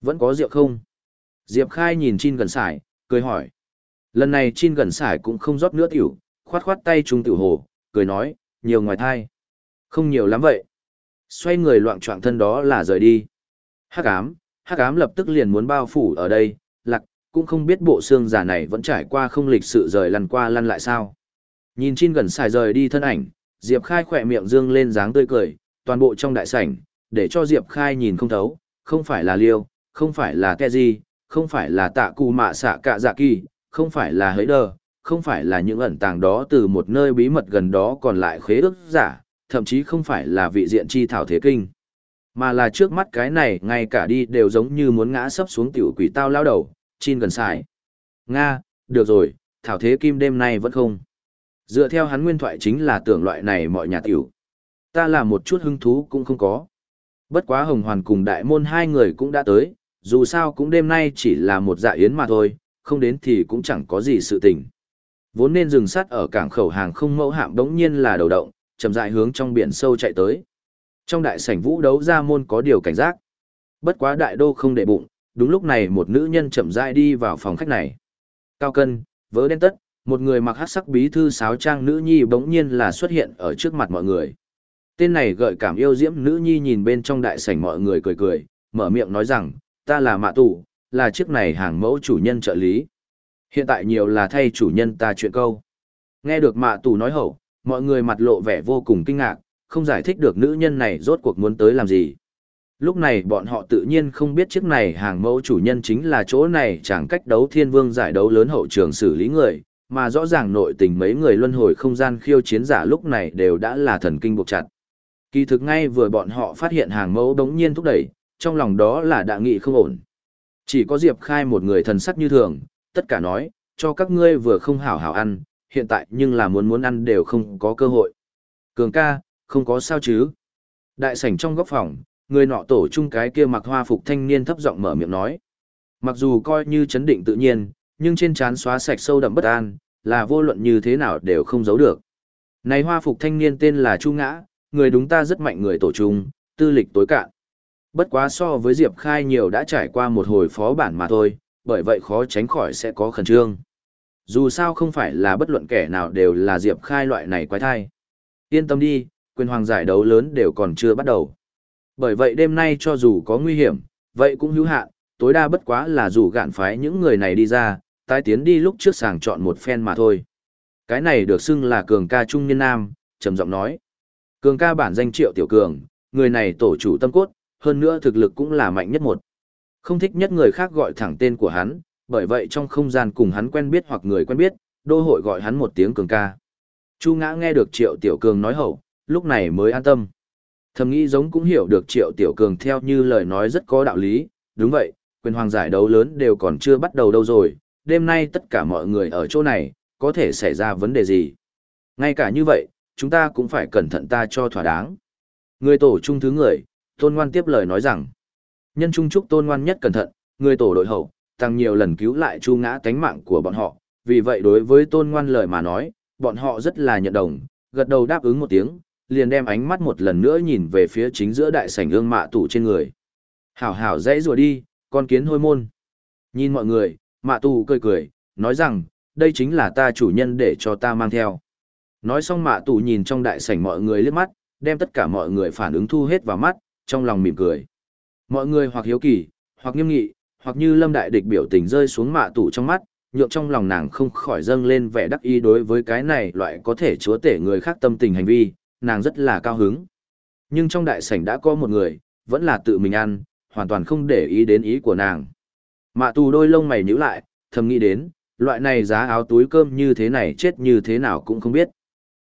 Vẫn có rượu không? Diệp Khai nhìn Chin gần sải, cười hỏi. Lần này Chin gần sải cũng không rót nữa tiểu, khoát khoát tay trung tiểu hồ, cười nói, nhiều ngoài thai. Không nhiều lắm vậy. Xoay người loạn trọng thân đó là rời đi. Hắc ám, hắc ám lập tức liền muốn bao phủ ở đây, lạc, cũng không biết bộ xương giả này vẫn trải qua không lịch sự rời lăn qua lăn lại sao. Nhìn Chin gần sải rời đi thân ảnh, Diệp Khai khỏe miệng dương lên dáng tươi cười, toàn bộ trong đại sảnh, để cho Diệp Khai nhìn không thấu, không phải là liêu, không phải là Keji, không phải là tạ cù mạ xạ cạ dạ kỳ, không phải là hấy đờ, không phải là những ẩn tàng đó từ một nơi bí mật gần đó còn lại khế ước giả, thậm chí không phải là vị diện chi thảo thế kinh. Mà là trước mắt cái này ngay cả đi đều giống như muốn ngã sấp xuống tiểu quỷ tao lao đầu, chin gần xài. Nga, được rồi, thảo thế kim đêm nay vẫn không. Dựa theo hắn nguyên thoại chính là tưởng loại này mọi nhà tiểu. Ta là một chút hứng thú cũng không có. Bất quá hồng hoàn cùng đại môn hai người cũng đã tới, dù sao cũng đêm nay chỉ là một dạ yến mà thôi, không đến thì cũng chẳng có gì sự tình. Vốn nên dừng sát ở cảng khẩu hàng không mẫu hạm đống nhiên là đầu động, chậm rãi hướng trong biển sâu chạy tới. Trong đại sảnh vũ đấu ra môn có điều cảnh giác. Bất quá đại đô không để bụng, đúng lúc này một nữ nhân chậm rãi đi vào phòng khách này. Cao cân, vớ đen tất, một người mặc hắc sắc bí thư sáo trang nữ nhi bỗng nhiên là xuất hiện ở trước mặt mọi người. Tên này gợi cảm yêu diễm nữ nhi nhìn bên trong đại sảnh mọi người cười cười, mở miệng nói rằng, ta là mạ tủ, là chiếc này hàng mẫu chủ nhân trợ lý. Hiện tại nhiều là thay chủ nhân ta chuyện câu. Nghe được mạ tủ nói hậu, mọi người mặt lộ vẻ vô cùng kinh ngạc, không giải thích được nữ nhân này rốt cuộc muốn tới làm gì. Lúc này bọn họ tự nhiên không biết chiếc này hàng mẫu chủ nhân chính là chỗ này chẳng cách đấu thiên vương giải đấu lớn hậu trường xử lý người, mà rõ ràng nội tình mấy người luân hồi không gian khiêu chiến giả lúc này đều đã là thần kinh buộc chặt. Kỳ thực ngay vừa bọn họ phát hiện hàng mẫu đống nhiên thúc đẩy, trong lòng đó là đạ nghị không ổn. Chỉ có Diệp Khai một người thần sắc như thường, tất cả nói, cho các ngươi vừa không hảo hảo ăn, hiện tại nhưng là muốn muốn ăn đều không có cơ hội. Cường ca, không có sao chứ. Đại sảnh trong góc phòng, người nọ tổ chung cái kia mặc hoa phục thanh niên thấp giọng mở miệng nói. Mặc dù coi như chấn định tự nhiên, nhưng trên trán xóa sạch sâu đậm bất an, là vô luận như thế nào đều không giấu được. Này hoa phục thanh niên tên là Chu Ngã, người đúng ta rất mạnh người tổ chung, tư lịch tối cạn. Bất quá so với Diệp Khai nhiều đã trải qua một hồi phó bản mà thôi, bởi vậy khó tránh khỏi sẽ có khẩn trương. Dù sao không phải là bất luận kẻ nào đều là Diệp Khai loại này quái thai. Yên tâm đi, quyền hoàng giải đấu lớn đều còn chưa bắt đầu. Bởi vậy đêm nay cho dù có nguy hiểm, vậy cũng hữu hạn, tối đa bất quá là dù gạn phái những người này đi ra, tái tiến đi lúc trước sàng chọn một phen mà thôi. Cái này được xưng là cường ca trung niên nam, trầm giọng nói. Cường ca bản danh triệu tiểu cường, người này tổ chủ tâm cốt, hơn nữa thực lực cũng là mạnh nhất một. Không thích nhất người khác gọi thẳng tên của hắn, bởi vậy trong không gian cùng hắn quen biết hoặc người quen biết, đô hội gọi hắn một tiếng cường ca. Chu ngã nghe được triệu tiểu cường nói hậu, lúc này mới an tâm. Thầm nghĩ giống cũng hiểu được triệu tiểu cường theo như lời nói rất có đạo lý, đúng vậy, quyền hoàng giải đấu lớn đều còn chưa bắt đầu đâu rồi, đêm nay tất cả mọi người ở chỗ này, có thể xảy ra vấn đề gì. Ngay cả như vậy, chúng ta cũng phải cẩn thận ta cho thỏa đáng. Người tổ trung thứ người, Tôn Ngoan tiếp lời nói rằng, nhân trung trúc Tôn Ngoan nhất cẩn thận, người tổ đội hậu, tăng nhiều lần cứu lại chu ngã tánh mạng của bọn họ, vì vậy đối với Tôn Ngoan lời mà nói, bọn họ rất là nhận đồng, gật đầu đáp ứng một tiếng, liền đem ánh mắt một lần nữa nhìn về phía chính giữa đại sảnh ương mạ tủ trên người. Hảo hảo dãy rùa đi, con kiến hôi môn. Nhìn mọi người, mạ tù cười cười, nói rằng, đây chính là ta chủ nhân để cho ta mang theo. Nói xong mạ tù nhìn trong đại sảnh mọi người liếc mắt, đem tất cả mọi người phản ứng thu hết vào mắt, trong lòng mỉm cười. Mọi người hoặc hiếu kỳ, hoặc nghiêm nghị, hoặc như lâm đại địch biểu tình rơi xuống mạ tù trong mắt, nhượng trong lòng nàng không khỏi dâng lên vẻ đắc ý đối với cái này loại có thể chúa tể người khác tâm tình hành vi, nàng rất là cao hứng. Nhưng trong đại sảnh đã có một người, vẫn là tự mình ăn, hoàn toàn không để ý đến ý của nàng. Mạ tù đôi lông mày nhíu lại, thầm nghĩ đến, loại này giá áo túi cơm như thế này chết như thế nào cũng không biết.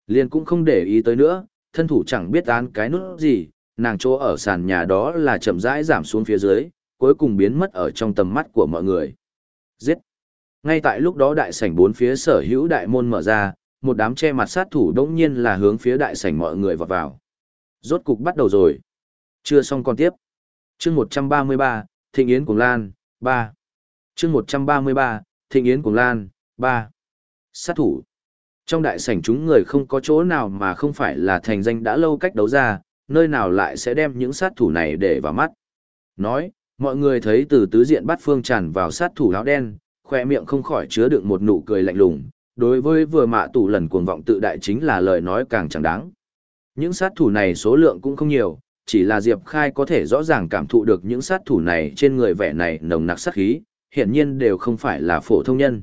Liền cũng không để ý tới nữa, thân thủ chẳng biết án cái nút gì, nàng chỗ ở sàn nhà đó là chậm rãi giảm xuống phía dưới, cuối cùng biến mất ở trong tầm mắt của mọi người. Giết! Ngay tại lúc đó đại sảnh bốn phía sở hữu đại môn mở ra, một đám che mặt sát thủ đống nhiên là hướng phía đại sảnh mọi người vọt vào. Rốt cục bắt đầu rồi. Chưa xong còn tiếp. chương 133, Thịnh Yến Cùng Lan, 3. chương 133, Thịnh Yến Cùng Lan, 3. Sát thủ. Trong đại sảnh chúng người không có chỗ nào mà không phải là thành danh đã lâu cách đấu ra, nơi nào lại sẽ đem những sát thủ này để vào mắt. Nói, Mọi người thấy từ tứ diện bắt phương tràn vào sát thủ áo đen, khoe miệng không khỏi chứa đựng một nụ cười lạnh lùng, đối với vừa mạ tủ lần cuồng vọng tự đại chính là lời nói càng chẳng đáng. Những sát thủ này số lượng cũng không nhiều, chỉ là Diệp Khai có thể rõ ràng cảm thụ được những sát thủ này trên người vẻ này nồng nặc sát khí, hiển nhiên đều không phải là phổ thông nhân.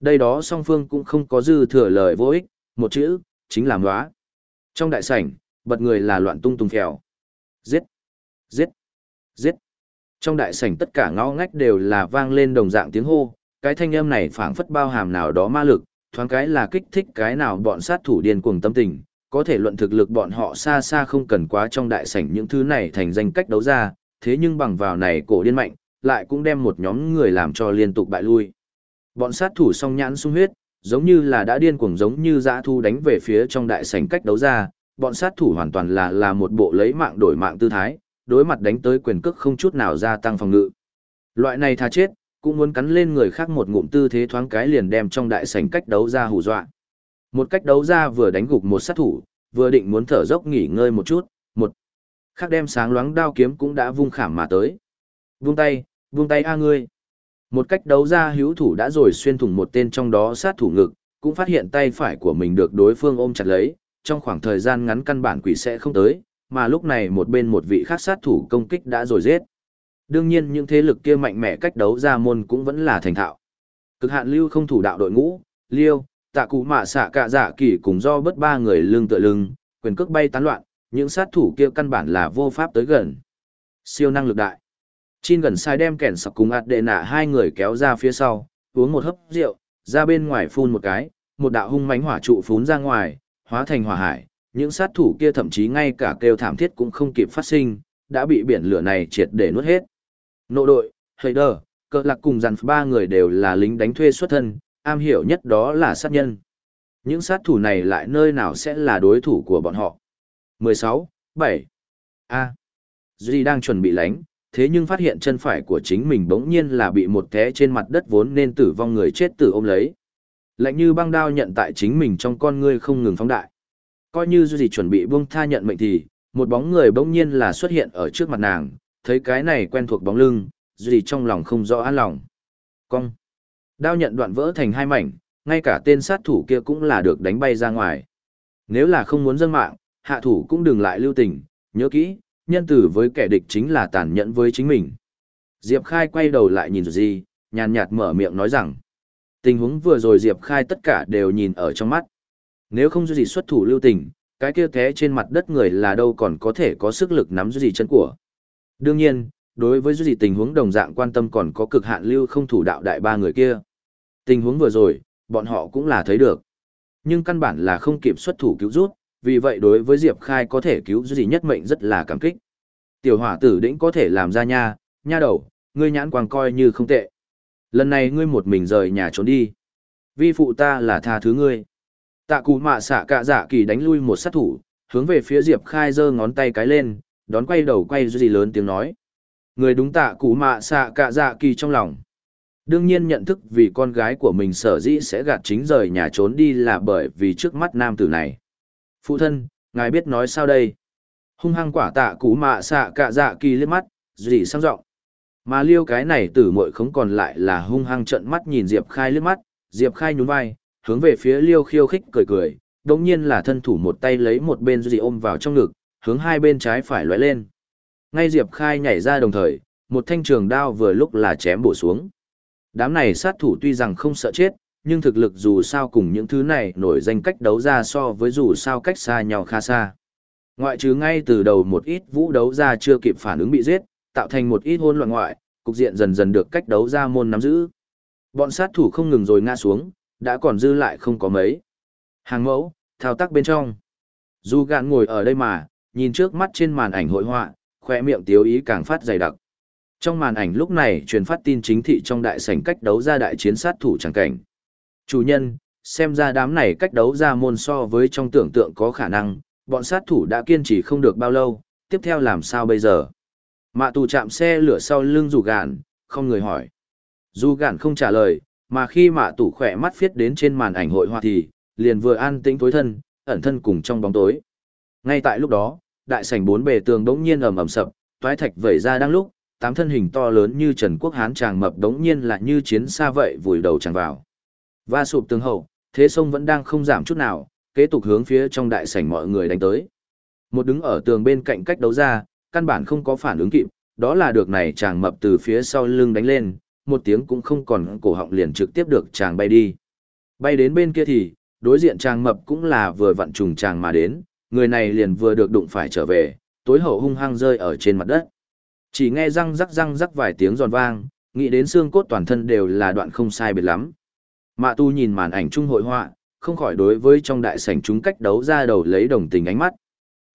Đây đó song phương cũng không có dư thừa lời vô ích, một chữ, chính là ngóa. Trong đại sảnh, bật người là loạn tung tung phèo. Giết! Giết! Giết! Trong đại sảnh tất cả ngõ ngách đều là vang lên đồng dạng tiếng hô, cái thanh âm này phảng phất bao hàm nào đó ma lực, thoáng cái là kích thích cái nào bọn sát thủ điên cuồng tâm tình, có thể luận thực lực bọn họ xa xa không cần quá trong đại sảnh những thứ này thành danh cách đấu ra, thế nhưng bằng vào này cổ điên mạnh, lại cũng đem một nhóm người làm cho liên tục bại lui. Bọn sát thủ song nhãn sung huyết, giống như là đã điên cuồng giống như dã thu đánh về phía trong đại sảnh cách đấu ra, bọn sát thủ hoàn toàn là là một bộ lấy mạng đổi mạng tư thái, đối mặt đánh tới quyền cước không chút nào gia tăng phòng ngự. Loại này tha chết, cũng muốn cắn lên người khác một ngụm tư thế thoáng cái liền đem trong đại sảnh cách đấu ra hù dọa. Một cách đấu ra vừa đánh gục một sát thủ, vừa định muốn thở dốc nghỉ ngơi một chút, một khác đem sáng loáng đao kiếm cũng đã vung khảm mà tới. Vung tay, vung tay a ngươi. Một cách đấu ra hữu thủ đã rồi xuyên thủng một tên trong đó sát thủ ngực, cũng phát hiện tay phải của mình được đối phương ôm chặt lấy, trong khoảng thời gian ngắn căn bản quỷ sẽ không tới, mà lúc này một bên một vị khác sát thủ công kích đã rồi giết. Đương nhiên những thế lực kia mạnh mẽ cách đấu ra môn cũng vẫn là thành thạo. Cực hạn lưu không thủ đạo đội ngũ, liêu, tạ cụ mạ xạ cả dạ kỳ cùng do bất ba người lưng tựa lưng, quyền cước bay tán loạn, những sát thủ kia căn bản là vô pháp tới gần. Siêu năng lực đại. Chin gần sai đem kẻn sọc cùng ạt đệ nạ hai người kéo ra phía sau, uống một hớp rượu, ra bên ngoài phun một cái, một đạo hung mãnh hỏa trụ phun ra ngoài, hóa thành hỏa hải. Những sát thủ kia thậm chí ngay cả kêu thảm thiết cũng không kịp phát sinh, đã bị biển lửa này triệt để nuốt hết. Nộ đội, Hader, cờ lạc cùng dàn ba người đều là lính đánh thuê xuất thân, am hiểu nhất đó là sát nhân. Những sát thủ này lại nơi nào sẽ là đối thủ của bọn họ? 16, 7. A. Duy đang chuẩn bị lánh, thế nhưng phát hiện chân phải của chính mình bỗng nhiên là bị một té trên mặt đất vốn nên tử vong người chết tử ôm lấy. Lạnh như băng đao nhận tại chính mình trong con ngươi không ngừng phóng đại. Coi như Duy chuẩn bị buông tha nhận mệnh thì, một bóng người bỗng nhiên là xuất hiện ở trước mặt nàng, thấy cái này quen thuộc bóng lưng, Duy trong lòng không rõ an lòng. Cong. Đao nhận đoạn vỡ thành hai mảnh, ngay cả tên sát thủ kia cũng là được đánh bay ra ngoài. Nếu là không muốn dâng mạng, hạ thủ cũng đừng lại lưu tình, nhớ kỹ, nhân tử với kẻ địch chính là tàn nhẫn với chính mình. Diệp Khai quay đầu lại nhìn gì, nhàn nhạt mở miệng nói rằng, tình huống vừa rồi Diệp Khai tất cả đều nhìn ở trong mắt. Nếu không gì xuất thủ lưu tình, cái kia thế trên mặt đất người là đâu còn có thể có sức lực nắm gì chân của. Đương nhiên, đối với gì tình huống đồng dạng quan tâm còn có cực hạn lưu không thủ đạo đại ba người kia. Tình huống vừa rồi, bọn họ cũng là thấy được. Nhưng căn bản là không kịp xuất thủ cứu rút, vì vậy đối với Diệp Khai có thể cứu gì nhất mệnh rất là cảm kích. Tiểu hỏa tử đĩnh có thể làm ra nha, nha đầu, ngươi nhãn quang coi như không tệ. Lần này ngươi một mình rời nhà trốn đi. Vi phụ ta là tha thứ ngươi. Tạ cụ mạ xạ cạ dạ kỳ đánh lui một sát thủ, hướng về phía Diệp Khai giơ ngón tay cái lên, đón quay đầu quay gì lớn tiếng nói. Người đúng tạ cụ mạ xạ cạ dạ kỳ trong lòng. Đương nhiên nhận thức vì con gái của mình sở dĩ sẽ gạt chính rời nhà trốn đi là bởi vì trước mắt nam tử này. Phụ thân, ngài biết nói sao đây? Hung hăng quả tạ cú mạ xạ cạ dạ kỳ liếc mắt, gì sang giọng mà liêu cái này tử muội không còn lại là hung hăng trận mắt nhìn Diệp Khai lướt mắt, Diệp Khai nhún vai, hướng về phía liêu khiêu khích cười cười, đồng nhiên là thân thủ một tay lấy một bên gì ôm vào trong ngực, hướng hai bên trái phải loại lên. Ngay Diệp Khai nhảy ra đồng thời, một thanh trường đao vừa lúc là chém bổ xuống. Đám này sát thủ tuy rằng không sợ chết, nhưng thực lực dù sao cùng những thứ này nổi danh cách đấu ra so với dù sao cách xa nhau khá xa. Ngoại trừ ngay từ đầu một ít vũ đấu ra chưa kịp phản ứng bị giết, tạo thành một ít hỗn loạn ngoại, cục diện dần dần được cách đấu ra môn nắm giữ. Bọn sát thủ không ngừng rồi ngã xuống, đã còn dư lại không có mấy. Hàng mẫu, thao tác bên trong. Dù gạn ngồi ở đây mà, nhìn trước mắt trên màn ảnh hội họa, khoe miệng tiếu ý càng phát dày đặc. Trong màn ảnh lúc này truyền phát tin chính thị trong đại sảnh cách đấu ra đại chiến sát thủ chẳng cảnh. Chủ nhân, xem ra đám này cách đấu ra môn so với trong tưởng tượng có khả năng, bọn sát thủ đã kiên trì không được bao lâu, tiếp theo làm sao bây giờ? Mạ tù chạm xe lửa sau lưng dù gạn, không người hỏi. Dù gạn không trả lời, mà khi mạ tù khỏe mắt viết đến trên màn ảnh hội họa thì, liền vừa an tĩnh tối thân, ẩn thân cùng trong bóng tối. Ngay tại lúc đó, đại sảnh bốn bề tường đống nhiên ầm ầm sập, toái thạch vẩy ra đang lúc, tám thân hình to lớn như Trần Quốc Hán chàng mập đống nhiên là như chiến xa vậy vùi đầu chàng vào. Va sụp tường hậu, thế sông vẫn đang không giảm chút nào, kế tục hướng phía trong đại sảnh mọi người đánh tới. Một đứng ở tường bên cạnh cách đấu ra, căn bản không có phản ứng kịp, đó là được này chàng mập từ phía sau lưng đánh lên, một tiếng cũng không còn cổ họng liền trực tiếp được chàng bay đi. Bay đến bên kia thì, đối diện chàng mập cũng là vừa vặn trùng chàng mà đến, người này liền vừa được đụng phải trở về, tối hậu hung hăng rơi ở trên mặt đất. Chỉ nghe răng rắc răng rắc vài tiếng giòn vang, nghĩ đến xương cốt toàn thân đều là đoạn không sai biệt lắm. Mạ tu nhìn màn ảnh trung hội họa, không khỏi đối với trong đại sảnh chúng cách đấu ra đầu lấy đồng tình ánh mắt.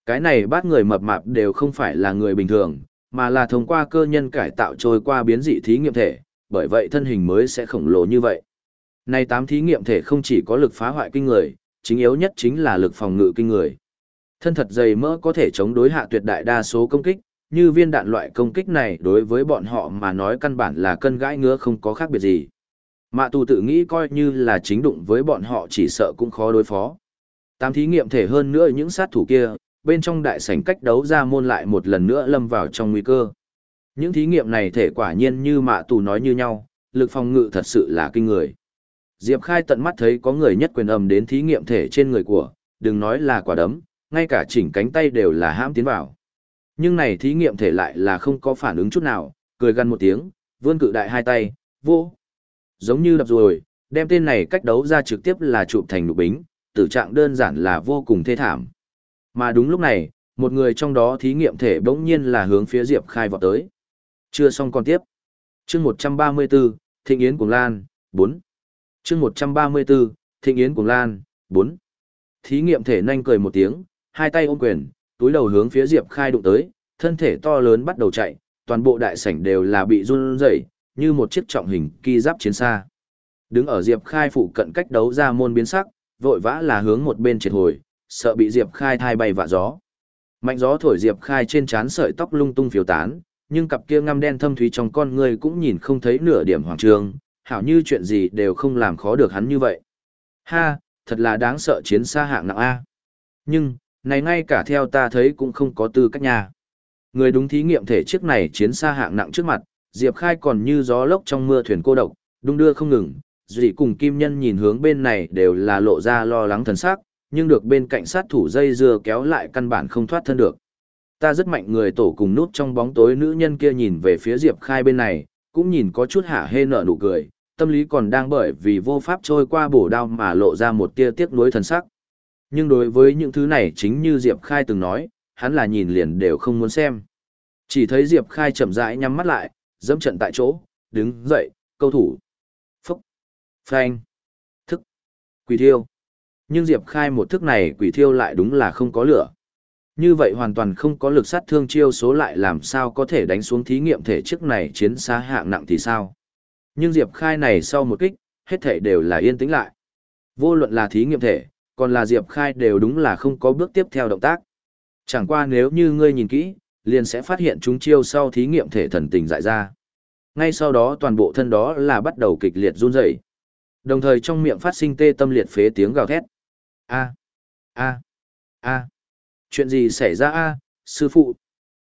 Cái này bắt người mập mạp đều không phải là người bình thường, mà là thông qua cơ nhân cải tạo trôi qua biến dị thí nghiệm thể, bởi vậy thân hình mới sẽ khổng lồ như vậy. Này tám thí nghiệm thể không chỉ có lực phá hoại kinh người, chính yếu nhất chính là lực phòng ngự kinh người. Thân thật dày mỡ có thể chống đối hạ tuyệt đại đa số công kích, như viên đạn loại công kích này đối với bọn họ mà nói căn bản là cân gãi ngứa không có khác biệt gì. Mạ tù tự nghĩ coi như là chính đụng với bọn họ chỉ sợ cũng khó đối phó. Tám thí nghiệm thể hơn nữa những sát thủ kia, bên trong đại sảnh cách đấu ra môn lại một lần nữa lâm vào trong nguy cơ. Những thí nghiệm này thể quả nhiên như mạ tù nói như nhau, lực phòng ngự thật sự là kinh người. Diệp Khai tận mắt thấy có người nhất quyền ầm đến thí nghiệm thể trên người của, đừng nói là quả đấm, ngay cả chỉnh cánh tay đều là hãm tiến vào. Nhưng này thí nghiệm thể lại là không có phản ứng chút nào, cười gần một tiếng, vươn cự đại hai tay, vô. Giống như đập rồi, đem tên này cách đấu ra trực tiếp là chụp thành nụ bính, tử trạng đơn giản là vô cùng thê thảm. Mà đúng lúc này, một người trong đó thí nghiệm thể bỗng nhiên là hướng phía Diệp Khai vọt tới. Chưa xong còn tiếp. chương 134, Thịnh Yến Cuồng Lan, 4. chương 134, Thịnh Yến Cuồng Lan, 4. Thí nghiệm thể nhanh cười một tiếng, hai tay ôm quyền, túi đầu hướng phía Diệp Khai đụng tới, thân thể to lớn bắt đầu chạy, toàn bộ đại sảnh đều là bị run rẩy, như một chiếc trọng hình kỳ giáp chiến xa. Đứng ở Diệp Khai phụ cận cách đấu ra môn biến sắc, vội vã là hướng một bên triệt hồi, sợ bị Diệp Khai thai bay vạ gió. Mạnh gió thổi Diệp Khai trên trán sợi tóc lung tung phiêu tán, nhưng cặp kia ngăm đen thâm thúy trong con người cũng nhìn không thấy nửa điểm hoàng trường, hảo như chuyện gì đều không làm khó được hắn như vậy. Ha, thật là đáng sợ chiến xa hạng nặng A. Nhưng, này ngay cả theo ta thấy cũng không có tư cách nhà. Người đúng thí nghiệm thể chiếc này chiến xa hạng nặng trước mặt, Diệp Khai còn như gió lốc trong mưa thuyền cô độc, đung đưa không ngừng, dị cùng Kim Nhân nhìn hướng bên này đều là lộ ra lo lắng thần sắc, nhưng được bên cạnh sát thủ dây dưa kéo lại căn bản không thoát thân được. Ta rất mạnh người tổ cùng nút trong bóng tối nữ nhân kia nhìn về phía Diệp Khai bên này, cũng nhìn có chút hả hê nở nụ cười, tâm lý còn đang bởi vì vô pháp trôi qua bổ đao mà lộ ra một tia tiếc nuối thần sắc. Nhưng đối với những thứ này chính như Diệp Khai từng nói, hắn là nhìn liền đều không muốn xem. Chỉ thấy Diệp Khai chậm rãi nhắm mắt lại, dẫm trận tại chỗ, đứng dậy, câu thủ. Phúc, phanh, thức, quỳ thiêu. Nhưng Diệp Khai một thức này quỷ thiêu lại đúng là không có lửa. Như vậy hoàn toàn không có lực sát thương chiêu số lại làm sao có thể đánh xuống thí nghiệm thể trước này chiến xa hạng nặng thì sao. Nhưng Diệp Khai này sau một kích, hết thể đều là yên tĩnh lại. Vô luận là thí nghiệm thể, còn là Diệp Khai đều đúng là không có bước tiếp theo động tác. Chẳng qua nếu như ngươi nhìn kỹ, liền sẽ phát hiện chúng chiêu sau thí nghiệm thể thần tình dại ra. Ngay sau đó toàn bộ thân đó là bắt đầu kịch liệt run rẩy. Đồng thời trong miệng phát sinh tê tâm liệt phế tiếng gào thét. A, a, a. Chuyện gì xảy ra a, sư phụ?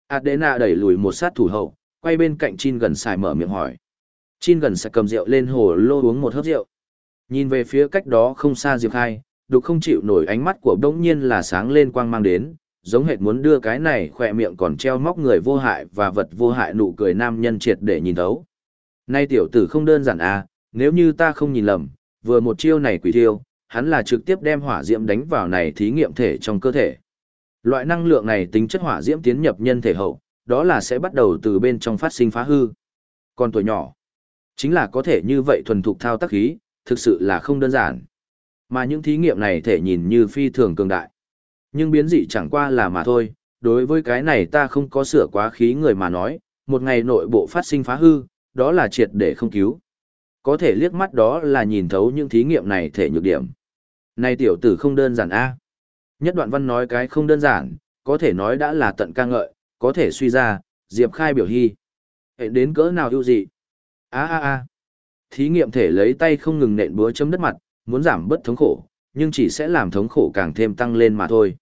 Adena đẩy lùi một sát thủ hậu, quay bên cạnh Chin gần xài mở miệng hỏi. Chin gần sẽ cầm rượu lên hồ lô uống một hớp rượu. Nhìn về phía cách đó không xa Diệp Khai, đục không chịu nổi ánh mắt của đống nhiên là sáng lên quang mang đến, giống hệt muốn đưa cái này khỏe miệng còn treo móc người vô hại và vật vô hại nụ cười nam nhân triệt để nhìn thấu. Nay tiểu tử không đơn giản à, nếu như ta không nhìn lầm, vừa một chiêu này quỷ thiêu, hắn là trực tiếp đem hỏa diễm đánh vào này thí nghiệm thể trong cơ thể. Loại năng lượng này tính chất hỏa diễm tiến nhập nhân thể hậu, đó là sẽ bắt đầu từ bên trong phát sinh phá hư. Còn tuổi nhỏ, chính là có thể như vậy thuần thục thao tác khí, thực sự là không đơn giản. Mà những thí nghiệm này thể nhìn như phi thường cường đại. Nhưng biến dị chẳng qua là mà thôi, đối với cái này ta không có sửa quá khí người mà nói, một ngày nội bộ phát sinh phá hư, đó là triệt để không cứu. Có thể liếc mắt đó là nhìn thấu những thí nghiệm này thể nhược điểm. Này tiểu tử không đơn giản a. Nhất đoạn văn nói cái không đơn giản, có thể nói đã là tận ca ngợi, có thể suy ra, Diệp Khai biểu hy. Hệ đến cỡ nào ưu dị. a a a Thí nghiệm thể lấy tay không ngừng nện búa chấm đất mặt, muốn giảm bớt thống khổ, nhưng chỉ sẽ làm thống khổ càng thêm tăng lên mà thôi.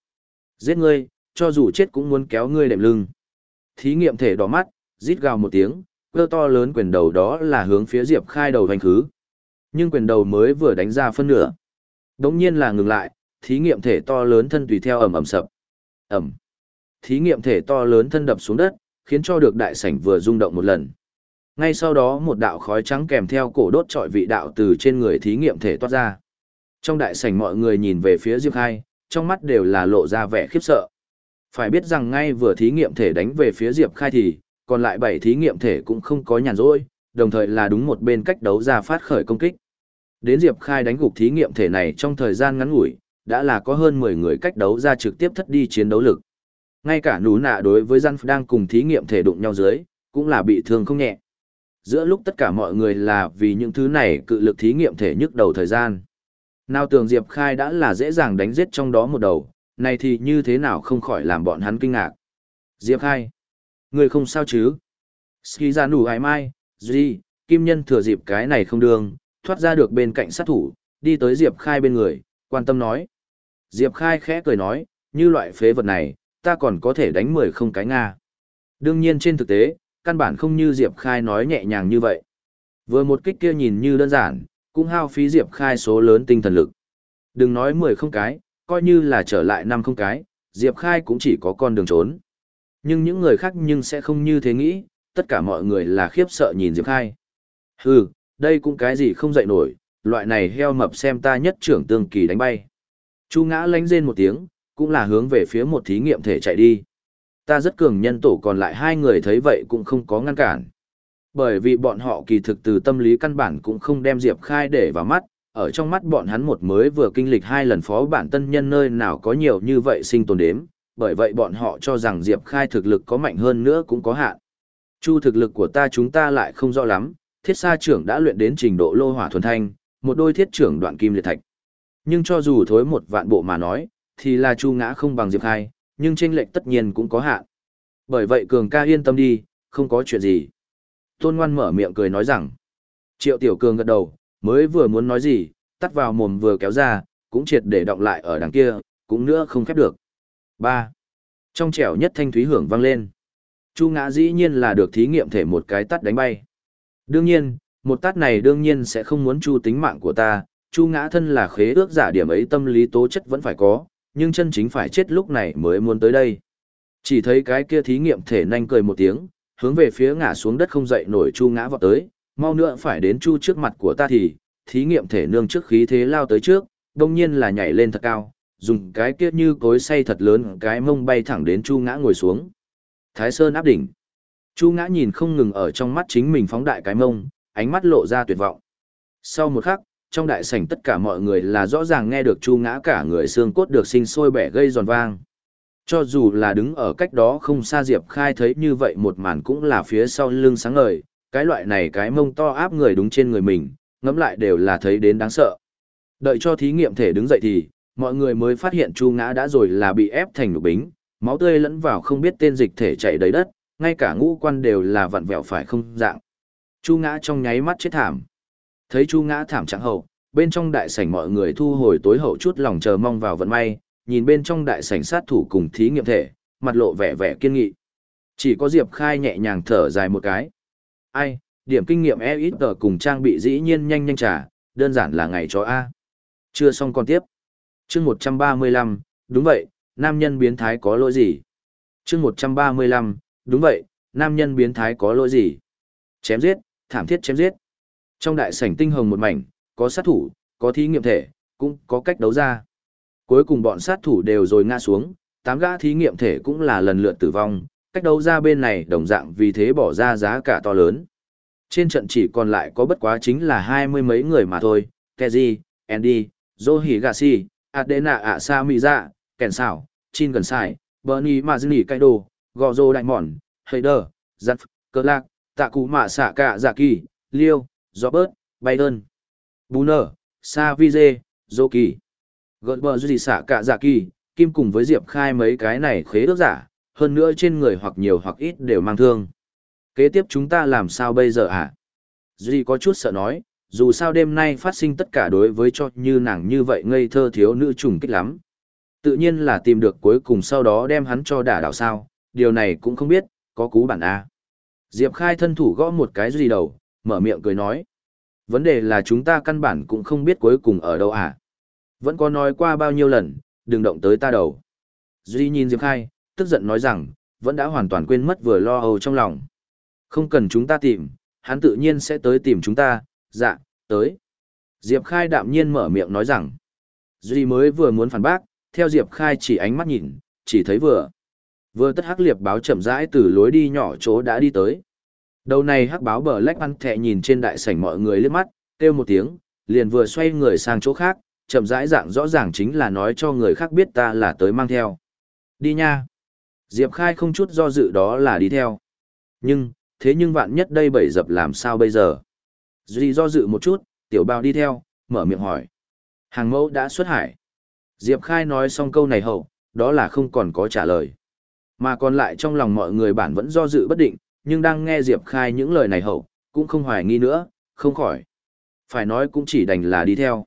Giết ngươi, cho dù chết cũng muốn kéo ngươi đệm lưng. Thí nghiệm thể đỏ mắt, rít gào một tiếng, cơ to lớn quyền đầu đó là hướng phía Diệp Khai đầu hành khứ. Nhưng quyền đầu mới vừa đánh ra phân nửa. Đống nhiên là ngừng lại, thí nghiệm thể to lớn thân tùy theo ầm ầm sập. Ầm. Thí nghiệm thể to lớn thân đập xuống đất, khiến cho được đại sảnh vừa rung động một lần. Ngay sau đó một đạo khói trắng kèm theo cổ đốt trọi vị đạo từ trên người thí nghiệm thể toát ra. Trong đại sảnh mọi người nhìn về phía Diệp Khai, trong mắt đều là lộ ra vẻ khiếp sợ. Phải biết rằng ngay vừa thí nghiệm thể đánh về phía Diệp Khai thì, còn lại bảy thí nghiệm thể cũng không có nhàn rỗi, đồng thời là đúng một bên cách đấu ra phát khởi công kích. Đến Diệp Khai đánh gục thí nghiệm thể này trong thời gian ngắn ngủi, đã là có hơn 10 người cách đấu ra trực tiếp thất đi chiến đấu lực. Ngay cả nú nạ đối với Gian đang cùng thí nghiệm thể đụng nhau dưới, cũng là bị thương không nhẹ. Giữa lúc tất cả mọi người là vì những thứ này cự lực thí nghiệm thể nhức đầu thời gian. Nào tưởng Diệp Khai đã là dễ dàng đánh giết trong đó một đầu, này thì như thế nào không khỏi làm bọn hắn kinh ngạc. Diệp Khai, người không sao chứ? Ski ra nủ ai mai, gì Kim Nhân thừa dịp cái này không đường, thoát ra được bên cạnh sát thủ, đi tới Diệp Khai bên người, quan tâm nói. Diệp Khai khẽ cười nói, như loại phế vật này, ta còn có thể đánh mười không cái Nga. Đương nhiên trên thực tế, căn bản không như Diệp Khai nói nhẹ nhàng như vậy. Vừa một kích kia nhìn như đơn giản, cũng hao phí Diệp Khai số lớn tinh thần lực. Đừng nói mười không cái, coi như là trở lại năm không cái, Diệp Khai cũng chỉ có con đường trốn. Nhưng những người khác nhưng sẽ không như thế nghĩ, tất cả mọi người là khiếp sợ nhìn Diệp Khai. Hừ, đây cũng cái gì không dậy nổi, loại này heo mập xem ta nhất trưởng tương kỳ đánh bay. Chu ngã lánh rên một tiếng, cũng là hướng về phía một thí nghiệm thể chạy đi. Ta rất cường nhân tổ còn lại hai người thấy vậy cũng không có ngăn cản. Bởi vì bọn họ kỳ thực từ tâm lý căn bản cũng không đem Diệp Khai để vào mắt, ở trong mắt bọn hắn một mới vừa kinh lịch hai lần phó bản tân nhân nơi nào có nhiều như vậy sinh tồn đếm, bởi vậy bọn họ cho rằng Diệp Khai thực lực có mạnh hơn nữa cũng có hạn. Chu thực lực của ta chúng ta lại không rõ lắm, thiết sa trưởng đã luyện đến trình độ lô hỏa thuần thanh, một đôi thiết trưởng đoạn kim liệt thạch. Nhưng cho dù thối một vạn bộ mà nói, thì là Chu ngã không bằng Diệp Khai, nhưng tranh lệch tất nhiên cũng có hạn. Bởi vậy Cường ca yên tâm đi, không có chuyện gì. Tôn Ngoan mở miệng cười nói rằng, Triệu Tiểu Cường gật đầu, mới vừa muốn nói gì, tắt vào mồm vừa kéo ra, cũng triệt để động lại ở đằng kia, cũng nữa không khép được. 3. Trong trẻo nhất thanh thúy hưởng vang lên. Chu ngã dĩ nhiên là được thí nghiệm thể một cái tắt đánh bay. Đương nhiên, một tát này đương nhiên sẽ không muốn chu tính mạng của ta, chu ngã thân là khế ước giả điểm ấy tâm lý tố chất vẫn phải có, nhưng chân chính phải chết lúc này mới muốn tới đây. Chỉ thấy cái kia thí nghiệm thể nhanh cười một tiếng, hướng về phía ngã xuống đất không dậy nổi chu ngã vọt tới, mau nữa phải đến chu trước mặt của ta thì, thí nghiệm thể nương trước khí thế lao tới trước, đồng nhiên là nhảy lên thật cao, dùng cái kia như cối say thật lớn cái mông bay thẳng đến chu ngã ngồi xuống. Thái Sơn áp đỉnh. Chu ngã nhìn không ngừng ở trong mắt chính mình phóng đại cái mông, ánh mắt lộ ra tuyệt vọng. Sau một khắc, trong đại sảnh tất cả mọi người là rõ ràng nghe được chu ngã cả người xương cốt được sinh sôi bẻ gây giòn vang. Cho dù là đứng ở cách đó không xa Diệp Khai thấy như vậy một màn cũng là phía sau lưng sáng ngời, cái loại này cái mông to áp người đúng trên người mình, ngẫm lại đều là thấy đến đáng sợ. Đợi cho thí nghiệm thể đứng dậy thì, mọi người mới phát hiện chu ngã đã rồi là bị ép thành nụ bính, máu tươi lẫn vào không biết tên dịch thể chảy đầy đất, ngay cả ngũ quan đều là vặn vẹo phải không dạng. Chu ngã trong nháy mắt chết thảm. Thấy chu ngã thảm trạng hậu, bên trong đại sảnh mọi người thu hồi tối hậu chút lòng chờ mong vào vận may, nhìn bên trong đại sảnh sát thủ cùng thí nghiệm thể, mặt lộ vẻ vẻ kiên nghị. Chỉ có Diệp Khai nhẹ nhàng thở dài một cái. Ai, điểm kinh nghiệm e ít tờ cùng trang bị dĩ nhiên nhanh nhanh trả, đơn giản là ngày cho A. Chưa xong còn tiếp. chương 135, đúng vậy, nam nhân biến thái có lỗi gì? chương 135, đúng vậy, nam nhân biến thái có lỗi gì? Chém giết, thảm thiết chém giết. Trong đại sảnh tinh hồng một mảnh, có sát thủ, có thí nghiệm thể, cũng có cách đấu ra. Cuối cùng bọn sát thủ đều rồi ngã xuống, tám gã thí nghiệm thể cũng là lần lượt tử vong, cách đấu ra bên này đồng dạng vì thế bỏ ra giá cả to lớn. Trên trận chỉ còn lại có bất quá chính là hai mươi mấy người mà thôi, Keji, Andy, Zohigashi, Adena Asamiza, Kèn Sảo, Chin Gần Sai, Bernie Mazini Kaido, Gozo Đại Mòn, Heider, Giặt, Cơ Lạc, Tạ Cụ Mạ Sạ Cả Dạ Kỳ, Liêu, Robert, Biden, Buner, dô kỳ gợn bờ gì xạ cả dạ kỳ, kim cùng với Diệp Khai mấy cái này khế ước giả, hơn nữa trên người hoặc nhiều hoặc ít đều mang thương. Kế tiếp chúng ta làm sao bây giờ ạ À? Duy có chút sợ nói, dù sao đêm nay phát sinh tất cả đối với cho như nàng như vậy ngây thơ thiếu nữ trùng kích lắm. Tự nhiên là tìm được cuối cùng sau đó đem hắn cho đả đảo sao, điều này cũng không biết, có cú bản A. Diệp Khai thân thủ gõ một cái gì đầu, mở miệng cười nói. Vấn đề là chúng ta căn bản cũng không biết cuối cùng ở đâu à. Vẫn có nói qua bao nhiêu lần, đừng động tới ta đầu. Duy nhìn Diệp Khai, tức giận nói rằng, vẫn đã hoàn toàn quên mất vừa lo âu trong lòng. Không cần chúng ta tìm, hắn tự nhiên sẽ tới tìm chúng ta, dạ, tới. Diệp Khai đạm nhiên mở miệng nói rằng, Duy mới vừa muốn phản bác, theo Diệp Khai chỉ ánh mắt nhìn, chỉ thấy vừa. Vừa tất hắc liệp báo chậm rãi từ lối đi nhỏ chỗ đã đi tới. Đầu này hắc báo bờ lách ăn thẹ nhìn trên đại sảnh mọi người liếc mắt, kêu một tiếng, liền vừa xoay người sang chỗ khác, chậm rãi dạng rõ ràng chính là nói cho người khác biết ta là tới mang theo. Đi nha. Diệp Khai không chút do dự đó là đi theo. Nhưng, thế nhưng vạn nhất đây bảy dập làm sao bây giờ? Duy do dự một chút, tiểu bao đi theo, mở miệng hỏi. Hàng mẫu đã xuất hải. Diệp Khai nói xong câu này hậu, đó là không còn có trả lời. Mà còn lại trong lòng mọi người bản vẫn do dự bất định, nhưng đang nghe Diệp Khai những lời này hậu, cũng không hoài nghi nữa, không khỏi. Phải nói cũng chỉ đành là đi theo.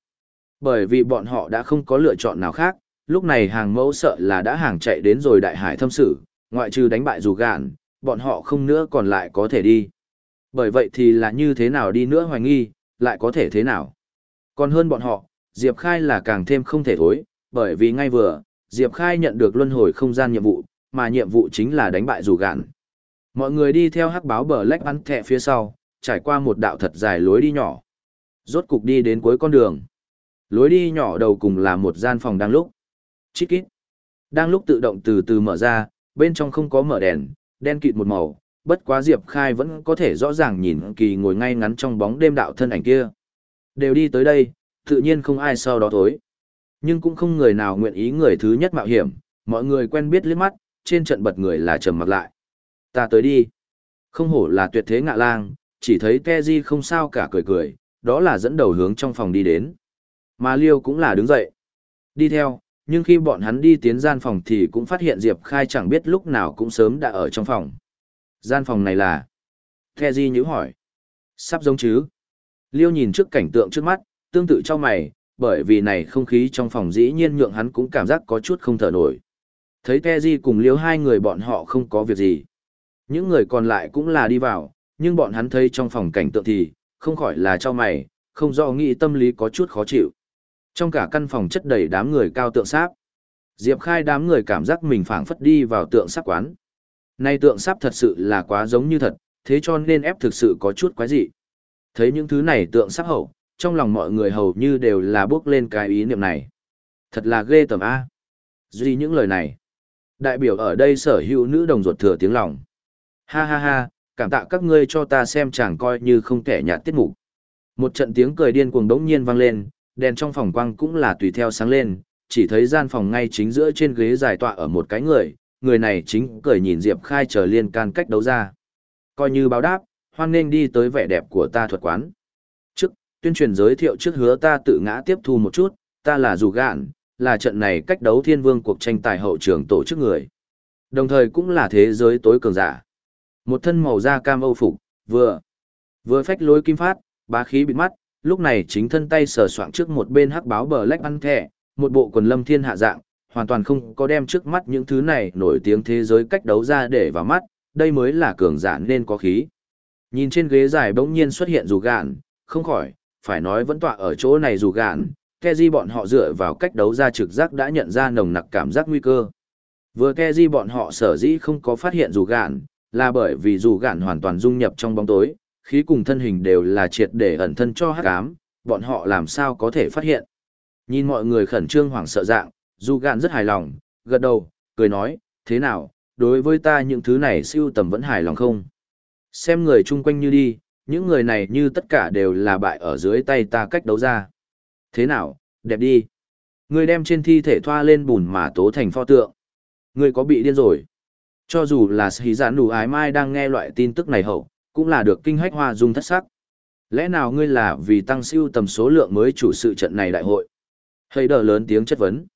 Bởi vì bọn họ đã không có lựa chọn nào khác, lúc này hàng mẫu sợ là đã hàng chạy đến rồi đại hải thâm sử, ngoại trừ đánh bại dù gạn, bọn họ không nữa còn lại có thể đi. Bởi vậy thì là như thế nào đi nữa hoài nghi, lại có thể thế nào. Còn hơn bọn họ, Diệp Khai là càng thêm không thể thối, bởi vì ngay vừa, Diệp Khai nhận được luân hồi không gian nhiệm vụ, mà nhiệm vụ chính là đánh bại dù gạn. Mọi người đi theo hắc báo bờ lách bắn thẹ phía sau, trải qua một đạo thật dài lối đi nhỏ. Rốt cục đi đến cuối con đường. Lối đi nhỏ đầu cùng là một gian phòng đang lúc. Chít kít. Đang lúc tự động từ từ mở ra, bên trong không có mở đèn, đen kịt một màu, bất quá Diệp Khai vẫn có thể rõ ràng nhìn kỳ ngồi ngay ngắn trong bóng đêm đạo thân ảnh kia. Đều đi tới đây, tự nhiên không ai sau đó thối. Nhưng cũng không người nào nguyện ý người thứ nhất mạo hiểm, mọi người quen biết liếc mắt, trên trận bật người là trầm mặt lại. Ta tới đi. Không hổ là tuyệt thế ngạ lang, chỉ thấy Keji không sao cả cười cười, đó là dẫn đầu hướng trong phòng đi đến. Mà Liêu cũng là đứng dậy. Đi theo, nhưng khi bọn hắn đi tiến gian phòng thì cũng phát hiện Diệp Khai chẳng biết lúc nào cũng sớm đã ở trong phòng. Gian phòng này là... Keji nhữ hỏi. Sắp giống chứ. Liêu nhìn trước cảnh tượng trước mắt, tương tự cho mày, bởi vì này không khí trong phòng dĩ nhiên nhượng hắn cũng cảm giác có chút không thở nổi. Thấy Keji cùng Liêu hai người bọn họ không có việc gì. Những người còn lại cũng là đi vào, nhưng bọn hắn thấy trong phòng cảnh tượng thì, không khỏi là cho mày, không do nghĩ tâm lý có chút khó chịu. Trong cả căn phòng chất đầy đám người cao tượng sáp. Diệp Khai đám người cảm giác mình phảng phất đi vào tượng sáp quán. Nay tượng sáp thật sự là quá giống như thật, thế cho nên ép thực sự có chút quái dị. Thấy những thứ này tượng sáp hậu, trong lòng mọi người hầu như đều là bước lên cái ý niệm này. Thật là ghê tầm A. Duy những lời này. Đại biểu ở đây sở hữu nữ đồng ruột thừa tiếng lòng. Ha ha ha, cảm tạ các ngươi cho ta xem chẳng coi như không kẻ nhạt tiết mục. Một trận tiếng cười điên cuồng đống nhiên vang lên, đèn trong phòng quang cũng là tùy theo sáng lên, chỉ thấy gian phòng ngay chính giữa trên ghế dài tọa ở một cái người, người này chính cười nhìn Diệp Khai chờ liên can cách đấu ra. Coi như báo đáp, hoan nên đi tới vẻ đẹp của ta thuật quán. Trước, tuyên truyền giới thiệu trước hứa ta tự ngã tiếp thu một chút, ta là Dù Gạn, là trận này cách đấu thiên vương cuộc tranh tài hậu trường tổ chức người. Đồng thời cũng là thế giới tối cường giả. Một thân màu da cam âu phục, vừa, vừa phách lối kim phát, bá khí bịt mắt, lúc này chính thân tay sờ soạng trước một bên hắc báo bờ lách ăn thẻ, một bộ quần lâm thiên hạ dạng, hoàn toàn không có đem trước mắt những thứ này nổi tiếng thế giới cách đấu ra để vào mắt, đây mới là cường giả nên có khí. Nhìn trên ghế dài bỗng nhiên xuất hiện dù gạn, không khỏi, phải nói vẫn tọa ở chỗ này dù gạn, Keji bọn họ dựa vào cách đấu ra trực giác đã nhận ra nồng nặc cảm giác nguy cơ. Vừa Keji bọn họ sở dĩ không có phát hiện dù gạn, là bởi vì dù gạn hoàn toàn dung nhập trong bóng tối, khí cùng thân hình đều là triệt để ẩn thân cho hắc ám, bọn họ làm sao có thể phát hiện. Nhìn mọi người khẩn trương hoảng sợ dạng, dù gạn rất hài lòng, gật đầu, cười nói, thế nào, đối với ta những thứ này siêu tầm vẫn hài lòng không? Xem người chung quanh như đi, những người này như tất cả đều là bại ở dưới tay ta cách đấu ra. Thế nào, đẹp đi. Người đem trên thi thể thoa lên bùn mà tố thành pho tượng. Người có bị điên rồi. Cho dù là sĩ giãn đủ ái mai đang nghe loại tin tức này hậu, cũng là được kinh hách hoa dung thất sắc. Lẽ nào ngươi là vì tăng siêu tầm số lượng mới chủ sự trận này đại hội? Hay đờ lớn tiếng chất vấn.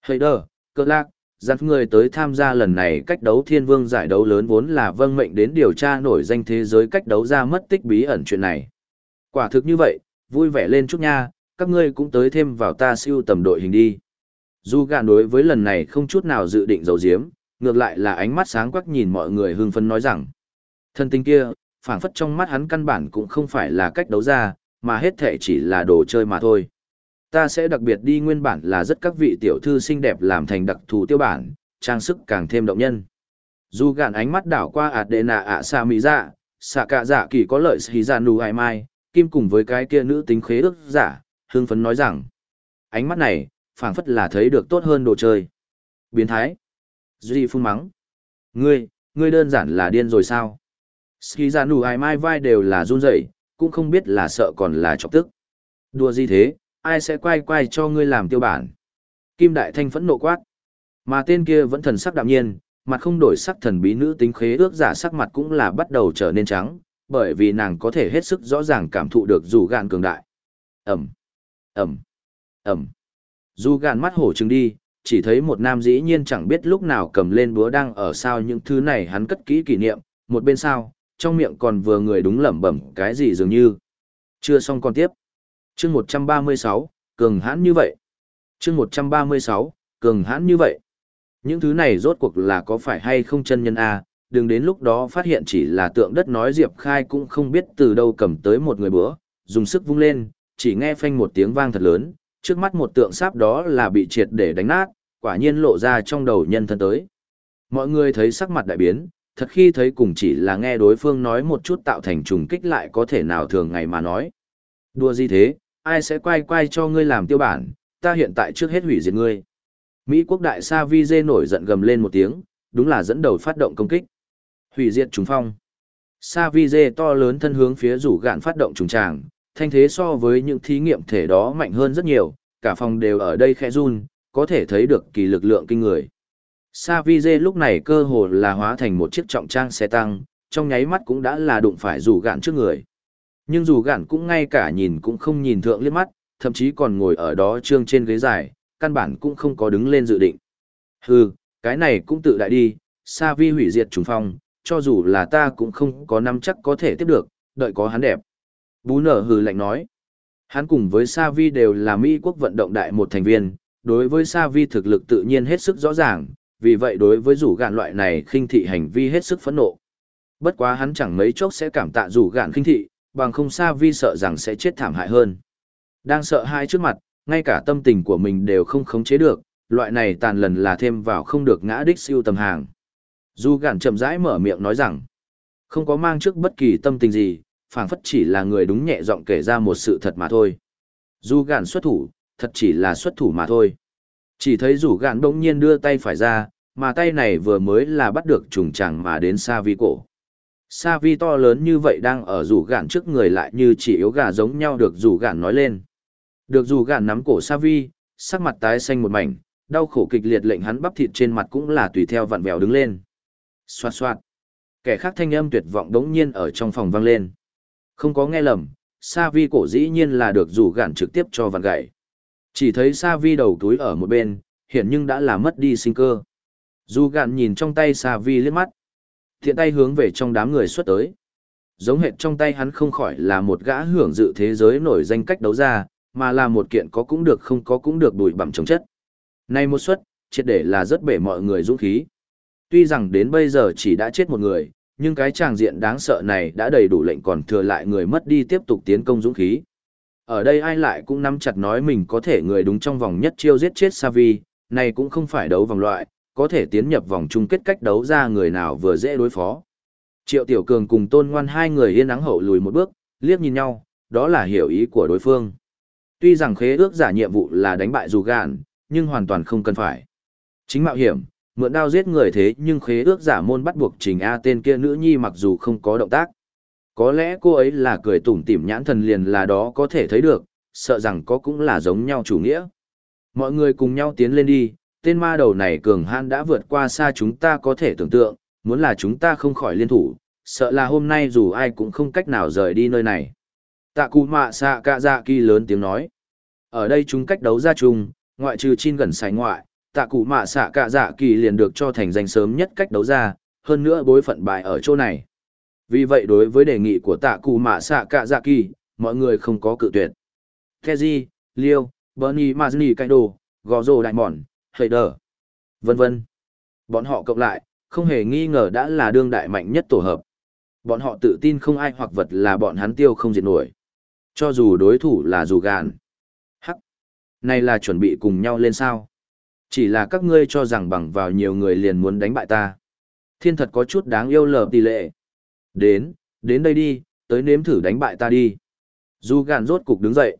Hay đờ, cơ lạc, dắt người tới tham gia lần này cách đấu thiên vương giải đấu lớn vốn là vâng mệnh đến điều tra nổi danh thế giới cách đấu ra mất tích bí ẩn chuyện này. Quả thực như vậy, vui vẻ lên chút nha, các ngươi cũng tới thêm vào ta siêu tầm đội hình đi. Dù gạn đối với lần này không chút nào dự định giấu giếm, ngược lại là ánh mắt sáng quắc nhìn mọi người hưng phấn nói rằng. Thân tình kia, phảng phất trong mắt hắn căn bản cũng không phải là cách đấu ra, mà hết thể chỉ là đồ chơi mà thôi. Ta sẽ đặc biệt đi nguyên bản là rất các vị tiểu thư xinh đẹp làm thành đặc thù tiêu bản, trang sức càng thêm động nhân. Dù gạn ánh mắt đảo qua ạt đệ nạ ạ xa mỹ dạ, xạ cả dạ kỳ có lợi xì dạ nụ ai mai, kim cùng với cái kia nữ tính khế ước giả, hương phấn nói rằng, ánh mắt này, phảng phất là thấy được tốt hơn đồ chơi. Biến thái. Duy phun mắng. Ngươi, ngươi đơn giản là điên rồi sao? Ski ra nụ ai mai vai đều là run rẩy, cũng không biết là sợ còn là chọc tức. Đùa gì thế, ai sẽ quay quay cho ngươi làm tiêu bản? Kim Đại Thanh phẫn nộ quát. Mà tên kia vẫn thần sắc đạm nhiên, mặt không đổi sắc thần bí nữ tính khế ước giả sắc mặt cũng là bắt đầu trở nên trắng, bởi vì nàng có thể hết sức rõ ràng cảm thụ được dù gạn cường đại. Ẩm, Ẩm, Ẩm. Dù gạn mắt hổ trừng đi, chỉ thấy một nam dĩ nhiên chẳng biết lúc nào cầm lên búa đang ở sao những thứ này hắn cất kỹ kỷ niệm, một bên sao, trong miệng còn vừa người đúng lẩm bẩm cái gì dường như. Chưa xong còn tiếp. chương 136, cường hãn như vậy. chương 136, cường hãn như vậy. Những thứ này rốt cuộc là có phải hay không chân nhân A, đừng đến lúc đó phát hiện chỉ là tượng đất nói Diệp Khai cũng không biết từ đâu cầm tới một người bữa, dùng sức vung lên, chỉ nghe phanh một tiếng vang thật lớn, trước mắt một tượng sáp đó là bị triệt để đánh nát, quả nhiên lộ ra trong đầu nhân thân tới. Mọi người thấy sắc mặt đại biến, thật khi thấy cùng chỉ là nghe đối phương nói một chút tạo thành trùng kích lại có thể nào thường ngày mà nói. Đùa gì thế, ai sẽ quay quay cho ngươi làm tiêu bản, ta hiện tại trước hết hủy diệt ngươi. Mỹ quốc đại sa vi dê nổi giận gầm lên một tiếng, đúng là dẫn đầu phát động công kích. Hủy diệt trùng phong. Sa vi dê to lớn thân hướng phía rủ gạn phát động trùng tràng, thanh thế so với những thí nghiệm thể đó mạnh hơn rất nhiều, cả phòng đều ở đây khẽ run, có thể thấy được kỳ lực lượng kinh người. Sa vi dê lúc này cơ hồ là hóa thành một chiếc trọng trang xe tăng, trong nháy mắt cũng đã là đụng phải rủ gạn trước người. Nhưng dù gạn cũng ngay cả nhìn cũng không nhìn thượng liếc mắt, thậm chí còn ngồi ở đó trương trên ghế dài, căn bản cũng không có đứng lên dự định. Hừ, cái này cũng tự đại đi, Sa Vi hủy diệt trùng phong, cho dù là ta cũng không có nắm chắc có thể tiếp được, đợi có hắn đẹp. Bú nở hừ lạnh nói. Hắn cùng với Sa Vi đều là Mỹ quốc vận động đại một thành viên, đối với Sa Vi thực lực tự nhiên hết sức rõ ràng, vì vậy đối với rủ gạn loại này khinh thị hành vi hết sức phẫn nộ. Bất quá hắn chẳng mấy chốc sẽ cảm tạ rủ gạn khinh thị, bằng không Sa Vi sợ rằng sẽ chết thảm hại hơn. Đang sợ hai trước mặt, ngay cả tâm tình của mình đều không khống chế được, loại này tàn lần là thêm vào không được ngã đích siêu tầm hàng. Dù gạn chậm rãi mở miệng nói rằng, không có mang trước bất kỳ tâm tình gì, phảng phất chỉ là người đúng nhẹ giọng kể ra một sự thật mà thôi. Dù gạn xuất thủ, thật chỉ là xuất thủ mà thôi. Chỉ thấy rủ gạn đông nhiên đưa tay phải ra, mà tay này vừa mới là bắt được trùng chẳng mà đến xa vi cổ. Sa vi to lớn như vậy đang ở rủ gạn trước người lại như chỉ yếu gà giống nhau được rủ gạn nói lên. Được dù gạn nắm cổ Sa Vi, sắc mặt tái xanh một mảnh, đau khổ kịch liệt lệnh hắn bắp thịt trên mặt cũng là tùy theo vặn vẹo đứng lên. Xoạt xoạt. Kẻ khác thanh âm tuyệt vọng đống nhiên ở trong phòng vang lên. Không có nghe lầm, Sa Vi cổ dĩ nhiên là được dù gạn trực tiếp cho vặn gãy. Chỉ thấy Sa Vi đầu túi ở một bên, hiện nhưng đã là mất đi sinh cơ. Dù gạn nhìn trong tay Sa Vi liếc mắt. Thiện tay hướng về trong đám người xuất tới. Giống hệt trong tay hắn không khỏi là một gã hưởng dự thế giới nổi danh cách đấu ra, mà là một kiện có cũng được không có cũng được đùi bặm chống chất. Nay một suất, triệt để là rất bể mọi người dũng khí. Tuy rằng đến bây giờ chỉ đã chết một người, nhưng cái tràng diện đáng sợ này đã đầy đủ lệnh còn thừa lại người mất đi tiếp tục tiến công dũng khí. Ở đây ai lại cũng nắm chặt nói mình có thể người đúng trong vòng nhất chiêu giết chết Savi, này cũng không phải đấu vòng loại, có thể tiến nhập vòng chung kết cách đấu ra người nào vừa dễ đối phó. Triệu Tiểu Cường cùng Tôn Ngoan hai người yên nắng hậu lùi một bước, liếc nhìn nhau, đó là hiểu ý của đối phương. Tuy rằng khế ước giả nhiệm vụ là đánh bại dù gạn, nhưng hoàn toàn không cần phải. Chính mạo hiểm, mượn đao giết người thế nhưng khế ước giả môn bắt buộc trình A tên kia nữ nhi mặc dù không có động tác. Có lẽ cô ấy là cười tủm tỉm nhãn thần liền là đó có thể thấy được, sợ rằng có cũng là giống nhau chủ nghĩa. Mọi người cùng nhau tiến lên đi, tên ma đầu này cường han đã vượt qua xa chúng ta có thể tưởng tượng, muốn là chúng ta không khỏi liên thủ, sợ là hôm nay dù ai cũng không cách nào rời đi nơi này. Tạ cụ mạ xạ cạ dạ kỳ lớn tiếng nói. Ở đây chúng cách đấu ra chung, ngoại trừ chin gần sài ngoại, tạ cụ mạ xạ cạ dạ kỳ liền được cho thành danh sớm nhất cách đấu ra, hơn nữa bối phận bại ở chỗ này. Vì vậy đối với đề nghị của tạ cụ mạ xạ cạ dạ kỳ, mọi người không có cự tuyệt. Keji, Liêu, Bernie Mazni Kaido, Gò Rồ Đại Mòn, Hader, vân vân. Bọn họ cộng lại, không hề nghi ngờ đã là đương đại mạnh nhất tổ hợp. Bọn họ tự tin không ai hoặc vật là bọn hắn tiêu không diệt nổi. Cho dù đối thủ là dù gàn. Hắc. Này là chuẩn bị cùng nhau lên sao. Chỉ là các ngươi cho rằng bằng vào nhiều người liền muốn đánh bại ta. Thiên thật có chút đáng yêu lờ tỷ lệ. Đến, đến đây đi, tới nếm thử đánh bại ta đi. Dù gàn rốt cục đứng dậy.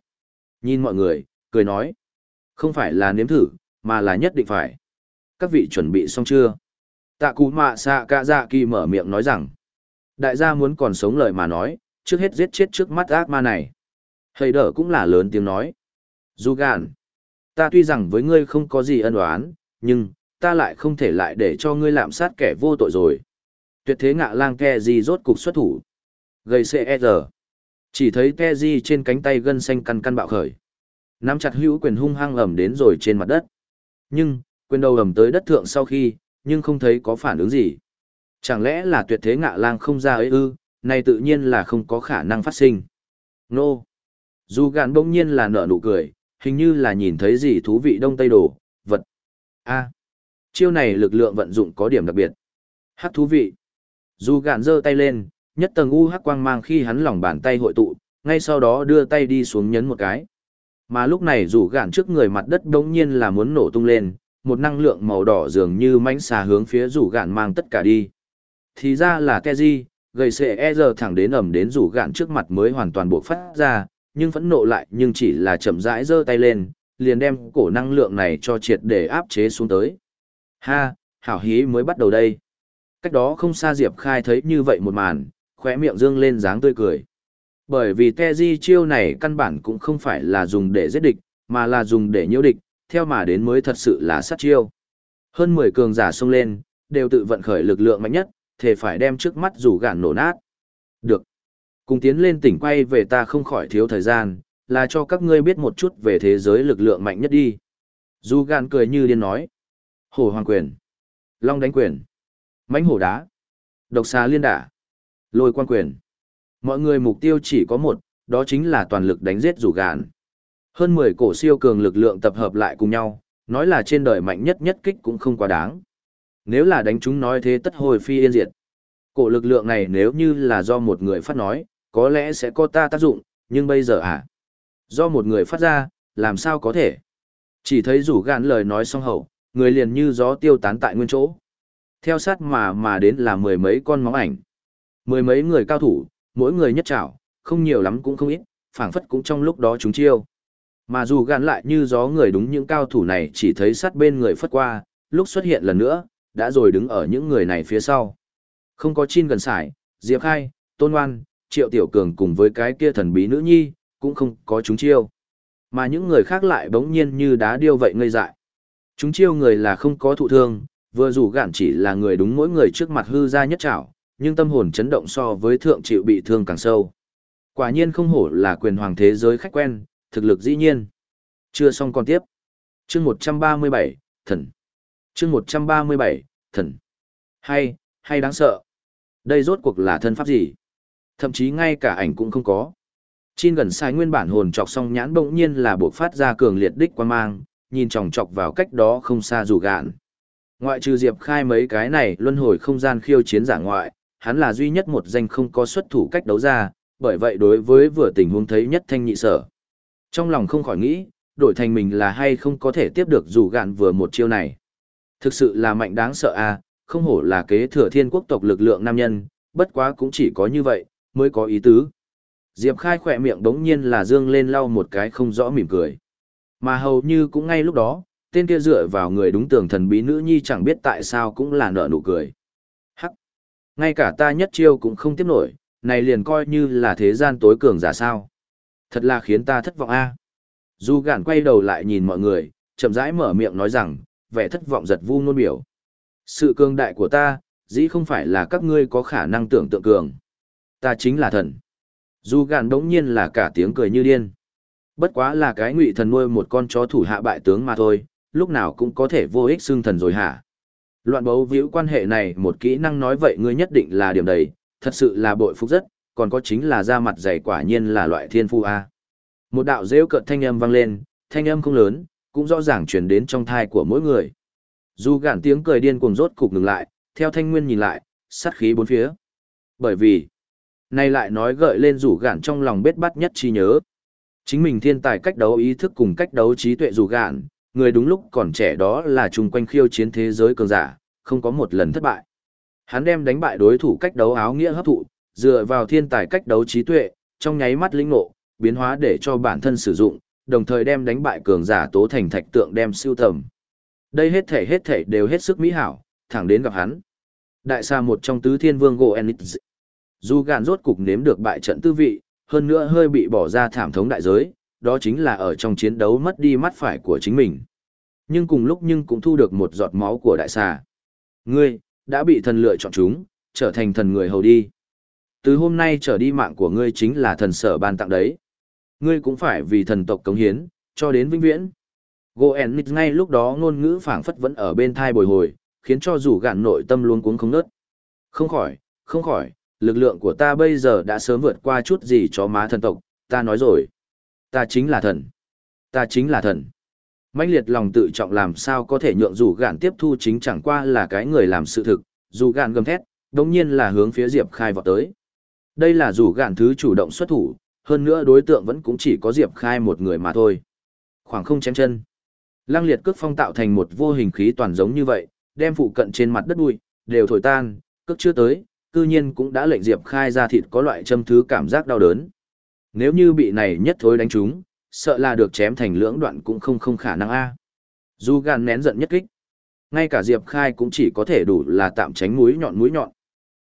Nhìn mọi người, cười nói. Không phải là nếm thử, mà là nhất định phải. Các vị chuẩn bị xong chưa? Tạ cú mạ xạ cả dạ kỳ mở miệng nói rằng. Đại gia muốn còn sống lời mà nói, trước hết giết chết trước mắt ác ma này. Hầy đỡ cũng là lớn tiếng nói. Dù gàn. Ta tuy rằng với ngươi không có gì ân oán, nhưng, ta lại không thể lại để cho ngươi lạm sát kẻ vô tội rồi. Tuyệt thế ngạ lang ke gì rốt cục xuất thủ. Gây CR. E Chỉ thấy ke gì trên cánh tay gân xanh căn căn bạo khởi. Nắm chặt hữu quyền hung hăng ẩm đến rồi trên mặt đất. Nhưng, quyền đầu ẩm tới đất thượng sau khi, nhưng không thấy có phản ứng gì. Chẳng lẽ là tuyệt thế ngạ lang không ra ấy ư, này tự nhiên là không có khả năng phát sinh. Nô! Dù gạn bỗng nhiên là nở nụ cười, hình như là nhìn thấy gì thú vị đông tây đồ, vật. a chiêu này lực lượng vận dụng có điểm đặc biệt. Hắc thú vị. Dù gạn giơ tay lên, nhất tầng u hắc quang mang khi hắn lòng bàn tay hội tụ, ngay sau đó đưa tay đi xuống nhấn một cái. Mà lúc này rủ gạn trước người mặt đất đống nhiên là muốn nổ tung lên, một năng lượng màu đỏ dường như mãnh xà hướng phía rủ gạn mang tất cả đi. Thì ra là Keji, gầy xệ e giờ thẳng đến ẩm đến rủ gạn trước mặt mới hoàn toàn buộc phát ra, nhưng phẫn nộ lại nhưng chỉ là chậm rãi giơ tay lên, liền đem cổ năng lượng này cho triệt để áp chế xuống tới. Ha, hảo hí mới bắt đầu đây. Cách đó không xa Diệp Khai thấy như vậy một màn, khóe miệng dương lên dáng tươi cười. Bởi vì Teji chiêu này căn bản cũng không phải là dùng để giết địch, mà là dùng để nhiễu địch, theo mà đến mới thật sự là sát chiêu. Hơn 10 cường giả xông lên, đều tự vận khởi lực lượng mạnh nhất, thể phải đem trước mắt rủ gạn nổ nát. Được. Cùng tiến lên tỉnh quay về ta không khỏi thiếu thời gian, là cho các ngươi biết một chút về thế giới lực lượng mạnh nhất đi. Du gan cười như điên nói. Hổ hoàng quyền. Long đánh quyền. mãnh hổ đá. Độc xà liên đả. Lôi quan quyền. Mọi người mục tiêu chỉ có một, đó chính là toàn lực đánh giết rủ gạn. Hơn 10 cổ siêu cường lực lượng tập hợp lại cùng nhau, nói là trên đời mạnh nhất nhất kích cũng không quá đáng. Nếu là đánh chúng nói thế tất hồi phi yên diệt. Cổ lực lượng này nếu như là do một người phát nói, có lẽ sẽ có ta tác dụng, nhưng bây giờ à? Do một người phát ra, làm sao có thể? Chỉ thấy rủ gạn lời nói xong hậu, người liền như gió tiêu tán tại nguyên chỗ. Theo sát mà mà đến là mười mấy con móng ảnh. Mười mấy người cao thủ, mỗi người nhất trảo, không nhiều lắm cũng không ít, phảng phất cũng trong lúc đó chúng chiêu. Mà dù gạn lại như gió người đúng những cao thủ này chỉ thấy sát bên người phất qua, lúc xuất hiện lần nữa, đã rồi đứng ở những người này phía sau. Không có chin gần sải, Diệp Khai, Tôn Ngoan, Triệu Tiểu Cường cùng với cái kia thần bí nữ nhi, cũng không có chúng chiêu. Mà những người khác lại bỗng nhiên như đá điêu vậy ngây dại. Chúng chiêu người là không có thụ thương, vừa dù gạn chỉ là người đúng mỗi người trước mặt hư ra nhất trảo, nhưng tâm hồn chấn động so với thượng chịu bị thương càng sâu. Quả nhiên không hổ là quyền hoàng thế giới khách quen, thực lực dĩ nhiên. Chưa xong còn tiếp. Chương 137, thần. Chương 137, thần. Hay, hay đáng sợ. Đây rốt cuộc là thân pháp gì? Thậm chí ngay cả ảnh cũng không có. Chin gần sai nguyên bản hồn chọc song nhãn bỗng nhiên là buộc phát ra cường liệt đích quan mang, nhìn chòng chọc vào cách đó không xa dù gạn. Ngoại trừ Diệp Khai mấy cái này luân hồi không gian khiêu chiến giả ngoại, hắn là duy nhất một danh không có xuất thủ cách đấu ra, bởi vậy đối với vừa tình huống thấy nhất thanh nhị sở. Trong lòng không khỏi nghĩ, đổi thành mình là hay không có thể tiếp được dù gạn vừa một chiêu này. Thực sự là mạnh đáng sợ à, không hổ là kế thừa thiên quốc tộc lực lượng nam nhân, bất quá cũng chỉ có như vậy, mới có ý tứ. Diệp Khai khỏe miệng đống nhiên là dương lên lau một cái không rõ mỉm cười. Mà hầu như cũng ngay lúc đó, tên kia dựa vào người đúng tưởng thần bí nữ nhi chẳng biết tại sao cũng là nở nụ cười. Hắc! Ngay cả ta nhất chiêu cũng không tiếp nổi, này liền coi như là thế gian tối cường giả sao. Thật là khiến ta thất vọng a. Du gạn quay đầu lại nhìn mọi người, chậm rãi mở miệng nói rằng, vẻ thất vọng giật vu nôn biểu. Sự cường đại của ta, dĩ không phải là các ngươi có khả năng tưởng tượng cường. Ta chính là thần. dù gạn đống nhiên là cả tiếng cười như điên. Bất quá là cái ngụy thần nuôi một con chó thủ hạ bại tướng mà thôi, lúc nào cũng có thể vô ích xương thần rồi hả? Loạn bấu víu quan hệ này một kỹ năng nói vậy ngươi nhất định là điểm đầy, thật sự là bội phục rất, còn có chính là da mặt dày quả nhiên là loại thiên phu A. Một đạo rêu cợt thanh âm vang lên, thanh âm không lớn, cũng rõ ràng truyền đến trong thai của mỗi người. Dù gạn tiếng cười điên cuồng rốt cục ngừng lại, theo thanh nguyên nhìn lại, sát khí bốn phía. Bởi vì, nay lại nói gợi lên rủ gạn trong lòng bết bắt nhất chi nhớ. Chính mình thiên tài cách đấu ý thức cùng cách đấu trí tuệ rủ gạn, người đúng lúc còn trẻ đó là chung quanh khiêu chiến thế giới cường giả, không có một lần thất bại. Hắn đem đánh bại đối thủ cách đấu áo nghĩa hấp thụ, dựa vào thiên tài cách đấu trí tuệ, trong nháy mắt linh ngộ, biến hóa để cho bản thân sử dụng, đồng thời đem đánh bại cường giả tố thành thạch tượng đem siêu tầm. Đây hết thể hết thể đều hết sức mỹ hảo, thẳng đến gặp hắn. Đại xa một trong tứ thiên vương gỗ Enix. Dù gạn rốt cục nếm được bại trận tư vị, hơn nữa hơi bị bỏ ra thảm thống đại giới, đó chính là ở trong chiến đấu mất đi mắt phải của chính mình. Nhưng cùng lúc nhưng cũng thu được một giọt máu của đại xà. Ngươi, đã bị thần lựa chọn chúng, trở thành thần người hầu đi. Từ hôm nay trở đi mạng của ngươi chính là thần sở ban tặng đấy. Ngươi cũng phải vì thần tộc cống hiến, cho đến vĩnh viễn. Goen Nít ngay lúc đó ngôn ngữ phảng phất vẫn ở bên thai bồi hồi, khiến cho dù gạn nội tâm luôn cuống không nớt. Không khỏi, không khỏi, lực lượng của ta bây giờ đã sớm vượt qua chút gì cho má thần tộc, ta nói rồi. Ta chính là thần. Ta chính là thần. mãnh liệt lòng tự trọng làm sao có thể nhượng dù gạn tiếp thu chính chẳng qua là cái người làm sự thực, dù gạn gầm thét, đồng nhiên là hướng phía Diệp Khai vọt tới. Đây là dù gạn thứ chủ động xuất thủ, hơn nữa đối tượng vẫn cũng chỉ có Diệp Khai một người mà thôi. Khoảng không chém chân. Lăng liệt cước phong tạo thành một vô hình khí toàn giống như vậy, đem phụ cận trên mặt đất bụi, đều thổi tan, cước chưa tới, cư nhiên cũng đã lệnh Diệp Khai ra thịt có loại châm thứ cảm giác đau đớn. Nếu như bị này nhất thối đánh trúng, sợ là được chém thành lưỡng đoạn cũng không không khả năng a. Dù gan nén giận nhất kích, ngay cả Diệp Khai cũng chỉ có thể đủ là tạm tránh mũi nhọn mũi nhọn.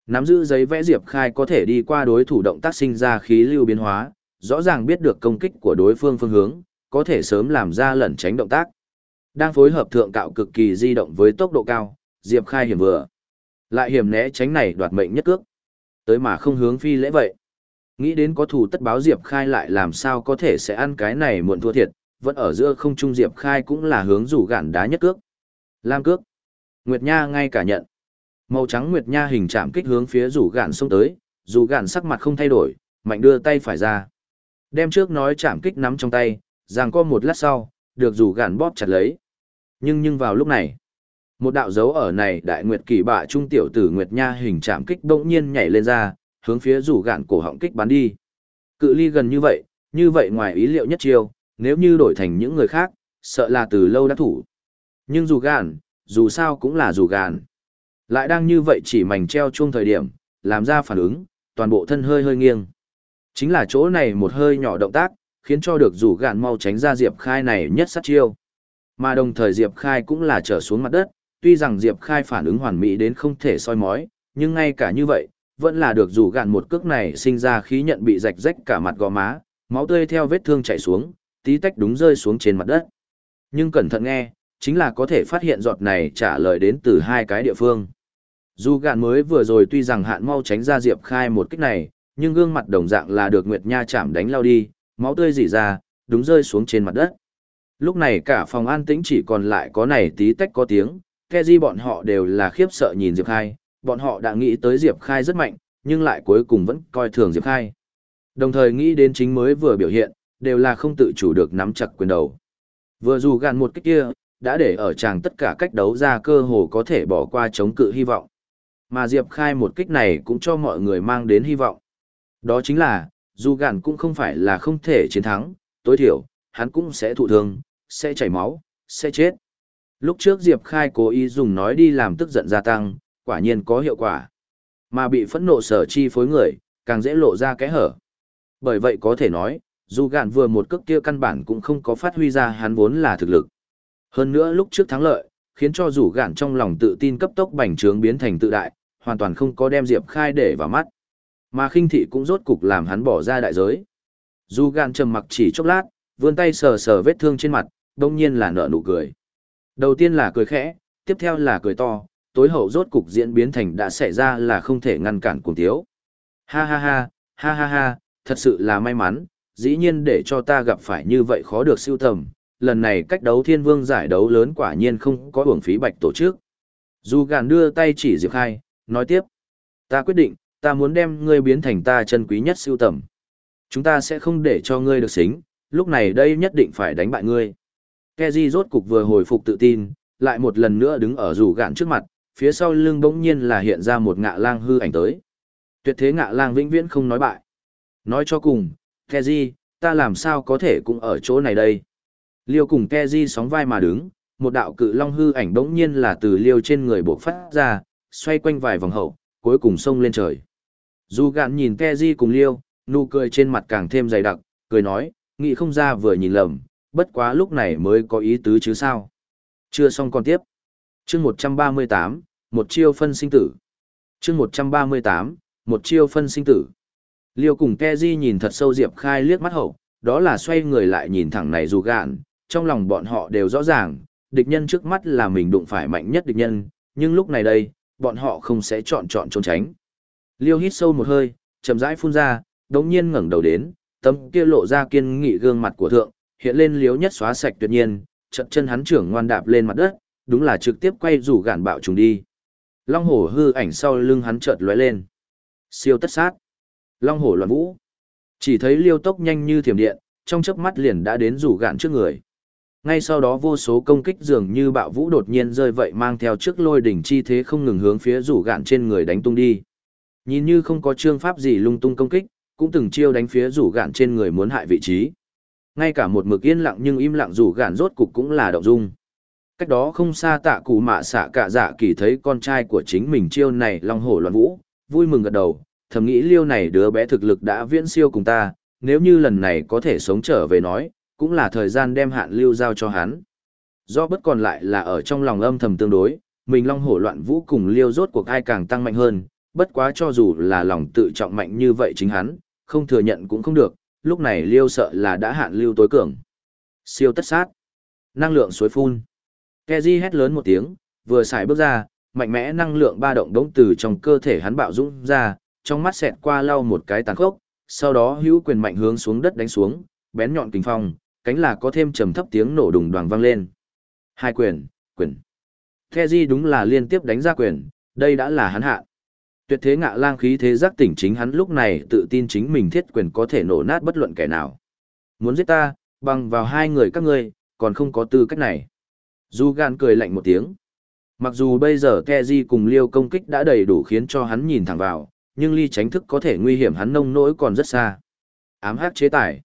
Nắm giữ giấy vẽ Diệp Khai có thể đi qua đối thủ động tác sinh ra khí lưu biến hóa, rõ ràng biết được công kích của đối phương phương hướng, có thể sớm làm ra lẩn tránh động tác. Đang phối hợp thượng cạo cực kỳ di động với tốc độ cao, Diệp Khai hiểm vừa. Lại hiểm né tránh này đoạt mệnh nhất cước. Tới mà không hướng phi lễ vậy. Nghĩ đến có thủ tất báo Diệp Khai lại làm sao có thể sẽ ăn cái này muộn thua thiệt, vẫn ở giữa không trung Diệp Khai cũng là hướng rủ gạn đá nhất cước. Lam cước. Nguyệt Nha ngay cả nhận. Màu trắng Nguyệt Nha hình chạm kích hướng phía rủ gạn xông tới, rủ gạn sắc mặt không thay đổi, mạnh đưa tay phải ra. Đem trước nói chạm kích nắm trong tay, giằng co một lát sau, được rủ gạn bóp chặt lấy. Nhưng nhưng vào lúc này, một đạo dấu ở này đại nguyệt kỳ bạ trung tiểu tử Nguyệt Nha hình chạm kích bỗng nhiên nhảy lên ra, hướng phía rủ gạn cổ họng kích bắn đi. Cự ly gần như vậy, như vậy ngoài ý liệu nhất chiêu, nếu như đổi thành những người khác, sợ là từ lâu đã thủ. Nhưng dù gạn, dù sao cũng là dù gạn. Lại đang như vậy chỉ mảnh treo chung thời điểm, làm ra phản ứng, toàn bộ thân hơi hơi nghiêng. Chính là chỗ này một hơi nhỏ động tác, khiến cho được rủ gạn mau tránh ra Diệp Khai này nhất sát chiêu. Mà đồng thời Diệp Khai cũng là trở xuống mặt đất, tuy rằng Diệp Khai phản ứng hoàn mỹ đến không thể soi mói, nhưng ngay cả như vậy, vẫn là được rủ gạn một cước này sinh ra khí nhận bị rạch rách cả mặt gò má, máu tươi theo vết thương chảy xuống, tí tách đúng rơi xuống trên mặt đất. Nhưng cẩn thận nghe, chính là có thể phát hiện giọt này trả lời đến từ hai cái địa phương. Dù gạn mới vừa rồi tuy rằng hạn mau tránh ra Diệp Khai một kích này, nhưng gương mặt đồng dạng là được Nguyệt Nha chạm đánh lao đi, máu tươi rỉ ra, đúng rơi xuống trên mặt đất. Lúc này cả phòng an tĩnh chỉ còn lại có này tí tách có tiếng, Keji bọn họ đều là khiếp sợ nhìn Diệp Khai, bọn họ đã nghĩ tới Diệp Khai rất mạnh, nhưng lại cuối cùng vẫn coi thường Diệp Khai. Đồng thời nghĩ đến chính mới vừa biểu hiện, đều là không tự chủ được nắm chặt quyền đầu. Vừa dù gàn một kích kia, đã để ở chàng tất cả cách đấu ra cơ hồ có thể bỏ qua chống cự hy vọng. Mà Diệp Khai một kích này cũng cho mọi người mang đến hy vọng. Đó chính là, dù gàn cũng không phải là không thể chiến thắng, tối thiểu, hắn cũng sẽ thụ thương, sẽ chảy máu, sẽ chết. Lúc trước Diệp Khai cố ý dùng nói đi làm tức giận gia tăng, quả nhiên có hiệu quả. Mà bị phẫn nộ sở chi phối người, càng dễ lộ ra cái hở. Bởi vậy có thể nói, dù gạn vừa một cước kia căn bản cũng không có phát huy ra hắn vốn là thực lực. Hơn nữa lúc trước thắng lợi, khiến cho rủ gạn trong lòng tự tin cấp tốc bành trướng biến thành tự đại, hoàn toàn không có đem Diệp Khai để vào mắt. Mà khinh thị cũng rốt cục làm hắn bỏ ra đại giới. Dù gạn trầm mặc chỉ chốc lát, vươn tay sờ sờ vết thương trên mặt, đông nhiên là nở nụ cười. Đầu tiên là cười khẽ, tiếp theo là cười to, tối hậu rốt cục diễn biến thành đã xảy ra là không thể ngăn cản cuồng tiếu. Ha ha ha, ha ha ha, thật sự là may mắn, dĩ nhiên để cho ta gặp phải như vậy khó được siêu tầm, lần này cách đấu thiên vương giải đấu lớn quả nhiên không có uổng phí bạch tổ chức. Dù gàn đưa tay chỉ Diệp Khai, nói tiếp, ta quyết định, ta muốn đem ngươi biến thành ta chân quý nhất siêu tầm. Chúng ta sẽ không để cho ngươi được xính, lúc này đây nhất định phải đánh bại ngươi. Keji rốt cục vừa hồi phục tự tin, lại một lần nữa đứng ở rủ gạn trước mặt, phía sau lưng bỗng nhiên là hiện ra một ngạ lang hư ảnh tới. Tuyệt thế ngạ lang vĩnh viễn không nói bại. Nói cho cùng, Keji, ta làm sao có thể cũng ở chỗ này đây. Liêu cùng Keji sóng vai mà đứng, một đạo cự long hư ảnh bỗng nhiên là từ liêu trên người bộc phát ra, xoay quanh vài vòng hậu, cuối cùng xông lên trời. Dù gạn nhìn Keji cùng liêu, nụ cười trên mặt càng thêm dày đặc, cười nói, nghĩ không ra vừa nhìn lầm, bất quá lúc này mới có ý tứ chứ sao. Chưa xong còn tiếp. chương 138, một chiêu phân sinh tử. chương 138, một chiêu phân sinh tử. Liêu cùng Keji nhìn thật sâu Diệp Khai liếc mắt hậu, đó là xoay người lại nhìn thẳng này dù gạn, trong lòng bọn họ đều rõ ràng, địch nhân trước mắt là mình đụng phải mạnh nhất địch nhân, nhưng lúc này đây, bọn họ không sẽ chọn chọn trốn tránh. Liêu hít sâu một hơi, chậm rãi phun ra, đống nhiên ngẩng đầu đến, tấm kia lộ ra kiên nghị gương mặt của thượng, hiện lên liếu nhất xóa sạch tuyệt nhiên, trận chân hắn trưởng ngoan đạp lên mặt đất, đúng là trực tiếp quay rủ gạn bạo trùng đi. Long hổ hư ảnh sau lưng hắn chợt lóe lên. Siêu tất sát. Long hổ loạn vũ. Chỉ thấy liêu tốc nhanh như thiểm điện, trong chớp mắt liền đã đến rủ gạn trước người. Ngay sau đó vô số công kích dường như bạo vũ đột nhiên rơi vậy mang theo trước lôi đỉnh chi thế không ngừng hướng phía rủ gạn trên người đánh tung đi. Nhìn như không có trương pháp gì lung tung công kích, cũng từng chiêu đánh phía rủ gạn trên người muốn hại vị trí. Ngay cả một mực yên lặng nhưng im lặng dù gạn rốt cục cũng là động dung. Cách đó không xa tạ cụ mạ xạ cả dạ kỳ thấy con trai của chính mình chiêu này long hổ loạn vũ, vui mừng gật đầu, thầm nghĩ liêu này đứa bé thực lực đã viễn siêu cùng ta, nếu như lần này có thể sống trở về nói, cũng là thời gian đem hạn lưu giao cho hắn. Do bất còn lại là ở trong lòng âm thầm tương đối, mình long hổ loạn vũ cùng liêu rốt cuộc ai càng tăng mạnh hơn, bất quá cho dù là lòng tự trọng mạnh như vậy chính hắn, không thừa nhận cũng không được, lúc này liêu sợ là đã hạn lưu tối cường. Siêu tất sát. Năng lượng suối phun. Keji hét lớn một tiếng, vừa xài bước ra, mạnh mẽ năng lượng ba động đống từ trong cơ thể hắn bạo dũng ra, trong mắt xẹt qua lau một cái tàn khốc, sau đó hữu quyền mạnh hướng xuống đất đánh xuống, bén nhọn kinh phong, cánh là có thêm trầm thấp tiếng nổ đùng đoàng vang lên. Hai quyền, quyền. Keji đúng là liên tiếp đánh ra quyền, đây đã là hắn hạ. Tuyệt thế ngạ lang khí thế giác tỉnh chính hắn lúc này tự tin chính mình thiết quyền có thể nổ nát bất luận kẻ nào. Muốn giết ta, bằng vào hai người các ngươi, còn không có tư cách này. Du gan cười lạnh một tiếng. Mặc dù bây giờ Keji cùng liêu công kích đã đầy đủ khiến cho hắn nhìn thẳng vào, nhưng ly tránh thức có thể nguy hiểm hắn nông nỗi còn rất xa. Ám hắc chế tải.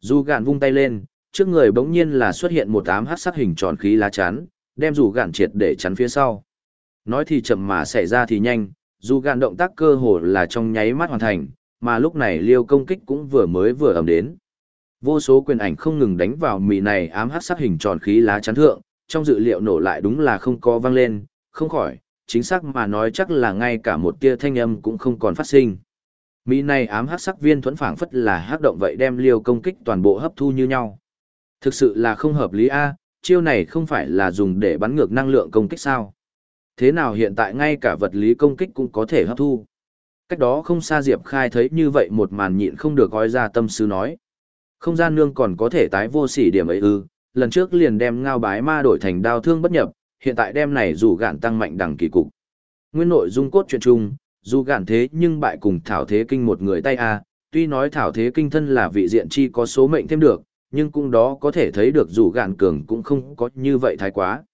Du gạn vung tay lên, trước người bỗng nhiên là xuất hiện một ám hắc sắc hình tròn khí lá chắn, đem dù gạn triệt để chắn phía sau. Nói thì chậm mà xảy ra thì nhanh, dù gạn động tác cơ hồ là trong nháy mắt hoàn thành, mà lúc này liêu công kích cũng vừa mới vừa ẩm đến. Vô số quyền ảnh không ngừng đánh vào mì này ám hắc sắc hình tròn khí lá chắn thượng, trong dự liệu nổ lại đúng là không có vang lên, không khỏi, chính xác mà nói chắc là ngay cả một tia thanh âm cũng không còn phát sinh. Mỹ này ám hắc sắc viên thuẫn phảng phất là hắc động vậy đem liều công kích toàn bộ hấp thu như nhau. Thực sự là không hợp lý a, chiêu này không phải là dùng để bắn ngược năng lượng công kích sao? Thế nào hiện tại ngay cả vật lý công kích cũng có thể hấp thu? Cách đó không xa Diệp Khai thấy như vậy một màn nhịn không được gói ra tâm sư nói. Không gian nương còn có thể tái vô sỉ điểm ấy ư, lần trước liền đem ngao bái ma đổi thành đao thương bất nhập, hiện tại đem này dù gạn tăng mạnh đẳng kỳ cục. Nguyên nội dung cốt truyện chung, dù gạn thế nhưng bại cùng Thảo Thế Kinh một người tay A, tuy nói Thảo Thế Kinh thân là vị diện chi có số mệnh thêm được, nhưng cũng đó có thể thấy được dù gạn cường cũng không có như vậy thái quá.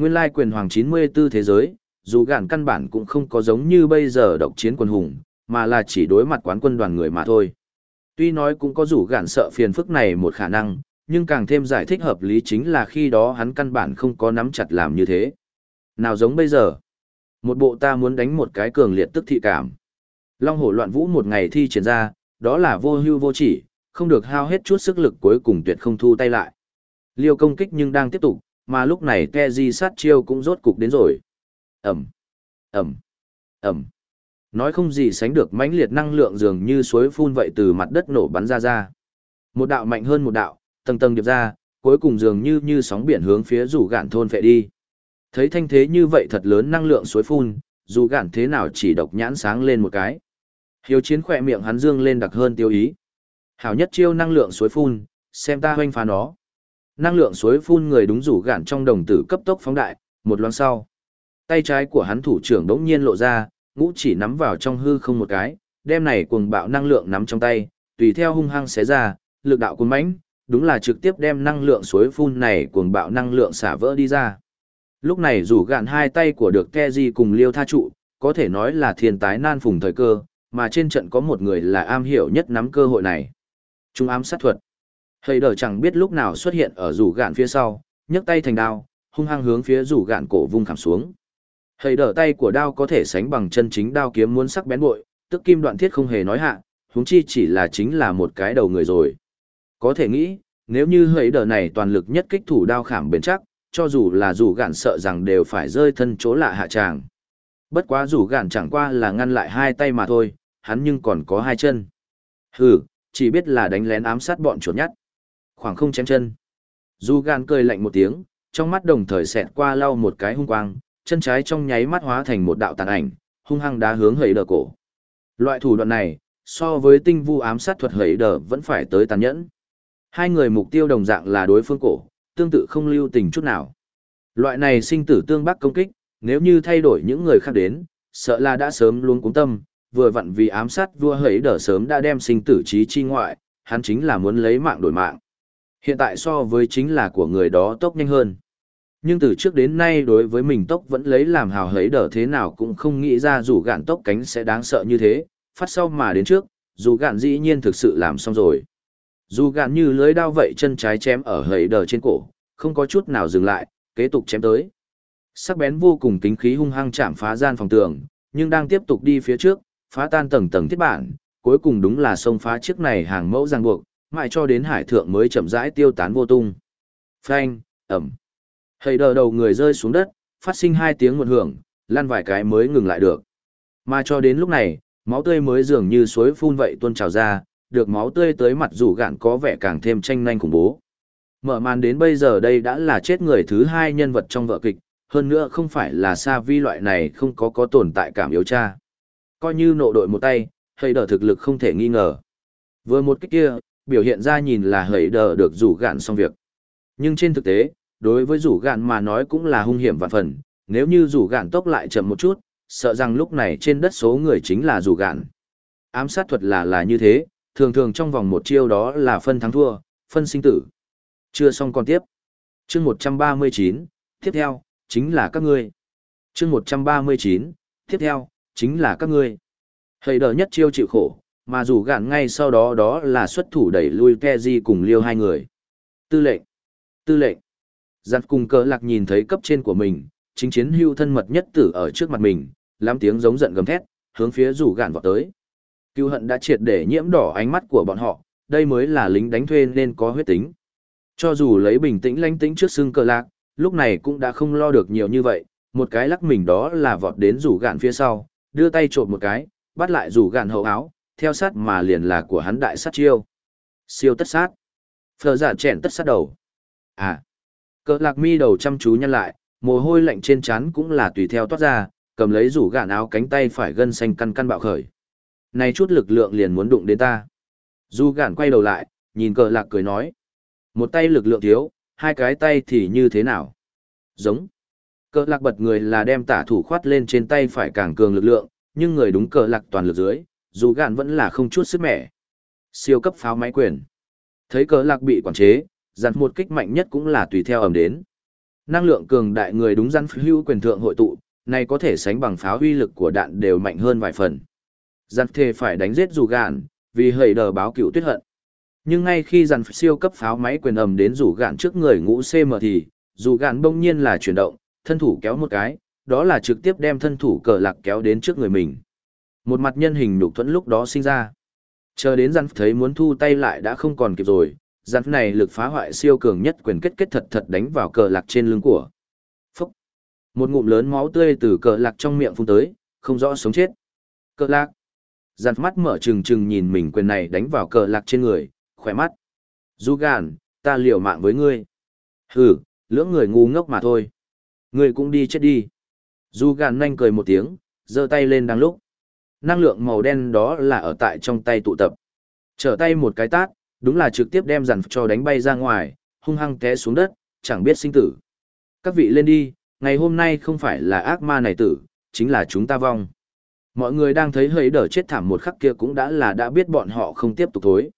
Nguyên lai quyền hoàng 94 thế giới, dù gạn căn bản cũng không có giống như bây giờ độc chiến quân hùng, mà là chỉ đối mặt quán quân đoàn người mà thôi. Tuy nói cũng có rủ gạn sợ phiền phức này một khả năng, nhưng càng thêm giải thích hợp lý chính là khi đó hắn căn bản không có nắm chặt làm như thế. Nào giống bây giờ, một bộ ta muốn đánh một cái cường liệt tức thị cảm. Long hổ loạn vũ một ngày thi triển ra, đó là vô hưu vô chỉ, không được hao hết chút sức lực cuối cùng tuyệt không thu tay lại. Liêu công kích nhưng đang tiếp tục, mà lúc này Keji sát chiêu cũng rốt cục đến rồi. Ẩm, Ẩm, Ẩm. Nói không gì sánh được mãnh liệt năng lượng dường như suối phun vậy từ mặt đất nổ bắn ra ra. Một đạo mạnh hơn một đạo, tầng tầng điệp ra, cuối cùng dường như như sóng biển hướng phía rủ gạn thôn phệ đi. Thấy thanh thế như vậy thật lớn năng lượng suối phun, dù gạn thế nào chỉ độc nhãn sáng lên một cái. Hiếu chiến khỏe miệng hắn dương lên đặc hơn tiêu ý. Hảo nhất chiêu năng lượng suối phun, xem ta hoanh phá nó. Năng lượng suối phun người đúng rủ gạn trong đồng tử cấp tốc phóng đại, một loan sau. Tay trái của hắn thủ trưởng đống nhiên lộ ra, ngũ chỉ nắm vào trong hư không một cái, đem này cuồng bạo năng lượng nắm trong tay, tùy theo hung hăng xé ra, lực đạo cuốn mãnh, đúng là trực tiếp đem năng lượng suối phun này cuồng bạo năng lượng xả vỡ đi ra. Lúc này rủ gạn hai tay của được Keji cùng liêu tha trụ, có thể nói là thiên tái nan phùng thời cơ, mà trên trận có một người là am hiểu nhất nắm cơ hội này. Trung ám sát thuật. Hầy đờ chẳng biết lúc nào xuất hiện ở rủ gạn phía sau, nhấc tay thành đao, hung hăng hướng phía rủ gạn cổ vung khảm xuống. Hầy đờ tay của đao có thể sánh bằng chân chính đao kiếm muốn sắc bén bội, tức kim đoạn thiết không hề nói hạ, huống chi chỉ là chính là một cái đầu người rồi. Có thể nghĩ, nếu như hầy đờ này toàn lực nhất kích thủ đao khảm bền chắc, cho dù là rủ gạn sợ rằng đều phải rơi thân chỗ lạ hạ tràng. Bất quá rủ gạn chẳng qua là ngăn lại hai tay mà thôi, hắn nhưng còn có hai chân. Hừ, chỉ biết là đánh lén ám sát bọn chuột nhắt. Khoảng không chém chân. Dù gan cười lạnh một tiếng, trong mắt đồng thời xẹt qua lau một cái hung quang, chân trái trong nháy mắt hóa thành một đạo tàn ảnh, hung hăng đá hướng hầy đờ cổ. Loại thủ đoạn này, so với tinh vu ám sát thuật hầy đờ vẫn phải tới tàn nhẫn. Hai người mục tiêu đồng dạng là đối phương cổ, tương tự không lưu tình chút nào. Loại này sinh tử tương bắc công kích, nếu như thay đổi những người khác đến, sợ là đã sớm luôn cúng tâm, vừa vặn vì ám sát vua hấy đỡ sớm đã đem sinh tử trí chi ngoại, hắn chính là muốn lấy mạng đổi mạng. Hiện tại so với chính là của người đó tốc nhanh hơn. Nhưng từ trước đến nay đối với mình tốc vẫn lấy làm hào hấy đỡ thế nào cũng không nghĩ ra dù gạn tốc cánh sẽ đáng sợ như thế, phát sau mà đến trước, dù gạn dĩ nhiên thực sự làm xong rồi. Dù gạn như lưới đao vậy chân trái chém ở hấy đỡ trên cổ, không có chút nào dừng lại, kế tục chém tới. Sắc bén vô cùng kính khí hung hăng chạm phá gian phòng tường, nhưng đang tiếp tục đi phía trước, phá tan tầng tầng thiết bản, cuối cùng đúng là xông phá chiếc này hàng mẫu ràng buộc, mãi cho đến hải thượng mới chậm rãi tiêu tán vô tung. Phanh, ẩm. Hầy đờ đầu người rơi xuống đất, phát sinh hai tiếng một hưởng, lăn vài cái mới ngừng lại được. Mà cho đến lúc này, máu tươi mới dường như suối phun vậy tuôn trào ra, được máu tươi tới mặt rủ gạn có vẻ càng thêm tranh nhanh khủng bố. Mở màn đến bây giờ đây đã là chết người thứ hai nhân vật trong vợ kịch, hơn nữa không phải là Sa Vi loại này không có có tồn tại cảm yếu cha coi như nộ đội một tay, hầy đờ thực lực không thể nghi ngờ. Vừa một cách kia, biểu hiện ra nhìn là hầy đờ được rủ gạn xong việc. Nhưng trên thực tế, đối với rủ gạn mà nói cũng là hung hiểm vạn phần, nếu như rủ gạn tốc lại chậm một chút, sợ rằng lúc này trên đất số người chính là rủ gạn. Ám sát thuật là là như thế, thường thường trong vòng một chiêu đó là phân thắng thua, phân sinh tử. Chưa xong còn tiếp. Chương 139, tiếp theo, chính là các ngươi. Chương 139, tiếp theo, chính là các ngươi. Hầy đờ nhất chiêu chịu khổ, mà dù gạn ngay sau đó đó là xuất thủ đẩy lui Keji cùng liêu hai người. Tư lệnh! Tư lệnh! Giặt cùng cờ lạc nhìn thấy cấp trên của mình, chính chiến hưu thân mật nhất tử ở trước mặt mình, lắm tiếng giống giận gầm thét, hướng phía rủ gạn vọt tới. Cưu hận đã triệt để nhiễm đỏ ánh mắt của bọn họ, đây mới là lính đánh thuê nên có huyết tính. Cho dù lấy bình tĩnh lánh tĩnh trước xương cờ lạc, lúc này cũng đã không lo được nhiều như vậy, một cái lắc mình đó là vọt đến rủ gạn phía sau, đưa tay trộm một cái, bắt lại rủ gạn hậu áo, theo sát mà liền là của hắn đại sát chiêu. Siêu tất sát. phở giả chèn tất sát đầu. À. cờ lạc mi đầu chăm chú nhăn lại, mồ hôi lạnh trên trán cũng là tùy theo toát ra, cầm lấy rủ gạn áo cánh tay phải gân xanh căn căn bạo khởi. Này chút lực lượng liền muốn đụng đến ta. Du gạn quay đầu lại, nhìn cờ lạc cười nói. Một tay lực lượng thiếu, hai cái tay thì như thế nào? Giống. Cờ lạc bật người là đem tả thủ khoát lên trên tay phải càng cường lực lượng, nhưng người đúng cờ lạc toàn lực dưới, dù gạn vẫn là không chút sức mẻ. Siêu cấp pháo máy quyền. Thấy cờ lạc bị quản chế, giặt một kích mạnh nhất cũng là tùy theo ẩm đến. Năng lượng cường đại người đúng răn hữu quyền thượng hội tụ, này có thể sánh bằng pháo uy lực của đạn đều mạnh hơn vài phần. Giặt thề phải đánh giết dù gạn, vì hầy đờ báo cựu tuyết hận. Nhưng ngay khi dặn siêu cấp pháo máy quyền ầm đến rủ gạn trước người ngũ CM thì, dù gạn bỗng nhiên là chuyển động, thân thủ kéo một cái, đó là trực tiếp đem thân thủ cờ lạc kéo đến trước người mình. Một mặt nhân hình nhục thuẫn lúc đó sinh ra. Chờ đến rắn thấy muốn thu tay lại đã không còn kịp rồi, rắn này lực phá hoại siêu cường nhất quyền kết kết thật thật đánh vào cờ lạc trên lưng của. Phúc! Một ngụm lớn máu tươi từ cờ lạc trong miệng phun tới, không rõ sống chết. Cờ lạc! Rắn mắt mở trừng trừng nhìn mình quyền này đánh vào cờ lạc trên người, khỏe mắt. Du gàn, ta liều mạng với ngươi. Hừ, lưỡng người ngu ngốc mà thôi. Ngươi cũng đi chết đi. Du gàn nhanh cười một tiếng, giơ tay lên đang lúc. Năng lượng màu đen đó là ở tại trong tay tụ tập. Trở tay một cái tát, đúng là trực tiếp đem dàn cho đánh bay ra ngoài, hung hăng té xuống đất, chẳng biết sinh tử. Các vị lên đi, ngày hôm nay không phải là ác ma này tử, chính là chúng ta vong. Mọi người đang thấy hơi đỡ chết thảm một khắc kia cũng đã là đã biết bọn họ không tiếp tục thối.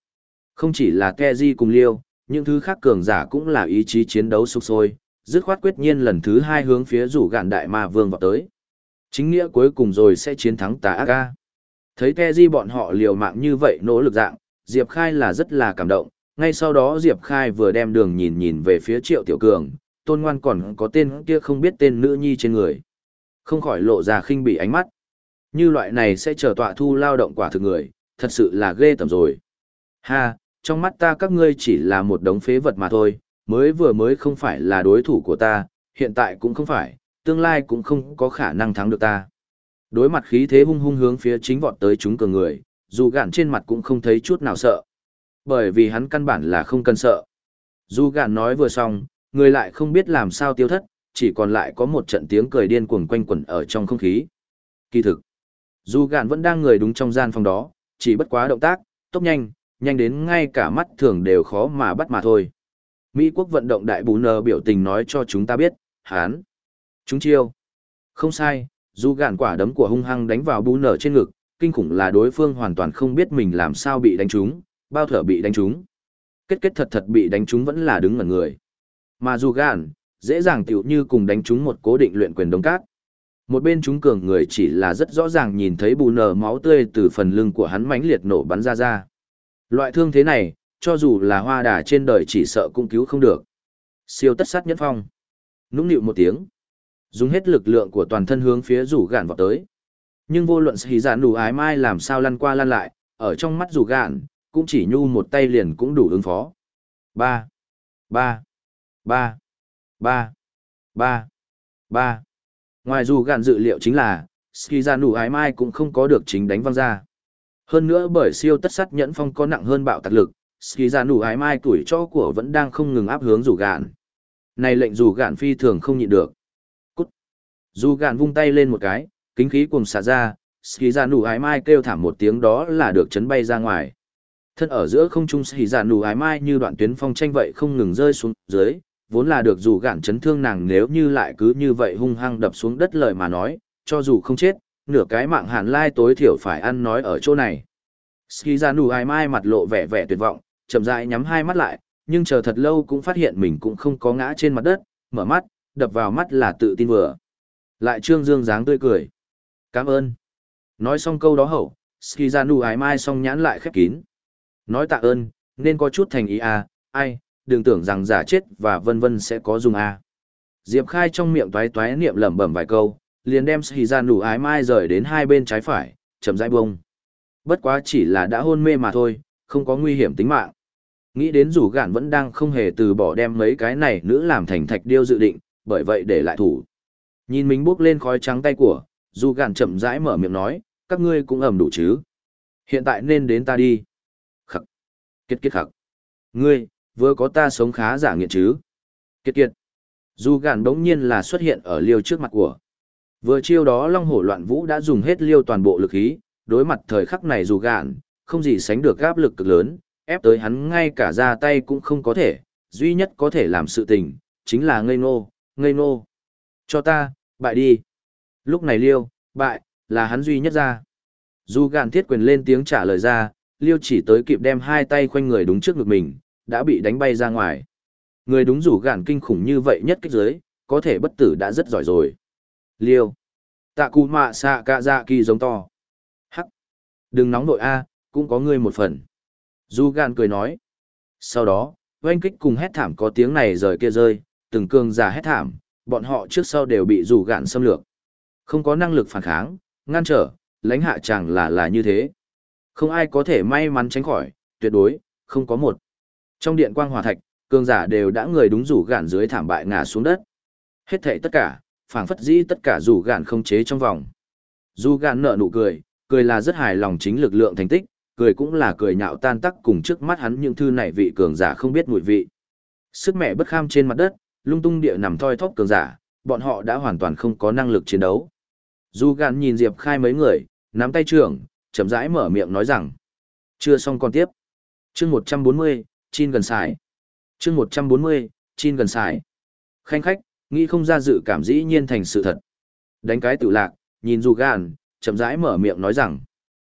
Không chỉ là Keji cùng Liêu, những thứ khác cường giả cũng là ý chí chiến đấu sục sôi, dứt khoát quyết nhiên lần thứ hai hướng phía rủ gạn đại ma vương vào tới. Chính nghĩa cuối cùng rồi sẽ chiến thắng tà ác ca. Thấy ke di bọn họ liều mạng như vậy nỗ lực dạng, Diệp Khai là rất là cảm động, ngay sau đó Diệp Khai vừa đem đường nhìn nhìn về phía Triệu Tiểu Cường, tôn ngoan còn có tên kia không biết tên nữ nhi trên người. Không khỏi lộ ra khinh bị ánh mắt. Như loại này sẽ chờ tọa thu lao động quả thực người, thật sự là ghê tầm rồi. Ha, trong mắt ta các ngươi chỉ là một đống phế vật mà thôi, mới vừa mới không phải là đối thủ của ta, hiện tại cũng không phải, tương lai cũng không có khả năng thắng được ta. Đối mặt khí thế hung hung hướng phía chính vọt tới chúng cường người, dù gạn trên mặt cũng không thấy chút nào sợ. Bởi vì hắn căn bản là không cần sợ. Dù gạn nói vừa xong, người lại không biết làm sao tiêu thất, chỉ còn lại có một trận tiếng cười điên cuồng quanh quẩn ở trong không khí. Kỳ thực, dù gạn vẫn đang người đúng trong gian phòng đó, chỉ bất quá động tác, tốc nhanh, nhanh đến ngay cả mắt thường đều khó mà bắt mà thôi. Mỹ quốc vận động đại bú nờ biểu tình nói cho chúng ta biết, hán. Chúng chiêu. Không sai, dù gạn quả đấm của hung hăng đánh vào bú nở trên ngực, kinh khủng là đối phương hoàn toàn không biết mình làm sao bị đánh trúng, bao thở bị đánh trúng. Kết kết thật thật bị đánh trúng vẫn là đứng ở người. Mà dù gạn, dễ dàng tiểu như cùng đánh trúng một cố định luyện quyền đông cát. Một bên chúng cường người chỉ là rất rõ ràng nhìn thấy bù nở máu tươi từ phần lưng của hắn mãnh liệt nổ bắn ra ra. Loại thương thế này, cho dù là hoa đà trên đời chỉ sợ cũng cứu không được. Siêu tất sát nhất phong. Nũng nịu một tiếng. Dùng hết lực lượng của toàn thân hướng phía rủ gạn vào tới. Nhưng vô luận Sĩ giản đủ ái mai làm sao lăn qua lăn lại, ở trong mắt rủ gạn, cũng chỉ nhu một tay liền cũng đủ ứng phó. Ba, ba, ba, ba, ba, ba. Ngoài dù gạn dự liệu chính là, ski ra dạ nụ ái mai cũng không có được chính đánh văng ra. Hơn nữa bởi siêu tất sắt nhẫn phong có nặng hơn bạo tạc lực, ski ra dạ nụ ái mai tuổi cho của vẫn đang không ngừng áp hướng rủ gạn. Này lệnh rủ gạn phi thường không nhịn được. Dù gạn vung tay lên một cái, kính khí cùng xả ra, ski ra nụ ái mai kêu thảm một tiếng đó là được chấn bay ra ngoài. Thân ở giữa không trung ski ra nụ ái mai như đoạn tuyến phong tranh vậy không ngừng rơi xuống dưới, vốn là được dù gạn chấn thương nàng nếu như lại cứ như vậy hung hăng đập xuống đất lời mà nói, cho dù không chết, nửa cái mạng hàn lai tối thiểu phải ăn nói ở chỗ này. Ski ra nụ ái mai mặt lộ vẻ vẻ tuyệt vọng, chậm rãi nhắm hai mắt lại, nhưng chờ thật lâu cũng phát hiện mình cũng không có ngã trên mặt đất, mở mắt, đập vào mắt là tự tin vừa. Lại trương dương dáng tươi cười. Cảm ơn. Nói xong câu đó hậu, Ski ra nụ mai xong nhãn lại khép kín. Nói tạ ơn, nên có chút thành ý à, ai, đừng tưởng rằng giả chết và vân vân sẽ có dùng à. Diệp Khai trong miệng toái toái niệm lẩm bẩm vài câu, liền đem Ski Gian ái mai rời đến hai bên trái phải, chậm rãi bông. Bất quá chỉ là đã hôn mê mà thôi, không có nguy hiểm tính mạng. Nghĩ đến rủ gạn vẫn đang không hề từ bỏ đem mấy cái này nữ làm thành thạch điêu dự định, bởi vậy để lại thủ. Nhìn mình bước lên khói trắng tay của, dù gạn chậm rãi mở miệng nói, các ngươi cũng ẩm đủ chứ. Hiện tại nên đến ta đi. Khắc. Kiệt kiệt khắc. Ngươi, vừa có ta sống khá giả nghiện chứ. Kiệt kiệt. Dù gạn đống nhiên là xuất hiện ở liêu trước mặt của. Vừa chiêu đó Long Hổ Loạn Vũ đã dùng hết liêu toàn bộ lực khí, đối mặt thời khắc này dù gạn, không gì sánh được áp lực cực lớn, ép tới hắn ngay cả ra tay cũng không có thể, duy nhất có thể làm sự tình, chính là ngây ngô, ngây ngô. Cho ta, bại đi. Lúc này liêu, bại, là hắn duy nhất ra. Dù gạn thiết quyền lên tiếng trả lời ra, liêu chỉ tới kịp đem hai tay khoanh người đúng trước ngực mình, đã bị đánh bay ra ngoài. Người đúng rủ gạn kinh khủng như vậy nhất kích giới, có thể bất tử đã rất giỏi rồi. Liêu. Tạ cụ mạ xạ cạ dạ kỳ giống to. Hắc. Đừng nóng nội A, cũng có ngươi một phần. dù gạn cười nói. Sau đó, oanh kích cùng hét thảm có tiếng này rời kia rơi, từng cường giả hét thảm, bọn họ trước sau đều bị rủ gạn xâm lược. Không có năng lực phản kháng, ngăn trở, lãnh hạ chẳng là là như thế. Không ai có thể may mắn tránh khỏi, tuyệt đối, không có một. Trong điện quang hòa thạch, cường giả đều đã người đúng rủ gạn dưới thảm bại ngã xuống đất. Hết thảy tất cả, phảng phất dĩ tất cả rủ gạn không chế trong vòng. Dù gạn nở nụ cười, cười là rất hài lòng chính lực lượng thành tích, cười cũng là cười nhạo tan tắc cùng trước mắt hắn những thư này vị cường giả không biết mùi vị. Sức mẹ bất kham trên mặt đất, lung tung địa nằm thoi thóp cường giả, bọn họ đã hoàn toàn không có năng lực chiến đấu. Dù gạn nhìn Diệp Khai mấy người, nắm tay trưởng, chậm rãi mở miệng nói rằng. Chưa xong còn tiếp. chương 140, Chin gần xài. chương 140, Chin gần xài. Khanh khách, nghĩ không ra dự cảm dĩ nhiên thành sự thật. Đánh cái tự lạc, nhìn dù gan, chậm rãi mở miệng nói rằng.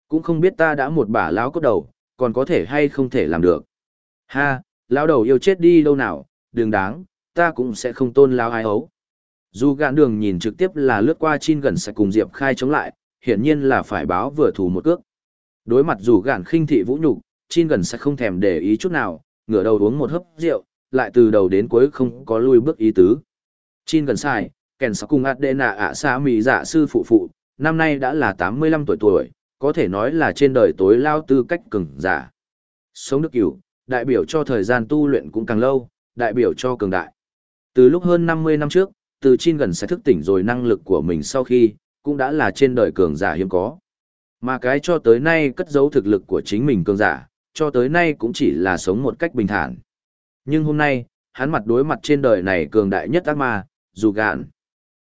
Cũng không biết ta đã một bả lão cốt đầu, còn có thể hay không thể làm được. Ha, lão đầu yêu chết đi đâu nào, đừng đáng, ta cũng sẽ không tôn lão ai ấu. Dù gạn đường nhìn trực tiếp là lướt qua chin gần sẽ cùng Diệp Khai chống lại, hiển nhiên là phải báo vừa thủ một cước. Đối mặt dù gạn khinh thị vũ nhục, Chin gần sẽ không thèm để ý chút nào, ngửa đầu uống một hớp rượu, lại từ đầu đến cuối không có lui bước ý tứ. Chin gần sai, kèn sắc cùng ạt nạ ạ xa mì dạ sư phụ phụ, năm nay đã là 85 tuổi tuổi, có thể nói là trên đời tối lao tư cách cường giả. Sống đức cửu, đại biểu cho thời gian tu luyện cũng càng lâu, đại biểu cho cường đại. Từ lúc hơn 50 năm trước, từ Chin gần sẽ thức tỉnh rồi năng lực của mình sau khi, cũng đã là trên đời cường giả hiếm có. Mà cái cho tới nay cất giấu thực lực của chính mình cường giả, cho tới nay cũng chỉ là sống một cách bình thản. Nhưng hôm nay, hắn mặt đối mặt trên đời này cường đại nhất ác ma, dù gạn.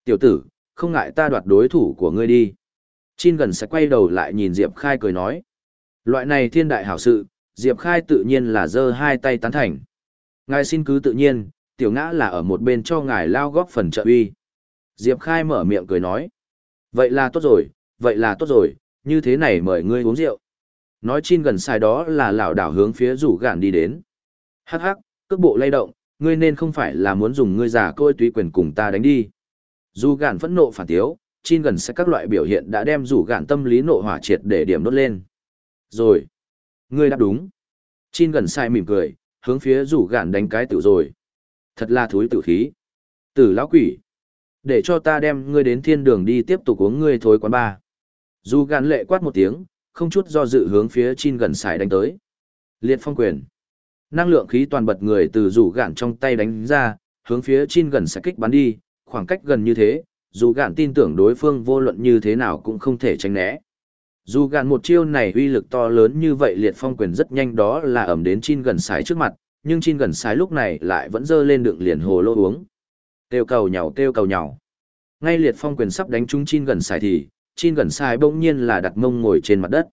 Tiểu tử, không ngại ta đoạt đối thủ của ngươi đi. Chin gần sẽ quay đầu lại nhìn Diệp Khai cười nói. Loại này thiên đại hảo sự, Diệp Khai tự nhiên là giơ hai tay tán thành. Ngài xin cứ tự nhiên, tiểu ngã là ở một bên cho ngài lao góp phần trợ uy. Diệp Khai mở miệng cười nói. Vậy là tốt rồi, vậy là tốt rồi, như thế này mời ngươi uống rượu. Nói chin gần sai đó là lão đảo hướng phía rủ gạn đi đến. Hắc hắc, cước bộ lay động, ngươi nên không phải là muốn dùng ngươi giả côi túy quyền cùng ta đánh đi. Dù gạn phẫn nộ phản tiếu, chin gần sẽ các loại biểu hiện đã đem rủ gạn tâm lý nộ hỏa triệt để điểm đốt lên. Rồi. Ngươi đáp đúng. Chin gần sai mỉm cười, hướng phía rủ gạn đánh cái tiểu rồi. Thật là thối tử khí. Tử lão quỷ. Để cho ta đem ngươi đến thiên đường đi tiếp tục uống ngươi thối quán ba. Dù gạn lệ quát một tiếng, không chút do dự hướng phía chin gần xài đánh tới. Liệt phong quyền. Năng lượng khí toàn bật người từ rủ gạn trong tay đánh ra, hướng phía chin gần sẽ kích bắn đi, khoảng cách gần như thế, dù gạn tin tưởng đối phương vô luận như thế nào cũng không thể tránh né. Dù gạn một chiêu này uy lực to lớn như vậy liệt phong quyền rất nhanh đó là ẩm đến chin gần sải trước mặt, nhưng chin gần sái lúc này lại vẫn dơ lên đựng liền hồ lô uống. Tiêu cầu nhào tiêu cầu nhào. Ngay liệt phong quyền sắp đánh trúng chin gần sái thì, chin gần sái bỗng nhiên là đặt mông ngồi trên mặt đất.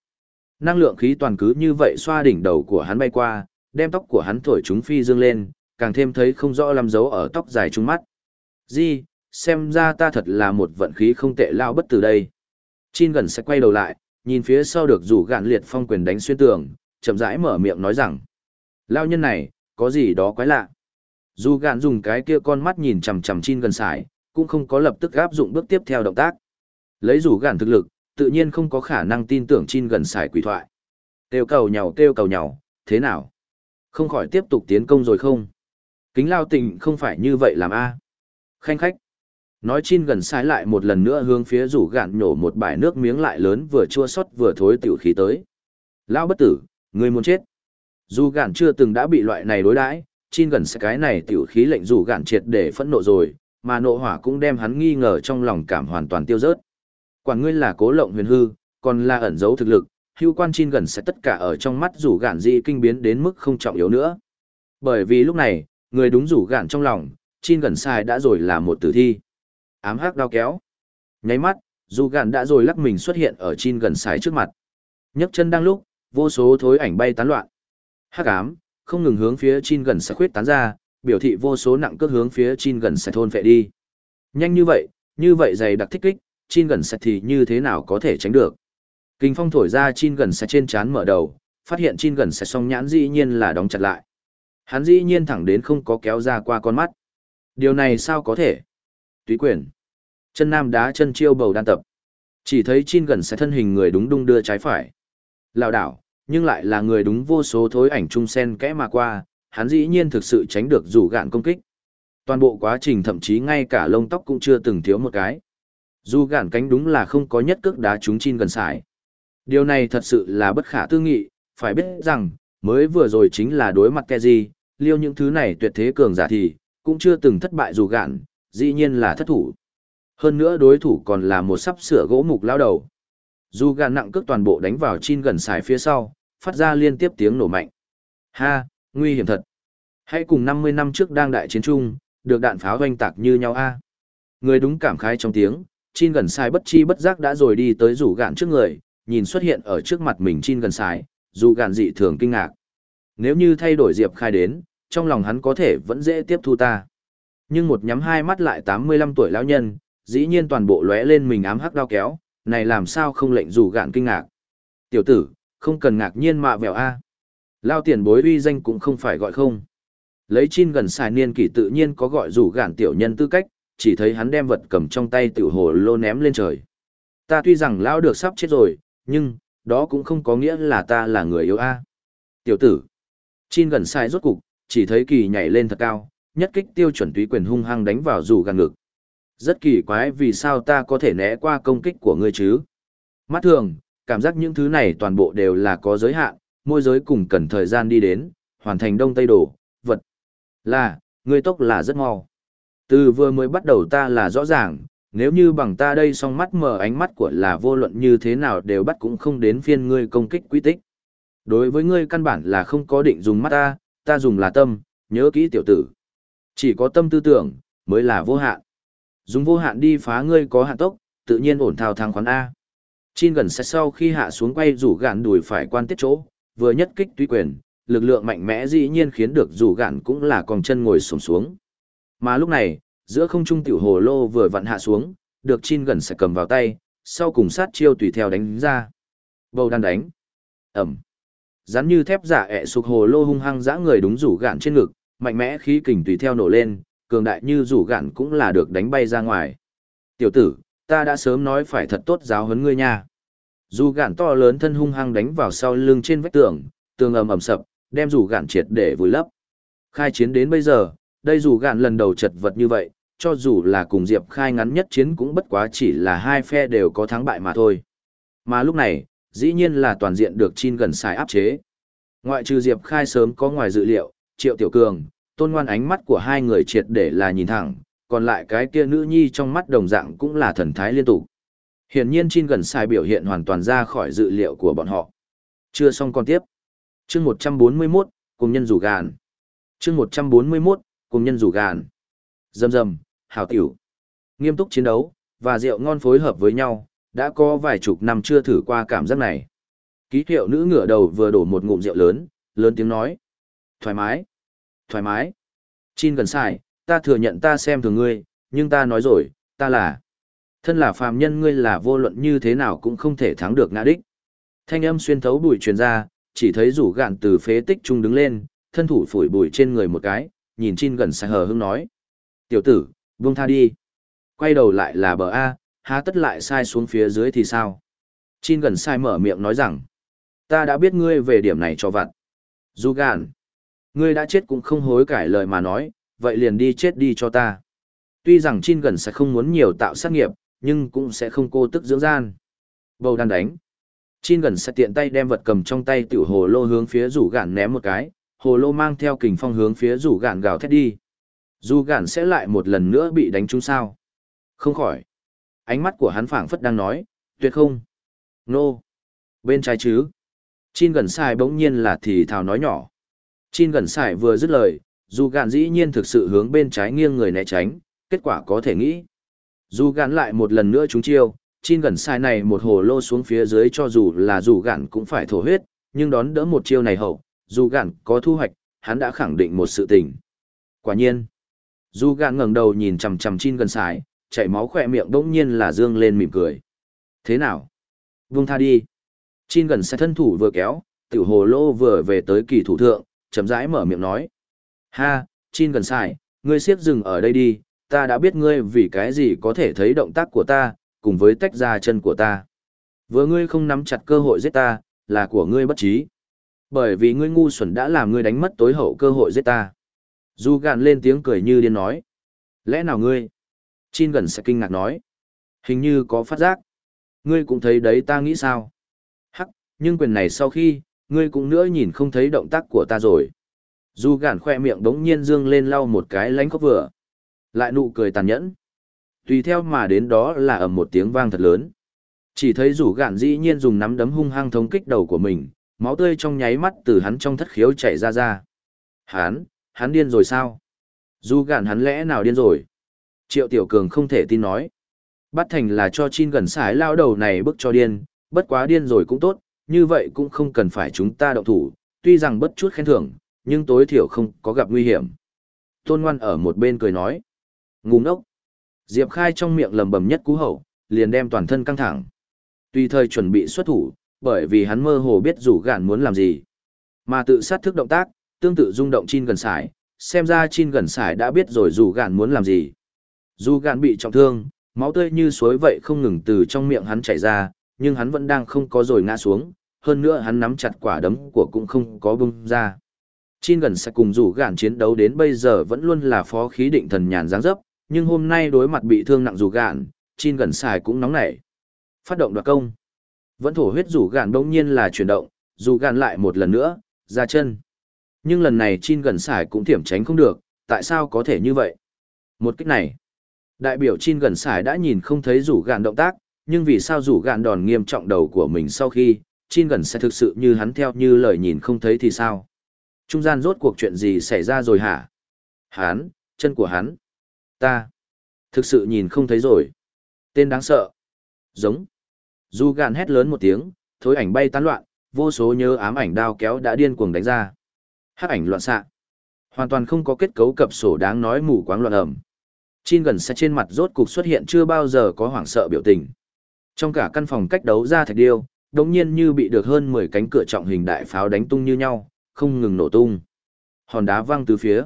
Năng lượng khí toàn cứ như vậy xoa đỉnh đầu của hắn bay qua, đem tóc của hắn thổi chúng phi dương lên, càng thêm thấy không rõ làm dấu ở tóc dài trung mắt. Di, xem ra ta thật là một vận khí không tệ lao bất từ đây. Chin gần sẽ quay đầu lại, nhìn phía sau được rủ gạn liệt phong quyền đánh xuyên tường, chậm rãi mở miệng nói rằng. Lao nhân này, có gì đó quái lạ. Dù gạn dùng cái kia con mắt nhìn chằm chằm Chin gần sải, cũng không có lập tức áp dụng bước tiếp theo động tác. Lấy rủ gạn thực lực, tự nhiên không có khả năng tin tưởng Chin gần sải quỷ thoại. Kêu cầu nhau kêu cầu nhau, thế nào? Không khỏi tiếp tục tiến công rồi không? Kính lao tình không phải như vậy làm a Khanh khách. Nói chin gần sai lại một lần nữa hướng phía rủ gạn nhổ một bãi nước miếng lại lớn vừa chua xót vừa thối tiểu khí tới. Lão bất tử, người muốn chết. Dù gạn chưa từng đã bị loại này đối đãi, chin gần sẽ cái này tiểu khí lệnh dù gạn triệt để phẫn nộ rồi, mà nộ hỏa cũng đem hắn nghi ngờ trong lòng cảm hoàn toàn tiêu rớt. Quản ngươi là cố lộng huyền hư, còn là ẩn giấu thực lực, hưu quan chin gần sẽ tất cả ở trong mắt rủ gạn dị kinh biến đến mức không trọng yếu nữa. Bởi vì lúc này, người đúng rủ gạn trong lòng, chin gần sai đã rồi là một tử thi. Ám hắc đao kéo. Nháy mắt, dù gạn đã rồi lắc mình xuất hiện ở chin gần sai trước mặt. nhấc chân đang lúc, vô số thối ảnh bay tán loạn. Hắc ám, không ngừng hướng phía chin gần sẽ khuyết tán ra, biểu thị vô số nặng cước hướng phía chin gần sẽ thôn vệ đi. Nhanh như vậy, như vậy dày đặc thích kích, chin gần sẽ thì như thế nào có thể tránh được. Kinh phong thổi ra chin gần sẽ trên chán mở đầu, phát hiện chin gần sẽ song nhãn dĩ nhiên là đóng chặt lại. Hắn dĩ nhiên thẳng đến không có kéo ra qua con mắt. Điều này sao có thể? Túy quyền. Chân nam đá chân chiêu bầu đan tập. Chỉ thấy chin gần sẽ thân hình người đúng đung đưa trái phải. lảo đảo, nhưng lại là người đúng vô số thối ảnh trung sen kẽ mà qua, hắn dĩ nhiên thực sự tránh được rủ gạn công kích. Toàn bộ quá trình thậm chí ngay cả lông tóc cũng chưa từng thiếu một cái. Dù gạn cánh đúng là không có nhất cước đá chúng chin gần sải. Điều này thật sự là bất khả tư nghị, phải biết rằng, mới vừa rồi chính là đối mặt Keji, liêu những thứ này tuyệt thế cường giả thì, cũng chưa từng thất bại dù gạn, dĩ nhiên là thất thủ. Hơn nữa đối thủ còn là một sắp sửa gỗ mục lao đầu. Dù gạn nặng cước toàn bộ đánh vào chin gần xài phía sau, phát ra liên tiếp tiếng nổ mạnh. Ha, nguy hiểm thật. Hãy cùng 50 năm trước đang đại chiến chung, được đạn pháo hoanh tạc như nhau a. Người đúng cảm khái trong tiếng, chin gần sai bất chi bất giác đã rồi đi tới rủ gạn trước người, nhìn xuất hiện ở trước mặt mình chin gần sai, dù gạn dị thường kinh ngạc. Nếu như thay đổi Diệp Khai đến, trong lòng hắn có thể vẫn dễ tiếp thu ta. Nhưng một nhắm hai mắt lại 85 tuổi lão nhân, dĩ nhiên toàn bộ lóe lên mình ám hắc đao kéo, này làm sao không lệnh dù gạn kinh ngạc. Tiểu tử, không cần ngạc nhiên mạ vẹo a. Lao tiền bối uy danh cũng không phải gọi không. Lấy chin gần xài niên kỷ tự nhiên có gọi rủ gạn tiểu nhân tư cách, chỉ thấy hắn đem vật cầm trong tay tiểu hồ lô ném lên trời. Ta tuy rằng lão được sắp chết rồi, nhưng, đó cũng không có nghĩa là ta là người yêu a. Tiểu tử. Chin gần sai rốt cục, chỉ thấy kỳ nhảy lên thật cao, nhất kích tiêu chuẩn túy quyền hung hăng đánh vào rủ gạn ngực. Rất kỳ quái vì sao ta có thể né qua công kích của ngươi chứ. Mắt thường, cảm giác những thứ này toàn bộ đều là có giới hạn, môi giới cùng cần thời gian đi đến, hoàn thành đông tây đổ, vật. Là, ngươi tốc là rất mau. Từ vừa mới bắt đầu ta là rõ ràng, nếu như bằng ta đây song mắt mở ánh mắt của là vô luận như thế nào đều bắt cũng không đến phiên ngươi công kích quy tích. Đối với ngươi căn bản là không có định dùng mắt ta, ta dùng là tâm, nhớ kỹ tiểu tử. Chỉ có tâm tư tưởng, mới là vô hạn. Dùng vô hạn đi phá ngươi có hạn tốc, tự nhiên ổn thao thang khoán A. Chin gần sẽ sau khi hạ xuống quay rủ gạn đùi phải quan tiết chỗ, vừa nhất kích tùy quyền, lực lượng mạnh mẽ dĩ nhiên khiến được rủ gạn cũng là còn chân ngồi sổng xuống. Mà lúc này, giữa không trung tiểu hồ lô vừa vặn hạ xuống, được Chin gần sẽ cầm vào tay, sau cùng sát chiêu tùy theo đánh ra. Bầu đan đánh. Ẩm. Rắn như thép giả ẹ sụp hồ lô hung hăng dã người đúng rủ gạn trên ngực, mạnh mẽ khí kình tùy theo nổ lên, cường đại như rủ gạn cũng là được đánh bay ra ngoài. Tiểu tử, ta đã sớm nói phải thật tốt giáo huấn ngươi nha. Dù gạn to lớn thân hung hăng đánh vào sau lưng trên vách tường, tường ầm ầm sập, đem rủ gạn triệt để vùi lấp. Khai chiến đến bây giờ, đây rủ gạn lần đầu chật vật như vậy, cho dù là cùng Diệp Khai ngắn nhất chiến cũng bất quá chỉ là hai phe đều có thắng bại mà thôi. Mà lúc này, dĩ nhiên là toàn diện được Chin gần xài áp chế. Ngoại trừ Diệp Khai sớm có ngoài dự liệu, Triệu Tiểu Cường, tôn ngoan ánh mắt của hai người triệt để là nhìn thẳng, còn lại cái kia nữ nhi trong mắt đồng dạng cũng là thần thái liên tục. Hiển nhiên Chin gần sai biểu hiện hoàn toàn ra khỏi dự liệu của bọn họ. Chưa xong còn tiếp. Chương 141, cùng nhân rủ gàn. Chương 141, cùng nhân rủ gàn. Dầm dầm, hào tiểu. Nghiêm túc chiến đấu, và rượu ngon phối hợp với nhau, đã có vài chục năm chưa thử qua cảm giác này. Ký hiệu nữ ngửa đầu vừa đổ một ngụm rượu lớn, lớn tiếng nói. Thoải mái thoải mái. Chin gần sai, ta thừa nhận ta xem thường ngươi, nhưng ta nói rồi, ta là. Thân là phàm nhân ngươi là vô luận như thế nào cũng không thể thắng được ngã đích. Thanh âm xuyên thấu bụi truyền ra, chỉ thấy rủ gạn từ phế tích trung đứng lên, thân thủ phủi bụi trên người một cái, nhìn Chin gần sai hờ hững nói. Tiểu tử, buông tha đi. Quay đầu lại là bờ A, há tất lại sai xuống phía dưới thì sao? Chin gần sai mở miệng nói rằng, ta đã biết ngươi về điểm này cho vặt. Dù gạn. Ngươi đã chết cũng không hối cải lời mà nói, vậy liền đi chết đi cho ta. Tuy rằng Chin gần sẽ không muốn nhiều tạo sát nghiệp, nhưng cũng sẽ không cô tức dưỡng gian. Bầu đàn đánh. Chin gần sẽ tiện tay đem vật cầm trong tay tiểu hồ lô hướng phía rủ gạn ném một cái, hồ lô mang theo kình phong hướng phía rủ gạn gào thét đi. Dù gạn sẽ lại một lần nữa bị đánh trúng sao. Không khỏi. Ánh mắt của hắn phảng phất đang nói, tuyệt không. Nô. Bên trái chứ. Chin gần sai bỗng nhiên là thì thào nói nhỏ. Chin gần sải vừa dứt lời, dù gạn dĩ nhiên thực sự hướng bên trái nghiêng người né tránh, kết quả có thể nghĩ. Dù gạn lại một lần nữa trúng chiêu, Chin gần sải này một hồ lô xuống phía dưới cho dù là dù gạn cũng phải thổ huyết, nhưng đón đỡ một chiêu này hậu, dù gạn có thu hoạch, hắn đã khẳng định một sự tình. Quả nhiên, dù gạn ngẩng đầu nhìn chằm chằm Chin gần sải, chảy máu khỏe miệng bỗng nhiên là dương lên mỉm cười. Thế nào? Vung tha đi. Chin gần sải thân thủ vừa kéo, tiểu hồ lô vừa về tới kỳ thủ thượng, chậm rãi mở miệng nói. Ha, Chin gần xài, ngươi siết dừng ở đây đi, ta đã biết ngươi vì cái gì có thể thấy động tác của ta, cùng với tách ra chân của ta. Vừa ngươi không nắm chặt cơ hội giết ta, là của ngươi bất trí. Bởi vì ngươi ngu xuẩn đã làm ngươi đánh mất tối hậu cơ hội giết ta. Du gạn lên tiếng cười như điên nói. Lẽ nào ngươi? Chin gần sẽ kinh ngạc nói. Hình như có phát giác. Ngươi cũng thấy đấy ta nghĩ sao? Hắc, nhưng quyền này sau khi, ngươi cũng nữa nhìn không thấy động tác của ta rồi. Dù gản khoe miệng đống nhiên dương lên lau một cái lánh khóc vừa. Lại nụ cười tàn nhẫn. Tùy theo mà đến đó là ầm một tiếng vang thật lớn. Chỉ thấy rủ gạn dĩ nhiên dùng nắm đấm hung hăng thống kích đầu của mình, máu tươi trong nháy mắt từ hắn trong thất khiếu chảy ra ra. Hắn, hắn điên rồi sao? Dù gạn hắn lẽ nào điên rồi? Triệu Tiểu Cường không thể tin nói. Bắt thành là cho chin gần sải lao đầu này bức cho điên, bất quá điên rồi cũng tốt, như vậy cũng không cần phải chúng ta động thủ, tuy rằng bất chút khen thưởng, nhưng tối thiểu không có gặp nguy hiểm. Tôn Ngoan ở một bên cười nói. Ngu ngốc. Diệp Khai trong miệng lầm bầm nhất cú hậu, liền đem toàn thân căng thẳng. Tùy thời chuẩn bị xuất thủ, bởi vì hắn mơ hồ biết rủ gạn muốn làm gì. Mà tự sát thức động tác, tương tự rung động chin gần sải, xem ra chin gần sải đã biết rồi rủ gạn muốn làm gì. Dù gạn bị trọng thương, máu tươi như suối vậy không ngừng từ trong miệng hắn chảy ra, nhưng hắn vẫn đang không có rồi ngã xuống, hơn nữa hắn nắm chặt quả đấm của cũng không có bung ra. Chin gần sẽ cùng rủ gạn chiến đấu đến bây giờ vẫn luôn là phó khí định thần nhàn dáng dấp, nhưng hôm nay đối mặt bị thương nặng rủ gạn, Chin gần xài cũng nóng nảy. Phát động đoạt công. Vẫn thổ huyết rủ gạn đông nhiên là chuyển động, rủ gạn lại một lần nữa, ra chân. Nhưng lần này Chin gần xài cũng thiểm tránh không được, tại sao có thể như vậy? Một cách này, đại biểu Chin gần xài đã nhìn không thấy rủ gạn động tác, nhưng vì sao rủ gạn đòn nghiêm trọng đầu của mình sau khi, Chin gần sẽ thực sự như hắn theo như lời nhìn không thấy thì sao? Trung gian rốt cuộc chuyện gì xảy ra rồi hả? Hắn, chân của hắn. Ta. Thực sự nhìn không thấy rồi. Tên đáng sợ. Giống. Dù gạn hét lớn một tiếng, thối ảnh bay tán loạn, vô số nhớ ám ảnh đao kéo đã điên cuồng đánh ra. Hắc ảnh loạn xạ. Hoàn toàn không có kết cấu cập sổ đáng nói mù quáng loạn ẩm. Chin gần sẽ trên mặt rốt cục xuất hiện chưa bao giờ có hoảng sợ biểu tình. Trong cả căn phòng cách đấu ra thạch điêu, đống nhiên như bị được hơn 10 cánh cửa trọng hình đại pháo đánh tung như nhau, không ngừng nổ tung. Hòn đá văng từ phía.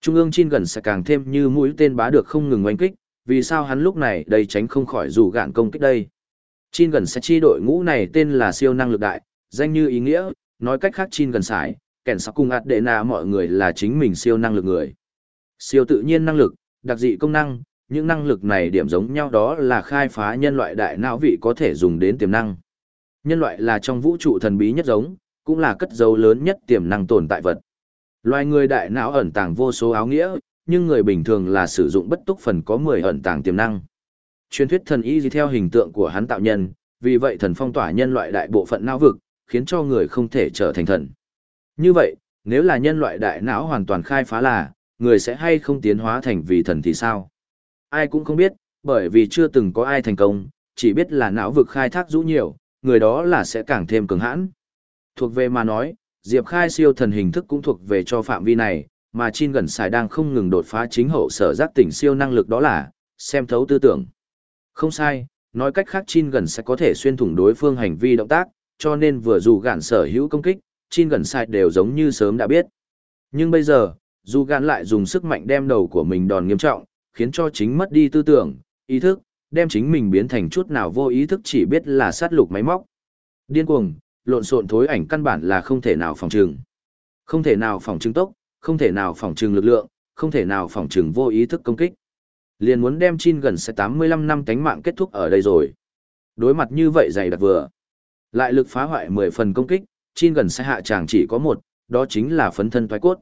Trung ương Chin gần sẽ càng thêm như mũi tên bá được không ngừng oanh kích, vì sao hắn lúc này đầy tránh không khỏi dù gạn công kích đây. Chin gần sẽ chi đội ngũ này tên là siêu năng lực đại, danh như ý nghĩa, nói cách khác Chin gần sải, kẻn sắc cung ạt đệ nà mọi người là chính mình siêu năng lực người. Siêu tự nhiên năng lực, đặc dị công năng, những năng lực này điểm giống nhau đó là khai phá nhân loại đại não vị có thể dùng đến tiềm năng. Nhân loại là trong vũ trụ thần bí nhất giống, cũng là cất dấu lớn nhất tiềm năng tồn tại vật. Loài người đại não ẩn tàng vô số áo nghĩa, nhưng người bình thường là sử dụng bất túc phần có 10 ẩn tàng tiềm năng. Truyền thuyết thần y theo hình tượng của hắn tạo nhân, vì vậy thần phong tỏa nhân loại đại bộ phận não vực, khiến cho người không thể trở thành thần. Như vậy, nếu là nhân loại đại não hoàn toàn khai phá là, người sẽ hay không tiến hóa thành vì thần thì sao? Ai cũng không biết, bởi vì chưa từng có ai thành công, chỉ biết là não vực khai thác rũ nhiều, người đó là sẽ càng thêm cứng hãn. Thuộc về mà nói, Diệp Khai siêu thần hình thức cũng thuộc về cho phạm vi này, mà Chin gần xài đang không ngừng đột phá chính hậu sở giác tỉnh siêu năng lực đó là, xem thấu tư tưởng. Không sai, nói cách khác Chin gần sẽ có thể xuyên thủng đối phương hành vi động tác, cho nên vừa dù gạn sở hữu công kích, Chin gần xài đều giống như sớm đã biết. Nhưng bây giờ, dù gạn lại dùng sức mạnh đem đầu của mình đòn nghiêm trọng, khiến cho chính mất đi tư tưởng, ý thức, đem chính mình biến thành chút nào vô ý thức chỉ biết là sát lục máy móc. Điên cuồng, lộn xộn thối ảnh căn bản là không thể nào phòng trừng. Không thể nào phòng trừng tốc, không thể nào phòng trừng lực lượng, không thể nào phòng trừng vô ý thức công kích. Liền muốn đem Chin gần sẽ 85 năm cánh mạng kết thúc ở đây rồi. Đối mặt như vậy dày đặc vừa. Lại lực phá hoại 10 phần công kích, Chin gần sẽ hạ chàng chỉ có một, đó chính là phấn thân thoái cốt.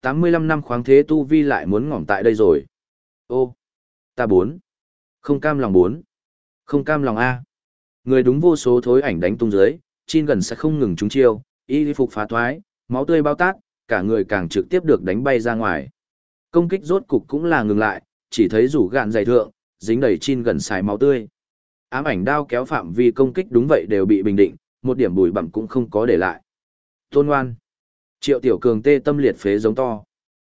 85 năm khoáng thế tu vi lại muốn ngỏm tại đây rồi. Ô, ta bốn. Không cam lòng bốn. Không cam lòng A. Người đúng vô số thối ảnh đánh tung dưới, Chin gần sẽ không ngừng trúng chiêu, y phục phá thoái, máu tươi bao tác, cả người càng trực tiếp được đánh bay ra ngoài. Công kích rốt cục cũng là ngừng lại, chỉ thấy rủ gạn dày thượng, dính đầy Chin gần xài máu tươi. Ám ảnh đao kéo phạm vi công kích đúng vậy đều bị bình định, một điểm bùi bặm cũng không có để lại. Tôn ngoan. Triệu tiểu cường tê tâm liệt phế giống to.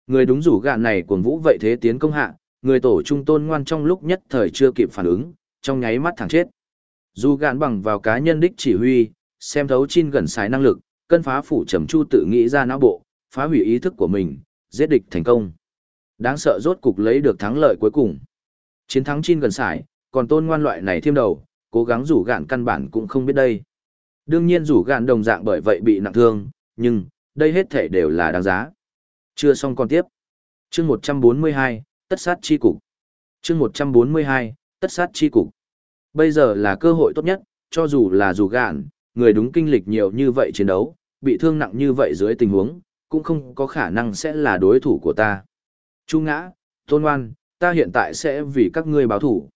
Người đúng rủ gạn này cuồng vũ vậy thế tiến công hạ, người tổ trung tôn ngoan trong lúc nhất thời chưa kịp phản ứng, trong nháy mắt thẳng chết. Dù gạn bằng vào cá nhân đích chỉ huy, xem thấu chin gần xài năng lực, cân phá phủ trầm chu tự nghĩ ra não bộ, phá hủy ý thức của mình, giết địch thành công. Đáng sợ rốt cục lấy được thắng lợi cuối cùng. Chiến thắng chin gần xài, còn tôn ngoan loại này thêm đầu, cố gắng rủ gạn căn bản cũng không biết đây. Đương nhiên rủ gạn đồng dạng bởi vậy bị nặng thương, nhưng, đây hết thể đều là đáng giá. Chưa xong còn tiếp. chương 142, tất sát chi cục. chương 142, tất sát chi cục. Bây giờ là cơ hội tốt nhất, cho dù là dù gạn, người đúng kinh lịch nhiều như vậy chiến đấu, bị thương nặng như vậy dưới tình huống, cũng không có khả năng sẽ là đối thủ của ta. Chu ngã, tôn ngoan, ta hiện tại sẽ vì các ngươi báo thủ.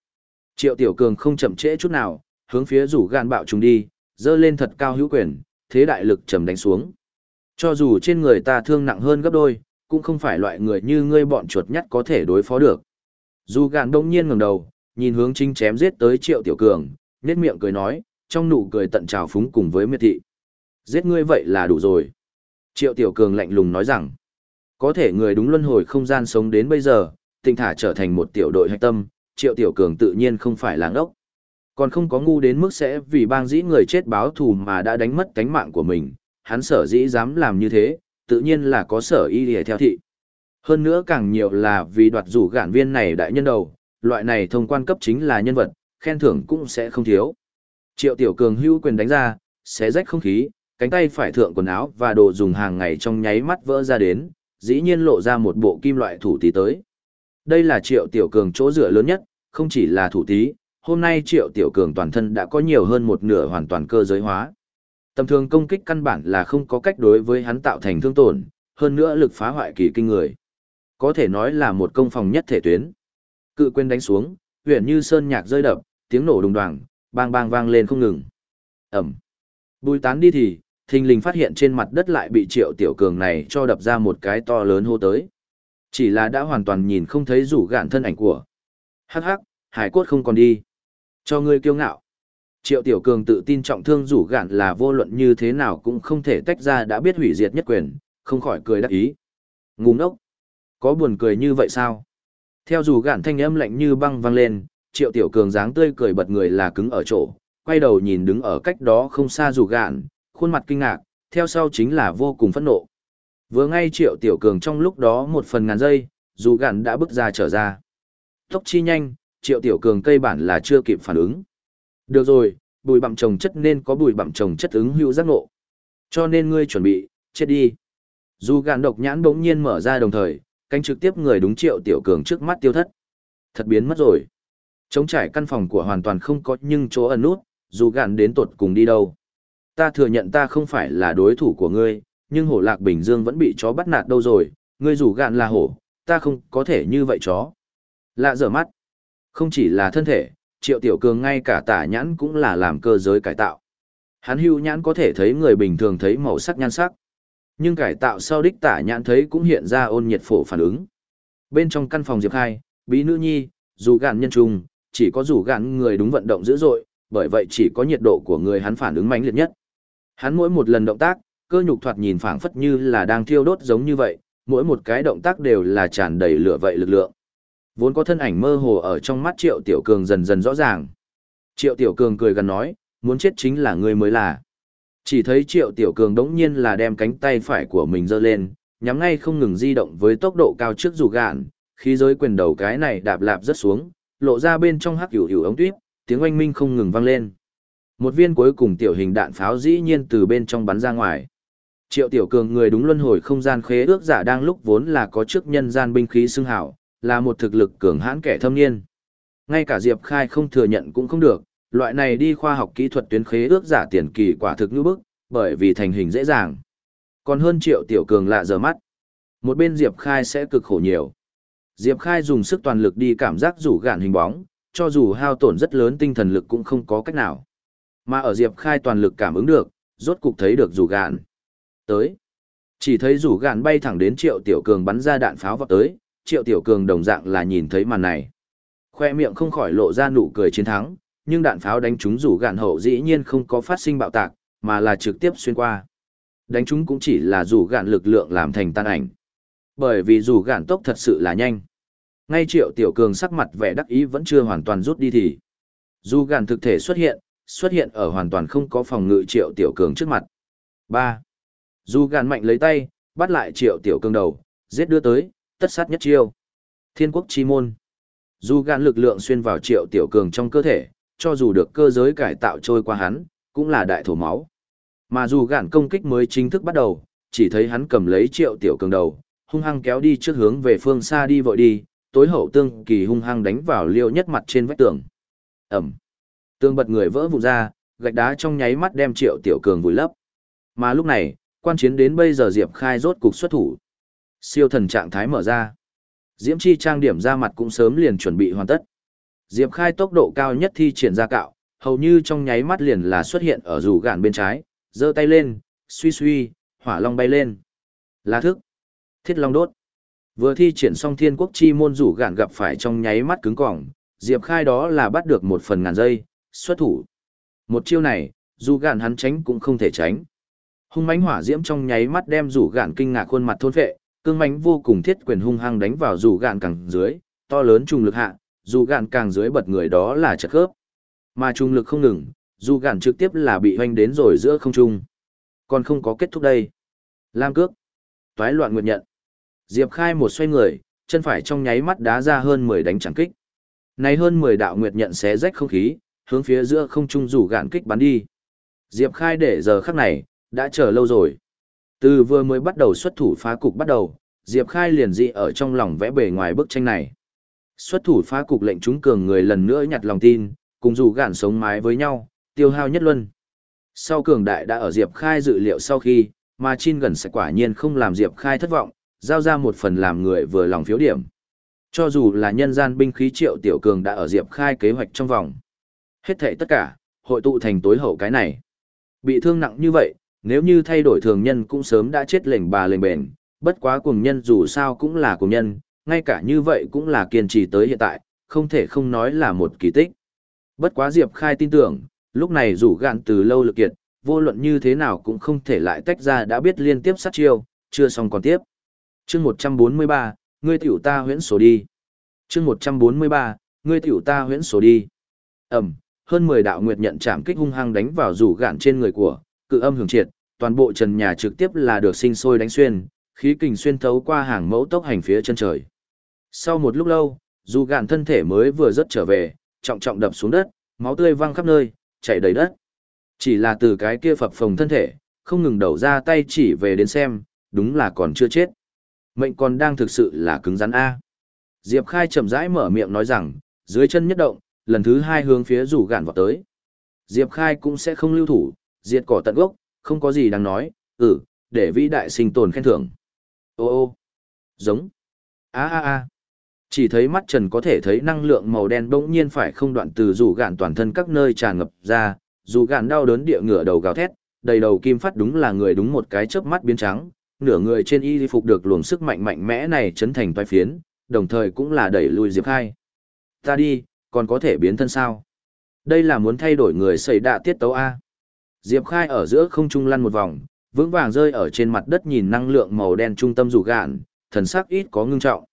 Triệu Tiểu Cường không chậm trễ chút nào, hướng phía rủ gan bạo chúng đi, dơ lên thật cao hữu quyền, thế đại lực trầm đánh xuống. Cho dù trên người ta thương nặng hơn gấp đôi, cũng không phải loại người như ngươi bọn chuột nhắt có thể đối phó được. Dù gạn đông nhiên ngẩng đầu, nhìn hướng chính chém giết tới Triệu Tiểu Cường, nét miệng cười nói, trong nụ cười tận trào phúng cùng với miệt thị. Giết ngươi vậy là đủ rồi. Triệu Tiểu Cường lạnh lùng nói rằng, có thể người đúng luân hồi không gian sống đến bây giờ, tình thả trở thành một tiểu đội hạch tâm, Triệu Tiểu Cường tự nhiên không phải láng ốc. Còn không có ngu đến mức sẽ vì bang dĩ người chết báo thù mà đã đánh mất cánh mạng của mình, hắn sở dĩ dám làm như thế, tự nhiên là có sở y lìa theo thị. Hơn nữa càng nhiều là vì đoạt rủ gạn viên này đại nhân đầu, loại này thông quan cấp chính là nhân vật, khen thưởng cũng sẽ không thiếu. Triệu Tiểu Cường hưu quyền đánh ra, xé rách không khí, cánh tay phải thượng quần áo và đồ dùng hàng ngày trong nháy mắt vỡ ra đến, dĩ nhiên lộ ra một bộ kim loại thủ tí tới. Đây là Triệu Tiểu Cường chỗ dựa lớn nhất, không chỉ là thủ tí, hôm nay Triệu Tiểu Cường toàn thân đã có nhiều hơn một nửa hoàn toàn cơ giới hóa. Tầm thường công kích căn bản là không có cách đối với hắn tạo thành thương tổn, hơn nữa lực phá hoại kỳ kinh người. Có thể nói là một công phòng nhất thể tuyến. Cự quên đánh xuống, huyền như sơn nhạc rơi đập, tiếng nổ đùng đoàng, bang bang vang lên không ngừng. Ẩm. Bùi tán đi thì, thình lình phát hiện trên mặt đất lại bị triệu tiểu cường này cho đập ra một cái to lớn hô tới. Chỉ là đã hoàn toàn nhìn không thấy rủ gạn thân ảnh của. Hắc hắc, hải cốt không còn đi. Cho ngươi kiêu ngạo. Triệu tiểu cường tự tin trọng thương rủ gạn là vô luận như thế nào cũng không thể tách ra đã biết hủy diệt nhất quyền, không khỏi cười đắc ý. Ngu ngốc. Có buồn cười như vậy sao? Theo rủ gạn thanh âm lạnh như băng vang lên, triệu tiểu cường dáng tươi cười bật người là cứng ở chỗ, quay đầu nhìn đứng ở cách đó không xa rủ gạn, khuôn mặt kinh ngạc, theo sau chính là vô cùng phẫn nộ. Vừa ngay triệu tiểu cường trong lúc đó một phần ngàn giây, rủ gạn đã bước ra trở ra. Tốc chi nhanh, triệu tiểu cường cây bản là chưa kịp phản ứng. Được rồi, bùi bặm trồng chất nên có bùi bặm trồng chất ứng hữu giác ngộ. Cho nên ngươi chuẩn bị, chết đi. Dù gạn độc nhãn bỗng nhiên mở ra đồng thời, canh trực tiếp người đúng triệu tiểu cường trước mắt tiêu thất. Thật biến mất rồi. Trống trải căn phòng của hoàn toàn không có nhưng chỗ ẩn nút, dù gạn đến tột cùng đi đâu. Ta thừa nhận ta không phải là đối thủ của ngươi, nhưng hổ lạc Bình Dương vẫn bị chó bắt nạt đâu rồi, ngươi dù gạn là hổ, ta không có thể như vậy chó. Lạ dở mắt. Không chỉ là thân thể, triệu tiểu cường ngay cả tả nhãn cũng là làm cơ giới cải tạo. Hắn hưu nhãn có thể thấy người bình thường thấy màu sắc nhan sắc. Nhưng cải tạo sau đích tả nhãn thấy cũng hiện ra ôn nhiệt phổ phản ứng. Bên trong căn phòng Diệp Khai, bí nữ nhi, dù gạn nhân trung, chỉ có rủ gạn người đúng vận động dữ dội, bởi vậy chỉ có nhiệt độ của người hắn phản ứng mãnh liệt nhất. Hắn mỗi một lần động tác, cơ nhục thoạt nhìn phảng phất như là đang thiêu đốt giống như vậy, mỗi một cái động tác đều là tràn đầy lửa vậy lực lượng. Vốn có thân ảnh mơ hồ ở trong mắt Triệu Tiểu Cường dần dần rõ ràng. Triệu Tiểu Cường cười gần nói, muốn chết chính là ngươi mới là. Chỉ thấy Triệu Tiểu Cường đống nhiên là đem cánh tay phải của mình giơ lên, nhắm ngay không ngừng di động với tốc độ cao trước dù gạn, khi giới quyền đầu cái này đạp lạp rất xuống, lộ ra bên trong hắc hữu hữu ống tuyết, tiếng oanh minh không ngừng vang lên. Một viên cuối cùng tiểu hình đạn pháo dĩ nhiên từ bên trong bắn ra ngoài. Triệu Tiểu Cường người đúng luân hồi không gian khế ước giả đang lúc vốn là có trước nhân gian binh khí xưng hảo, là một thực lực cường hãn kẻ thâm niên. Ngay cả Diệp Khai không thừa nhận cũng không được, loại này đi khoa học kỹ thuật tuyến khế ước giả tiền kỳ quả thực như bức, bởi vì thành hình dễ dàng. Còn hơn Triệu Tiểu Cường lạ giờ mắt. Một bên Diệp Khai sẽ cực khổ nhiều. Diệp Khai dùng sức toàn lực đi cảm giác rủ gạn hình bóng, cho dù hao tổn rất lớn tinh thần lực cũng không có cách nào. Mà ở Diệp Khai toàn lực cảm ứng được, rốt cục thấy được rủ gạn. Tới. Chỉ thấy rủ gạn bay thẳng đến Triệu Tiểu Cường bắn ra đạn pháo vào tới, Triệu Tiểu Cường đồng dạng là nhìn thấy màn này. Khoe miệng không khỏi lộ ra nụ cười chiến thắng, nhưng đạn pháo đánh trúng rủ gạn hậu dĩ nhiên không có phát sinh bạo tạc, mà là trực tiếp xuyên qua. Đánh trúng cũng chỉ là rủ gạn lực lượng làm thành tan ảnh. Bởi vì rủ gạn tốc thật sự là nhanh. Ngay Triệu Tiểu Cường sắc mặt vẻ đắc ý vẫn chưa hoàn toàn rút đi thì. Dù gạn thực thể xuất hiện, xuất hiện ở hoàn toàn không có phòng ngự triệu tiểu cường trước mặt. 3. Dù gạn mạnh lấy tay, bắt lại triệu tiểu cường đầu, giết đưa tới, tất sát nhất chiêu. Thiên quốc chi môn. Dù gạn lực lượng xuyên vào triệu tiểu cường trong cơ thể, cho dù được cơ giới cải tạo trôi qua hắn, cũng là đại thổ máu. Mà dù gạn công kích mới chính thức bắt đầu, chỉ thấy hắn cầm lấy triệu tiểu cường đầu, hung hăng kéo đi trước hướng về phương xa đi vội đi, tối hậu tương kỳ hung hăng đánh vào liêu nhất mặt trên vách tường. Ẩm. Tương bật người vỡ vụn ra, gạch đá trong nháy mắt đem Triệu Tiểu Cường vùi lấp. Mà lúc này, quan chiến đến bây giờ Diệp Khai rốt cục xuất thủ. Siêu thần trạng thái mở ra. Diễm Chi trang điểm ra mặt cũng sớm liền chuẩn bị hoàn tất. Diệp Khai tốc độ cao nhất thi triển ra cạo, hầu như trong nháy mắt liền là xuất hiện ở rủ gạn bên trái, giơ tay lên, suy suy, hỏa long bay lên. Lá thức. Thiết long đốt. Vừa thi triển xong thiên quốc chi môn rủ gạn gặp phải trong nháy mắt cứng cỏng, Diệp Khai đó là bắt được một phần ngàn giây, xuất thủ. Một chiêu này, dù gạn hắn tránh cũng không thể tránh. Hung mãnh hỏa diễm trong nháy mắt đem rủ gạn kinh ngạc khuôn mặt thôn phệ, cương mãnh vô cùng thiết quyền hung hăng đánh vào dù gạn càng dưới, to lớn trùng lực hạ, dù gạn càng dưới bật người đó là chật khớp. Mà trùng lực không ngừng, dù gạn trực tiếp là bị hoanh đến rồi giữa không trung. Còn không có kết thúc đây. Lam cước. Toái loạn nguyệt nhận. Diệp khai một xoay người, chân phải trong nháy mắt đá ra hơn 10 đánh chẳng kích. Này hơn 10 đạo nguyệt nhận xé rách không khí, hướng phía giữa không trung rủ gạn kích bắn đi. Diệp Khai để giờ khắc này, đã chờ lâu rồi. Từ vừa mới bắt đầu xuất thủ phá cục bắt đầu, Diệp Khai liền dị ở trong lòng vẽ bề ngoài bức tranh này. Xuất thủ phá cục lệnh chúng cường người lần nữa nhặt lòng tin, cùng dù gạn sống mái với nhau, tiêu hao nhất luân. Sau cường đại đã ở Diệp Khai dự liệu sau khi, mà Chin gần sẽ quả nhiên không làm Diệp Khai thất vọng, giao ra một phần làm người vừa lòng phiếu điểm. Cho dù là nhân gian binh khí triệu tiểu cường đã ở Diệp Khai kế hoạch trong vòng. Hết thảy tất cả, hội tụ thành tối hậu cái này. Bị thương nặng như vậy, nếu như thay đổi thường nhân cũng sớm đã chết lệnh bà lệnh bền, bất quá cùng nhân dù sao cũng là cùng nhân, ngay cả như vậy cũng là kiên trì tới hiện tại, không thể không nói là một kỳ tích. Bất quá Diệp Khai tin tưởng, lúc này rủ gạn từ lâu lực kiệt, vô luận như thế nào cũng không thể lại tách ra đã biết liên tiếp sát chiêu, chưa xong còn tiếp. chương 143, ngươi tiểu ta huyễn sổ đi. chương 143, ngươi tiểu ta huyễn sổ đi. Ẩm, hơn 10 đạo nguyệt nhận chạm kích hung hăng đánh vào rủ gạn trên người của, cự âm hưởng triệt, toàn bộ trần nhà trực tiếp là được sinh sôi đánh xuyên, khí kình xuyên thấu qua hàng mẫu tốc hành phía chân trời. Sau một lúc lâu, dù gạn thân thể mới vừa rất trở về, trọng trọng đập xuống đất, máu tươi văng khắp nơi, chảy đầy đất. Chỉ là từ cái kia phập phồng thân thể, không ngừng đầu ra tay chỉ về đến xem, đúng là còn chưa chết. Mệnh còn đang thực sự là cứng rắn A. Diệp Khai chậm rãi mở miệng nói rằng, dưới chân nhất động, lần thứ hai hướng phía rủ gạn vào tới. Diệp Khai cũng sẽ không lưu thủ, diệt cỏ tận gốc, không có gì đáng nói, ừ, để vĩ đại sinh tồn khen thưởng. Ô ô, giống, a a a. Chỉ thấy mắt trần có thể thấy năng lượng màu đen bỗng nhiên phải không đoạn từ rủ gạn toàn thân các nơi tràn ngập ra, dù gạn đau đớn địa ngửa đầu gào thét, đầy đầu kim phát đúng là người đúng một cái chớp mắt biến trắng, nửa người trên y phục được luồng sức mạnh mạnh mẽ này chấn thành toái phiến, đồng thời cũng là đẩy lùi Diệp Khai. Ta đi, còn có thể biến thân sao? Đây là muốn thay đổi người xảy đạ tiết tấu A. Diệp Khai ở giữa không trung lăn một vòng, vững vàng rơi ở trên mặt đất nhìn năng lượng màu đen trung tâm rủ gạn, thần sắc ít có ngưng trọng.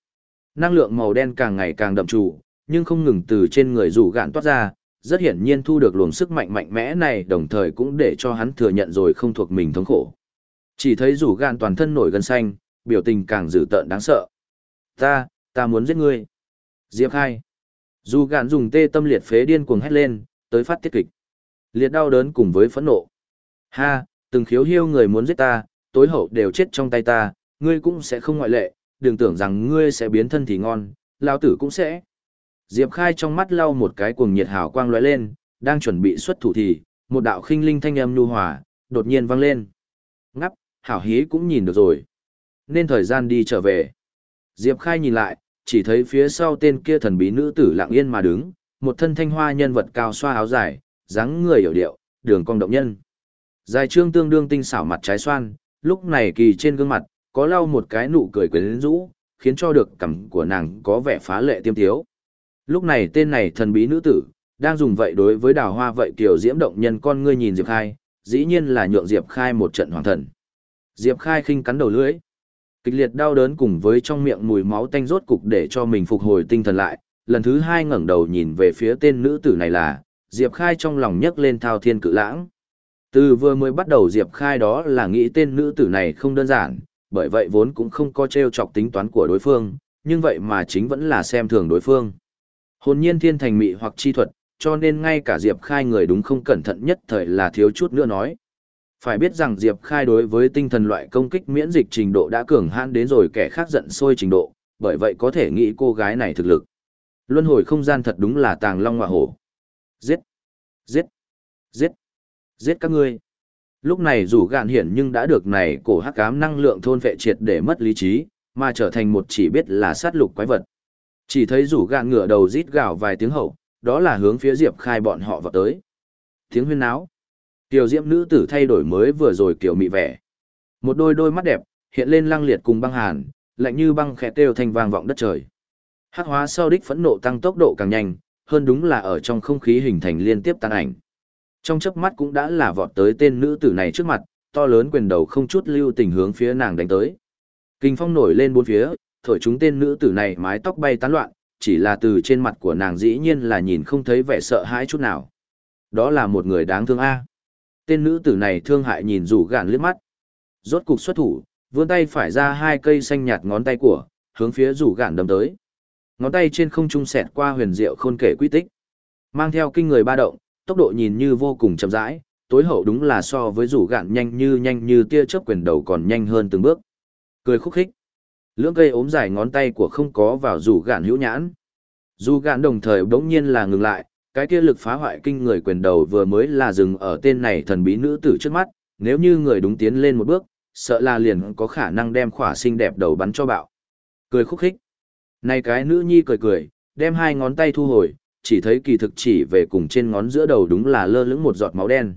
Năng lượng màu đen càng ngày càng đậm trụ, nhưng không ngừng từ trên người rủ gạn toát ra, rất hiển nhiên thu được luồng sức mạnh mạnh mẽ này đồng thời cũng để cho hắn thừa nhận rồi không thuộc mình thống khổ. Chỉ thấy rủ gạn toàn thân nổi gân xanh, biểu tình càng dữ tợn đáng sợ. Ta, ta muốn giết ngươi. Diệp Khai. Dù gạn dùng tê tâm liệt phế điên cuồng hét lên, tới phát tiết kịch. Liệt đau đớn cùng với phẫn nộ. Ha, từng khiếu hiêu người muốn giết ta, tối hậu đều chết trong tay ta, ngươi cũng sẽ không ngoại lệ, đừng tưởng rằng ngươi sẽ biến thân thì ngon, lao tử cũng sẽ. Diệp Khai trong mắt lau một cái cuồng nhiệt hào quang lóe lên, đang chuẩn bị xuất thủ thì, một đạo khinh linh thanh âm nhu hòa, đột nhiên vang lên. Ngắp, hảo hí cũng nhìn được rồi. Nên thời gian đi trở về. Diệp Khai nhìn lại, chỉ thấy phía sau tên kia thần bí nữ tử lặng yên mà đứng, một thân thanh hoa nhân vật cao xoa áo dài, dáng người hiểu điệu, đường cong động nhân. Dài trương tương đương tinh xảo mặt trái xoan, lúc này kỳ trên gương mặt, có lau một cái nụ cười quyến rũ, khiến cho được cằm của nàng có vẻ phá lệ tiêm thiếu. Lúc này tên này thần bí nữ tử, đang dùng vậy đối với đào hoa vậy kiểu diễm động nhân con ngươi nhìn Diệp Khai, dĩ nhiên là nhượng Diệp Khai một trận hoàng thần. Diệp Khai khinh cắn đầu lưỡi. Kịch liệt đau đớn cùng với trong miệng mùi máu tanh rốt cục để cho mình phục hồi tinh thần lại, lần thứ hai ngẩng đầu nhìn về phía tên nữ tử này là, Diệp Khai trong lòng nhấc lên thao thiên cự lãng. Từ vừa mới bắt đầu Diệp Khai đó là nghĩ tên nữ tử này không đơn giản, bởi vậy vốn cũng không có treo chọc tính toán của đối phương, nhưng vậy mà chính vẫn là xem thường đối phương. Hồn nhiên thiên thành mị hoặc chi thuật, cho nên ngay cả Diệp Khai người đúng không cẩn thận nhất thời là thiếu chút nữa nói. Phải biết rằng Diệp Khai đối với tinh thần loại công kích miễn dịch trình độ đã cường hãn đến rồi kẻ khác giận sôi trình độ, bởi vậy có thể nghĩ cô gái này thực lực. Luân hồi không gian thật đúng là tàng long ngọa hổ. Giết! Giết! Giết! Giết các ngươi! Lúc này dù gạn hiển nhưng đã được này cổ hắc ám năng lượng thôn vệ triệt để mất lý trí, mà trở thành một chỉ biết là sát lục quái vật. Chỉ thấy rủ gạn ngửa đầu rít gào vài tiếng hậu, đó là hướng phía Diệp Khai bọn họ vào tới. Tiếng huyên náo. Tiểu diễm nữ tử thay đổi mới vừa rồi kiểu mị vẻ. Một đôi đôi mắt đẹp, hiện lên lăng liệt cùng băng hàn, lạnh như băng khẽ kêu thành vang vọng đất trời. Hắc hóa sau đích phẫn nộ tăng tốc độ càng nhanh, hơn đúng là ở trong không khí hình thành liên tiếp tan ảnh. Trong chớp mắt cũng đã là vọt tới tên nữ tử này trước mặt, to lớn quyền đầu không chút lưu tình hướng phía nàng đánh tới. Kinh phong nổi lên bốn phía, thổi chúng tên nữ tử này mái tóc bay tán loạn, chỉ là từ trên mặt của nàng dĩ nhiên là nhìn không thấy vẻ sợ hãi chút nào. Đó là một người đáng thương a. Tên nữ tử này thương hại nhìn rủ gạn liếc mắt. Rốt cục xuất thủ, vươn tay phải ra hai cây xanh nhạt ngón tay của, hướng phía rủ gạn đâm tới. Ngón tay trên không trung sẹt qua huyền diệu khôn kể quy tích. Mang theo kinh người ba động, tốc độ nhìn như vô cùng chậm rãi, tối hậu đúng là so với rủ gạn nhanh như nhanh như tia chớp quyền đầu còn nhanh hơn từng bước. Cười khúc khích. Lưỡng cây ốm dài ngón tay của không có vào rủ gạn hữu nhãn. Dù gạn đồng thời bỗng nhiên là ngừng lại, cái kia lực phá hoại kinh người quyền đầu vừa mới là dừng ở tên này thần bí nữ tử trước mắt, nếu như người đúng tiến lên một bước, sợ là liền có khả năng đem khỏa xinh đẹp đầu bắn cho bạo. Cười khúc khích. Này cái nữ nhi cười cười, đem hai ngón tay thu hồi, chỉ thấy kỳ thực chỉ về cùng trên ngón giữa đầu đúng là lơ lửng một giọt máu đen.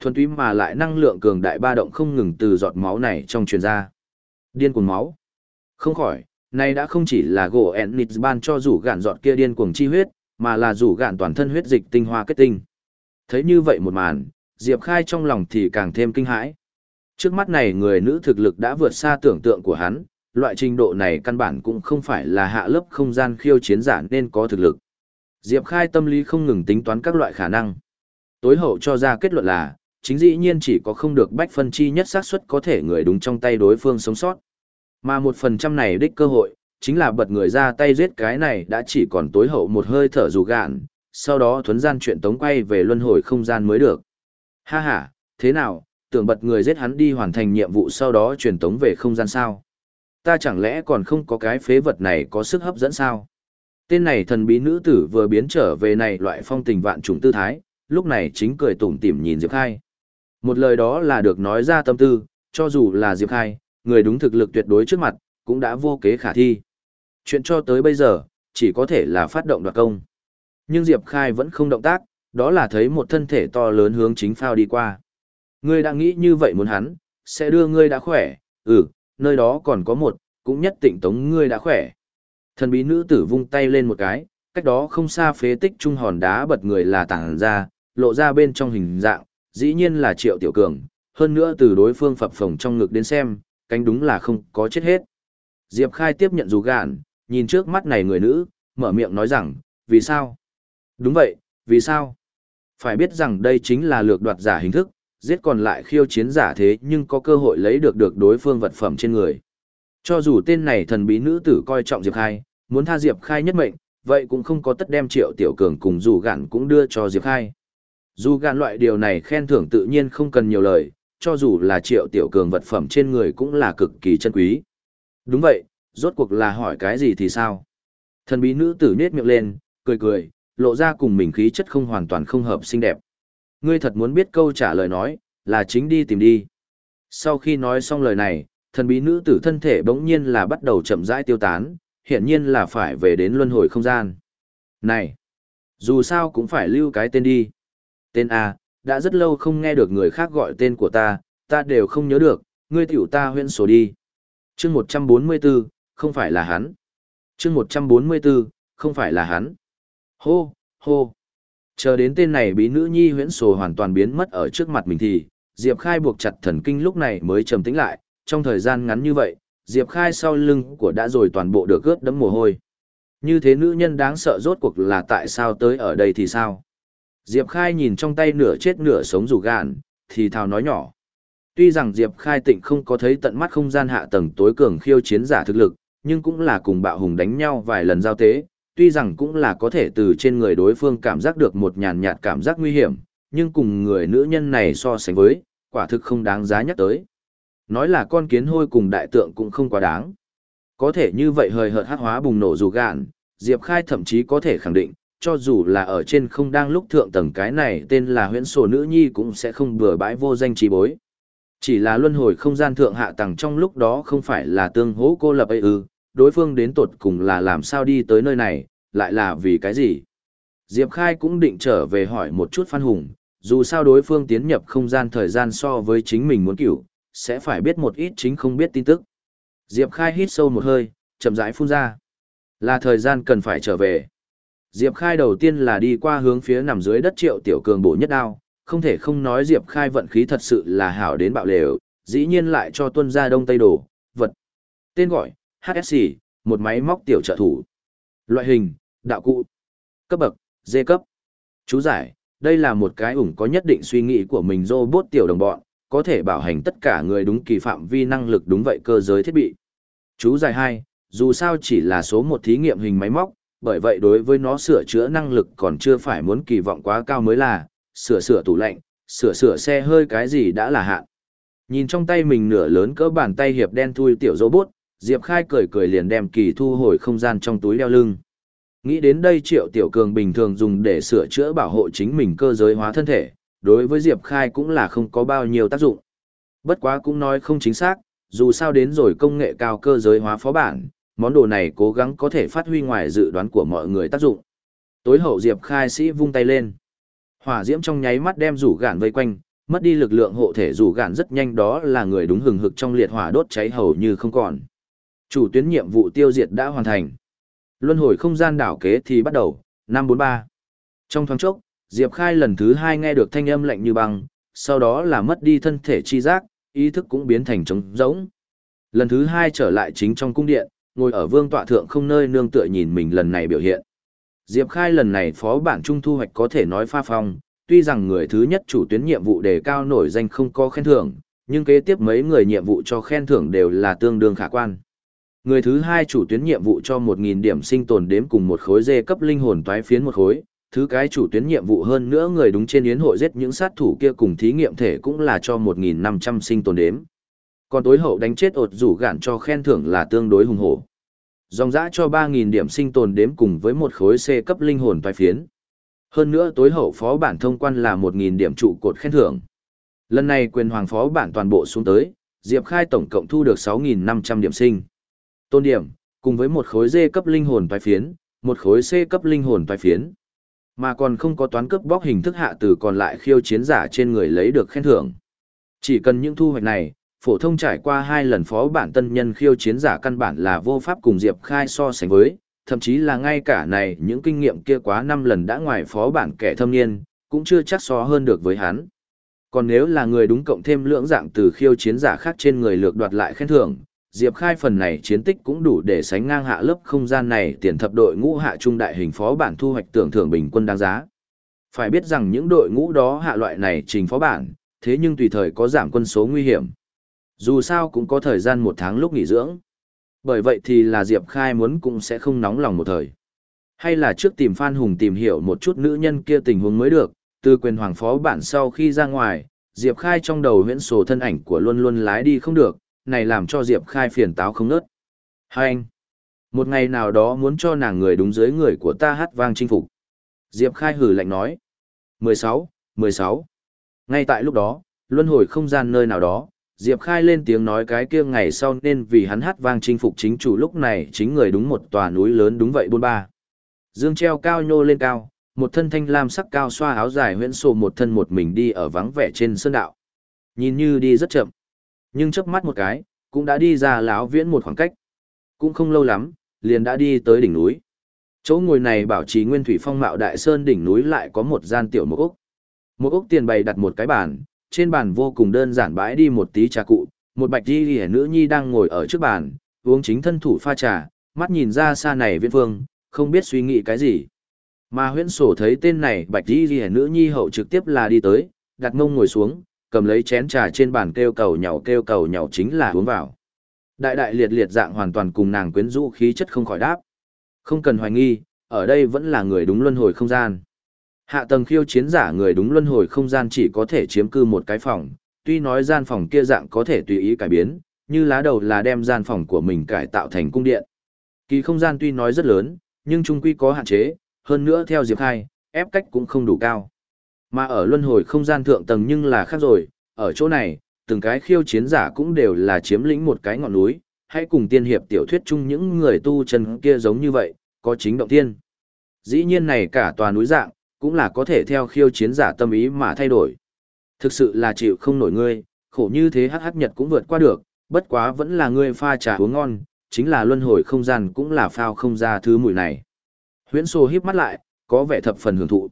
Thuần túy mà lại năng lượng cường đại ba động không ngừng từ giọt máu này trong truyền ra. Điên cuồng máu. Không khỏi, này đã không chỉ là gỗ ẹn ban cho rủ gạn giọt kia điên cuồng chi huyết, mà là rủ gạn toàn thân huyết dịch tinh hoa kết tinh. Thấy như vậy một màn, Diệp Khai trong lòng thì càng thêm kinh hãi. Trước mắt này người nữ thực lực đã vượt xa tưởng tượng của hắn, loại trình độ này căn bản cũng không phải là hạ lớp không gian khiêu chiến giả nên có thực lực. Diệp Khai tâm lý không ngừng tính toán các loại khả năng. Tối hậu cho ra kết luận là, chính dĩ nhiên chỉ có không được bách phân chi nhất xác suất có thể người đúng trong tay đối phương sống sót. Mà một phần trăm này đích cơ hội, chính là bật người ra tay giết cái này đã chỉ còn tối hậu một hơi thở dù gạn, sau đó thuấn gian chuyện tống quay về luân hồi không gian mới được. Ha ha, thế nào, tưởng bật người giết hắn đi hoàn thành nhiệm vụ sau đó truyền tống về không gian sao? Ta chẳng lẽ còn không có cái phế vật này có sức hấp dẫn sao? Tên này thần bí nữ tử vừa biến trở về này loại phong tình vạn trùng tư thái, lúc này chính cười tủm tỉm nhìn Diệp Khai. Một lời đó là được nói ra tâm tư, cho dù là Diệp Khai, người đúng thực lực tuyệt đối trước mặt, cũng đã vô kế khả thi. Chuyện cho tới bây giờ, chỉ có thể là phát động đoạt công. Nhưng Diệp Khai vẫn không động tác, đó là thấy một thân thể to lớn hướng chính phao đi qua. Ngươi đã nghĩ như vậy muốn hắn, sẽ đưa ngươi đã khỏe, ừ, nơi đó còn có một, cũng nhất định tống ngươi đã khỏe. Thần bí nữ tử vung tay lên một cái, cách đó không xa phế tích trung hòn đá bật người là tảng ra, lộ ra bên trong hình dạng, dĩ nhiên là triệu tiểu cường, hơn nữa từ đối phương phập phồng trong ngực đến xem, cánh đúng là không có chết hết. Diệp Khai tiếp nhận dù gạn, nhìn trước mắt này người nữ, mở miệng nói rằng, vì sao? Đúng vậy, vì sao? Phải biết rằng đây chính là lược đoạt giả hình thức, giết còn lại khiêu chiến giả thế nhưng có cơ hội lấy được được đối phương vật phẩm trên người. Cho dù tên này thần bí nữ tử coi trọng Diệp Khai, muốn tha Diệp Khai nhất mệnh, vậy cũng không có tất đem triệu tiểu cường cùng dù gạn cũng đưa cho Diệp Khai. Dù gạn loại điều này khen thưởng tự nhiên không cần nhiều lời, cho dù là triệu tiểu cường vật phẩm trên người cũng là cực kỳ chân quý. Đúng vậy, rốt cuộc là hỏi cái gì thì sao? Thần bí nữ tử nết miệng lên, cười cười, lộ ra cùng mình khí chất không hoàn toàn không hợp xinh đẹp. Ngươi thật muốn biết câu trả lời nói, là chính đi tìm đi. Sau khi nói xong lời này, thần bí nữ tử thân thể bỗng nhiên là bắt đầu chậm rãi tiêu tán, hiển nhiên là phải về đến luân hồi không gian. Này, dù sao cũng phải lưu cái tên đi. Tên A, đã rất lâu không nghe được người khác gọi tên của ta, ta đều không nhớ được, ngươi tiểu ta huyên sổ đi. chương 144, không phải là hắn. chương 144, không phải là hắn. Hô, hô. Chờ đến tên này bí nữ nhi huyễn sồ hoàn toàn biến mất ở trước mặt mình thì, Diệp Khai buộc chặt thần kinh lúc này mới trầm tĩnh lại, trong thời gian ngắn như vậy, Diệp Khai sau lưng của đã rồi toàn bộ được ướt đẫm mồ hôi. Như thế nữ nhân đáng sợ rốt cuộc là tại sao tới ở đây thì sao? Diệp Khai nhìn trong tay nửa chết nửa sống rủ gạn, thì thào nói nhỏ. Tuy rằng Diệp Khai tịnh không có thấy tận mắt không gian hạ tầng tối cường khiêu chiến giả thực lực, nhưng cũng là cùng bạo hùng đánh nhau vài lần giao tế, tuy rằng cũng là có thể từ trên người đối phương cảm giác được một nhàn nhạt cảm giác nguy hiểm, nhưng cùng người nữ nhân này so sánh với, quả thực không đáng giá nhắc tới. Nói là con kiến hôi cùng đại tượng cũng không quá đáng. Có thể như vậy hời hợt hát hóa bùng nổ dù gạn, Diệp Khai thậm chí có thể khẳng định, cho dù là ở trên không đang lúc thượng tầng cái này tên là huyễn sổ nữ nhi cũng sẽ không bừa bãi vô danh trí bối. Chỉ là luân hồi không gian thượng hạ tầng trong lúc đó không phải là tương hỗ cô lập ấy ư, đối phương đến tột cùng là làm sao đi tới nơi này, lại là vì cái gì. Diệp Khai cũng định trở về hỏi một chút Phan Hùng, dù sao đối phương tiến nhập không gian thời gian so với chính mình muốn cửu, sẽ phải biết một ít chính không biết tin tức. Diệp Khai hít sâu một hơi, chậm rãi phun ra. Là thời gian cần phải trở về. Diệp Khai đầu tiên là đi qua hướng phía nằm dưới đất triệu tiểu cường bổ nhất đao, không thể không nói Diệp Khai vận khí thật sự là hảo đến bạo lều, dĩ nhiên lại cho tuân ra đông tây đồ, vật. Tên gọi, HSC, một máy móc tiểu trợ thủ. Loại hình, đạo cụ. Cấp bậc, D cấp. Chú giải, đây là một cái ủng có nhất định suy nghĩ của mình robot tiểu đồng bọn, có thể bảo hành tất cả người đúng kỳ phạm vi năng lực đúng vậy cơ giới thiết bị. Chú giải 2, Dù sao chỉ là số một thí nghiệm hình máy móc, bởi vậy đối với nó sửa chữa năng lực còn chưa phải muốn kỳ vọng quá cao mới là, sửa sửa tủ lạnh, sửa sửa xe hơi cái gì đã là hạn. Nhìn trong tay mình nửa lớn cỡ bàn tay hiệp đen thui tiểu robot, Diệp Khai cười cười liền đem kỳ thu hồi không gian trong túi đeo lưng. Nghĩ đến đây Triệu Tiểu Cường bình thường dùng để sửa chữa bảo hộ chính mình cơ giới hóa thân thể, đối với Diệp Khai cũng là không có bao nhiêu tác dụng. Bất quá cũng nói không chính xác, dù sao đến rồi công nghệ cao cơ giới hóa phó bản, món đồ này cố gắng có thể phát huy ngoài dự đoán của mọi người tác dụng. Tối hậu Diệp Khai sĩ vung tay lên. Hỏa diễm trong nháy mắt đem rủ gạn vây quanh, mất đi lực lượng hộ thể rủ gạn rất nhanh đó là người đúng hừng hực trong liệt hỏa đốt cháy hầu như không còn. Chủ tuyến nhiệm vụ tiêu diệt đã hoàn thành. Luân hồi không gian đảo kế thì bắt đầu, năm bốn ba Trong thoáng chốc, Diệp Khai lần thứ hai nghe được thanh âm lạnh như băng, sau đó là mất đi thân thể chi giác, ý thức cũng biến thành trống rỗng. Lần thứ hai trở lại chính trong cung điện, ngồi ở vương tọa thượng không nơi nương tựa nhìn mình lần này biểu hiện. Diệp Khai lần này phó bản trung thu hoạch có thể nói pha phong, tuy rằng người thứ nhất chủ tuyến nhiệm vụ đề cao nổi danh không có khen thưởng, nhưng kế tiếp mấy người nhiệm vụ cho khen thưởng đều là tương đương khả quan. Người thứ hai chủ tuyến nhiệm vụ cho 1.000 điểm sinh tồn đếm cùng một khối dê cấp linh hồn toái phiến một khối, thứ cái chủ tuyến nhiệm vụ hơn nữa người đúng trên yến hội giết những sát thủ kia cùng thí nghiệm thể cũng là cho 1.500 sinh tồn đếm. Còn tối hậu đánh chết ột rủ gạn cho khen thưởng là tương đối hùng hổ. Dòng dã cho 3.000 điểm sinh tồn đếm cùng với một khối C cấp linh hồn toái phiến. Hơn nữa tối hậu phó bản thông quan là 1.000 điểm trụ cột khen thưởng. Lần này quyền hoàng phó bản toàn bộ xuống tới, Diệp Khai tổng cộng thu được 6.500 điểm sinh. Tôn điểm, cùng với một khối D cấp linh hồn toái phiến, một khối C cấp linh hồn toái phiến. Mà còn không có toán cướp bóc hình thức hạ từ còn lại khiêu chiến giả trên người lấy được khen thưởng. Chỉ cần những thu hoạch này, phổ thông trải qua hai lần phó bản tân nhân khiêu chiến giả căn bản là vô pháp cùng Diệp Khai so sánh với, thậm chí là ngay cả này những kinh nghiệm kia quá năm lần đã ngoài phó bản kẻ thâm niên, cũng chưa chắc so hơn được với hắn. Còn nếu là người đúng cộng thêm lưỡng dạng từ khiêu chiến giả khác trên người lược đoạt lại khen thưởng, Diệp Khai phần này chiến tích cũng đủ để sánh ngang hạ lớp không gian này tiền thập đội ngũ hạ trung đại hình phó bản thu hoạch tưởng thưởng bình quân đáng giá. Phải biết rằng những đội ngũ đó hạ loại này trình phó bản, thế nhưng tùy thời có giảm quân số nguy hiểm. Dù sao cũng có thời gian một tháng lúc nghỉ dưỡng. Bởi vậy thì là Diệp Khai muốn cũng sẽ không nóng lòng một thời. Hay là trước tìm Phan Hùng tìm hiểu một chút nữ nhân kia tình huống mới được, từ quyền hoàng phó bản sau khi ra ngoài, Diệp Khai trong đầu huyễn sổ thân ảnh của luôn luôn lái đi không được, này làm cho Diệp Khai phiền táo không nớt. Hai anh, một ngày nào đó muốn cho nàng người đúng dưới người của ta hát vang chinh phục. Diệp Khai hử lạnh nói. 16, 16. Ngay tại lúc đó, luân hồi không gian nơi nào đó, Diệp Khai lên tiếng nói cái kia ngày sau nên vì hắn hát vang chinh phục chính chủ lúc này chính người đúng một tòa núi lớn đúng vậy bôn ba. Dương treo cao nhô lên cao, một thân thanh lam sắc cao xoa áo dài huyễn sổ một thân một mình đi ở vắng vẻ trên sơn đạo. Nhìn như đi rất chậm, nhưng chớp mắt một cái, cũng đã đi ra lão viễn một khoảng cách. Cũng không lâu lắm, liền đã đi tới đỉnh núi. Chỗ ngồi này bảo trì nguyên thủy phong mạo đại sơn đỉnh núi lại có một gian tiểu một ốc. Một ốc tiền bày đặt một cái bàn, trên bàn vô cùng đơn giản bãi đi một tí trà cụ, một bạch di hẻ nữ nhi đang ngồi ở trước bàn, uống chính thân thủ pha trà, mắt nhìn ra xa này viễn phương, không biết suy nghĩ cái gì. Mà huyễn sổ thấy tên này bạch di hẻ nữ nhi hậu trực tiếp là đi tới, đặt mông ngồi xuống, cầm lấy chén trà trên bàn kêu cầu nhàu kêu cầu nhàu chính là uống vào. Đại đại liệt liệt dạng hoàn toàn cùng nàng quyến rũ khí chất không khỏi đáp. Không cần hoài nghi, ở đây vẫn là người đúng luân hồi không gian. Hạ tầng khiêu chiến giả người đúng luân hồi không gian chỉ có thể chiếm cư một cái phòng, tuy nói gian phòng kia dạng có thể tùy ý cải biến, như lá đầu là đem gian phòng của mình cải tạo thành cung điện. Kỳ không gian tuy nói rất lớn, nhưng trung quy có hạn chế, hơn nữa theo Diệp Khai, ép cách cũng không đủ cao. Mà ở luân hồi không gian thượng tầng nhưng là khác rồi, ở chỗ này, từng cái khiêu chiến giả cũng đều là chiếm lĩnh một cái ngọn núi, hãy cùng tiên hiệp tiểu thuyết chung những người tu chân kia giống như vậy, có chính động tiên. Dĩ nhiên này cả tòa núi dạng, cũng là có thể theo khiêu chiến giả tâm ý mà thay đổi. Thực sự là chịu không nổi ngươi, khổ như thế hắc hắc nhật cũng vượt qua được, bất quá vẫn là ngươi pha trà uống ngon, chính là luân hồi không gian cũng là phao không ra thứ mùi này. Huyễn Sô híp mắt lại, có vẻ thập phần hưởng thụ.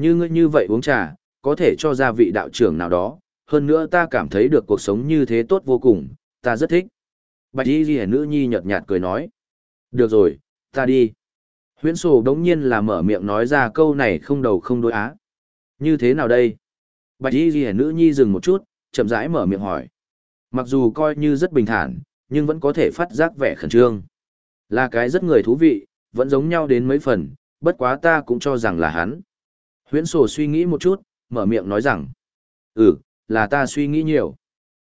Như ngươi như vậy uống trà, có thể cho ra vị đạo trưởng nào đó, hơn nữa ta cảm thấy được cuộc sống như thế tốt vô cùng, ta rất thích. Bạch y ghi nữ nhi nhợt nhạt cười nói. Được rồi, ta đi. Huyễn sổ đống nhiên là mở miệng nói ra câu này không đầu không đối á. Như thế nào đây? Bạch y ghi nữ nhi dừng một chút, chậm rãi mở miệng hỏi. Mặc dù coi như rất bình thản, nhưng vẫn có thể phát giác vẻ khẩn trương. Là cái rất người thú vị, vẫn giống nhau đến mấy phần, bất quá ta cũng cho rằng là hắn. Huyễn sổ suy nghĩ một chút, mở miệng nói rằng, ừ, là ta suy nghĩ nhiều.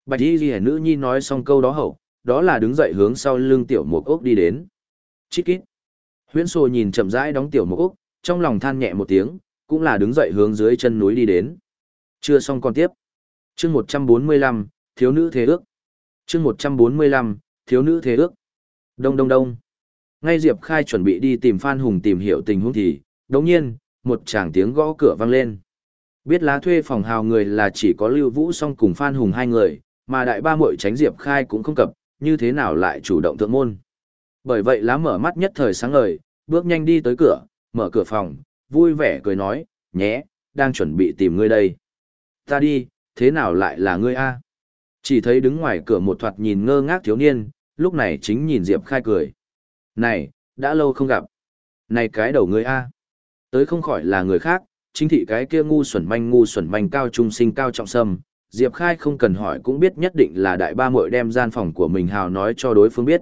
Bạch y ghi nữ nhi nói xong câu đó hậu, đó là đứng dậy hướng sau lưng tiểu mục ốc đi đến. Chít kít. Huyễn sổ nhìn chậm rãi đóng tiểu mục ốc, trong lòng than nhẹ một tiếng, cũng là đứng dậy hướng dưới chân núi đi đến. Chưa xong còn tiếp. chương 145, thiếu nữ thế ước. chương 145, thiếu nữ thế ước. Đông đông đông. Ngay Diệp Khai chuẩn bị đi tìm Phan Hùng tìm hiểu tình huống thì, đồng nhiên, một tràng tiếng gõ cửa vang lên. Biết lá thuê phòng hào người là chỉ có Lưu Vũ song cùng Phan Hùng hai người, mà đại ba muội tránh Diệp Khai cũng không cập, như thế nào lại chủ động thượng môn. Bởi vậy lá mở mắt nhất thời sáng ngời, bước nhanh đi tới cửa, mở cửa phòng, vui vẻ cười nói, nhé, đang chuẩn bị tìm ngươi đây. Ta đi, thế nào lại là ngươi a? Chỉ thấy đứng ngoài cửa một thoạt nhìn ngơ ngác thiếu niên, lúc này chính nhìn Diệp Khai cười. Này, đã lâu không gặp. Này cái đầu ngươi a. Tới không khỏi là người khác, chính thị cái kia ngu xuẩn manh ngu xuẩn manh cao trung sinh cao trọng sâm. Diệp Khai không cần hỏi cũng biết nhất định là đại ba muội đem gian phòng của mình hào nói cho đối phương biết.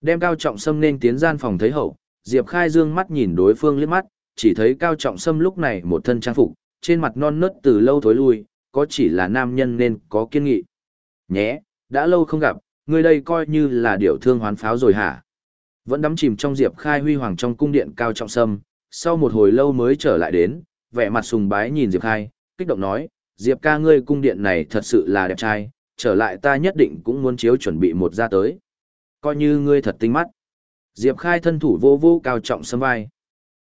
Đem cao trọng sâm nên tiến gian phòng thấy hậu, Diệp Khai dương mắt nhìn đối phương liếc mắt, chỉ thấy cao trọng sâm lúc này một thân trang phục, trên mặt non nớt từ lâu thối lui, có chỉ là nam nhân nên có kiên nghị. Nhé, đã lâu không gặp, người đây coi như là điểu thương hoán pháo rồi hả? Vẫn đắm chìm trong Diệp Khai huy hoàng trong cung điện cao trọng sâm, sau một hồi lâu mới trở lại đến, vẻ mặt sùng bái nhìn Diệp Khai, kích động nói, Diệp ca ngươi cung điện này thật sự là đẹp trai, trở lại ta nhất định cũng muốn chiếu chuẩn bị một ra tới. Coi như ngươi thật tinh mắt. Diệp Khai thân thủ vô vô cao trọng sâm vai.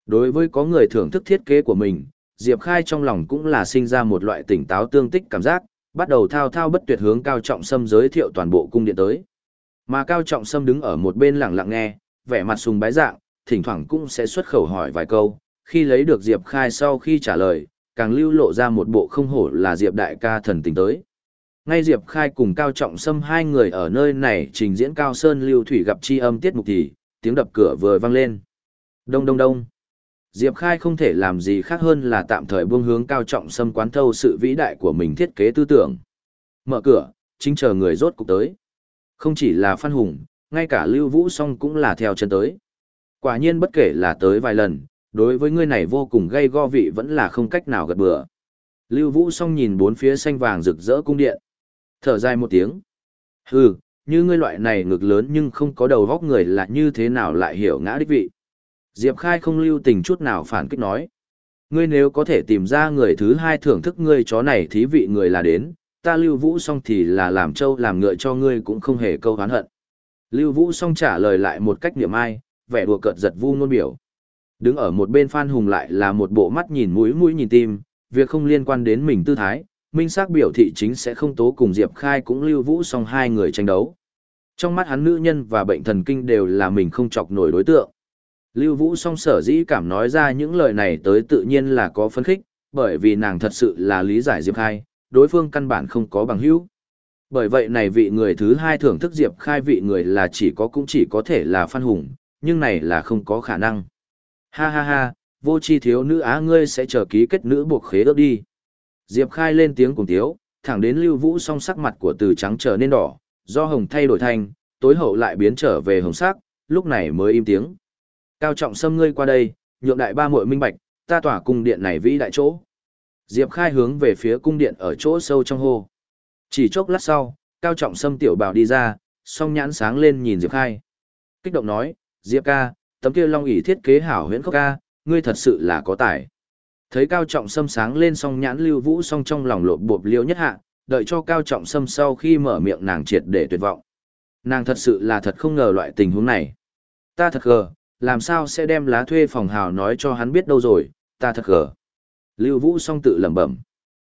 Đối với có người thưởng thức thiết kế của mình, Diệp Khai trong lòng cũng là sinh ra một loại tỉnh táo tương tích cảm giác, bắt đầu thao thao bất tuyệt hướng Cao Trọng Sâm giới thiệu toàn bộ cung điện tới. Mà Cao Trọng Sâm đứng ở một bên lặng lặng nghe, vẻ mặt sùng bái dạng, thỉnh thoảng cũng sẽ xuất khẩu hỏi vài câu, khi lấy được Diệp Khai sau khi trả lời, càng lưu lộ ra một bộ không hổ là Diệp đại ca thần tình tới. Ngay Diệp Khai cùng Cao Trọng Sâm hai người ở nơi này trình diễn Cao Sơn lưu thủy gặp chi âm tiết mục thì, tiếng đập cửa vừa vang lên. Đông đông đông. Diệp Khai không thể làm gì khác hơn là tạm thời buông hướng cao trọng sâm quán thâu sự vĩ đại của mình thiết kế tư tưởng. Mở cửa, chính chờ người rốt cục tới. Không chỉ là Phan Hùng, ngay cả Lưu Vũ Song cũng là theo chân tới. Quả nhiên bất kể là tới vài lần, đối với người này vô cùng gây go vị vẫn là không cách nào gật bừa. Lưu Vũ Song nhìn bốn phía xanh vàng rực rỡ cung điện. Thở dài một tiếng. Hừ, như ngươi loại này ngực lớn nhưng không có đầu góc người là như thế nào lại hiểu ngã đích vị. Diệp Khai không lưu tình chút nào phản kích nói. Ngươi nếu có thể tìm ra người thứ hai thưởng thức ngươi chó này thí vị người là đến, ta lưu vũ xong thì là làm trâu làm ngựa cho ngươi cũng không hề câu hán hận. Lưu vũ xong trả lời lại một cách niệm ai, vẻ đùa cợt giật vu ngôn biểu. Đứng ở một bên Phan Hùng lại là một bộ mắt nhìn mũi mũi nhìn tim, việc không liên quan đến mình tư thái, minh xác biểu thị chính sẽ không tố cùng Diệp Khai cũng lưu vũ song hai người tranh đấu. Trong mắt hắn nữ nhân và bệnh thần kinh đều là mình không chọc nổi đối tượng. Lưu Vũ song sở dĩ cảm nói ra những lời này tới tự nhiên là có phấn khích, bởi vì nàng thật sự là lý giải Diệp Khai, đối phương căn bản không có bằng hữu. Bởi vậy này vị người thứ hai thưởng thức Diệp Khai vị người là chỉ có cũng chỉ có thể là Phan Hùng, nhưng này là không có khả năng. Ha ha ha, vô chi thiếu nữ á ngươi sẽ chờ ký kết nữ buộc khế ước đi. Diệp Khai lên tiếng cùng tiếu, thẳng đến Lưu Vũ song sắc mặt của từ trắng trở nên đỏ, do hồng thay đổi thành, tối hậu lại biến trở về hồng sắc, lúc này mới im tiếng. Cao trọng xâm ngươi qua đây, nhượng đại ba muội minh bạch, ta tỏa cung điện này vĩ đại chỗ. Diệp Khai hướng về phía cung điện ở chỗ sâu trong hồ. Chỉ chốc lát sau, Cao trọng xâm tiểu bảo đi ra, song nhãn sáng lên nhìn Diệp Khai. Kích động nói, Diệp ca, tấm kia long ỷ thiết kế hảo huyễn khốc ca, ngươi thật sự là có tài. Thấy Cao trọng Sâm sáng lên song nhãn lưu vũ song trong lòng lộp bộp liêu nhất hạ, đợi cho Cao trọng Sâm sau khi mở miệng nàng triệt để tuyệt vọng. Nàng thật sự là thật không ngờ loại tình huống này. Ta thật gờ, làm sao sẽ đem lá thuê phòng hào nói cho hắn biết đâu rồi, ta thật gờ. Lưu Vũ song tự lẩm bẩm.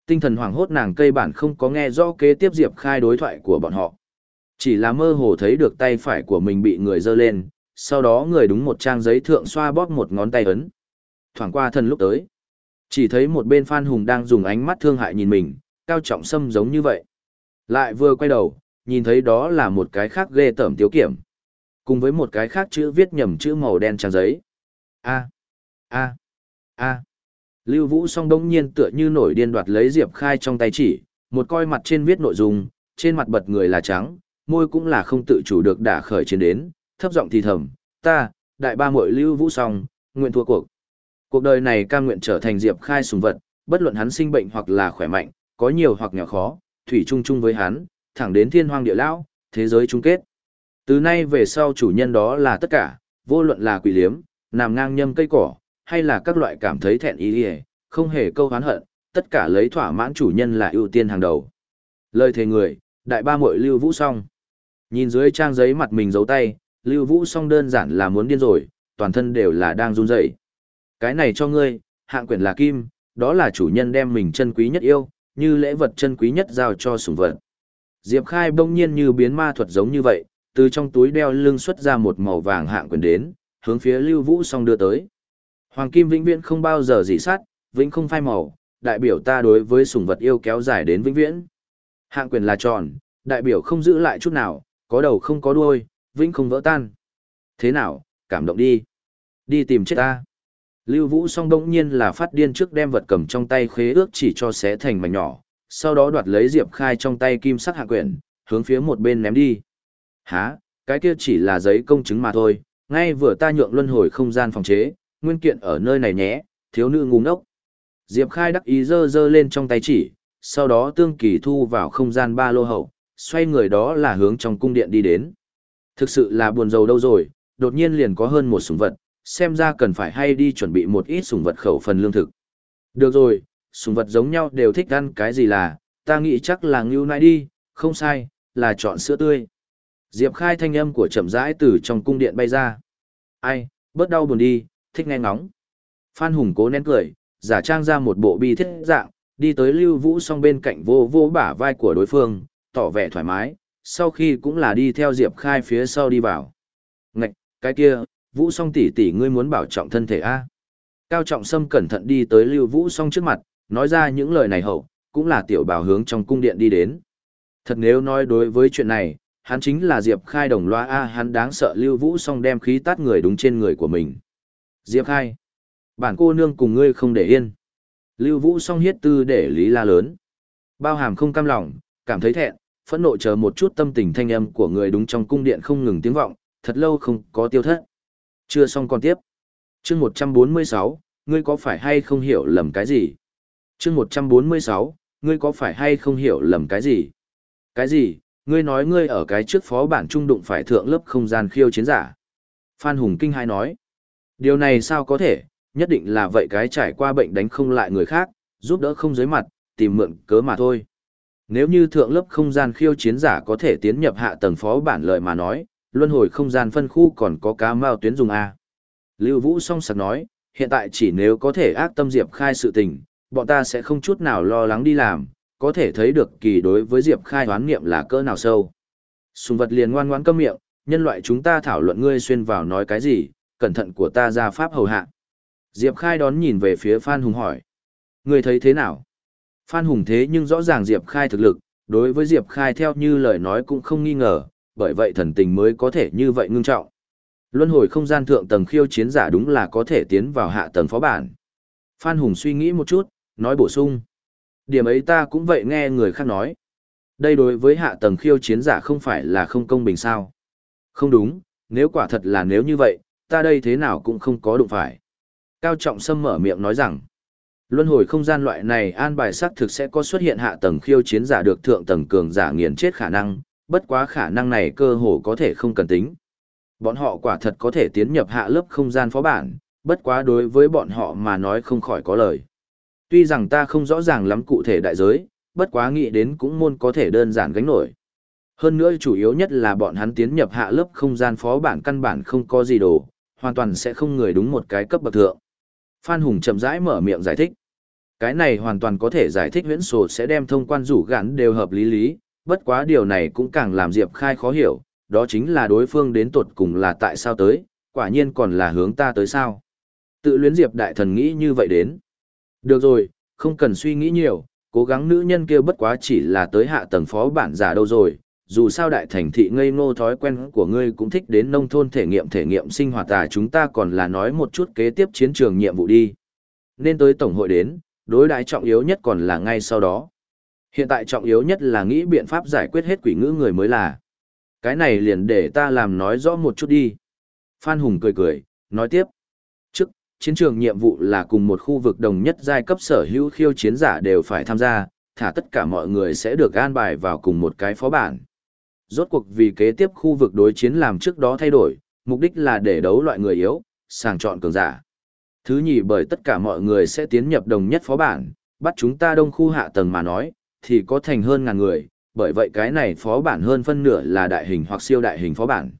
Tinh thần hoảng hốt nàng cây bản không có nghe rõ kế tiếp Diệp Khai đối thoại của bọn họ. Chỉ là mơ hồ thấy được tay phải của mình bị người giơ lên, sau đó người đúng một trang giấy thượng xoa bóp một ngón tay ấn. Thoảng qua thân lúc tới. Chỉ thấy một bên Phan Hùng đang dùng ánh mắt thương hại nhìn mình, cao trọng sâm giống như vậy. Lại vừa quay đầu, nhìn thấy đó là một cái khác ghê tởm tiếu kiểm cùng với một cái khác chữ viết nhầm chữ màu đen trang giấy. A. A. A. Lưu Vũ song đông nhiên tựa như nổi điên đoạt lấy Diệp Khai trong tay chỉ, một coi mặt trên viết nội dung, trên mặt bật người là trắng, môi cũng là không tự chủ được đả khởi chiến đến, thấp giọng thì thầm, ta, đại ba muội lưu vũ song, nguyện thua cuộc. Cuộc đời này cam nguyện trở thành Diệp Khai sùng vật, bất luận hắn sinh bệnh hoặc là khỏe mạnh, có nhiều hoặc nhỏ khó, thủy chung chung với hắn, thẳng đến thiên hoang địa lão, thế giới chung kết. Từ nay về sau chủ nhân đó là tất cả, vô luận là quỷ liếm, nằm ngang nhâm cây cỏ, hay là các loại cảm thấy thẹn ý ý, không hề câu hán hận, tất cả lấy thỏa mãn chủ nhân là ưu tiên hàng đầu. Lời thề người, đại ba muội lưu vũ song. Nhìn dưới trang giấy mặt mình giấu tay, lưu vũ song đơn giản là muốn điên rồi, toàn thân đều là đang run rẩy. Cái này cho ngươi, hạng quyển là kim, đó là chủ nhân đem mình chân quý nhất yêu, như lễ vật chân quý nhất giao cho sủng vật. Diệp Khai bỗng nhiên như biến ma thuật giống như vậy, từ trong túi đeo lưng xuất ra một màu vàng hạng quyền đến, hướng phía Lưu Vũ Song đưa tới. Hoàng kim vĩnh viễn không bao giờ dị sát, vĩnh không phai màu, đại biểu ta đối với sủng vật yêu kéo dài đến vĩnh viễn. Hạng quyền là tròn, đại biểu không giữ lại chút nào, có đầu không có đuôi, vĩnh không vỡ tan. Thế nào, cảm động đi. Đi tìm chết ta. Lưu Vũ song đông nhiên là phát điên trước đem vật cầm trong tay khế ước chỉ cho xé thành mảnh nhỏ, sau đó đoạt lấy Diệp Khai trong tay kim sắc hạ quyển, hướng phía một bên ném đi. Hả, cái kia chỉ là giấy công chứng mà thôi, ngay vừa ta nhượng luân hồi không gian phòng chế, nguyên kiện ở nơi này nhé, thiếu nữ ngu ngốc. Diệp Khai đắc ý dơ dơ lên trong tay chỉ, sau đó tương kỳ thu vào không gian ba lô hậu, xoay người đó là hướng trong cung điện đi đến. Thực sự là buồn rầu đâu rồi, đột nhiên liền có hơn một súng vật, xem ra cần phải hay đi chuẩn bị một ít sủng vật khẩu phần lương thực. Được rồi, sủng vật giống nhau đều thích ăn cái gì là, ta nghĩ chắc là ngưu nai đi, không sai, là chọn sữa tươi. Diệp khai thanh âm của chậm rãi từ trong cung điện bay ra. Ai, bớt đau buồn đi, thích nghe ngóng. Phan Hùng cố nén cười, giả trang ra một bộ bi thiết dạng, đi tới lưu vũ song bên cạnh vô vô bả vai của đối phương, tỏ vẻ thoải mái, sau khi cũng là đi theo Diệp khai phía sau đi vào. Ngạch, cái kia, Vũ Song tỷ tỷ ngươi muốn bảo trọng thân thể a. Cao Trọng Sâm cẩn thận đi tới Lưu Vũ Song trước mặt, nói ra những lời này hậu, cũng là tiểu bảo hướng trong cung điện đi đến. Thật nếu nói đối với chuyện này, hắn chính là Diệp Khai đồng loa a, hắn đáng sợ Lưu Vũ Song đem khí tát người đúng trên người của mình. Diệp Khai, bản cô nương cùng ngươi không để yên. Lưu Vũ Song hiết tư để lý la lớn. Bao hàm không cam lòng, cảm thấy thẹn, phẫn nộ chờ một chút tâm tình thanh âm của người đúng trong cung điện không ngừng tiếng vọng, thật lâu không có tiêu thất. Chưa xong còn tiếp. chương 146, ngươi có phải hay không hiểu lầm cái gì? chương 146, ngươi có phải hay không hiểu lầm cái gì? Cái gì? Ngươi nói ngươi ở cái trước phó bản trung đụng phải thượng lớp không gian khiêu chiến giả. Phan Hùng Kinh hai nói. Điều này sao có thể, nhất định là vậy cái trải qua bệnh đánh không lại người khác, giúp đỡ không giới mặt, tìm mượn cớ mà thôi. Nếu như thượng lớp không gian khiêu chiến giả có thể tiến nhập hạ tầng phó bản lợi mà nói, luân hồi không gian phân khu còn có cá mao tuyến dùng A. Lưu Vũ song sạc nói, hiện tại chỉ nếu có thể ác tâm Diệp Khai sự tình, bọn ta sẽ không chút nào lo lắng đi làm, có thể thấy được kỳ đối với Diệp Khai hoán nghiệm là cỡ nào sâu. Sùng vật liền ngoan ngoãn câm miệng, nhân loại chúng ta thảo luận ngươi xuyên vào nói cái gì, cẩn thận của ta ra pháp hầu hạ. Diệp Khai đón nhìn về phía Phan Hùng hỏi. Ngươi thấy thế nào? Phan Hùng thế nhưng rõ ràng Diệp Khai thực lực, đối với Diệp Khai theo như lời nói cũng không nghi ngờ, bởi vậy thần tình mới có thể như vậy ngưng trọng. Luân hồi không gian thượng tầng khiêu chiến giả đúng là có thể tiến vào hạ tầng phó bản. Phan Hùng suy nghĩ một chút, nói bổ sung. Điểm ấy ta cũng vậy nghe người khác nói. Đây đối với hạ tầng khiêu chiến giả không phải là không công bình sao. Không đúng, nếu quả thật là nếu như vậy, ta đây thế nào cũng không có đụng phải. Cao Trọng Sâm mở miệng nói rằng, luân hồi không gian loại này an bài xác thực sẽ có xuất hiện hạ tầng khiêu chiến giả được thượng tầng cường giả nghiền chết khả năng, bất quá khả năng này cơ hồ có thể không cần tính. Bọn họ quả thật có thể tiến nhập hạ lớp không gian phó bản, bất quá đối với bọn họ mà nói không khỏi có lời. Tuy rằng ta không rõ ràng lắm cụ thể đại giới, bất quá nghĩ đến cũng môn có thể đơn giản gánh nổi. Hơn nữa chủ yếu nhất là bọn hắn tiến nhập hạ lớp không gian phó bản căn bản không có gì đồ, hoàn toàn sẽ không người đúng một cái cấp bậc thượng. Phan Hùng chậm rãi mở miệng giải thích. Cái này hoàn toàn có thể giải thích huyễn sổ sẽ đem thông quan rủ gắn đều hợp lý lý, bất quá điều này cũng càng làm Diệp Khai khó hiểu, đó chính là đối phương đến tột cùng là tại sao tới, quả nhiên còn là hướng ta tới sao. Tự luyến Diệp Đại Thần nghĩ như vậy đến. Được rồi, không cần suy nghĩ nhiều, cố gắng nữ nhân kia bất quá chỉ là tới hạ tầng phó bản giả đâu rồi, dù sao đại thành thị ngây ngô thói quen của ngươi cũng thích đến nông thôn thể nghiệm thể nghiệm sinh hoạt à chúng ta còn là nói một chút kế tiếp chiến trường nhiệm vụ đi. Nên tới tổng hội đến, đối đại trọng yếu nhất còn là ngay sau đó. Hiện tại trọng yếu nhất là nghĩ biện pháp giải quyết hết quỷ ngữ người mới là. Cái này liền để ta làm nói rõ một chút đi. Phan Hùng cười cười, nói tiếp. Trước, chiến trường nhiệm vụ là cùng một khu vực đồng nhất giai cấp sở hữu khiêu chiến giả đều phải tham gia, thả tất cả mọi người sẽ được an bài vào cùng một cái phó bản. Rốt cuộc vì kế tiếp khu vực đối chiến làm trước đó thay đổi, mục đích là để đấu loại người yếu, sàng chọn cường giả. Thứ nhì bởi tất cả mọi người sẽ tiến nhập đồng nhất phó bản, bắt chúng ta đông khu hạ tầng mà nói, thì có thành hơn ngàn người, bởi vậy cái này phó bản hơn phân nửa là đại hình hoặc siêu đại hình phó bản.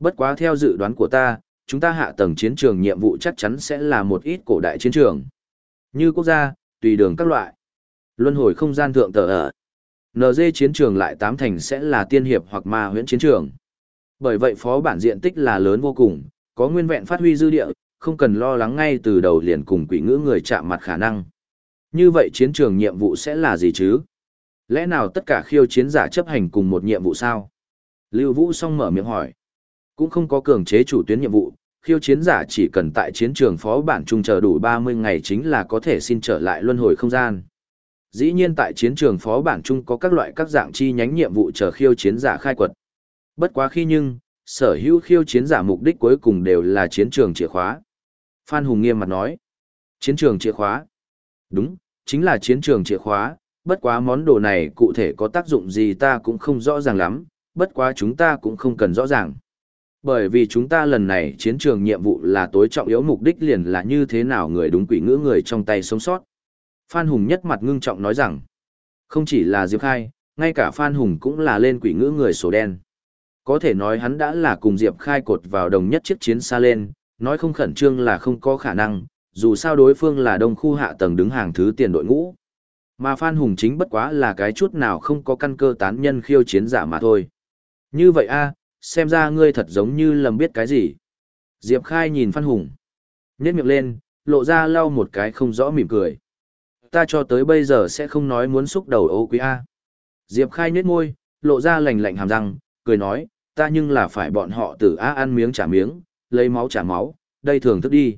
Bất quá theo dự đoán của ta, chúng ta hạ tầng chiến trường nhiệm vụ chắc chắn sẽ là một ít cổ đại chiến trường. Như quốc gia, tùy đường các loại. Luân hồi không gian thượng tờ ở. NG chiến trường lại tám thành sẽ là tiên hiệp hoặc ma huyễn chiến trường. Bởi vậy phó bản diện tích là lớn vô cùng, có nguyên vẹn phát huy dư địa, không cần lo lắng ngay từ đầu liền cùng quỷ ngữ người chạm mặt khả năng. Như vậy chiến trường nhiệm vụ sẽ là gì chứ? Lẽ nào tất cả khiêu chiến giả chấp hành cùng một nhiệm vụ sao? Lưu Vũ song mở miệng hỏi. Cũng không có cường chế chủ tuyến nhiệm vụ, khiêu chiến giả chỉ cần tại chiến trường phó bản trung chờ đủ 30 ngày chính là có thể xin trở lại luân hồi không gian. Dĩ nhiên tại chiến trường phó bản trung có các loại các dạng chi nhánh nhiệm vụ chờ khiêu chiến giả khai quật. Bất quá khi nhưng, sở hữu khiêu chiến giả mục đích cuối cùng đều là chiến trường chìa khóa. Phan Hùng nghiêm mặt nói. Chiến trường chìa khóa. Đúng, chính là chiến trường chìa khóa, bất quá món đồ này cụ thể có tác dụng gì ta cũng không rõ ràng lắm, bất quá chúng ta cũng không cần rõ ràng. Bởi vì chúng ta lần này chiến trường nhiệm vụ là tối trọng yếu mục đích liền là như thế nào người đúng quỷ ngữ người trong tay sống sót. Phan Hùng nhất mặt ngưng trọng nói rằng, không chỉ là Diệp Khai, ngay cả Phan Hùng cũng là lên quỷ ngữ người sổ đen. Có thể nói hắn đã là cùng Diệp Khai cột vào đồng nhất chiếc chiến xa lên, nói không khẩn trương là không có khả năng, dù sao đối phương là đông khu hạ tầng đứng hàng thứ tiền đội ngũ. Mà Phan Hùng chính bất quá là cái chút nào không có căn cơ tán nhân khiêu chiến giả mà thôi. Như vậy a, xem ra ngươi thật giống như lầm biết cái gì. Diệp Khai nhìn Phan Hùng. nhếch miệng lên, lộ ra lau một cái không rõ mỉm cười. Ta cho tới bây giờ sẽ không nói muốn xúc đầu ô quý A. Diệp Khai nhếch môi, lộ ra lành lạnh hàm răng, cười nói, ta nhưng là phải bọn họ tử A ăn miếng trả miếng, lấy máu trả máu, đây thường thức đi.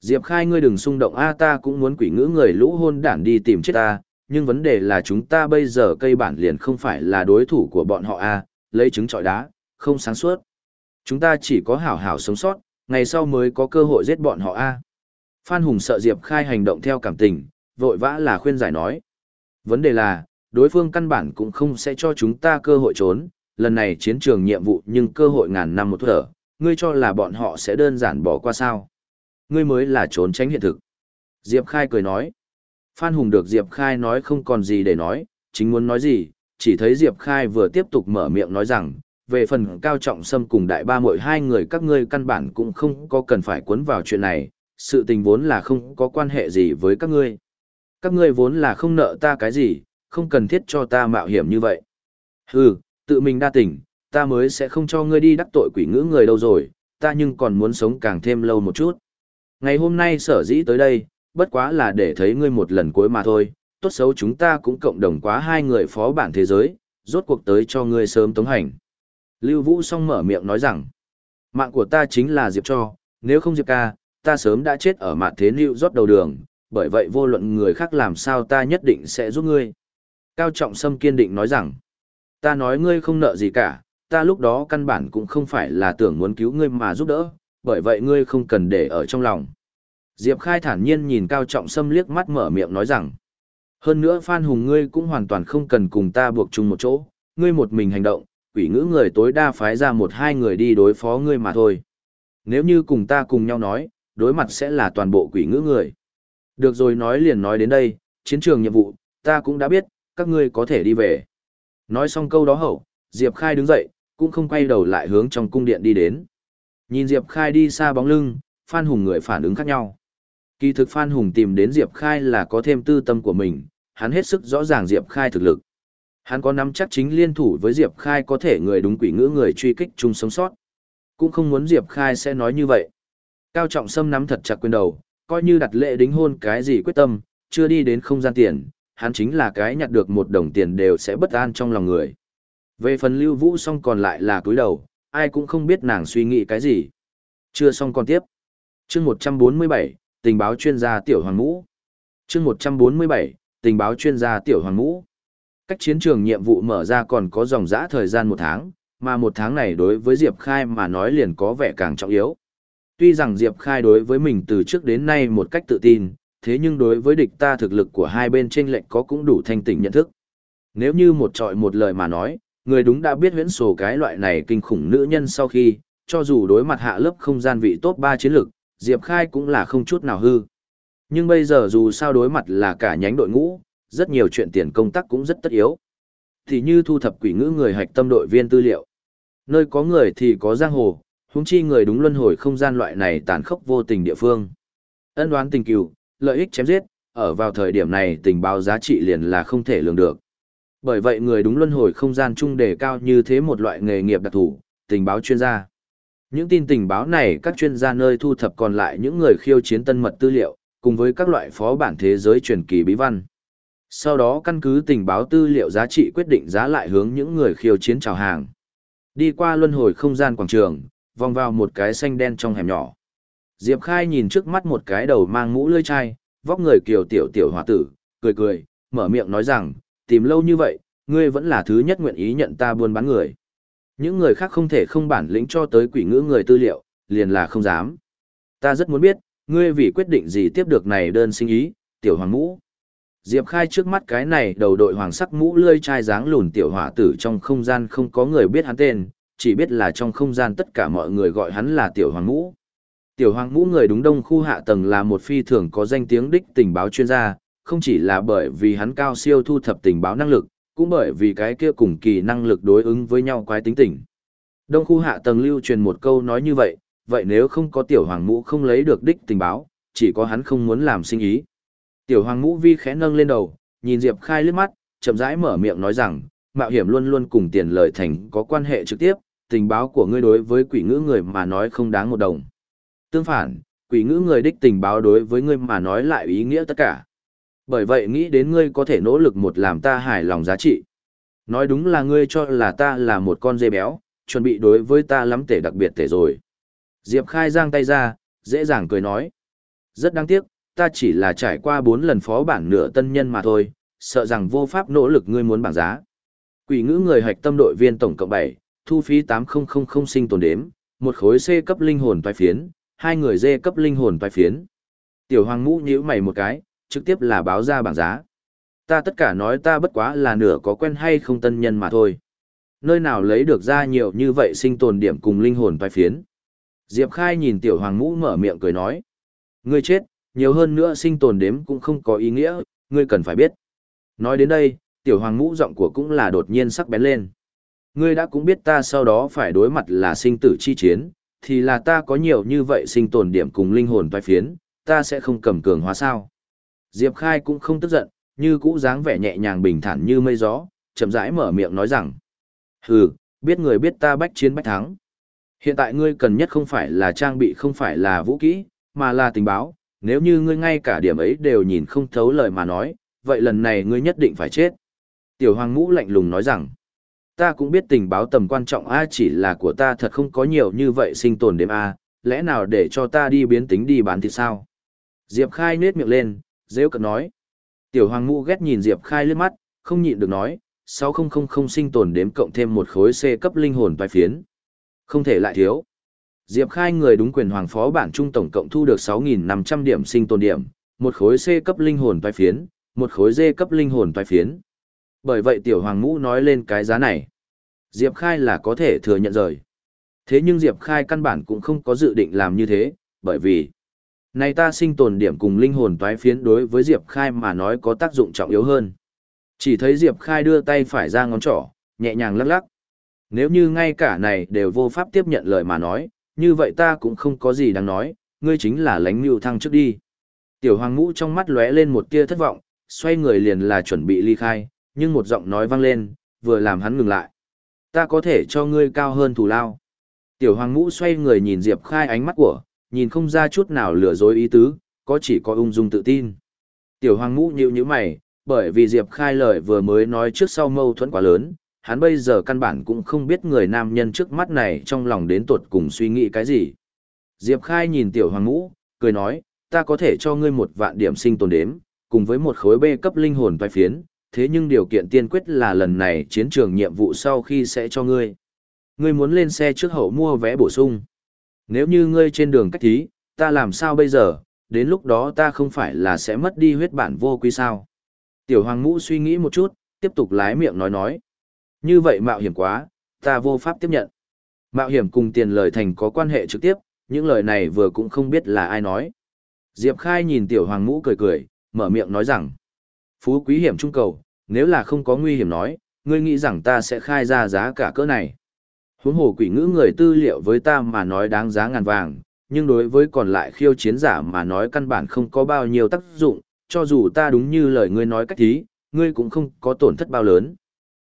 Diệp Khai ngươi đừng xung động A ta cũng muốn quỷ ngữ người lũ hôn đản đi tìm chết ta, nhưng vấn đề là chúng ta bây giờ cây bản liền không phải là đối thủ của bọn họ A, lấy trứng trọi đá, không sáng suốt. Chúng ta chỉ có hảo hảo sống sót, ngày sau mới có cơ hội giết bọn họ A. Phan Hùng sợ Diệp Khai hành động theo cảm tình, vội vã là khuyên giải nói. Vấn đề là, đối phương căn bản cũng không sẽ cho chúng ta cơ hội trốn, lần này chiến trường nhiệm vụ nhưng cơ hội ngàn năm một thở, ngươi cho là bọn họ sẽ đơn giản bỏ qua sao. Ngươi mới là trốn tránh hiện thực. Diệp Khai cười nói. Phan Hùng được Diệp Khai nói không còn gì để nói, chính muốn nói gì, chỉ thấy Diệp Khai vừa tiếp tục mở miệng nói rằng, về phần cao trọng xâm cùng đại ba mỗi hai người các ngươi căn bản cũng không có cần phải cuốn vào chuyện này, sự tình vốn là không có quan hệ gì với các ngươi. Các ngươi vốn là không nợ ta cái gì, không cần thiết cho ta mạo hiểm như vậy. Hừ, tự mình đa tình, ta mới sẽ không cho ngươi đi đắc tội quỷ ngữ người đâu rồi, ta nhưng còn muốn sống càng thêm lâu một chút. Ngày hôm nay sở dĩ tới đây, bất quá là để thấy ngươi một lần cuối mà thôi, tốt xấu chúng ta cũng cộng đồng quá hai người phó bản thế giới, rốt cuộc tới cho ngươi sớm tống hành. Lưu Vũ song mở miệng nói rằng, mạng của ta chính là Diệp cho, nếu không Diệp ca, ta sớm đã chết ở mạng thế lưu rót đầu đường, bởi vậy vô luận người khác làm sao ta nhất định sẽ giúp ngươi. Cao Trọng Sâm kiên định nói rằng, ta nói ngươi không nợ gì cả, ta lúc đó căn bản cũng không phải là tưởng muốn cứu ngươi mà giúp đỡ, bởi vậy ngươi không cần để ở trong lòng. Diệp Khai thản nhiên nhìn Cao Trọng Sâm liếc mắt mở miệng nói rằng, hơn nữa Phan Hùng ngươi cũng hoàn toàn không cần cùng ta buộc chung một chỗ, ngươi một mình hành động, quỷ ngữ người tối đa phái ra một hai người đi đối phó ngươi mà thôi. Nếu như cùng ta cùng nhau nói, đối mặt sẽ là toàn bộ quỷ ngữ người. Được rồi nói liền nói đến đây, chiến trường nhiệm vụ, ta cũng đã biết, các ngươi có thể đi về. Nói xong câu đó hậu, Diệp Khai đứng dậy, cũng không quay đầu lại hướng trong cung điện đi đến. Nhìn Diệp Khai đi xa bóng lưng, Phan Hùng người phản ứng khác nhau. Kỳ thực Phan Hùng tìm đến Diệp Khai là có thêm tư tâm của mình, hắn hết sức rõ ràng Diệp Khai thực lực. Hắn có nắm chắc chính liên thủ với Diệp Khai có thể người đúng quỷ ngữ người truy kích chung sống sót. Cũng không muốn Diệp Khai sẽ nói như vậy. Cao Trọng Sâm nắm thật chặt quyền đầu, coi như đặt lễ đính hôn cái gì quyết tâm, chưa đi đến không gian tiền, hắn chính là cái nhặt được một đồng tiền đều sẽ bất an trong lòng người. Về phần lưu vũ xong còn lại là cúi đầu, ai cũng không biết nàng suy nghĩ cái gì. Chưa xong còn tiếp. chương 147, tình báo chuyên gia Tiểu Hoàng Ngũ. chương 147, tình báo chuyên gia Tiểu Hoàng Ngũ. Cách chiến trường nhiệm vụ mở ra còn có dòng dã thời gian một tháng, mà một tháng này đối với Diệp Khai mà nói liền có vẻ càng trọng yếu. Tuy rằng Diệp Khai đối với mình từ trước đến nay một cách tự tin, thế nhưng đối với địch ta thực lực của hai bên trên lệnh có cũng đủ thanh tỉnh nhận thức. Nếu như một trọi một lời mà nói, người đúng đã biết huyễn sổ cái loại này kinh khủng nữ nhân sau khi, cho dù đối mặt hạ lớp không gian vị top 3 chiến lực, Diệp Khai cũng là không chút nào hư. Nhưng bây giờ dù sao đối mặt là cả nhánh đội ngũ, rất nhiều chuyện tiền công tác cũng rất tất yếu. Thì như thu thập quỷ ngữ người hạch tâm đội viên tư liệu. Nơi có người thì có giang hồ, huống chi người đúng luân hồi không gian loại này tàn khốc vô tình địa phương. Ân đoán tình cừu, lợi ích chém giết, ở vào thời điểm này tình báo giá trị liền là không thể lường được. Bởi vậy người đúng luân hồi không gian chung đề cao như thế một loại nghề nghiệp đặc thù, tình báo chuyên gia. Những tin tình báo này các chuyên gia nơi thu thập còn lại những người khiêu chiến tân mật tư liệu, cùng với các loại phó bản thế giới truyền kỳ bí văn. Sau đó căn cứ tình báo tư liệu giá trị quyết định giá lại hướng những người khiêu chiến chào hàng. Đi qua luân hồi không gian quảng trường, vòng vào một cái xanh đen trong hẻm nhỏ. Diệp Khai nhìn trước mắt một cái đầu mang mũ lưỡi chai, vóc người kiều tiểu tiểu hòa tử, cười cười, mở miệng nói rằng, tìm lâu như vậy, ngươi vẫn là thứ nhất nguyện ý nhận ta buôn bán người. Những người khác không thể không bản lĩnh cho tới quỷ ngữ người tư liệu, liền là không dám. Ta rất muốn biết, ngươi vì quyết định gì tiếp được này đơn sinh ý, tiểu hoàng mũ. Diệp Khai trước mắt cái này đầu đội hoàng sắc mũ lươi chai dáng lùn tiểu hỏa tử trong không gian không có người biết hắn tên, chỉ biết là trong không gian tất cả mọi người gọi hắn là tiểu hoàng Ngũ. Tiểu hoàng Ngũ người đúng đông khu hạ tầng là một phi thường có danh tiếng đích tình báo chuyên gia, không chỉ là bởi vì hắn cao siêu thu thập tình báo năng lực, cũng bởi vì cái kia cùng kỳ năng lực đối ứng với nhau quái tính tình. Đông khu hạ tầng lưu truyền một câu nói như vậy, vậy nếu không có tiểu hoàng Ngũ không lấy được đích tình báo, chỉ có hắn không muốn làm sinh ý. Tiểu hoàng Ngũ vi khẽ nâng lên đầu, nhìn Diệp Khai liếc mắt, chậm rãi mở miệng nói rằng, mạo hiểm luôn luôn cùng tiền lời thành có quan hệ trực tiếp, tình báo của ngươi đối với quỷ ngữ người mà nói không đáng một đồng. Tương phản, quỷ ngữ người đích tình báo đối với ngươi mà nói lại ý nghĩa tất cả. Bởi vậy nghĩ đến ngươi có thể nỗ lực một làm ta hài lòng giá trị. Nói đúng là ngươi cho là ta là một con dê béo, chuẩn bị đối với ta lắm tể đặc biệt tể rồi. Diệp Khai giang tay ra, dễ dàng cười nói. Rất đáng tiếc, ta chỉ là trải qua bốn lần phó bản nửa tân nhân mà thôi, sợ rằng vô pháp nỗ lực ngươi muốn bảng giá. Quỷ ngữ người hạch tâm đội viên tổng cộng 7, thu phí 8000 sinh tồn đếm, một khối C cấp linh hồn toái phiến, hai người D cấp linh hồn toái phiến. Tiểu Hoàng Ngũ nhíu mày một cái, trực tiếp là báo ra bảng giá. Ta tất cả nói ta bất quá là nửa có quen hay không tân nhân mà thôi. Nơi nào lấy được ra nhiều như vậy sinh tồn điểm cùng linh hồn toái phiến. Diệp Khai nhìn Tiểu Hoàng Ngũ mở miệng cười nói. Ngươi chết, nhiều hơn nữa sinh tồn đếm cũng không có ý nghĩa, ngươi cần phải biết. Nói đến đây, Tiểu Hoàng Ngũ giọng của cũng là đột nhiên sắc bén lên. Ngươi đã cũng biết ta sau đó phải đối mặt là sinh tử chi chiến, thì là ta có nhiều như vậy sinh tồn điểm cùng linh hồn toái phiến, ta sẽ không cầm cường hóa sao. Diệp Khai cũng không tức giận, như cũ dáng vẻ nhẹ nhàng bình thản như mây gió, chậm rãi mở miệng nói rằng. Hừ, biết người biết ta bách chiến bách thắng. Hiện tại ngươi cần nhất không phải là trang bị không phải là vũ kỹ, mà là tình báo, nếu như ngươi ngay cả điểm ấy đều nhìn không thấu lời mà nói, vậy lần này ngươi nhất định phải chết. Tiểu Hoàng Ngũ lạnh lùng nói rằng, ta cũng biết tình báo tầm quan trọng A chỉ là của ta thật không có nhiều như vậy sinh tồn đêm A, lẽ nào để cho ta đi biến tính đi bán thì sao? Diệp Khai nết miệng lên, rêu cận nói. Tiểu Hoàng Ngũ ghét nhìn Diệp Khai lướt mắt, không nhịn được nói, 6000 sinh tồn đếm cộng thêm một khối C cấp linh hồn vai phiến. Không thể lại thiếu. Diệp Khai người đúng quyền hoàng phó bản trung tổng cộng thu được 6.500 điểm sinh tồn điểm, một khối C cấp linh hồn vai phiến, một khối D cấp linh hồn vai phiến. Bởi vậy tiểu hoàng ngũ nói lên cái giá này. Diệp Khai là có thể thừa nhận rời. Thế nhưng Diệp Khai căn bản cũng không có dự định làm như thế, bởi vì này ta sinh tồn điểm cùng linh hồn toái phiến đối với Diệp Khai mà nói có tác dụng trọng yếu hơn. Chỉ thấy Diệp Khai đưa tay phải ra ngón trỏ, nhẹ nhàng lắc lắc. Nếu như ngay cả này đều vô pháp tiếp nhận lời mà nói, như vậy ta cũng không có gì đáng nói, ngươi chính là lánh mưu thăng trước đi. Tiểu hoàng ngũ trong mắt lóe lên một tia thất vọng, xoay người liền là chuẩn bị ly khai, nhưng một giọng nói vang lên, vừa làm hắn ngừng lại. Ta có thể cho ngươi cao hơn thù lao. Tiểu hoàng ngũ xoay người nhìn Diệp khai ánh mắt của, nhìn không ra chút nào lừa dối ý tứ, có chỉ có ung dung tự tin. Tiểu hoàng ngũ nhíu nhíu mày, bởi vì Diệp khai lời vừa mới nói trước sau mâu thuẫn quá lớn, hắn bây giờ căn bản cũng không biết người nam nhân trước mắt này trong lòng đến tuột cùng suy nghĩ cái gì. Diệp Khai nhìn tiểu hoàng ngũ, cười nói, ta có thể cho ngươi một vạn điểm sinh tồn đếm, cùng với một khối bê cấp linh hồn vai phiến, thế nhưng điều kiện tiên quyết là lần này chiến trường nhiệm vụ sau khi sẽ cho ngươi. ngươi muốn lên xe trước hậu mua vé bổ sung. Nếu như ngươi trên đường cách thí, ta làm sao bây giờ, đến lúc đó ta không phải là sẽ mất đi huyết bản vô quy sao. Tiểu hoàng ngũ suy nghĩ một chút, tiếp tục lái miệng nói nói. Như vậy mạo hiểm quá, ta vô pháp tiếp nhận. Mạo hiểm cùng tiền lời thành có quan hệ trực tiếp, những lời này vừa cũng không biết là ai nói. Diệp Khai nhìn tiểu hoàng ngũ cười cười, mở miệng nói rằng. Phú quý hiểm trung cầu, nếu là không có nguy hiểm nói, ngươi nghĩ rằng ta sẽ khai ra giá cả cỡ này. Huống hồ quỷ ngữ người tư liệu với ta mà nói đáng giá ngàn vàng, nhưng đối với còn lại khiêu chiến giả mà nói căn bản không có bao nhiêu tác dụng, cho dù ta đúng như lời ngươi nói cách thí, ngươi cũng không có tổn thất bao lớn.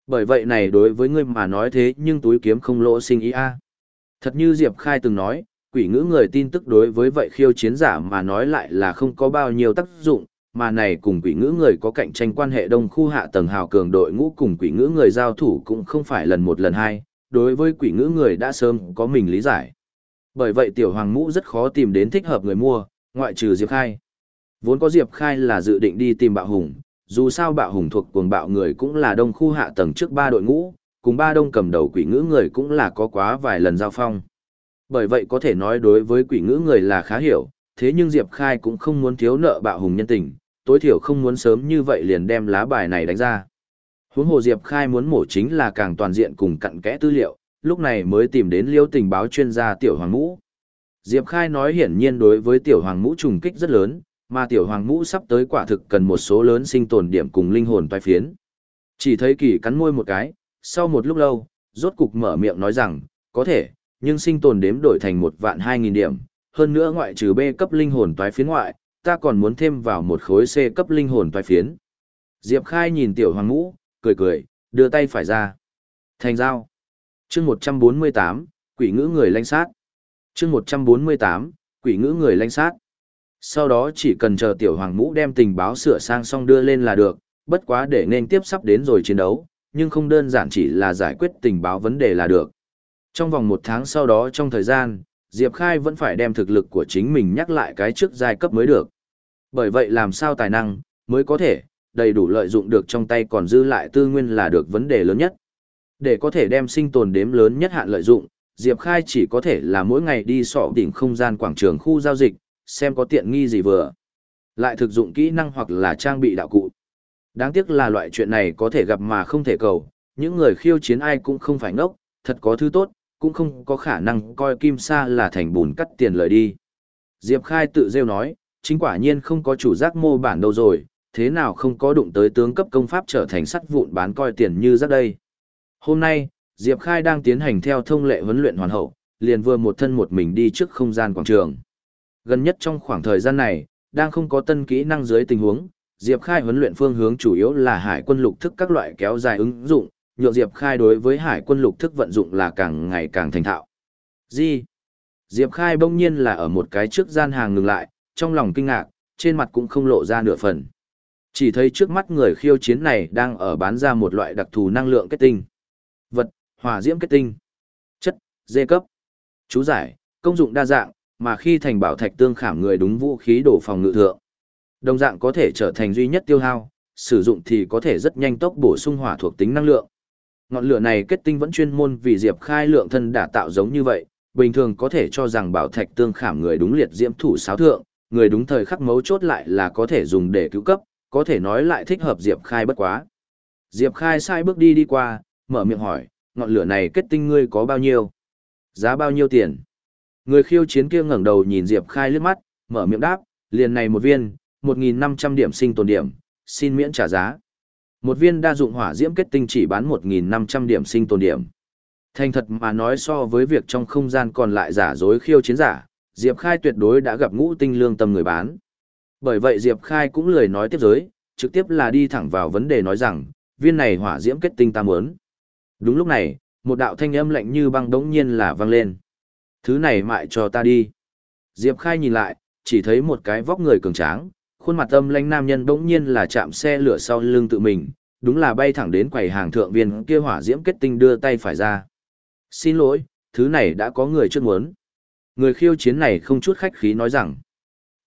Bởi vậy này đối với ngươi mà nói thế nhưng túi kiếm không lỗ sinh ý a. À. Thật như Diệp Khai từng nói, quỷ ngữ người tin tức đối với vậy khiêu chiến giả mà nói lại là không có bao nhiêu tác dụng, mà này cùng quỷ ngữ người có cạnh tranh quan hệ đông khu hạ tầng hào cường đội ngũ cùng quỷ ngữ người giao thủ cũng không phải lần một lần hai, đối với quỷ ngữ người đã sớm có mình lý giải. Bởi vậy tiểu hoàng ngũ rất khó tìm đến thích hợp người mua, ngoại trừ Diệp Khai. Vốn có Diệp Khai là dự định đi tìm bạo hùng, dù sao bạo hùng thuộc cuồng bạo người cũng là đông khu hạ tầng trước ba đội ngũ, cùng ba đông cầm đầu quỷ ngữ người cũng là có quá vài lần giao phong. Bởi vậy có thể nói đối với quỷ ngữ người là khá hiểu, thế nhưng Diệp Khai cũng không muốn thiếu nợ bạo hùng nhân tình, tối thiểu không muốn sớm như vậy liền đem lá bài này đánh ra. Huống hồ Diệp Khai muốn mổ chính là càng toàn diện cùng cặn kẽ tư liệu, lúc này mới tìm đến liêu tình báo chuyên gia Tiểu Hoàng Ngũ. Diệp Khai nói hiển nhiên đối với Tiểu Hoàng Ngũ trùng kích rất lớn, mà Tiểu Hoàng Ngũ sắp tới quả thực cần một số lớn sinh tồn điểm cùng linh hồn toái phiến. Chỉ thấy kỳ cắn môi một cái, sau một lúc lâu, rốt cục mở miệng nói rằng, có thể, nhưng sinh tồn đếm đổi thành một vạn hai nghìn điểm, hơn nữa ngoại trừ B cấp linh hồn toái phiến ngoại, ta còn muốn thêm vào một khối C cấp linh hồn toái phiến. Diệp Khai nhìn Tiểu Hoàng Ngũ, cười cười, đưa tay phải ra. Thành giao. chương 148, quỷ ngữ người lanh sát. chương 148, quỷ ngữ người lanh sát. Sau đó chỉ cần chờ tiểu hoàng mũ đem tình báo sửa sang xong đưa lên là được, bất quá để nên tiếp sắp đến rồi chiến đấu, nhưng không đơn giản chỉ là giải quyết tình báo vấn đề là được. Trong vòng một tháng sau đó trong thời gian, Diệp Khai vẫn phải đem thực lực của chính mình nhắc lại cái trước giai cấp mới được. Bởi vậy làm sao tài năng, mới có thể, đầy đủ lợi dụng được trong tay còn dư lại tư nguyên là được vấn đề lớn nhất. Để có thể đem sinh tồn đếm lớn nhất hạn lợi dụng, Diệp Khai chỉ có thể là mỗi ngày đi sọ đỉnh không gian quảng trường khu giao dịch, xem có tiện nghi gì vừa. Lại thực dụng kỹ năng hoặc là trang bị đạo cụ. Đáng tiếc là loại chuyện này có thể gặp mà không thể cầu, những người khiêu chiến ai cũng không phải ngốc, thật có thứ tốt, cũng không có khả năng coi kim sa là thành bùn cắt tiền lời đi. Diệp Khai tự rêu nói, chính quả nhiên không có chủ giác mô bản đâu rồi, thế nào không có đụng tới tướng cấp công pháp trở thành sắt vụn bán coi tiền như rất đây. Hôm nay, Diệp Khai đang tiến hành theo thông lệ huấn luyện hoàn hậu, liền vừa một thân một mình đi trước không gian quảng trường. Gần nhất trong khoảng thời gian này, đang không có tân kỹ năng dưới tình huống, Diệp Khai huấn luyện phương hướng chủ yếu là hải quân lục thức các loại kéo dài ứng dụng, nhượng Diệp Khai đối với hải quân lục thức vận dụng là càng ngày càng thành thạo. Gì? Diệp Khai bỗng nhiên là ở một cái trước gian hàng ngừng lại, trong lòng kinh ngạc, trên mặt cũng không lộ ra nửa phần. Chỉ thấy trước mắt người khiêu chiến này đang ở bán ra một loại đặc thù năng lượng kết tinh. Vật, hỏa diễm kết tinh. Chất, dê cấp. Chú giải, công dụng đa dạng, mà khi thành bảo thạch tương khảm người đúng vũ khí đổ phòng ngự thượng. Đồng dạng có thể trở thành duy nhất tiêu hao, sử dụng thì có thể rất nhanh tốc bổ sung hỏa thuộc tính năng lượng. Ngọn lửa này kết tinh vẫn chuyên môn vì Diệp Khai lượng thân đã tạo giống như vậy, bình thường có thể cho rằng bảo thạch tương khảm người đúng liệt diễm thủ sáo thượng, người đúng thời khắc mấu chốt lại là có thể dùng để cứu cấp, có thể nói lại thích hợp Diệp Khai bất quá. Diệp Khai sai bước đi đi qua, mở miệng hỏi, ngọn lửa này kết tinh ngươi có bao nhiêu? Giá bao nhiêu tiền? Người khiêu chiến kia ngẩng đầu nhìn Diệp Khai liếc mắt, mở miệng đáp, liền này một viên, 1.500 điểm sinh tồn điểm, xin miễn trả giá. Một viên đa dụng hỏa diễm kết tinh chỉ bán 1.500 điểm sinh tồn điểm. Thành thật mà nói so với việc trong không gian còn lại giả dối khiêu chiến giả, Diệp Khai tuyệt đối đã gặp ngũ tinh lương tâm người bán. Bởi vậy Diệp Khai cũng lười nói tiếp giới, trực tiếp là đi thẳng vào vấn đề nói rằng, viên này hỏa diễm kết tinh ta muốn. Đúng lúc này, một đạo thanh âm lạnh như băng đống nhiên là vang lên. Thứ này mại cho ta đi. Diệp Khai nhìn lại, chỉ thấy một cái vóc người cường tráng, khuôn mặt âm lãnh nam nhân bỗng nhiên là chạm xe lửa sau lưng tự mình, đúng là bay thẳng đến quầy hàng thượng viên kia hỏa diễm kết tinh đưa tay phải ra. Xin lỗi, thứ này đã có người chưa muốn. Người khiêu chiến này không chút khách khí nói rằng,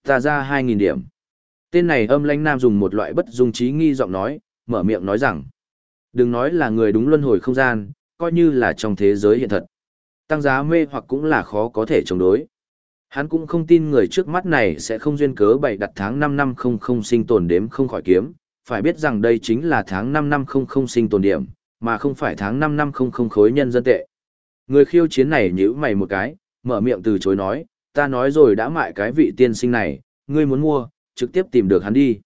ta ra 2.000 điểm. Tên này âm lãnh nam dùng một loại bất dung trí nghi giọng nói, mở miệng nói rằng, đừng nói là người đúng luân hồi không gian, coi như là trong thế giới hiện thật. Tăng giá mê hoặc cũng là khó có thể chống đối. Hắn cũng không tin người trước mắt này sẽ không duyên cớ bày đặt tháng 5 năm không không sinh tồn đếm không khỏi kiếm, phải biết rằng đây chính là tháng 5 năm không không sinh tồn điểm, mà không phải tháng 5 năm không không khối nhân dân tệ. Người khiêu chiến này nhíu mày một cái, mở miệng từ chối nói, ta nói rồi đã mại cái vị tiên sinh này, ngươi muốn mua, trực tiếp tìm được hắn đi.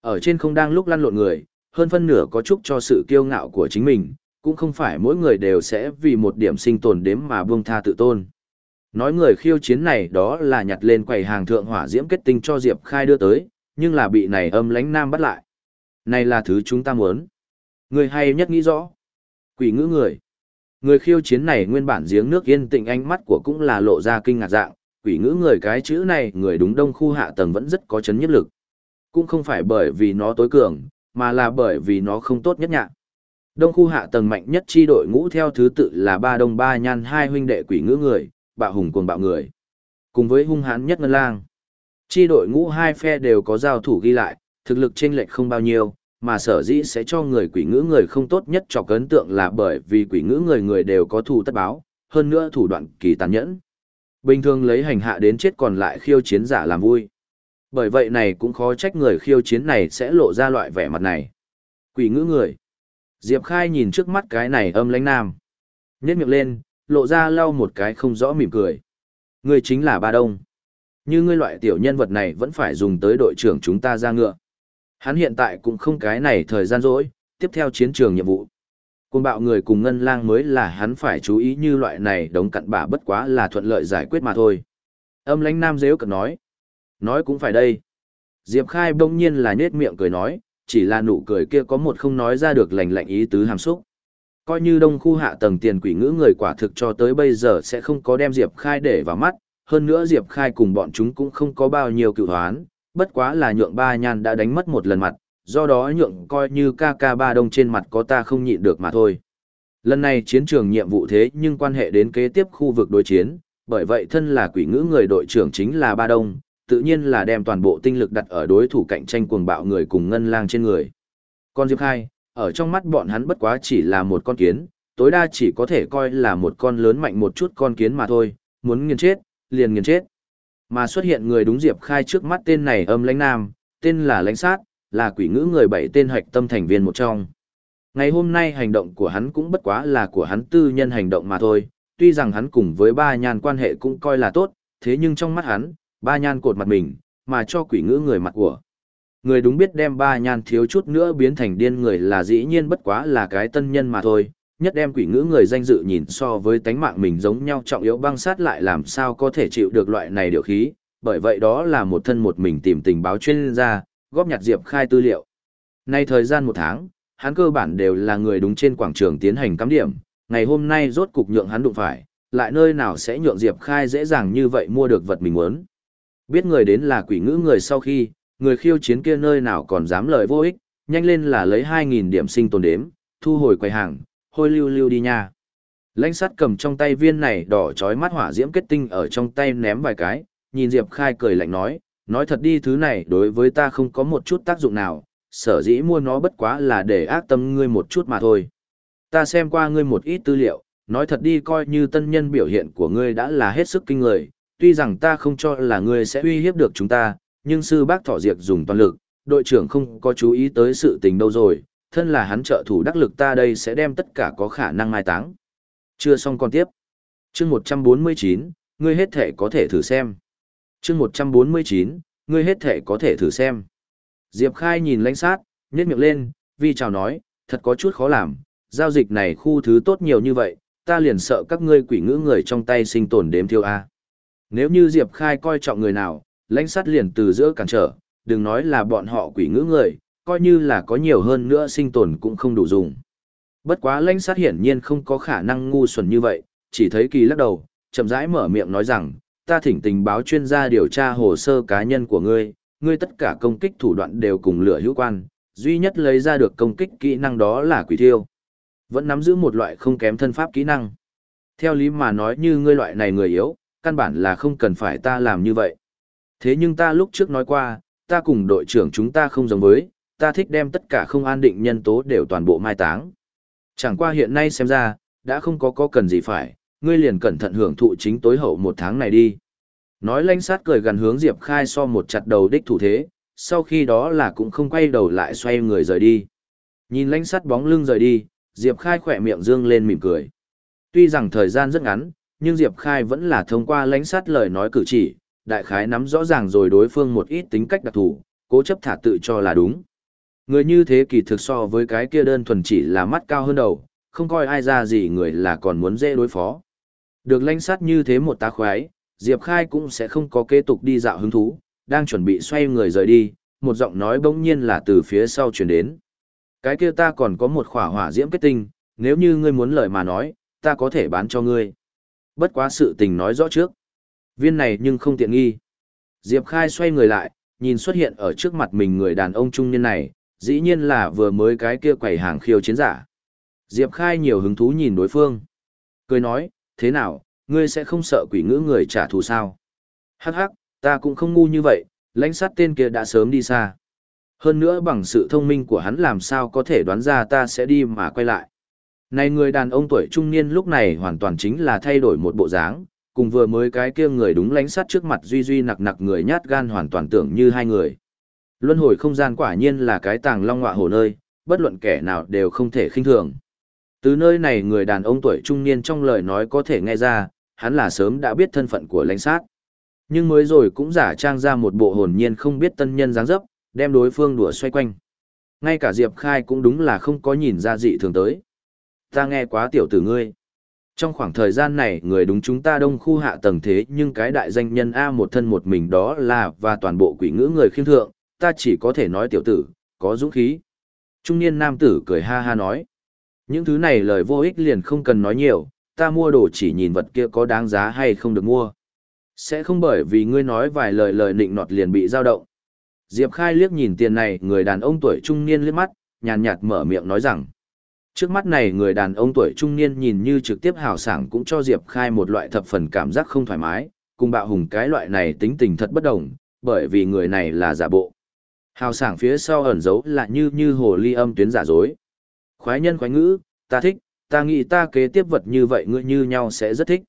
Ở trên không đang lúc lăn lộn người, hơn phân nửa có chúc cho sự kiêu ngạo của chính mình, cũng không phải mỗi người đều sẽ vì một điểm sinh tồn đếm mà buông tha tự tôn. Nói người khiêu chiến này đó là nhặt lên quầy hàng thượng hỏa diễm kết tinh cho Diệp Khai đưa tới, nhưng là bị này âm lánh nam bắt lại. Này là thứ chúng ta muốn. Người hay nhất nghĩ rõ. Quỷ ngữ người. Người khiêu chiến này nguyên bản giếng nước yên tĩnh ánh mắt của cũng là lộ ra kinh ngạc dạng, quỷ ngữ người cái chữ này người đúng đông khu hạ tầng vẫn rất có chấn nhất lực. Cũng không phải bởi vì nó tối cường, mà là bởi vì nó không tốt nhất nhạc. Đông khu hạ tầng mạnh nhất chi đội ngũ theo thứ tự là ba đông ba nhan hai huynh đệ quỷ ngữ người, bạo hùng cuồng bạo người. Cùng với hung hãn nhất ngân lang. Chi đội ngũ hai phe đều có giao thủ ghi lại, thực lực chênh lệch không bao nhiêu, mà sở dĩ sẽ cho người quỷ ngữ người không tốt nhất cho cấn tượng là bởi vì quỷ ngữ người người đều có thủ tất báo, hơn nữa thủ đoạn kỳ tàn nhẫn. Bình thường lấy hành hạ đến chết còn lại khiêu chiến giả làm vui. Bởi vậy này cũng khó trách người khiêu chiến này sẽ lộ ra loại vẻ mặt này. Quỷ ngữ người. Diệp Khai nhìn trước mắt cái này âm lãnh nam. Nhét miệng lên, lộ ra lau một cái không rõ mỉm cười. Ngươi chính là Ba Đông. Như ngươi loại tiểu nhân vật này vẫn phải dùng tới đội trưởng chúng ta ra ngựa. Hắn hiện tại cũng không cái này thời gian rỗi, tiếp theo chiến trường nhiệm vụ. Cùng bạo người cùng ngân lang mới là hắn phải chú ý như loại này đống cặn bả bất quá là thuận lợi giải quyết mà thôi. Âm lãnh nam dễ cận nói. Nói cũng phải đây. Diệp Khai bỗng nhiên là nết miệng cười nói, chỉ là nụ cười kia có một không nói ra được lành lạnh ý tứ hàm xúc. Coi như đông khu hạ tầng tiền quỷ ngữ người quả thực cho tới bây giờ sẽ không có đem Diệp Khai để vào mắt, hơn nữa Diệp Khai cùng bọn chúng cũng không có bao nhiêu cựu hoán, bất quá là nhượng ba nhan đã đánh mất một lần mặt, do đó nhượng coi như ca ca ba đông trên mặt có ta không nhịn được mà thôi. Lần này chiến trường nhiệm vụ thế nhưng quan hệ đến kế tiếp khu vực đối chiến, bởi vậy thân là quỷ ngữ người đội trưởng chính là ba đông, tự nhiên là đem toàn bộ tinh lực đặt ở đối thủ cạnh tranh cuồng bạo người cùng ngân lang trên người. Con Diệp Khai, ở trong mắt bọn hắn bất quá chỉ là một con kiến, tối đa chỉ có thể coi là một con lớn mạnh một chút con kiến mà thôi, muốn nghiền chết, liền nghiền chết. Mà xuất hiện người đúng Diệp Khai trước mắt tên này âm lãnh nam, tên là lãnh sát, là quỷ ngữ người bảy tên hoạch tâm thành viên một trong. Ngày hôm nay hành động của hắn cũng bất quá là của hắn tư nhân hành động mà thôi, tuy rằng hắn cùng với ba nhan quan hệ cũng coi là tốt, thế nhưng trong mắt hắn, ba nhan cột mặt mình, mà cho quỷ ngữ người mặt của. Người đúng biết đem ba nhan thiếu chút nữa biến thành điên người là dĩ nhiên bất quá là cái tân nhân mà thôi, nhất đem quỷ ngữ người danh dự nhìn so với tánh mạng mình giống nhau trọng yếu băng sát lại làm sao có thể chịu được loại này điều khí, bởi vậy đó là một thân một mình tìm tình báo chuyên gia, góp nhặt Diệp Khai tư liệu. Nay thời gian một tháng, hắn cơ bản đều là người đúng trên quảng trường tiến hành cắm điểm, ngày hôm nay rốt cục nhượng hắn đụng phải, lại nơi nào sẽ nhượng Diệp Khai dễ dàng như vậy mua được vật mình muốn. Biết người đến là quỷ ngữ người sau khi, người khiêu chiến kia nơi nào còn dám lời vô ích, nhanh lên là lấy 2.000 điểm sinh tồn đếm, thu hồi quầy hàng, hôi lưu lưu đi nha. Lãnh sát cầm trong tay viên này đỏ chói mắt hỏa diễm kết tinh ở trong tay ném vài cái, nhìn Diệp Khai cười lạnh nói, nói thật đi thứ này đối với ta không có một chút tác dụng nào, sở dĩ mua nó bất quá là để ác tâm ngươi một chút mà thôi. Ta xem qua ngươi một ít tư liệu, nói thật đi coi như tân nhân biểu hiện của ngươi đã là hết sức kinh người, tuy rằng ta không cho là ngươi sẽ uy hiếp được chúng ta, nhưng sư bác thỏ diệt dùng toàn lực, đội trưởng không có chú ý tới sự tình đâu rồi, thân là hắn trợ thủ đắc lực ta đây sẽ đem tất cả có khả năng mai táng. Chưa xong còn tiếp. chương 149, ngươi hết thể có thể thử xem. chương 149, ngươi hết thể có thể thử xem. Diệp Khai nhìn lãnh sát, nhếch miệng lên, vi chào nói, thật có chút khó làm, giao dịch này khu thứ tốt nhiều như vậy, ta liền sợ các ngươi quỷ ngữ người trong tay sinh tồn đếm thiêu A. Nếu như Diệp Khai coi trọng người nào, lãnh sát liền từ giữa cản trở, đừng nói là bọn họ quỷ ngữ người, coi như là có nhiều hơn nữa sinh tồn cũng không đủ dùng. Bất quá lãnh sát hiển nhiên không có khả năng ngu xuẩn như vậy, chỉ thấy kỳ lắc đầu, chậm rãi mở miệng nói rằng, ta thỉnh tình báo chuyên gia điều tra hồ sơ cá nhân của ngươi, ngươi tất cả công kích thủ đoạn đều cùng lửa hữu quan, duy nhất lấy ra được công kích kỹ năng đó là quỷ thiêu. Vẫn nắm giữ một loại không kém thân pháp kỹ năng. Theo lý mà nói như ngươi loại này người yếu, căn bản là không cần phải ta làm như vậy. Thế nhưng ta lúc trước nói qua, ta cùng đội trưởng chúng ta không giống với, ta thích đem tất cả không an định nhân tố đều toàn bộ mai táng. Chẳng qua hiện nay xem ra, đã không có có cần gì phải, ngươi liền cẩn thận hưởng thụ chính tối hậu một tháng này đi. Nói lãnh sát cười gần hướng Diệp Khai so một chặt đầu đích thủ thế, sau khi đó là cũng không quay đầu lại xoay người rời đi. Nhìn lãnh sát bóng lưng rời đi, Diệp Khai khỏe miệng dương lên mỉm cười. Tuy rằng thời gian rất ngắn, nhưng Diệp Khai vẫn là thông qua lãnh sát lời nói cử chỉ, đại khái nắm rõ ràng rồi đối phương một ít tính cách đặc thù, cố chấp thả tự cho là đúng. Người như thế kỳ thực so với cái kia đơn thuần chỉ là mắt cao hơn đầu, không coi ai ra gì người là còn muốn dễ đối phó. Được lanh sát như thế một tá khoái, Diệp Khai cũng sẽ không có kế tục đi dạo hứng thú, đang chuẩn bị xoay người rời đi, một giọng nói bỗng nhiên là từ phía sau truyền đến. Cái kia ta còn có một khỏa hỏa diễm kết tinh, nếu như ngươi muốn lời mà nói, ta có thể bán cho ngươi. Bất quá sự tình nói rõ trước. Viên này nhưng không tiện nghi. Diệp Khai xoay người lại, nhìn xuất hiện ở trước mặt mình người đàn ông trung niên này, dĩ nhiên là vừa mới cái kia quầy hàng khiêu chiến giả. Diệp Khai nhiều hứng thú nhìn đối phương. Cười nói, thế nào, ngươi sẽ không sợ quỷ ngữ người trả thù sao? Hắc hắc, ta cũng không ngu như vậy, lãnh sát tên kia đã sớm đi xa. Hơn nữa bằng sự thông minh của hắn làm sao có thể đoán ra ta sẽ đi mà quay lại. Này người đàn ông tuổi trung niên lúc này hoàn toàn chính là thay đổi một bộ dáng, cùng vừa mới cái kia người đúng lãnh sát trước mặt duy duy nặc nặc người nhát gan hoàn toàn tưởng như hai người. Luân hồi không gian quả nhiên là cái tàng long ngọa hồ nơi, bất luận kẻ nào đều không thể khinh thường. Từ nơi này người đàn ông tuổi trung niên trong lời nói có thể nghe ra, hắn là sớm đã biết thân phận của lãnh sát. Nhưng mới rồi cũng giả trang ra một bộ hồn nhiên không biết tân nhân dáng dấp, đem đối phương đùa xoay quanh. Ngay cả Diệp Khai cũng đúng là không có nhìn ra dị thường tới. Ta nghe quá tiểu tử ngươi. Trong khoảng thời gian này người đúng chúng ta đông khu hạ tầng thế nhưng cái đại danh nhân A một thân một mình đó là và toàn bộ quỷ ngữ người khiêm thượng, ta chỉ có thể nói tiểu tử, có dũng khí. Trung niên nam tử cười ha ha nói. Những thứ này lời vô ích liền không cần nói nhiều, ta mua đồ chỉ nhìn vật kia có đáng giá hay không được mua. Sẽ không bởi vì ngươi nói vài lời lời nịnh nọt liền bị dao động. Diệp Khai liếc nhìn tiền này người đàn ông tuổi trung niên liếc mắt, nhàn nhạt mở miệng nói rằng. Trước mắt này người đàn ông tuổi trung niên nhìn như trực tiếp hào sảng cũng cho Diệp Khai một loại thập phần cảm giác không thoải mái, cùng bạo hùng cái loại này tính tình thật bất đồng, bởi vì người này là giả bộ. Hào sảng phía sau ẩn giấu là như như hồ ly âm tuyến giả dối. Khoái nhân khoái ngữ, ta thích, ta nghĩ ta kế tiếp vật như vậy ngươi như nhau sẽ rất thích.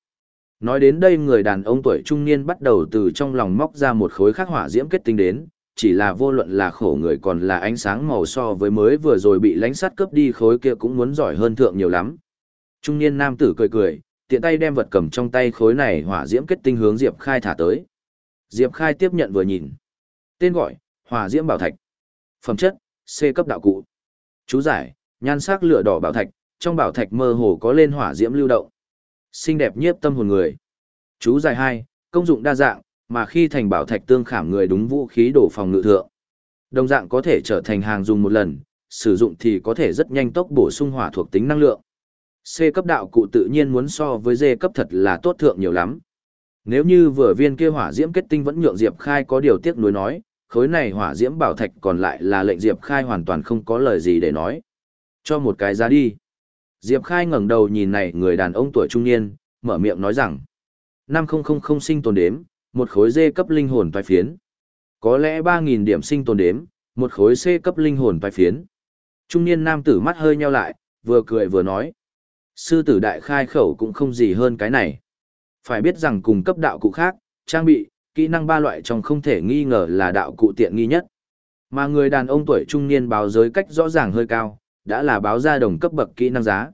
Nói đến đây người đàn ông tuổi trung niên bắt đầu từ trong lòng móc ra một khối khắc hỏa diễm kết tinh đến, chỉ là vô luận là khổ người còn là ánh sáng màu so với mới vừa rồi bị lánh sắt cướp đi khối kia cũng muốn giỏi hơn thượng nhiều lắm. Trung niên nam tử cười cười, tiện tay đem vật cầm trong tay khối này hỏa diễm kết tinh hướng Diệp Khai thả tới. Diệp Khai tiếp nhận vừa nhìn. Tên gọi, hỏa diễm bảo thạch. Phẩm chất, C cấp đạo cụ. Chú giải, nhan sắc lửa đỏ bảo thạch, trong bảo thạch mơ hồ có lên hỏa diễm lưu động. Xinh đẹp nhiếp tâm hồn người. Chú giải hai, công dụng đa dạng, mà khi thành bảo thạch tương khảm người đúng vũ khí đổ phòng ngự thượng. Đồng dạng có thể trở thành hàng dùng một lần, sử dụng thì có thể rất nhanh tốc bổ sung hỏa thuộc tính năng lượng. C cấp đạo cụ tự nhiên muốn so với D cấp thật là tốt thượng nhiều lắm. Nếu như vừa viên kia hỏa diễm kết tinh vẫn nhượng Diệp Khai có điều tiếc nuối nói, khối này hỏa diễm bảo thạch còn lại là lệnh Diệp Khai hoàn toàn không có lời gì để nói. Cho một cái giá đi. Diệp Khai ngẩng đầu nhìn này người đàn ông tuổi trung niên, mở miệng nói rằng. năm không sinh tồn đếm, một khối D cấp linh hồn toái phiến. Có lẽ 3.000 điểm sinh tồn đếm, một khối C cấp linh hồn toái phiến. Trung niên nam tử mắt hơi nheo lại, vừa cười vừa nói. Sư tử đại khai khẩu cũng không gì hơn cái này. Phải biết rằng cùng cấp đạo cụ khác, trang bị, kỹ năng ba loại trong không thể nghi ngờ là đạo cụ tiện nghi nhất. Mà người đàn ông tuổi trung niên báo giới cách rõ ràng hơi cao, đã là báo ra đồng cấp bậc kỹ năng giá.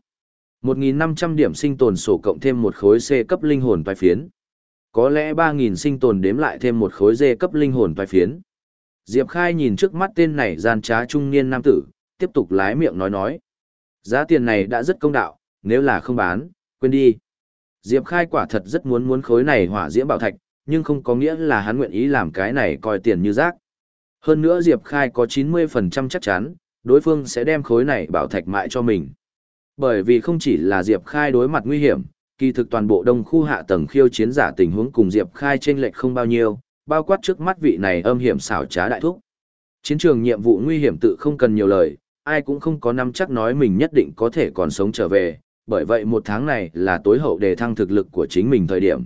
1.500 điểm sinh tồn sổ cộng thêm một khối C cấp linh hồn toái phiến. Có lẽ 3.000 sinh tồn đếm lại thêm một khối dê cấp linh hồn toái phiến. Diệp Khai nhìn trước mắt tên này gian trá trung niên nam tử, tiếp tục lái miệng nói nói. Giá tiền này đã rất công đạo, nếu là không bán, quên đi. Diệp Khai quả thật rất muốn muốn khối này hỏa diễm bảo thạch, nhưng không có nghĩa là hắn nguyện ý làm cái này coi tiền như rác. Hơn nữa Diệp Khai có 90% chắc chắn, đối phương sẽ đem khối này bảo thạch mại cho mình. Bởi vì không chỉ là Diệp Khai đối mặt nguy hiểm, kỳ thực toàn bộ đông khu hạ tầng khiêu chiến giả tình huống cùng Diệp Khai trên lệch không bao nhiêu, bao quát trước mắt vị này âm hiểm xảo trá đại thúc. Chiến trường nhiệm vụ nguy hiểm tự không cần nhiều lời, ai cũng không có nắm chắc nói mình nhất định có thể còn sống trở về, bởi vậy một tháng này là tối hậu đề thăng thực lực của chính mình thời điểm.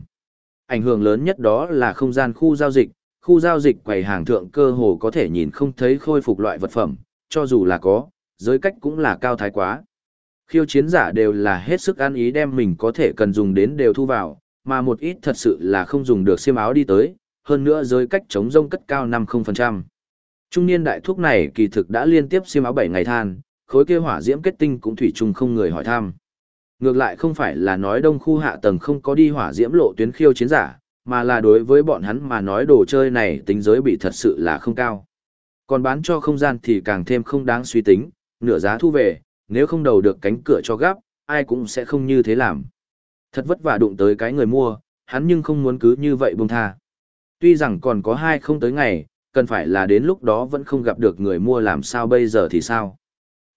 Ảnh hưởng lớn nhất đó là không gian khu giao dịch, khu giao dịch quầy hàng thượng cơ hồ có thể nhìn không thấy khôi phục loại vật phẩm, cho dù là có, giới cách cũng là cao thái quá. Khiêu chiến giả đều là hết sức ăn ý đem mình có thể cần dùng đến đều thu vào, mà một ít thật sự là không dùng được xiêm áo đi tới, hơn nữa giới cách chống rông cất cao 50%. Trung niên đại thuốc này kỳ thực đã liên tiếp xiêm áo 7 ngày than, khối kia hỏa diễm kết tinh cũng thủy chung không người hỏi thăm. Ngược lại không phải là nói đông khu hạ tầng không có đi hỏa diễm lộ tuyến khiêu chiến giả, mà là đối với bọn hắn mà nói đồ chơi này tính giới bị thật sự là không cao. Còn bán cho không gian thì càng thêm không đáng suy tính, nửa giá thu về, nếu không đầu được cánh cửa cho gắp ai cũng sẽ không như thế làm. Thật vất vả đụng tới cái người mua, hắn nhưng không muốn cứ như vậy buông tha. Tuy rằng còn có hai không tới ngày, cần phải là đến lúc đó vẫn không gặp được người mua làm sao bây giờ thì sao.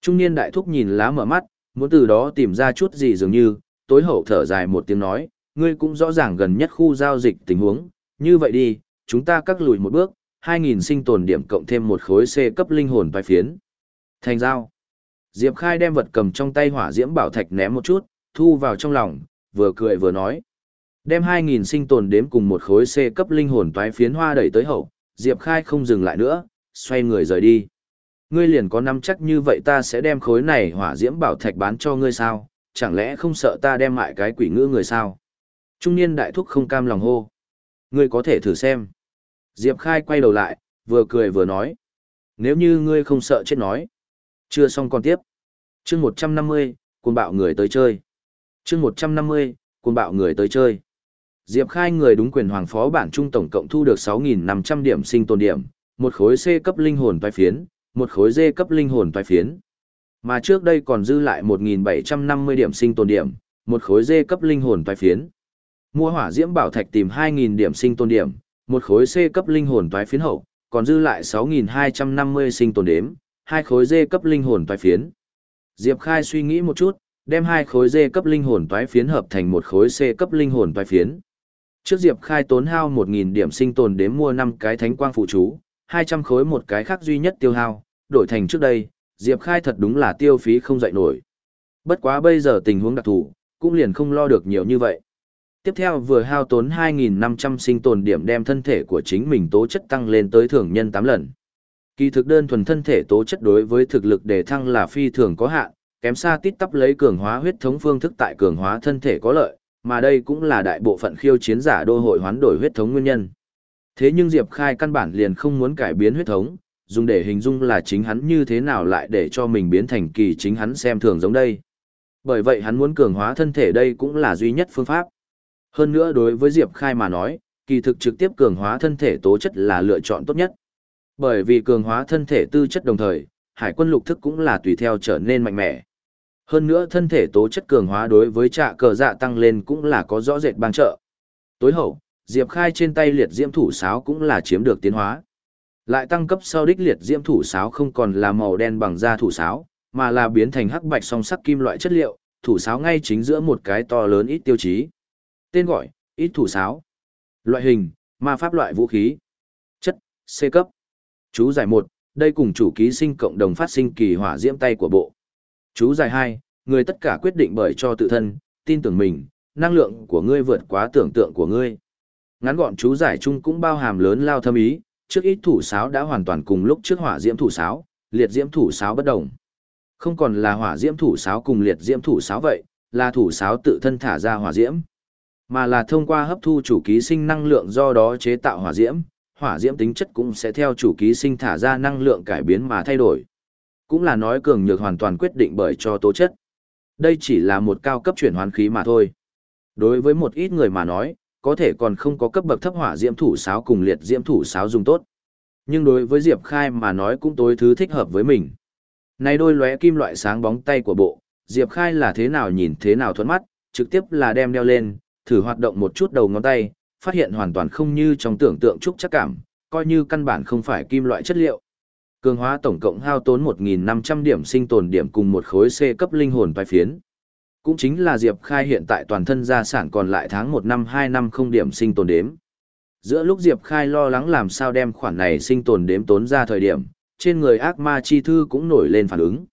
Trung niên đại thúc nhìn lá mở mắt, muốn từ đó tìm ra chút gì dường như, tối hậu thở dài một tiếng nói, ngươi cũng rõ ràng gần nhất khu giao dịch tình huống, như vậy đi, chúng ta cắt lùi một bước, 2.000 sinh tồn điểm cộng thêm một khối C cấp linh hồn vai phiến. Thành giao. Diệp Khai đem vật cầm trong tay hỏa diễm bảo thạch ném một chút, thu vào trong lòng, vừa cười vừa nói. Đem 2.000 sinh tồn đếm cùng một khối C cấp linh hồn toái phiến hoa đẩy tới hậu, Diệp Khai không dừng lại nữa, xoay người rời đi. Ngươi liền có năm chắc như vậy ta sẽ đem khối này hỏa diễm bảo thạch bán cho ngươi sao, chẳng lẽ không sợ ta đem lại cái quỷ ngữ người sao? Trung niên đại thúc không cam lòng hô. Ngươi có thể thử xem. Diệp Khai quay đầu lại, vừa cười vừa nói. Nếu như ngươi không sợ chết nói. Chưa xong còn tiếp. chương 150, cuồng bạo người tới chơi. chương 150, cuồng bạo người tới chơi. Diệp Khai người đúng quyền hoàng phó bản trung tổng cộng thu được 6.500 điểm sinh tồn điểm, một khối C cấp linh hồn toái phiến, một khối D cấp linh hồn toái phiến. Mà trước đây còn dư lại 1.750 điểm sinh tồn điểm, một khối D cấp linh hồn toái phiến. Mua hỏa diễm bảo thạch tìm 2.000 điểm sinh tồn điểm, một khối C cấp linh hồn toái phiến hậu, còn dư lại 6.250 sinh tồn điểm, hai khối D cấp linh hồn toái phiến. Diệp Khai suy nghĩ một chút, đem hai khối D cấp linh hồn toái phiến hợp thành một khối C cấp linh hồn toái phiến. Trước Diệp Khai tốn hao 1.000 điểm sinh tồn đến mua 5 cái thánh quang phụ chú, 200 khối một cái khác duy nhất tiêu hao, đổi thành trước đây, Diệp Khai thật đúng là tiêu phí không dậy nổi. Bất quá bây giờ tình huống đặc thù, cũng liền không lo được nhiều như vậy. Tiếp theo vừa hao tốn 2.500 sinh tồn điểm đem thân thể của chính mình tố chất tăng lên tới thường nhân 8 lần. Kỳ thực đơn thuần thân thể tố chất đối với thực lực để thăng là phi thường có hạn, kém xa tít tắp lấy cường hóa huyết thống phương thức tại cường hóa thân thể có lợi, mà đây cũng là đại bộ phận khiêu chiến giả đô hội hoán đổi huyết thống nguyên nhân. Thế nhưng Diệp Khai căn bản liền không muốn cải biến huyết thống, dùng để hình dung là chính hắn như thế nào lại để cho mình biến thành kỳ chính hắn xem thường giống đây. Bởi vậy hắn muốn cường hóa thân thể đây cũng là duy nhất phương pháp. Hơn nữa đối với Diệp Khai mà nói, kỳ thực trực tiếp cường hóa thân thể tố chất là lựa chọn tốt nhất. Bởi vì cường hóa thân thể tư chất đồng thời, hải quân lục thức cũng là tùy theo trở nên mạnh mẽ. Hơn nữa thân thể tố chất cường hóa đối với trạ cờ dạ tăng lên cũng là có rõ rệt bang trợ. Tối hậu, Diệp Khai trên tay liệt diễm thủ sáo cũng là chiếm được tiến hóa. Lại tăng cấp sau đích liệt diễm thủ sáo không còn là màu đen bằng da thủ sáo, mà là biến thành hắc bạch song sắc kim loại chất liệu, thủ sáo ngay chính giữa một cái to lớn ít tiêu chí. Tên gọi, ít thủ sáo. Loại hình, ma pháp loại vũ khí. Chất, C cấp. Chú giải một, đây cùng chủ ký sinh cộng đồng phát sinh kỳ hỏa diễm tay của bộ. Chú giải hai, người tất cả quyết định bởi cho tự thân, tin tưởng mình, năng lượng của ngươi vượt quá tưởng tượng của ngươi. Ngắn gọn chú giải chung cũng bao hàm lớn lao thâm ý, trước ít thủ sáo đã hoàn toàn cùng lúc trước hỏa diễm thủ sáo, liệt diễm thủ sáo bất đồng. Không còn là hỏa diễm thủ sáo cùng liệt diễm thủ sáo vậy, là thủ sáo tự thân thả ra hỏa diễm, mà là thông qua hấp thu chủ ký sinh năng lượng do đó chế tạo hỏa diễm, hỏa diễm tính chất cũng sẽ theo chủ ký sinh thả ra năng lượng cải biến mà thay đổi. Cũng là nói cường nhược hoàn toàn quyết định bởi cho tố chất. Đây chỉ là một cao cấp chuyển hoán khí mà thôi. Đối với một ít người mà nói, có thể còn không có cấp bậc thấp hỏa diễm thủ sáo cùng liệt diễm thủ sáo dùng tốt. Nhưng đối với Diệp Khai mà nói cũng tối thứ thích hợp với mình. Này đôi lóe kim loại sáng bóng tay của bộ, Diệp Khai là thế nào nhìn thế nào thuận mắt, trực tiếp là đem đeo lên, thử hoạt động một chút đầu ngón tay, phát hiện hoàn toàn không như trong tưởng tượng trúc chắc cảm, coi như căn bản không phải kim loại chất liệu. Cường hóa tổng cộng hao tốn 1.500 điểm sinh tồn điểm cùng một khối C cấp linh hồn vai phiến. Cũng chính là Diệp Khai hiện tại toàn thân gia sản còn lại tháng 1 năm 2 năm không điểm sinh tồn đếm. Giữa lúc Diệp Khai lo lắng làm sao đem khoản này sinh tồn đếm tốn ra thời điểm, trên người ác ma chi thư cũng nổi lên phản ứng.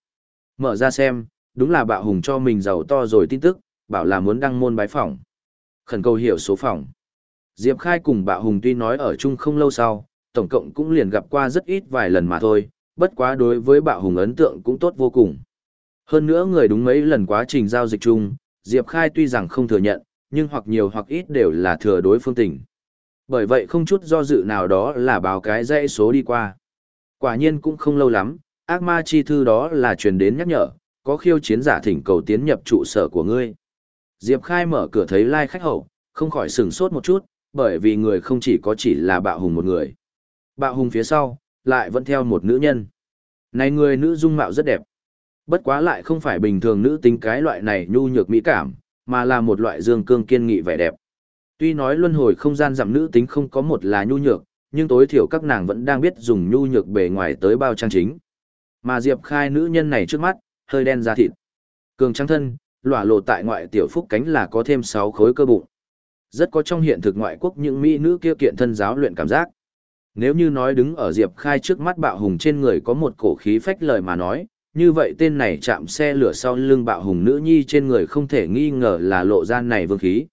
Mở ra xem, đúng là bạo hùng cho mình giàu to rồi tin tức, bảo là muốn đăng môn bái phỏng. Khẩn cầu hiểu số phòng. Diệp Khai cùng bạo hùng tuy nói ở chung không lâu sau, tổng cộng cũng liền gặp qua rất ít vài lần mà thôi, bất quá đối với bạo hùng ấn tượng cũng tốt vô cùng. Hơn nữa người đúng mấy lần quá trình giao dịch chung, Diệp Khai tuy rằng không thừa nhận, nhưng hoặc nhiều hoặc ít đều là thừa đối phương tình. Bởi vậy không chút do dự nào đó là báo cái dãy số đi qua. Quả nhiên cũng không lâu lắm, ác ma chi thư đó là truyền đến nhắc nhở, có khiêu chiến giả thỉnh cầu tiến nhập trụ sở của ngươi. Diệp Khai mở cửa thấy lai like khách hậu, không khỏi sửng sốt một chút, bởi vì người không chỉ có chỉ là bạo hùng một người. Bạo hùng phía sau, lại vẫn theo một nữ nhân. Này người nữ dung mạo rất đẹp. Bất quá lại không phải bình thường nữ tính cái loại này nhu nhược mỹ cảm, mà là một loại dương cương kiên nghị vẻ đẹp. Tuy nói luân hồi không gian giảm nữ tính không có một là nhu nhược, nhưng tối thiểu các nàng vẫn đang biết dùng nhu nhược bề ngoài tới bao trang chính. Mà Diệp Khai nữ nhân này trước mắt, hơi đen da thịt. Cường trắng thân, lỏa lộ tại ngoại tiểu phúc cánh là có thêm 6 khối cơ bụng. Rất có trong hiện thực ngoại quốc những mỹ nữ kia kiện thân giáo luyện cảm giác. Nếu như nói đứng ở Diệp Khai trước mắt bạo hùng trên người có một cổ khí phách lời mà nói, như vậy tên này chạm xe lửa sau lưng bạo hùng nữ nhi trên người không thể nghi ngờ là lộ gian này vương khí.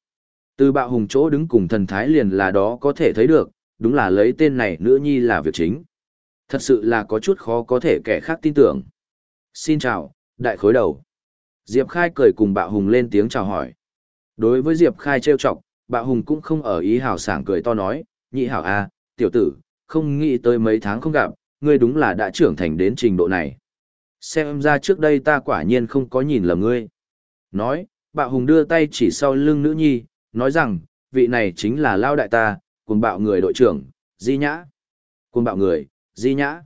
Từ bạo hùng chỗ đứng cùng thần thái liền là đó có thể thấy được, đúng là lấy tên này nữ nhi là việc chính. Thật sự là có chút khó có thể kẻ khác tin tưởng. Xin chào, đại khối đầu. Diệp Khai cười cùng bạo hùng lên tiếng chào hỏi. Đối với Diệp Khai trêu chọc, bạo hùng cũng không ở ý hào sảng cười to nói, nhị hảo a, tiểu tử, không nghĩ tới mấy tháng không gặp, ngươi đúng là đã trưởng thành đến trình độ này. Xem ra trước đây ta quả nhiên không có nhìn lầm ngươi. Nói, bạo hùng đưa tay chỉ sau lưng nữ nhi, nói rằng, vị này chính là lao đại ta, cùng bạo người đội trưởng, Di Nhã. Cùng bạo người, Di Nhã.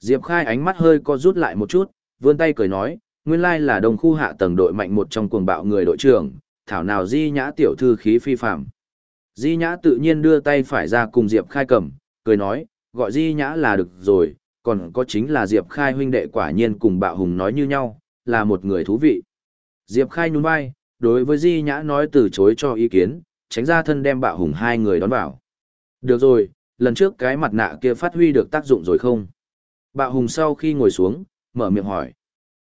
Diệp Khai ánh mắt hơi co rút lại một chút, vươn tay cười nói, nguyên lai là đồng khu hạ tầng đội mạnh một trong cuồng bạo người đội trưởng, thảo nào Di Nhã tiểu thư khí phi phạm. Di Nhã tự nhiên đưa tay phải ra cùng Diệp Khai cầm, cười nói, gọi Di Nhã là được rồi, còn có chính là Diệp Khai huynh đệ quả nhiên cùng bạo hùng nói như nhau, là một người thú vị. Diệp Khai nhún vai, đối với Di Nhã nói từ chối cho ý kiến, tránh ra thân đem bạo hùng hai người đón vào. Được rồi, lần trước cái mặt nạ kia phát huy được tác dụng rồi không? Bạo hùng sau khi ngồi xuống, mở miệng hỏi.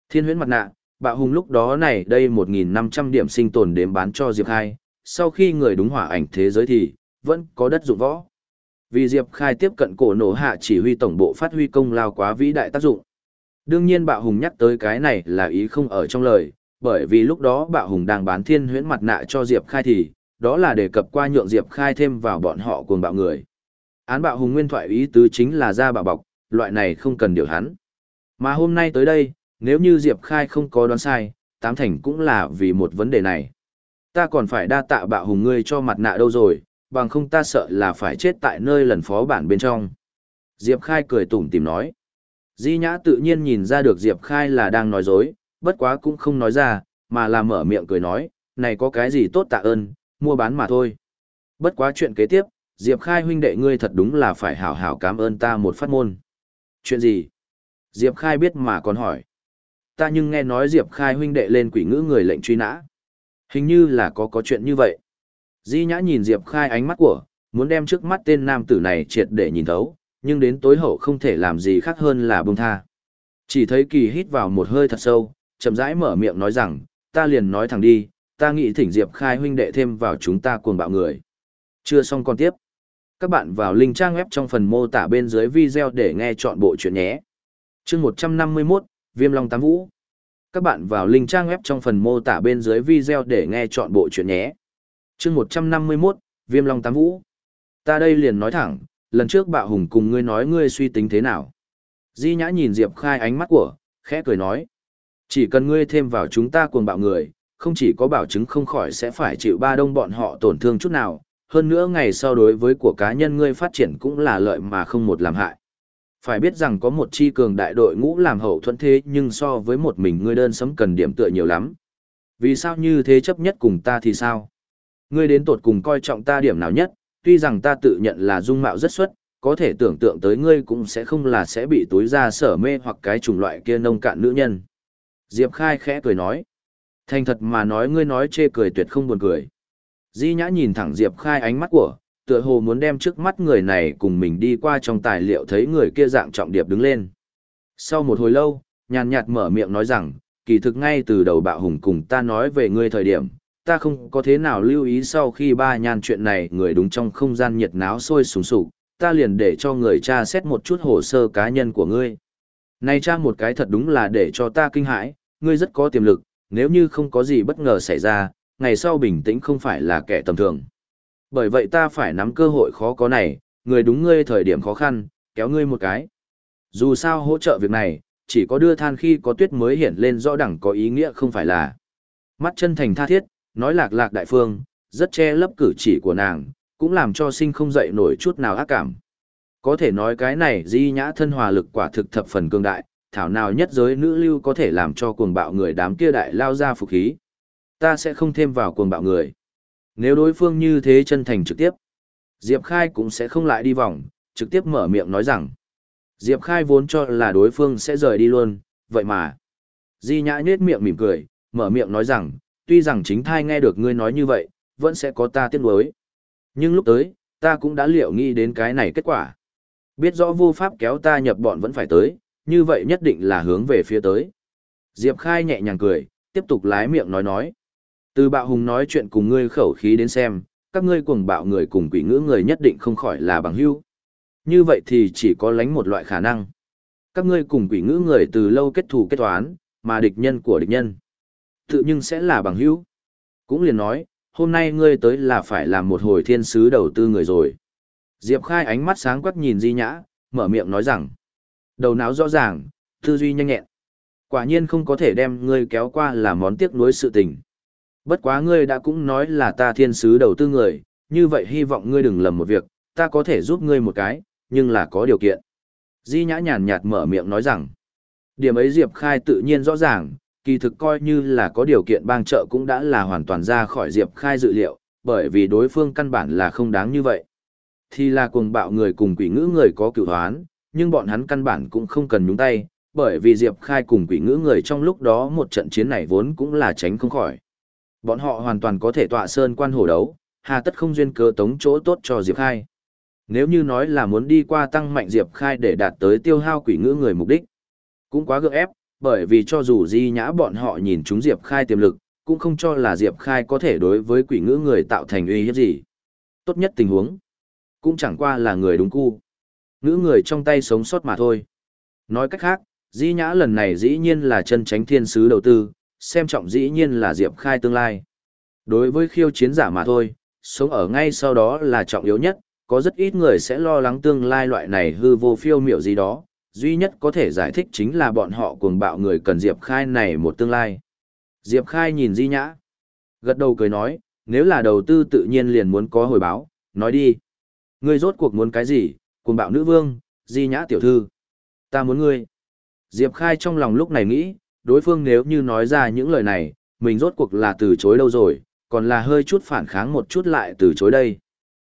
Thiên huyễn mặt nạ, bạo hùng lúc đó này đây 1.500 điểm sinh tồn đếm bán cho Diệp Khai, sau khi người đúng hỏa ảnh thế giới thì, vẫn có đất dụng võ. Vì Diệp Khai tiếp cận cổ nổ hạ chỉ huy tổng bộ phát huy công lao quá vĩ đại tác dụng. Đương nhiên Bạo Hùng nhắc tới cái này là ý không ở trong lời, bởi vì lúc đó Bạo Hùng đang bán thiên huyễn mặt nạ cho Diệp Khai thì, đó là đề cập qua nhượng Diệp Khai thêm vào bọn họ cùng bạo người. Án Bạo Hùng nguyên thoại ý tứ chính là ra bạo bọc, loại này không cần điều hắn. Mà hôm nay tới đây, nếu như Diệp Khai không có đoán sai, tám thành cũng là vì một vấn đề này. Ta còn phải đa tạ Bạo Hùng ngươi cho mặt nạ đâu rồi, bằng không ta sợ là phải chết tại nơi lần phó bản bên trong. Diệp Khai cười tủm tìm nói. Di Nhã tự nhiên nhìn ra được Diệp Khai là đang nói dối, bất quá cũng không nói ra, mà là mở miệng cười nói, này có cái gì tốt tạ ơn, mua bán mà thôi. Bất quá chuyện kế tiếp, Diệp Khai huynh đệ ngươi thật đúng là phải hảo hảo cảm ơn ta một phát môn. Chuyện gì? Diệp Khai biết mà còn hỏi. Ta nhưng nghe nói Diệp Khai huynh đệ lên quỷ ngữ người lệnh truy nã. Hình như là có có chuyện như vậy. Di Nhã nhìn Diệp Khai ánh mắt của, muốn đem trước mắt tên nam tử này triệt để nhìn thấu, nhưng đến tối hậu không thể làm gì khác hơn là buông tha. Chỉ thấy kỳ hít vào một hơi thật sâu, chậm rãi mở miệng nói rằng, ta liền nói thẳng đi, ta nghĩ thỉnh Diệp Khai huynh đệ thêm vào chúng ta cuồng bạo người. Chưa xong còn tiếp. Các bạn vào link trang web trong phần mô tả bên dưới video để nghe chọn bộ chuyện nhé. chương 151, Viêm Long Tám Vũ. Các bạn vào link trang web trong phần mô tả bên dưới video để nghe chọn bộ chuyện nhé chương một trăm năm mươi 151, Viêm Long Tám Vũ. Ta đây liền nói thẳng, lần trước bạo hùng cùng ngươi nói ngươi suy tính thế nào. Di Nhã nhìn Diệp Khai ánh mắt của, khẽ cười nói. Chỉ cần ngươi thêm vào chúng ta cuồng bạo người, không chỉ có bảo chứng không khỏi sẽ phải chịu ba đông bọn họ tổn thương chút nào, hơn nữa ngày sau đối với của cá nhân ngươi phát triển cũng là lợi mà không một làm hại. Phải biết rằng có một chi cường đại đội ngũ làm hậu thuẫn thế nhưng so với một mình ngươi đơn sấm cần điểm tựa nhiều lắm. Vì sao như thế chấp nhất cùng ta thì sao? Ngươi đến tột cùng coi trọng ta điểm nào nhất, tuy rằng ta tự nhận là dung mạo rất xuất, có thể tưởng tượng tới ngươi cũng sẽ không là sẽ bị tối ra sở mê hoặc cái chủng loại kia nông cạn nữ nhân. Diệp Khai khẽ cười nói. Thành thật mà nói ngươi nói chê cười tuyệt không buồn cười. Di Nhã nhìn thẳng Diệp Khai ánh mắt của, tựa hồ muốn đem trước mắt người này cùng mình đi qua trong tài liệu thấy người kia dạng trọng điệp đứng lên. Sau một hồi lâu, nhàn nhạt mở miệng nói rằng, kỳ thực ngay từ đầu bạo hùng cùng ta nói về ngươi thời điểm, ta không có thế nào lưu ý sau khi ba nhan chuyện này người đúng trong không gian nhiệt náo sôi sùng sục, ta liền để cho người cha xét một chút hồ sơ cá nhân của ngươi. Này cha một cái thật đúng là để cho ta kinh hãi, ngươi rất có tiềm lực, nếu như không có gì bất ngờ xảy ra, ngày sau bình tĩnh không phải là kẻ tầm thường. Bởi vậy ta phải nắm cơ hội khó có này, người đúng ngươi thời điểm khó khăn, kéo ngươi một cái. Dù sao hỗ trợ việc này, chỉ có đưa than khi có tuyết mới hiện lên rõ đẳng có ý nghĩa không phải là. Mắt chân thành tha thiết, nói lạc lạc đại phương, rất che lấp cử chỉ của nàng, cũng làm cho sinh không dậy nổi chút nào ác cảm. Có thể nói cái này di nhã thân hòa lực quả thực thập phần cương đại, thảo nào nhất giới nữ lưu có thể làm cho cuồng bạo người đám kia đại lao ra phục khí. Ta sẽ không thêm vào cuồng bạo người. Nếu đối phương như thế chân thành trực tiếp, Diệp Khai cũng sẽ không lại đi vòng, trực tiếp mở miệng nói rằng. Diệp Khai vốn cho là đối phương sẽ rời đi luôn, vậy mà. Di nhã nhết miệng mỉm cười, mở miệng nói rằng, tuy rằng chính thai nghe được ngươi nói như vậy, vẫn sẽ có ta tiếc nuối. Nhưng lúc tới, ta cũng đã liệu nghĩ đến cái này kết quả. Biết rõ vô pháp kéo ta nhập bọn vẫn phải tới, như vậy nhất định là hướng về phía tới. Diệp Khai nhẹ nhàng cười, tiếp tục lái miệng nói nói. Từ bạo hùng nói chuyện cùng ngươi khẩu khí đến xem, các ngươi cuồng bạo người cùng quỷ ngữ người nhất định không khỏi là bằng hữu. Như vậy thì chỉ có lánh một loại khả năng. Các ngươi cùng quỷ ngữ người từ lâu kết thù kết toán, mà địch nhân của địch nhân. Tự nhưng sẽ là bằng hữu. Cũng liền nói, hôm nay ngươi tới là phải làm một hồi thiên sứ đầu tư người rồi. Diệp Khai ánh mắt sáng quắc nhìn Di Nhã, mở miệng nói rằng. Đầu não rõ ràng, tư duy nhanh nhẹn. Quả nhiên không có thể đem ngươi kéo qua là món tiếc nuối sự tình. Bất quá ngươi đã cũng nói là ta thiên sứ đầu tư người, như vậy hy vọng ngươi đừng lầm một việc, ta có thể giúp ngươi một cái, nhưng là có điều kiện. Di Nhã nhàn nhạt mở miệng nói rằng. Điểm ấy Diệp Khai tự nhiên rõ ràng, kỳ thực coi như là có điều kiện bang trợ cũng đã là hoàn toàn ra khỏi Diệp Khai dự liệu, bởi vì đối phương căn bản là không đáng như vậy. Thì là cuồng bạo người cùng quỷ ngữ người có cựu hoán, nhưng bọn hắn căn bản cũng không cần nhúng tay, bởi vì Diệp Khai cùng quỷ ngữ người trong lúc đó một trận chiến này vốn cũng là tránh không khỏi. Bọn họ hoàn toàn có thể tọa sơn quan hổ đấu, hà tất không duyên cơ tống chỗ tốt cho Diệp Khai. Nếu như nói là muốn đi qua tăng mạnh Diệp Khai để đạt tới tiêu hao quỷ ngữ người mục đích, cũng quá gượng ép, bởi vì cho dù di nhã bọn họ nhìn chúng Diệp Khai tiềm lực, cũng không cho là Diệp Khai có thể đối với quỷ ngữ người tạo thành uy hiếp gì. Tốt nhất tình huống, cũng chẳng qua là người đúng cu. Ngữ người trong tay sống sót mà thôi. Nói cách khác, di nhã lần này dĩ nhiên là chân tránh thiên sứ đầu tư, xem trọng dĩ nhiên là Diệp Khai tương lai. Đối với khiêu chiến giả mà thôi, sống ở ngay sau đó là trọng yếu nhất, có rất ít người sẽ lo lắng tương lai loại này hư vô phiêu miểu gì đó, duy nhất có thể giải thích chính là bọn họ cuồng bạo người cần Diệp Khai này một tương lai. Diệp Khai nhìn Di Nhã, gật đầu cười nói, nếu là đầu tư tự nhiên liền muốn có hồi báo, nói đi. Ngươi rốt cuộc muốn cái gì, cuồng bạo nữ vương, Di Nhã tiểu thư. Ta muốn ngươi. Diệp Khai trong lòng lúc này nghĩ, đối phương nếu như nói ra những lời này, mình rốt cuộc là từ chối đâu rồi, còn là hơi chút phản kháng một chút lại từ chối đây.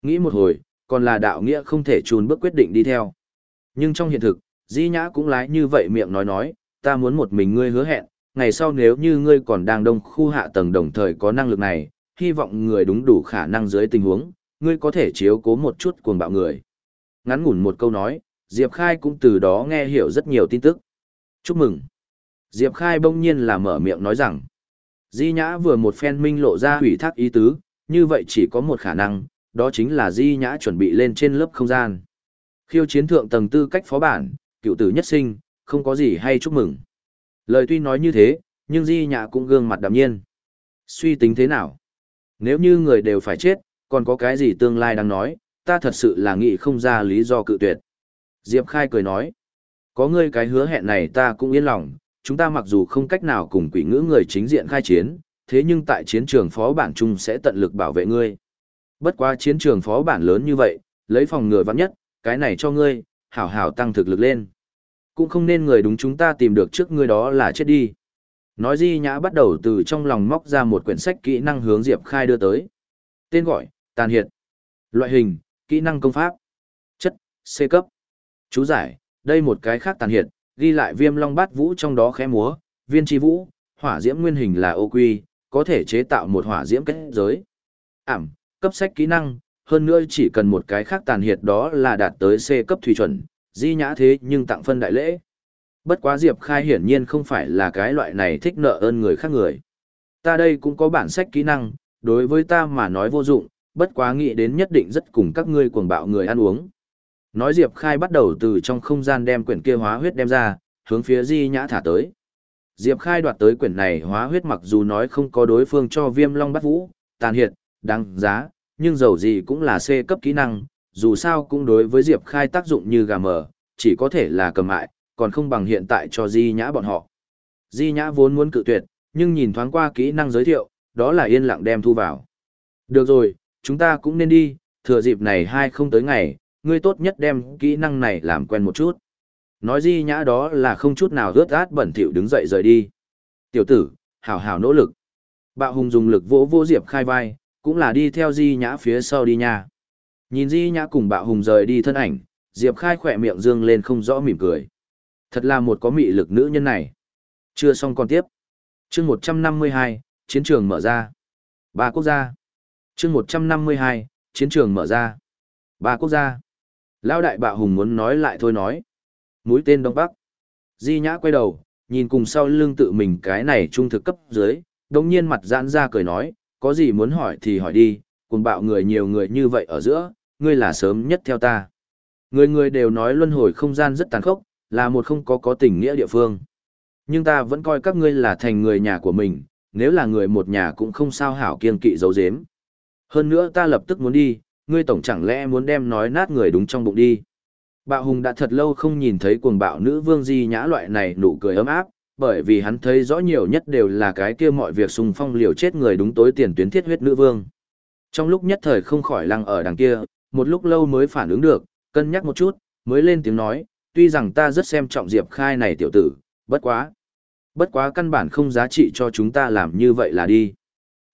Nghĩ một hồi, còn là đạo nghĩa không thể chùn bước quyết định đi theo. Nhưng trong hiện thực, Di Nhã cũng lái như vậy miệng nói nói, ta muốn một mình ngươi hứa hẹn, ngày sau nếu như ngươi còn đang đông khu hạ tầng đồng thời có năng lực này, hy vọng người đúng đủ khả năng dưới tình huống, ngươi có thể chiếu cố một chút cuồng bạo người. Ngắn ngủn một câu nói, Diệp Khai cũng từ đó nghe hiểu rất nhiều tin tức. Chúc mừng. Diệp Khai bỗng nhiên là mở miệng nói rằng, Di Nhã vừa một phen minh lộ ra hủy thác ý tứ, như vậy chỉ có một khả năng, đó chính là Di Nhã chuẩn bị lên trên lớp không gian. Khiêu chiến thượng tầng tư cách phó bản, cựu tử nhất sinh, không có gì hay chúc mừng. Lời tuy nói như thế, nhưng Di Nhã cũng gương mặt đạm nhiên. Suy tính thế nào? Nếu như người đều phải chết, còn có cái gì tương lai đang nói, ta thật sự là nghĩ không ra lý do cự tuyệt. Diệp Khai cười nói, có ngươi cái hứa hẹn này ta cũng yên lòng, chúng ta mặc dù không cách nào cùng quỷ ngữ người chính diện khai chiến, thế nhưng tại chiến trường phó bản chung sẽ tận lực bảo vệ ngươi. Bất quá chiến trường phó bản lớn như vậy, lấy phòng ngừa vắng nhất, cái này cho ngươi, hảo hảo tăng thực lực lên. Cũng không nên người đúng chúng ta tìm được trước ngươi đó là chết đi. Nói Di Nhã bắt đầu từ trong lòng móc ra một quyển sách kỹ năng hướng Diệp Khai đưa tới. Tên gọi, tàn hiện. Loại hình, kỹ năng công pháp. Chất, C cấp. Chú giải, đây một cái khác tàn hiện, ghi lại viêm long bát vũ trong đó khẽ múa, viên chi vũ, hỏa diễm nguyên hình là ô quy, có thể chế tạo một hỏa diễm kết giới. Ảm, cấp sách kỹ năng, hơn nữa chỉ cần một cái khác tàn hiệt đó là đạt tới C cấp thủy chuẩn, di nhã thế nhưng tặng phân đại lễ. Bất quá Diệp Khai hiển nhiên không phải là cái loại này thích nợ ơn người khác người. Ta đây cũng có bản sách kỹ năng, đối với ta mà nói vô dụng, bất quá nghĩ đến nhất định rất cùng các ngươi cuồng bạo người ăn uống. Nói Diệp Khai bắt đầu từ trong không gian đem quyển kia hóa huyết đem ra, hướng phía Di Nhã thả tới. Diệp Khai đoạt tới quyển này hóa huyết mặc dù nói không có đối phương cho viêm long bắt vũ, tàn hiệt, đáng giá, nhưng dầu gì cũng là C cấp kỹ năng, dù sao cũng đối với Diệp Khai tác dụng như gà mờ, chỉ có thể là cầm hại còn không bằng hiện tại cho Di Nhã bọn họ. Di Nhã vốn muốn cự tuyệt, nhưng nhìn thoáng qua kỹ năng giới thiệu, đó là yên lặng đem thu vào. Được rồi, chúng ta cũng nên đi, thừa dịp này hai không tới ngày, ngươi tốt nhất đem kỹ năng này làm quen một chút. Nói Di Nhã đó là không chút nào rớt át bẩn thỉu đứng dậy rời đi. Tiểu tử, hảo hảo nỗ lực. Bạo Hùng dùng lực vỗ vỗ Diệp Khai vai, cũng là đi theo Di Nhã phía sau đi nha. Nhìn Di Nhã cùng Bạo Hùng rời đi thân ảnh, Diệp Khai khỏe miệng dương lên không rõ mỉm cười. Thật là một có mị lực nữ nhân này. Chưa xong còn tiếp. chương 152, chiến trường mở ra. Ba quốc gia. chương 152, chiến trường mở ra. Ba quốc gia. Lao đại bạo hùng muốn nói lại thôi nói. Mũi tên Đông Bắc. Di Nhã quay đầu, nhìn cùng sau lưng tự mình cái này trung thực cấp dưới, đồng nhiên mặt giãn ra cười nói, có gì muốn hỏi thì hỏi đi, cùng bạo người nhiều người như vậy ở giữa, ngươi là sớm nhất theo ta. Người người đều nói luân hồi không gian rất tàn khốc, là một không có có tình nghĩa địa phương. Nhưng ta vẫn coi các ngươi là thành người nhà của mình, nếu là người một nhà cũng không sao hảo kiên kỵ giấu giếm. Hơn nữa ta lập tức muốn đi, ngươi tổng chẳng lẽ muốn đem nói nát người đúng trong bụng đi. Bạo Hùng đã thật lâu không nhìn thấy cuồng bạo nữ vương di nhã loại này nụ cười ấm áp, bởi vì hắn thấy rõ nhiều nhất đều là cái kia mọi việc xung phong liều chết người đúng tối tiền tuyến thiết huyết nữ vương. Trong lúc nhất thời không khỏi lăng ở đằng kia, một lúc lâu mới phản ứng được, cân nhắc một chút, mới lên tiếng nói, tuy rằng ta rất xem trọng Diệp Khai này tiểu tử, bất quá. Bất quá căn bản không giá trị cho chúng ta làm như vậy là đi.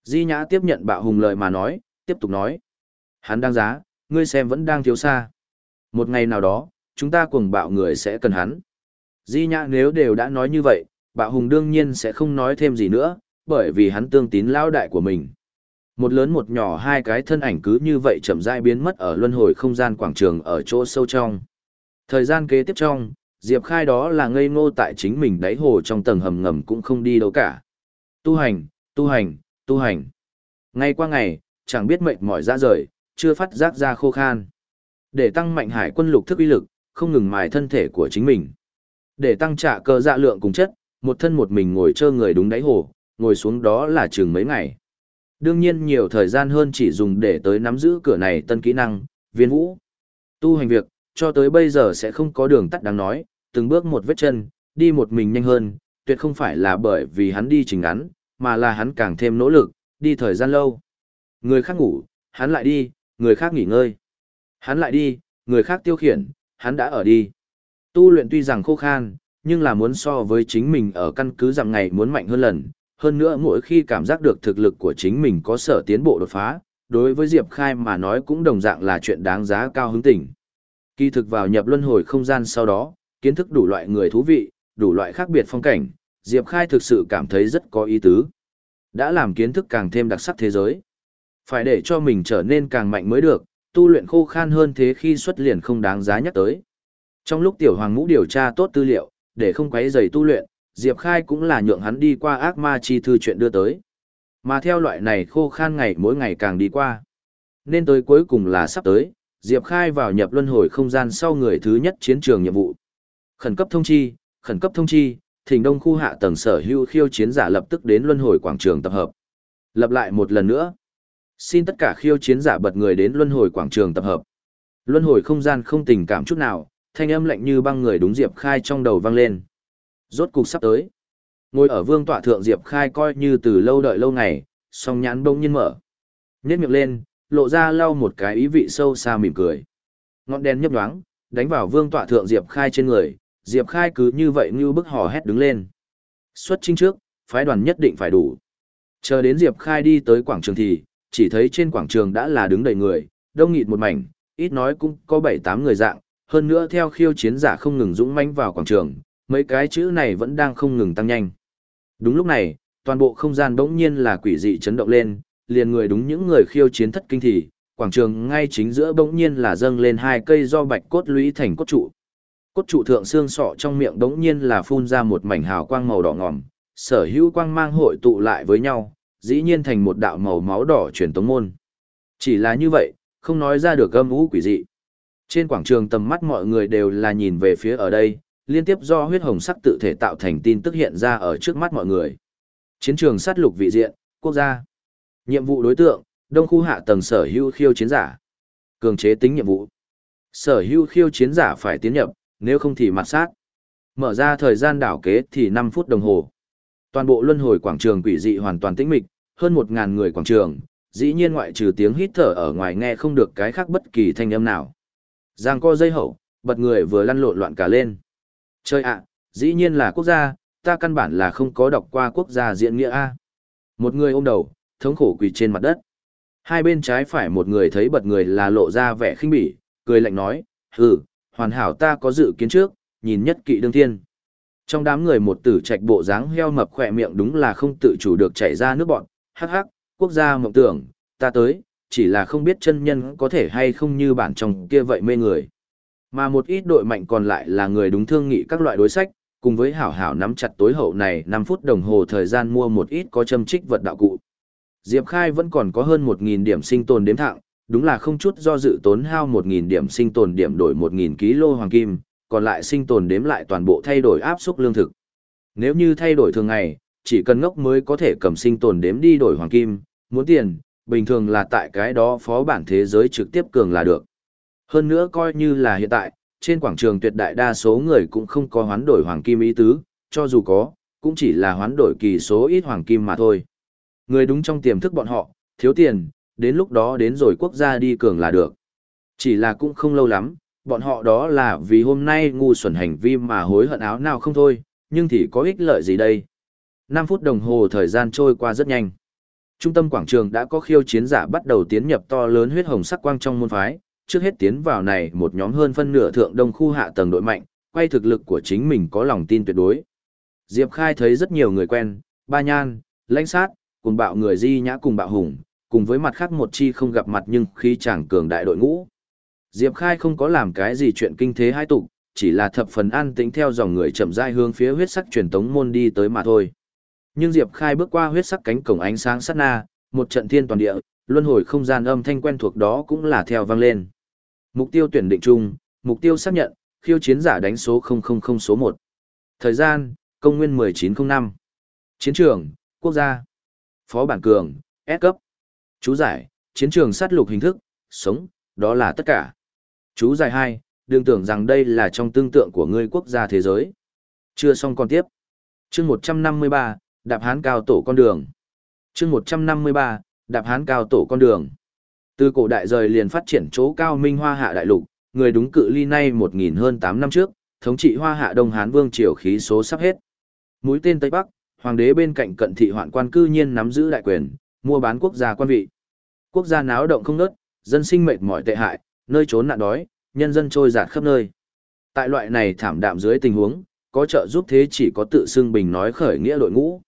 Di Nhã tiếp nhận bạo hùng lời mà nói, tiếp tục nói. Hắn đang giá, ngươi xem vẫn đang thiếu xa. Một ngày nào đó, chúng ta cuồng bạo người sẽ cần hắn. Di Nhã nếu đều đã nói như vậy, bạo hùng đương nhiên sẽ không nói thêm gì nữa, bởi vì hắn tương tín lao đại của mình. Một lớn một nhỏ hai cái thân ảnh cứ như vậy chậm rãi biến mất ở luân hồi không gian quảng trường ở chỗ sâu trong. Thời gian kế tiếp trong, Diệp Khai đó là ngây ngô tại chính mình đáy hồ trong tầng hầm ngầm cũng không đi đâu cả. Tu hành, tu hành, tu hành. Ngày qua ngày, chẳng biết mệt mỏi ra rời, chưa phát giác ra khô khan. Để tăng mạnh hải quân lục thức uy lực, không ngừng mài thân thể của chính mình. Để tăng trả cơ dạ lượng cùng chất, một thân một mình ngồi chơi người đúng đáy hồ, ngồi xuống đó là chừng mấy ngày. Đương nhiên nhiều thời gian hơn chỉ dùng để tới nắm giữ cửa này tân kỹ năng, viên vũ. Tu hành việc, cho tới bây giờ sẽ không có đường tắt đáng nói, từng bước một vết chân, đi một mình nhanh hơn, tuyệt không phải là bởi vì hắn đi trình ngắn, mà là hắn càng thêm nỗ lực, đi thời gian lâu. Người khác ngủ, hắn lại đi, người khác nghỉ ngơi. Hắn lại đi, người khác tiêu khiển, hắn đã ở đi. Tu luyện tuy rằng khô khan, nhưng là muốn so với chính mình ở căn cứ giảm ngày muốn mạnh hơn lần. Hơn nữa mỗi khi cảm giác được thực lực của chính mình có sở tiến bộ đột phá, đối với Diệp Khai mà nói cũng đồng dạng là chuyện đáng giá cao hứng tỉnh. Kỳ thực vào nhập luân hồi không gian sau đó, kiến thức đủ loại người thú vị, đủ loại khác biệt phong cảnh, Diệp Khai thực sự cảm thấy rất có ý tứ. Đã làm kiến thức càng thêm đặc sắc thế giới. Phải để cho mình trở nên càng mạnh mới được, tu luyện khô khan hơn thế khi xuất liền không đáng giá nhắc tới. Trong lúc tiểu hoàng ngũ điều tra tốt tư liệu, để không quấy rầy tu luyện, Diệp Khai cũng là nhượng hắn đi qua ác ma chi thư chuyện đưa tới. Mà theo loại này khô khan ngày mỗi ngày càng đi qua. Nên tới cuối cùng là sắp tới, Diệp Khai vào nhập luân hồi không gian sau người thứ nhất chiến trường nhiệm vụ. Khẩn cấp thông chi, khẩn cấp thông chi, thỉnh đông khu hạ tầng sở hữu khiêu chiến giả lập tức đến luân hồi quảng trường tập hợp. Lập lại một lần nữa. Xin tất cả khiêu chiến giả bật người đến luân hồi quảng trường tập hợp. Luân hồi không gian không tình cảm chút nào, thanh âm lạnh như băng người đúng Diệp Khai trong đầu vang lên. Rốt cục sắp tới. Ngồi ở vương tọa thượng Diệp Khai coi như từ lâu đợi lâu ngày, song nhãn bỗng nhiên mở. Nhét miệng lên, lộ ra lau một cái ý vị sâu xa mỉm cười. Ngọn đèn nhấp nhoáng, đánh vào vương tọa thượng Diệp Khai trên người, Diệp Khai cứ như vậy như bức hò hét đứng lên. Xuất chinh trước, phái đoàn nhất định phải đủ. Chờ đến Diệp Khai đi tới quảng trường thì, chỉ thấy trên quảng trường đã là đứng đầy người, đông nghịt một mảnh, ít nói cũng có 7-8 người dạng, hơn nữa theo khiêu chiến giả không ngừng dũng mãnh vào quảng trường, mấy cái chữ này vẫn đang không ngừng tăng nhanh. Đúng lúc này, toàn bộ không gian bỗng nhiên là quỷ dị chấn động lên, liền người đúng những người khiêu chiến thất kinh thì, quảng trường ngay chính giữa bỗng nhiên là dâng lên hai cây do bạch cốt lũy thành cốt trụ. Cốt trụ thượng xương sọ trong miệng bỗng nhiên là phun ra một mảnh hào quang màu đỏ ngòm, sở hữu quang mang hội tụ lại với nhau, dĩ nhiên thành một đạo màu máu đỏ truyền tống môn. Chỉ là như vậy, không nói ra được âm ú quỷ dị. Trên quảng trường tầm mắt mọi người đều là nhìn về phía ở đây, liên tiếp do huyết hồng sắc tự thể tạo thành tin tức hiện ra ở trước mắt mọi người. Chiến trường sát lục vị diện, quốc gia. Nhiệm vụ đối tượng, đông khu hạ tầng sở hữu khiêu chiến giả. Cường chế tính nhiệm vụ. Sở hữu khiêu chiến giả phải tiến nhập, nếu không thì mặt sát. Mở ra thời gian đảo kế thì 5 phút đồng hồ. Toàn bộ luân hồi quảng trường quỷ dị hoàn toàn tĩnh mịch, hơn một ngàn người quảng trường, dĩ nhiên ngoại trừ tiếng hít thở ở ngoài nghe không được cái khác bất kỳ thanh âm nào. Giang co dây hậu, bật người vừa lăn lộn loạn cả lên. Chơi ạ, dĩ nhiên là quốc gia, ta căn bản là không có đọc qua quốc gia diễn nghĩa A. Một người ôm đầu, thống khổ quỳ trên mặt đất. Hai bên trái phải một người thấy bật người là lộ ra vẻ khinh bỉ, cười lạnh nói, hừ, hoàn hảo ta có dự kiến trước, nhìn nhất kỵ đương thiên. Trong đám người một tử trạch bộ dáng heo mập khỏe miệng đúng là không tự chủ được chảy ra nước bọn, hắc hắc, quốc gia mộng tưởng, ta tới, chỉ là không biết chân nhân có thể hay không như bản trong kia vậy mê người. Mà một ít đội mạnh còn lại là người đúng thương nghị các loại đối sách, cùng với hảo hảo nắm chặt tối hậu này 5 phút đồng hồ thời gian mua một ít có châm trích vật đạo cụ. Diệp Khai vẫn còn có hơn 1.000 điểm sinh tồn đếm thẳng, đúng là không chút do dự tốn hao 1.000 điểm sinh tồn điểm đổi 1.000 kg hoàng kim, còn lại sinh tồn đếm lại toàn bộ thay đổi áp suất lương thực. Nếu như thay đổi thường ngày, chỉ cần ngốc mới có thể cầm sinh tồn đếm đi đổi hoàng kim, muốn tiền, bình thường là tại cái đó phó bản thế giới trực tiếp cường là được. Hơn nữa coi như là hiện tại, trên quảng trường tuyệt đại đa số người cũng không có hoán đổi hoàng kim ý tứ, cho dù có, cũng chỉ là hoán đổi kỳ số ít hoàng kim mà thôi. Người đúng trong tiềm thức bọn họ, thiếu tiền, đến lúc đó đến rồi quốc gia đi cường là được. Chỉ là cũng không lâu lắm, bọn họ đó là vì hôm nay ngu xuẩn hành vi mà hối hận áo nào không thôi, nhưng thì có ích lợi gì đây? 5 phút đồng hồ thời gian trôi qua rất nhanh. Trung tâm quảng trường đã có khiêu chiến giả bắt đầu tiến nhập to lớn huyết hồng sắc quang trong môn phái, trước hết tiến vào này một nhóm hơn phân nửa thượng đông khu hạ tầng đội mạnh, quay thực lực của chính mình có lòng tin tuyệt đối. Diệp Khai thấy rất nhiều người quen, Ba Nhan, Lãnh Sát, cùng bạo người Di Nhã cùng bạo hùng, cùng với mặt khác một chi không gặp mặt nhưng khi chẳng cường đại đội ngũ. Diệp Khai không có làm cái gì chuyện kinh thế hai tục, chỉ là thập phần an tĩnh theo dòng người chậm rãi hướng phía huyết sắc truyền tống môn đi tới mà thôi. Nhưng Diệp Khai bước qua huyết sắc cánh cổng ánh sáng sát na, một trận thiên toàn địa, luân hồi không gian âm thanh quen thuộc đó cũng là theo vang lên. Mục tiêu tuyển định chung, mục tiêu xác nhận, khiêu chiến giả đánh số 000 số 1. Thời gian, công nguyên 1905. Chiến trường, quốc gia. Phó bản cường, S cấp. Chú giải, chiến trường sát lục hình thức, sống, đó là tất cả. Chú giải 2, đừng tưởng rằng đây là trong tương tượng của ngươi quốc gia thế giới. Chưa xong còn tiếp. chương 153, đạp hán cao tổ con đường. chương 153, đạp hán cao tổ con đường. Từ cổ đại rời liền phát triển chỗ cao minh hoa hạ đại lục, người đúng cự ly nay 1.000 hơn 8 năm trước, thống trị hoa hạ Đông Hán Vương triều khí số sắp hết. Mũi tên Tây Bắc, hoàng đế bên cạnh cận thị hoạn quan cư nhiên nắm giữ đại quyền, mua bán quốc gia quan vị. Quốc gia náo động không nớt, dân sinh mệt mỏi tệ hại, nơi trốn nạn đói, nhân dân trôi giạt khắp nơi. Tại loại này thảm đạm dưới tình huống, có trợ giúp thế chỉ có tự xưng bình nói khởi nghĩa đội ngũ.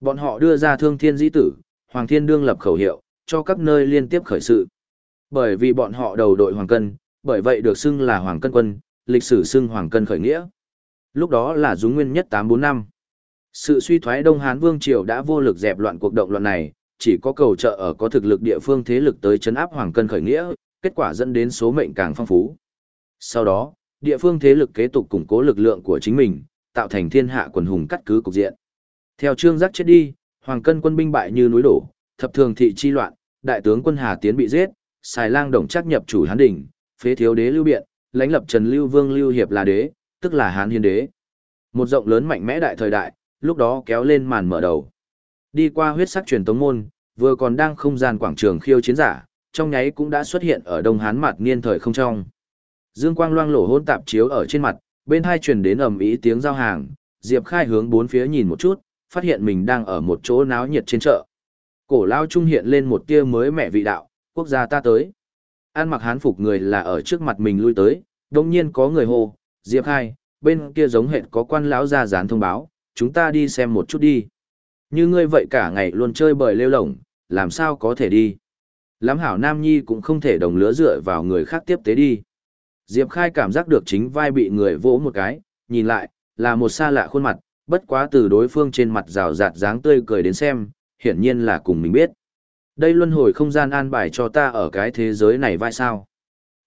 Bọn họ đưa ra thương thiên dĩ tử, Hoàng Thiên Đương lập khẩu hiệu, cho các nơi liên tiếp khởi sự. Bởi vì bọn họ đầu đội Hoàng Cân, bởi vậy được xưng là Hoàng Cân quân, lịch sử xưng Hoàng Cân khởi nghĩa. Lúc đó là Dũng Nguyên nhất 845. năm. Sự suy thoái Đông Hán Vương Triều đã vô lực dẹp loạn cuộc động loạn này, chỉ có cầu trợ ở có thực lực địa phương thế lực tới chấn áp Hoàng Cân khởi nghĩa, kết quả dẫn đến số mệnh càng phong phú. Sau đó, địa phương thế lực kế tục củng cố lực lượng của chính mình, tạo thành thiên hạ quần hùng cắt cứ cục diện. Theo trương giác chết đi, Hoàng Cân quân binh bại như núi đổ, thập thường thị chi loạn, đại tướng quân Hà Tiến bị giết, xài lang đồng chắc nhập chủ Hán đỉnh, phế thiếu đế lưu biện, lãnh lập Trần Lưu Vương Lưu Hiệp là đế, tức là Hán Hiên đế. Một rộng lớn mạnh mẽ đại thời đại, lúc đó kéo lên màn mở đầu. Đi qua huyết sắc truyền tống môn, vừa còn đang không gian quảng trường khiêu chiến giả, trong nháy cũng đã xuất hiện ở Đông Hán mặt niên thời không trong. Dương quang loang lổ hôn tạp chiếu ở trên mặt, bên hai truyền đến ầm ý tiếng giao hàng, Diệp Khai hướng bốn phía nhìn một chút, phát hiện mình đang ở một chỗ náo nhiệt trên chợ. Cổ lao trung hiện lên một tia mới mẹ vị đạo, quốc gia ta tới. An mặc hán phục người là ở trước mặt mình lui tới, đồng nhiên có người hô, Diệp Khai, bên kia giống hệt có quan lão ra dán thông báo, chúng ta đi xem một chút đi. Như ngươi vậy cả ngày luôn chơi bời lêu lổng, làm sao có thể đi. Lắm hảo Nam Nhi cũng không thể đồng lứa dựa vào người khác tiếp tế đi. Diệp Khai cảm giác được chính vai bị người vỗ một cái, nhìn lại, là một xa lạ khuôn mặt, bất quá từ đối phương trên mặt rào rạt dáng tươi cười đến xem, hiển nhiên là cùng mình biết. Đây luân hồi không gian an bài cho ta ở cái thế giới này vai sao.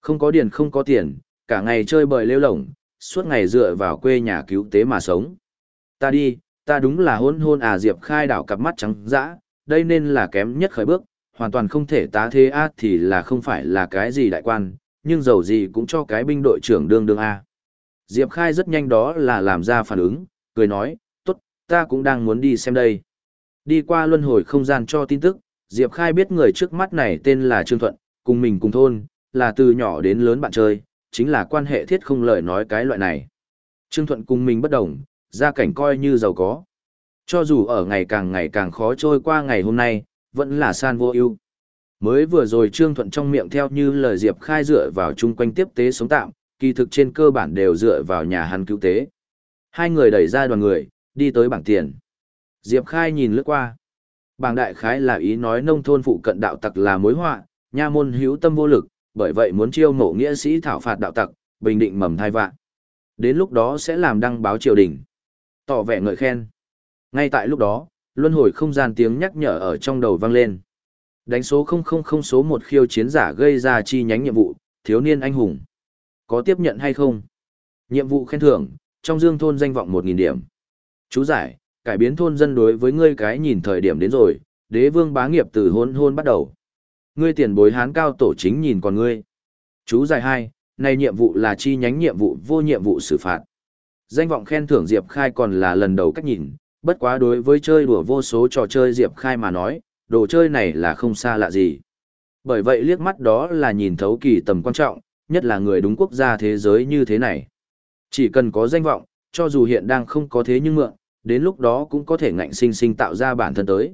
Không có điền không có tiền, cả ngày chơi bời lêu lổng, suốt ngày dựa vào quê nhà cứu tế mà sống. Ta đi, ta đúng là hôn hôn à Diệp khai đảo cặp mắt trắng dã, đây nên là kém nhất khởi bước, hoàn toàn không thể tá thế A thì là không phải là cái gì đại quan, nhưng dầu gì cũng cho cái binh đội trưởng đương đương A. Diệp khai rất nhanh đó là làm ra phản ứng, cười nói, tốt, ta cũng đang muốn đi xem đây. Đi qua luân hồi không gian cho tin tức, Diệp khai biết người trước mắt này tên là Trương Thuận, cùng mình cùng thôn, là từ nhỏ đến lớn bạn chơi, chính là quan hệ thiết không lời nói cái loại này. Trương Thuận cùng mình bất đồng, gia cảnh coi như giàu có. Cho dù ở ngày càng ngày càng khó trôi qua ngày hôm nay, vẫn là san vô ưu. Mới vừa rồi Trương Thuận trong miệng theo như lời Diệp Khai dựa vào chung quanh tiếp tế sống tạm, kỳ thực trên cơ bản đều dựa vào nhà hắn cứu tế. Hai người đẩy ra đoàn người, đi tới bảng tiền. Diệp Khai nhìn lướt qua. Bảng đại khái là ý nói nông thôn phụ cận đạo tặc là mối họa, nha môn hữu tâm vô lực, bởi vậy muốn chiêu mộ nghĩa sĩ thảo phạt đạo tặc, bình định mầm thai vạn. Đến lúc đó sẽ làm đăng báo triều đình. Tỏ vẻ ngợi khen. Ngay tại lúc đó, luân hồi không gian tiếng nhắc nhở ở trong đầu vang lên. Đánh số 000 số một khiêu chiến giả gây ra chi nhánh nhiệm vụ, thiếu niên anh hùng. Có tiếp nhận hay không? Nhiệm vụ khen thưởng, trong dương thôn danh vọng 1.000 điểm. Chú giải, cải biến thôn dân đối với ngươi cái nhìn thời điểm đến rồi, đế vương bá nghiệp từ hôn hôn bắt đầu. Ngươi tiền bối hán cao tổ chính nhìn còn ngươi. Chú giải hai này nhiệm vụ là chi nhánh nhiệm vụ vô nhiệm vụ xử phạt. Danh vọng khen thưởng Diệp Khai còn là lần đầu cách nhìn, bất quá đối với chơi đùa vô số trò chơi Diệp Khai mà nói, đồ chơi này là không xa lạ gì. Bởi vậy liếc mắt đó là nhìn thấu kỳ tầm quan trọng, nhất là người đúng quốc gia thế giới như thế này. Chỉ cần có danh vọng, cho dù hiện đang không có thế nhưng mượn, đến lúc đó cũng có thể ngạnh sinh sinh tạo ra bản thân tới.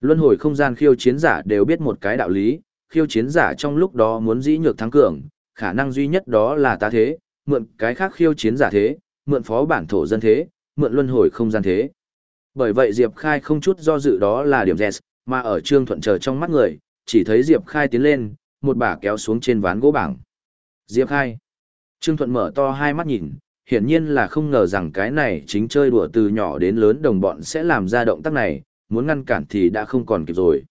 Luân hồi không gian khiêu chiến giả đều biết một cái đạo lý, khiêu chiến giả trong lúc đó muốn dĩ nhược thắng cường, khả năng duy nhất đó là ta thế, mượn cái khác khiêu chiến giả thế, mượn phó bản thổ dân thế, mượn luân hồi không gian thế. Bởi vậy Diệp Khai không chút do dự đó là điểm dẹt, mà ở Trương Thuận chờ trong mắt người, chỉ thấy Diệp Khai tiến lên, một bà kéo xuống trên ván gỗ bảng. Diệp Khai. Trương Thuận mở to hai mắt nhìn, hiển nhiên là không ngờ rằng cái này chính chơi đùa từ nhỏ đến lớn đồng bọn sẽ làm ra động tác này, muốn ngăn cản thì đã không còn kịp rồi.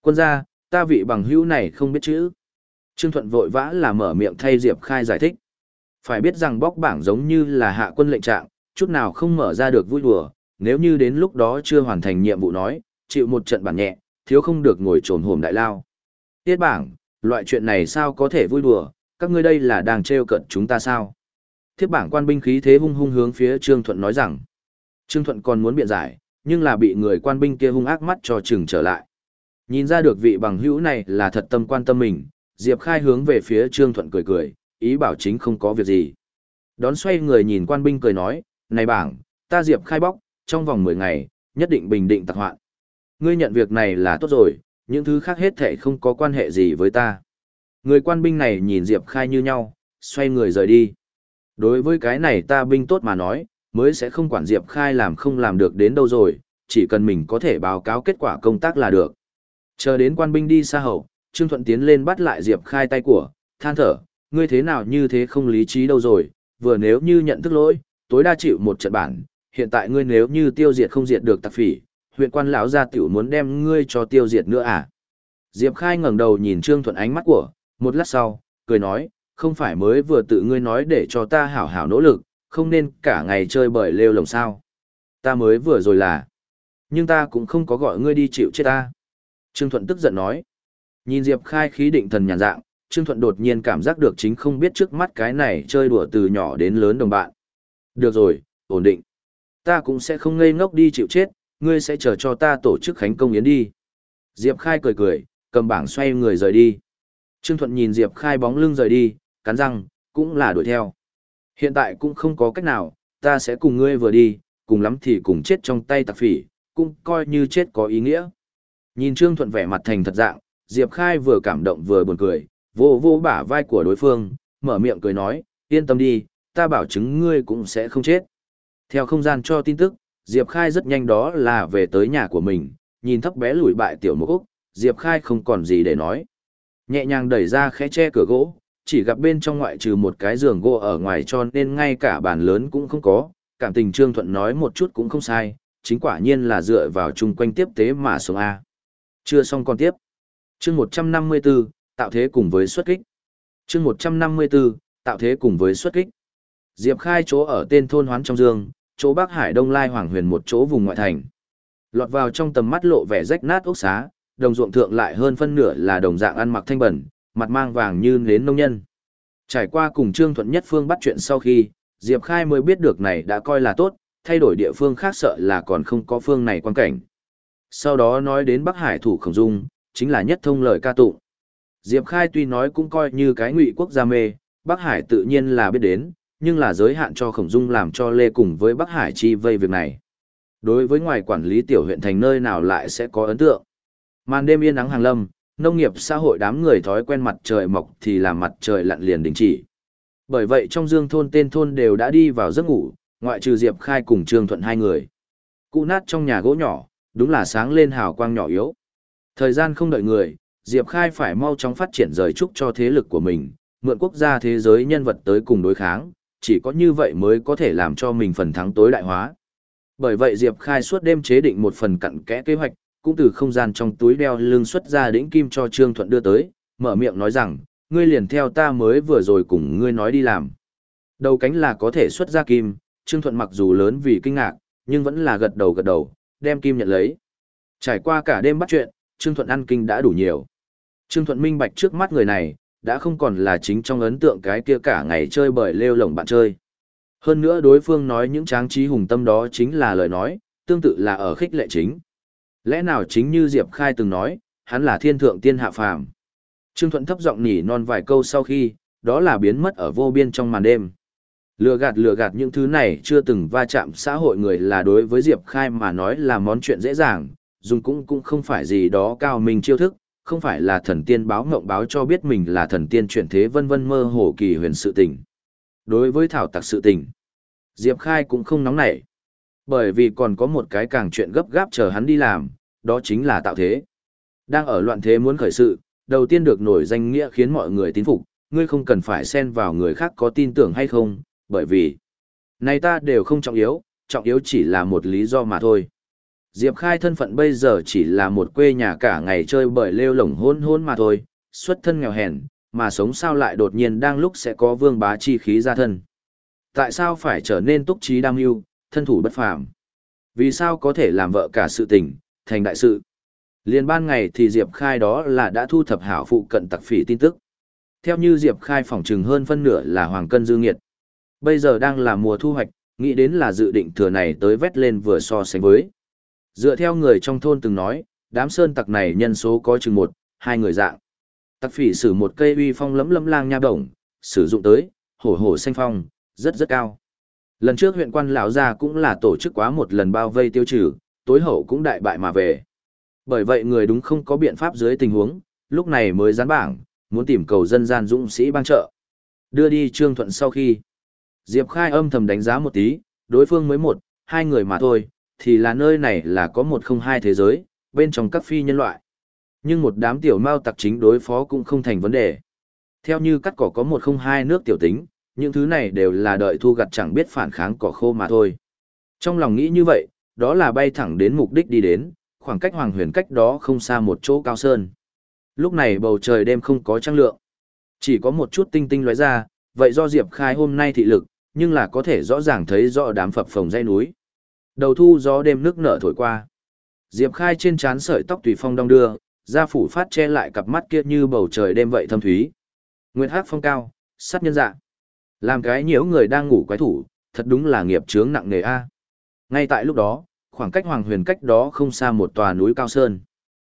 Quân gia, ta vị bằng hữu này không biết chữ. Trương Thuận vội vã là mở miệng thay Diệp Khai giải thích. Phải biết rằng bóc bảng giống như là hạ quân lệnh trạng, chút nào không mở ra được vui đùa, nếu như đến lúc đó chưa hoàn thành nhiệm vụ nói, chịu một trận bản nhẹ, thiếu không được ngồi trồn hổm đại lao. Tiết bảng, loại chuyện này sao có thể vui đùa, các ngươi đây là đang trêu cận chúng ta sao? Thiếp bảng quan binh khí thế hung hung hướng phía Trương Thuận nói rằng. Trương Thuận còn muốn biện giải, nhưng là bị người quan binh kia hung ác mắt cho chừng trở lại. Nhìn ra được vị bằng hữu này là thật tâm quan tâm mình, Diệp Khai hướng về phía Trương Thuận cười cười, ý bảo chính không có việc gì. Đón xoay người nhìn quan binh cười nói, này bảng, ta Diệp Khai bóc, trong vòng 10 ngày, nhất định bình định tặc hoạn. Ngươi nhận việc này là tốt rồi, những thứ khác hết thể không có quan hệ gì với ta. Người quan binh này nhìn Diệp Khai như nhau, xoay người rời đi. Đối với cái này ta binh tốt mà nói, mới sẽ không quản Diệp Khai làm không làm được đến đâu rồi, chỉ cần mình có thể báo cáo kết quả công tác là được. Chờ đến quan binh đi xa hậu, Trương Thuận tiến lên bắt lại Diệp Khai tay của, than thở, ngươi thế nào như thế không lý trí đâu rồi, vừa nếu như nhận thức lỗi, tối đa chịu một trận bản, hiện tại ngươi nếu như tiêu diệt không diệt được tặc phỉ, huyện quan lão gia tiểu muốn đem ngươi cho tiêu diệt nữa à? Diệp Khai ngẩng đầu nhìn Trương Thuận ánh mắt của, một lát sau, cười nói, không phải mới vừa tự ngươi nói để cho ta hảo hảo nỗ lực, không nên cả ngày chơi bời lêu lồng sao. Ta mới vừa rồi là, nhưng ta cũng không có gọi ngươi đi chịu chết ta. Trương Thuận tức giận nói, nhìn Diệp Khai khí định thần nhàn dạng, Trương Thuận đột nhiên cảm giác được chính không biết trước mắt cái này chơi đùa từ nhỏ đến lớn đồng bạn. Được rồi, ổn định. Ta cũng sẽ không ngây ngốc đi chịu chết, ngươi sẽ chờ cho ta tổ chức khánh công yến đi. Diệp Khai cười cười, cầm bảng xoay người rời đi. Trương Thuận nhìn Diệp Khai bóng lưng rời đi, cắn răng, cũng là đuổi theo. Hiện tại cũng không có cách nào, ta sẽ cùng ngươi vừa đi, cùng lắm thì cùng chết trong tay tặc phỉ, cũng coi như chết có ý nghĩa. Nhìn Trương Thuận vẻ mặt thành thật dạng, Diệp Khai vừa cảm động vừa buồn cười, vô vô bả vai của đối phương, mở miệng cười nói, yên tâm đi, ta bảo chứng ngươi cũng sẽ không chết. Theo không gian cho tin tức, Diệp Khai rất nhanh đó là về tới nhà của mình, nhìn thấp bé lùi bại tiểu mục Úc, Diệp Khai không còn gì để nói. Nhẹ nhàng đẩy ra khẽ che cửa gỗ, chỉ gặp bên trong ngoại trừ một cái giường gỗ ở ngoài cho nên ngay cả bàn lớn cũng không có, cảm tình Trương Thuận nói một chút cũng không sai, chính quả nhiên là dựa vào chung quanh tiếp tế mà sống A. Chưa xong còn tiếp. chương 154, tạo thế cùng với xuất kích. chương 154, tạo thế cùng với xuất kích. Diệp Khai chỗ ở tên thôn Hoán trong Dương, chỗ Bắc Hải Đông Lai Hoàng Huyền một chỗ vùng ngoại thành. Lọt vào trong tầm mắt lộ vẻ rách nát ốc xá, đồng ruộng thượng lại hơn phân nửa là đồng dạng ăn mặc thanh bẩn, mặt mang vàng như nến nông nhân. Trải qua cùng Trương Thuận Nhất Phương bắt chuyện sau khi, Diệp Khai mới biết được này đã coi là tốt, thay đổi địa phương khác sợ là còn không có phương này quan cảnh. Sau đó nói đến Bắc Hải thủ khổng dung, chính là nhất thông lời ca tụng. Diệp Khai tuy nói cũng coi như cái ngụy quốc gia mê, Bắc Hải tự nhiên là biết đến, nhưng là giới hạn cho khổng dung làm cho Lê cùng với Bắc Hải chi vây việc này. Đối với ngoài quản lý tiểu huyện thành nơi nào lại sẽ có ấn tượng. Màn đêm yên nắng hàng lâm, nông nghiệp xã hội đám người thói quen mặt trời mọc thì làm mặt trời lặn liền đình chỉ. Bởi vậy trong dương thôn tên thôn đều đã đi vào giấc ngủ, ngoại trừ Diệp Khai cùng Trương Thuận hai người. Cụ nát trong nhà gỗ nhỏ, đúng là sáng lên hào quang nhỏ yếu. Thời gian không đợi người, Diệp Khai phải mau chóng phát triển rời trúc cho thế lực của mình, mượn quốc gia thế giới nhân vật tới cùng đối kháng, chỉ có như vậy mới có thể làm cho mình phần thắng tối đại hóa. Bởi vậy Diệp Khai suốt đêm chế định một phần cặn kẽ kế hoạch, cũng từ không gian trong túi đeo lưng xuất ra đĩnh kim cho Trương Thuận đưa tới, mở miệng nói rằng, ngươi liền theo ta mới vừa rồi cùng ngươi nói đi làm. Đầu cánh là có thể xuất ra kim, Trương Thuận mặc dù lớn vì kinh ngạc, nhưng vẫn là gật đầu gật đầu, đem kim nhận lấy. Trải qua cả đêm bắt chuyện, Trương Thuận ăn kinh đã đủ nhiều. Trương Thuận minh bạch trước mắt người này, đã không còn là chính trong ấn tượng cái kia cả ngày chơi bời lêu lồng bạn chơi. Hơn nữa đối phương nói những tráng trí hùng tâm đó chính là lời nói, tương tự là ở khích lệ chính. Lẽ nào chính như Diệp Khai từng nói, hắn là thiên thượng tiên hạ phàm. Trương Thuận thấp giọng nhỉ non vài câu sau khi, đó là biến mất ở vô biên trong màn đêm. Lừa gạt lừa gạt những thứ này chưa từng va chạm xã hội người là đối với Diệp Khai mà nói là món chuyện dễ dàng, dùng cũng cũng không phải gì đó cao minh chiêu thức, không phải là thần tiên báo ngộng báo cho biết mình là thần tiên chuyển thế vân vân mơ hồ kỳ huyền sự tình. Đối với thảo tặc sự tình, Diệp Khai cũng không nóng nảy. Bởi vì còn có một cái càng chuyện gấp gáp chờ hắn đi làm, đó chính là tạo thế. Đang ở loạn thế muốn khởi sự, đầu tiên được nổi danh nghĩa khiến mọi người tín phục, ngươi không cần phải xen vào người khác có tin tưởng hay không, bởi vì này ta đều không trọng yếu, trọng yếu chỉ là một lý do mà thôi. Diệp Khai thân phận bây giờ chỉ là một quê nhà cả ngày chơi bời lêu lổng hôn hôn mà thôi, xuất thân nghèo hèn, mà sống sao lại đột nhiên đang lúc sẽ có vương bá chi khí ra thân. Tại sao phải trở nên túc trí đam yêu? Thân thủ bất phàm? Vì sao có thể làm vợ cả sự tình, thành đại sự? Liên ban ngày thì Diệp Khai đó là đã thu thập hảo phụ cận tặc phỉ tin tức. Theo như Diệp Khai phỏng trừng hơn phân nửa là Hoàng Cân Dư Nghiệt. Bây giờ đang là mùa thu hoạch, nghĩ đến là dự định thừa này tới vét lên vừa so sánh với. Dựa theo người trong thôn từng nói, đám sơn tặc này nhân số có chừng một, hai người dạng. Tặc phỉ sử một cây uy phong lấm lấm lang nha động, sử dụng tới, hổ hổ xanh phong, rất rất cao. Lần trước huyện quan lão gia cũng là tổ chức quá một lần bao vây tiêu trừ, tối hậu cũng đại bại mà về. Bởi vậy người đúng không có biện pháp dưới tình huống, lúc này mới dán bảng, muốn tìm cầu dân gian dũng sĩ bang trợ. Đưa đi Trương Thuận sau khi, Diệp Khai âm thầm đánh giá một tí, đối phương mới một, hai người mà thôi, thì là nơi này là có một không hai thế giới, bên trong các phi nhân loại. Nhưng một đám tiểu mao tặc chính đối phó cũng không thành vấn đề. Theo như cắt cỏ có một không hai nước tiểu tính, những thứ này đều là đợi thu gặt chẳng biết phản kháng cỏ khô mà thôi. Trong lòng nghĩ như vậy, đó là bay thẳng đến mục đích đi đến, khoảng cách hoàng huyền cách đó không xa một chỗ cao sơn. Lúc này bầu trời đêm không có trăng lượng. Chỉ có một chút tinh tinh lóe ra, vậy do Diệp Khai hôm nay thị lực, nhưng là có thể rõ ràng thấy rõ đám phập phồng dây núi. Đầu thu gió đêm nước nở thổi qua. Diệp Khai trên trán sợi tóc tùy phong đong đưa, da phủ phát che lại cặp mắt kia như bầu trời đêm vậy thâm thúy. Nguyệt Hắc phong cao, sát nhân dạ. Làm cái nhiễu người đang ngủ quái thủ, thật đúng là nghiệp chướng nặng nề a. Ngay tại lúc đó, khoảng cách Hoàng Huyền cách đó không xa một tòa núi cao sơn.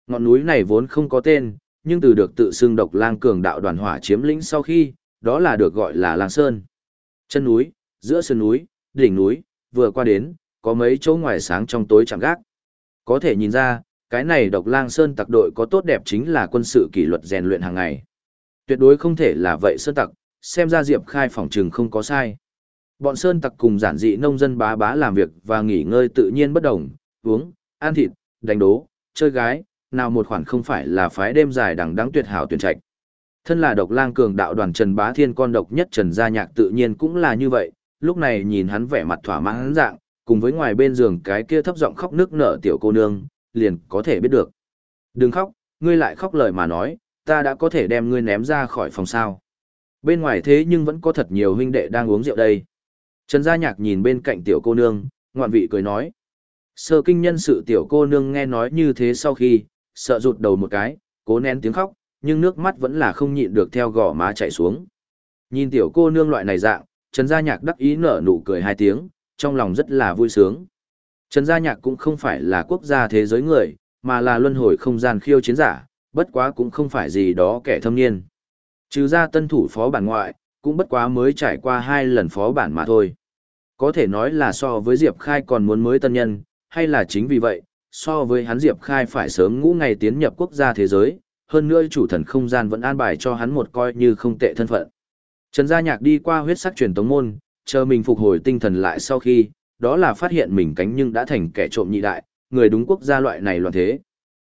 Ngọn núi này vốn không có tên, nhưng từ được tự xưng độc lang cường đạo đoàn hỏa chiếm lĩnh sau khi, đó là được gọi là Lang Sơn. Chân núi, giữa sườn núi, đỉnh núi, vừa qua đến, có mấy chỗ ngoài sáng trong tối chẳng gác. Có thể nhìn ra, cái này độc lang sơn tặc đội có tốt đẹp chính là quân sự kỷ luật rèn luyện hàng ngày. Tuyệt đối không thể là vậy sơn tặc, xem ra Diệp Khai phỏng trừng không có sai. Bọn sơn tặc cùng giản dị nông dân bá bá làm việc và nghỉ ngơi tự nhiên bất đồng, uống, ăn thịt, đánh đố, chơi gái, nào một khoản không phải là phái đêm dài đằng đắng tuyệt hảo tuyển trạch. Thân là độc lang cường đạo đoàn Trần Bá Thiên con độc nhất Trần Gia Nhạc tự nhiên cũng là như vậy, lúc này nhìn hắn vẻ mặt thỏa mãn dạng, cùng với ngoài bên giường cái kia thấp giọng khóc nước nở tiểu cô nương, liền có thể biết được. Đừng khóc, ngươi lại khóc lời mà nói, ta đã có thể đem ngươi ném ra khỏi phòng sao. Bên ngoài thế nhưng vẫn có thật nhiều huynh đệ đang uống rượu đây. Trần Gia Nhạc nhìn bên cạnh tiểu cô nương, ngoạn vị cười nói. Sơ kinh nhân sự tiểu cô nương nghe nói như thế sau khi, sợ rụt đầu một cái, cố nén tiếng khóc, nhưng nước mắt vẫn là không nhịn được theo gò má chảy xuống. Nhìn tiểu cô nương loại này dạng, Trần Gia Nhạc đắc ý nở nụ cười hai tiếng, trong lòng rất là vui sướng. Trần Gia Nhạc cũng không phải là quốc gia thế giới người, mà là luân hồi không gian khiêu chiến giả, bất quá cũng không phải gì đó kẻ thâm niên. Trừ ra tân thủ phó bản ngoại, cũng bất quá mới trải qua hai lần phó bản mà thôi. Có thể nói là so với Diệp Khai còn muốn mới tân nhân, hay là chính vì vậy, so với hắn Diệp Khai phải sớm ngũ ngày tiến nhập quốc gia thế giới, hơn nữa chủ thần không gian vẫn an bài cho hắn một coi như không tệ thân phận. Trần Gia Nhạc đi qua huyết sắc truyền tống môn, chờ mình phục hồi tinh thần lại sau khi, đó là phát hiện mình cánh nhưng đã thành kẻ trộm nhị đại, người đúng quốc gia loại này loạn thế.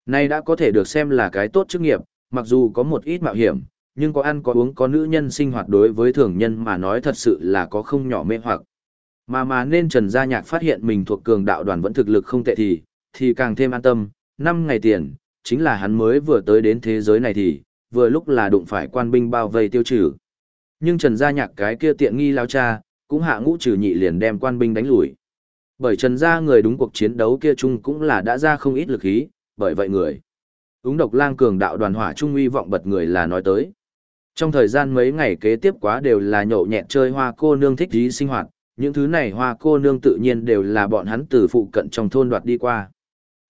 Nay đã có thể được xem là cái tốt chức nghiệp, mặc dù có một ít mạo hiểm, nhưng có ăn có uống có nữ nhân sinh hoạt đối với thường nhân mà nói thật sự là có không nhỏ mê hoặc. Mà mà nên Trần Gia Nhạc phát hiện mình thuộc cường đạo đoàn vẫn thực lực không tệ thì, thì càng thêm an tâm, năm ngày tiền, chính là hắn mới vừa tới đến thế giới này thì, vừa lúc là đụng phải quan binh bao vây tiêu trừ. Nhưng Trần Gia Nhạc cái kia tiện nghi lao cha, cũng hạ ngũ trừ nhị liền đem quan binh đánh lùi. Bởi Trần Gia người đúng cuộc chiến đấu kia chung cũng là đã ra không ít lực khí, bởi vậy người. Úng độc lang cường đạo đoàn hỏa trung uy vọng bật người là nói tới. Trong thời gian mấy ngày kế tiếp quá đều là nhậu nhẹt chơi hoa cô nương thích dí sinh hoạt, những thứ này hoa cô nương tự nhiên đều là bọn hắn từ phụ cận trong thôn đoạt đi qua.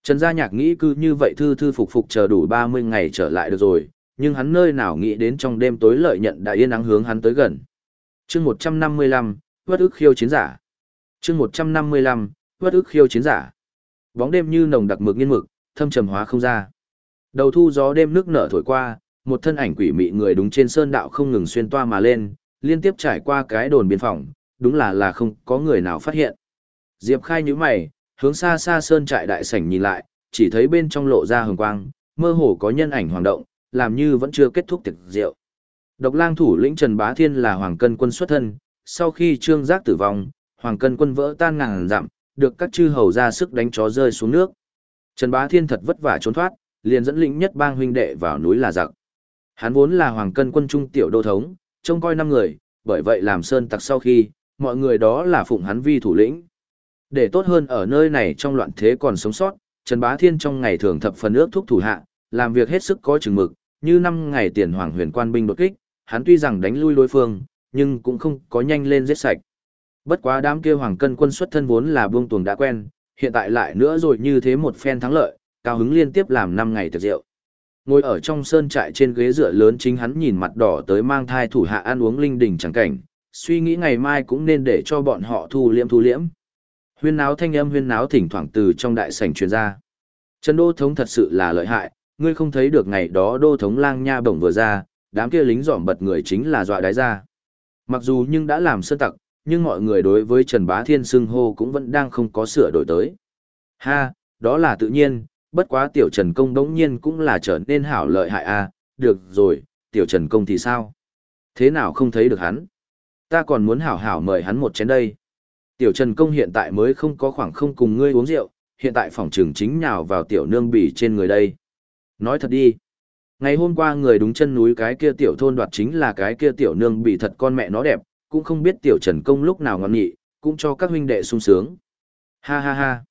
Trần Gia Nhạc nghĩ cứ như vậy thư thư phục phục chờ đủ 30 ngày trở lại được rồi, nhưng hắn nơi nào nghĩ đến trong đêm tối lợi nhận đã yên ắng hướng hắn tới gần. chương 155, Vất ức khiêu chiến giả. chương 155, Vất ức khiêu chiến giả. Bóng đêm như nồng đặc mực nghiên mực, thâm trầm hóa không ra. Đầu thu gió đêm nước nở thổi qua, một thân ảnh quỷ mị người đúng trên sơn đạo không ngừng xuyên toa mà lên, liên tiếp trải qua cái đồn biên phòng, đúng là là không có người nào phát hiện. Diệp khai như mày, hướng xa xa sơn trại đại sảnh nhìn lại, chỉ thấy bên trong lộ ra hồng quang, mơ hồ có nhân ảnh hoàng động, làm như vẫn chưa kết thúc tiệc rượu. Độc lang thủ lĩnh Trần Bá Thiên là hoàng cân quân xuất thân, sau khi trương giác tử vong, hoàng cân quân vỡ tan ngàn dặm, được các chư hầu ra sức đánh chó rơi xuống nước. Trần Bá Thiên thật vất vả trốn thoát, liền dẫn lĩnh nhất bang huynh đệ vào núi là giặc. Hắn vốn là hoàng cân quân trung tiểu đô thống, trông coi năm người, bởi vậy làm sơn tặc sau khi, mọi người đó là phụng hắn vi thủ lĩnh. Để tốt hơn ở nơi này trong loạn thế còn sống sót, Trần Bá Thiên trong ngày thường thập phần ước thúc thủ hạ, làm việc hết sức có chừng mực, như năm ngày tiền hoàng huyền quan binh đột kích, hắn tuy rằng đánh lui đối phương, nhưng cũng không có nhanh lên giết sạch. Bất quá đám kia hoàng cân quân xuất thân vốn là buông tuồng đã quen, hiện tại lại nữa rồi như thế một phen thắng lợi, cao hứng liên tiếp làm năm ngày tiệc rượu. Ngồi ở trong sơn trại trên ghế dựa lớn chính hắn nhìn mặt đỏ tới mang thai thủ hạ ăn uống linh đình chẳng cảnh, suy nghĩ ngày mai cũng nên để cho bọn họ thu liễm thu liễm. Huyên náo thanh âm huyên náo thỉnh thoảng từ trong đại sảnh truyền ra. Trần Đô Thống thật sự là lợi hại, ngươi không thấy được ngày đó Đô Thống lang nha bổng vừa ra, đám kia lính dọm bật người chính là dọa đái ra. Mặc dù nhưng đã làm sơn tặc, nhưng mọi người đối với Trần Bá Thiên xưng hô cũng vẫn đang không có sửa đổi tới. Ha, đó là tự nhiên, bất quá tiểu Trần Công đống nhiên cũng là trở nên hảo lợi hại a à, được rồi, tiểu Trần Công thì sao? Thế nào không thấy được hắn? Ta còn muốn hảo hảo mời hắn một chén đây. Tiểu Trần Công hiện tại mới không có khoảng không cùng ngươi uống rượu, hiện tại phòng trường chính nhào vào tiểu nương bỉ trên người đây. Nói thật đi. Ngày hôm qua người đúng chân núi cái kia tiểu thôn đoạt chính là cái kia tiểu nương bị thật con mẹ nó đẹp, cũng không biết tiểu Trần Công lúc nào ngon nghị, cũng cho các huynh đệ sung sướng. Ha ha ha.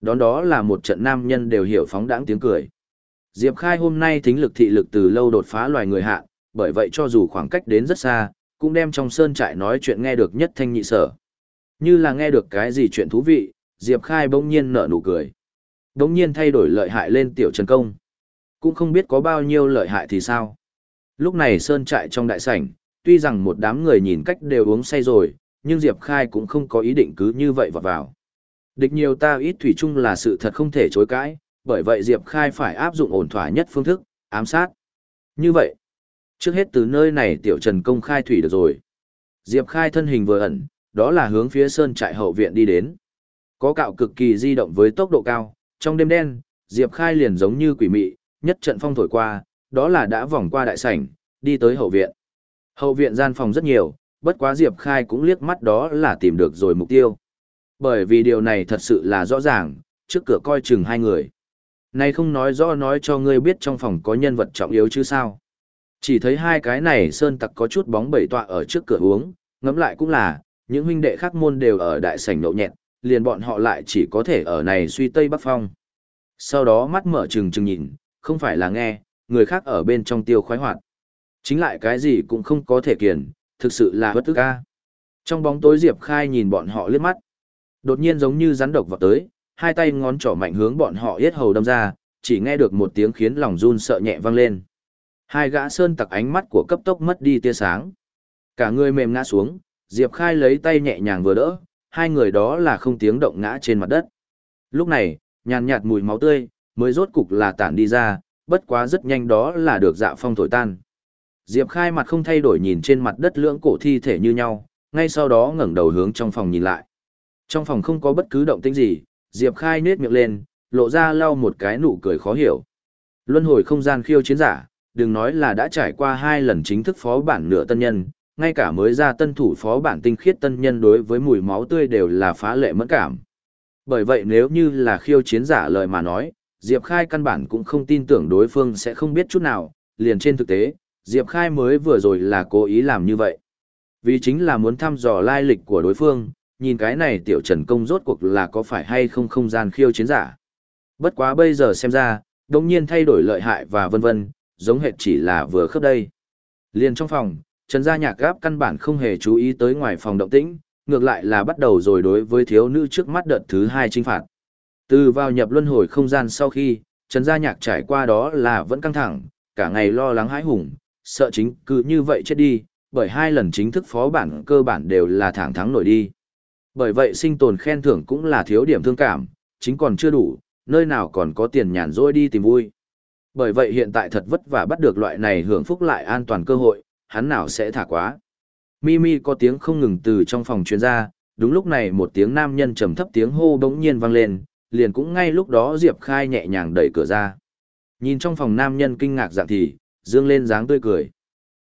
Đón đó là một trận nam nhân đều hiểu phóng đãng tiếng cười. Diệp Khai hôm nay thính lực thị lực từ lâu đột phá loài người hạ, bởi vậy cho dù khoảng cách đến rất xa, cũng đem trong sơn trại nói chuyện nghe được nhất thanh nhị sở. Như là nghe được cái gì chuyện thú vị, Diệp Khai bỗng nhiên nở nụ cười. Bỗng nhiên thay đổi lợi hại lên tiểu trần công. Cũng không biết có bao nhiêu lợi hại thì sao. Lúc này sơn trại trong đại sảnh, tuy rằng một đám người nhìn cách đều uống say rồi, nhưng Diệp Khai cũng không có ý định cứ như vậy vào vào. Địch nhiều ta ít thủy chung là sự thật không thể chối cãi, bởi vậy Diệp Khai phải áp dụng ổn thỏa nhất phương thức, ám sát. Như vậy, trước hết từ nơi này tiểu trần công khai thủy được rồi. Diệp Khai thân hình vừa ẩn, đó là hướng phía sơn trại hậu viện đi đến. Có cạo cực kỳ di động với tốc độ cao, trong đêm đen, Diệp Khai liền giống như quỷ mị, nhất trận phong thổi qua, đó là đã vòng qua đại sảnh, đi tới hậu viện. Hậu viện gian phòng rất nhiều, bất quá Diệp Khai cũng liếc mắt đó là tìm được rồi mục tiêu. Bởi vì điều này thật sự là rõ ràng, trước cửa coi chừng hai người. Này không nói rõ nói cho ngươi biết trong phòng có nhân vật trọng yếu chứ sao. Chỉ thấy hai cái này sơn tặc có chút bóng bẩy tọa ở trước cửa uống, ngẫm lại cũng là, những huynh đệ khác môn đều ở đại sảnh nậu nhẹt, liền bọn họ lại chỉ có thể ở này suy tây bắc phong. Sau đó mắt mở trừng trừng nhìn, không phải là nghe, người khác ở bên trong tiêu khoái hoạt. Chính lại cái gì cũng không có thể kiền, thực sự là bất tức ca. Trong bóng tối Diệp Khai nhìn bọn họ liếc mắt. Đột nhiên giống như rắn độc vào tới, hai tay ngón trỏ mạnh hướng bọn họ yết hầu đâm ra, chỉ nghe được một tiếng khiến lòng run sợ nhẹ vang lên. Hai gã sơn tặc ánh mắt của cấp tốc mất đi tia sáng. Cả người mềm ngã xuống, Diệp Khai lấy tay nhẹ nhàng vừa đỡ, hai người đó là không tiếng động ngã trên mặt đất. Lúc này, nhàn nhạt mùi máu tươi, mới rốt cục là tản đi ra, bất quá rất nhanh đó là được dạ phong thổi tan. Diệp Khai mặt không thay đổi nhìn trên mặt đất lưỡng cổ thi thể như nhau, ngay sau đó ngẩng đầu hướng trong phòng nhìn lại. Trong phòng không có bất cứ động tĩnh gì, Diệp Khai nết miệng lên, lộ ra lau một cái nụ cười khó hiểu. Luân hồi không gian khiêu chiến giả, đừng nói là đã trải qua hai lần chính thức phó bản nửa tân nhân, ngay cả mới ra tân thủ phó bản tinh khiết tân nhân đối với mùi máu tươi đều là phá lệ mẫn cảm. Bởi vậy nếu như là khiêu chiến giả lời mà nói, Diệp Khai căn bản cũng không tin tưởng đối phương sẽ không biết chút nào, liền trên thực tế, Diệp Khai mới vừa rồi là cố ý làm như vậy. Vì chính là muốn thăm dò lai lịch của đối phương, nhìn cái này tiểu trần công rốt cuộc là có phải hay không không gian khiêu chiến giả. Bất quá bây giờ xem ra, đồng nhiên thay đổi lợi hại và vân vân, giống hệt chỉ là vừa khớp đây. Liền trong phòng, Trần Gia Nhạc gáp căn bản không hề chú ý tới ngoài phòng động tĩnh, ngược lại là bắt đầu rồi đối với thiếu nữ trước mắt đợt thứ hai trinh phạt. Từ vào nhập luân hồi không gian sau khi, Trần Gia Nhạc trải qua đó là vẫn căng thẳng, cả ngày lo lắng hãi hùng, sợ chính cứ như vậy chết đi, bởi hai lần chính thức phó bản cơ bản đều là thẳng thắng nổi đi. Bởi vậy sinh tồn khen thưởng cũng là thiếu điểm thương cảm, chính còn chưa đủ, nơi nào còn có tiền nhàn rỗi đi tìm vui. Bởi vậy hiện tại thật vất vả bắt được loại này hưởng phúc lại an toàn cơ hội, hắn nào sẽ thả quá. Mimi có tiếng không ngừng từ trong phòng truyền ra, đúng lúc này một tiếng nam nhân trầm thấp tiếng hô bỗng nhiên vang lên, liền cũng ngay lúc đó Diệp Khai nhẹ nhàng đẩy cửa ra. Nhìn trong phòng nam nhân kinh ngạc dạng thì, dương lên dáng tươi cười.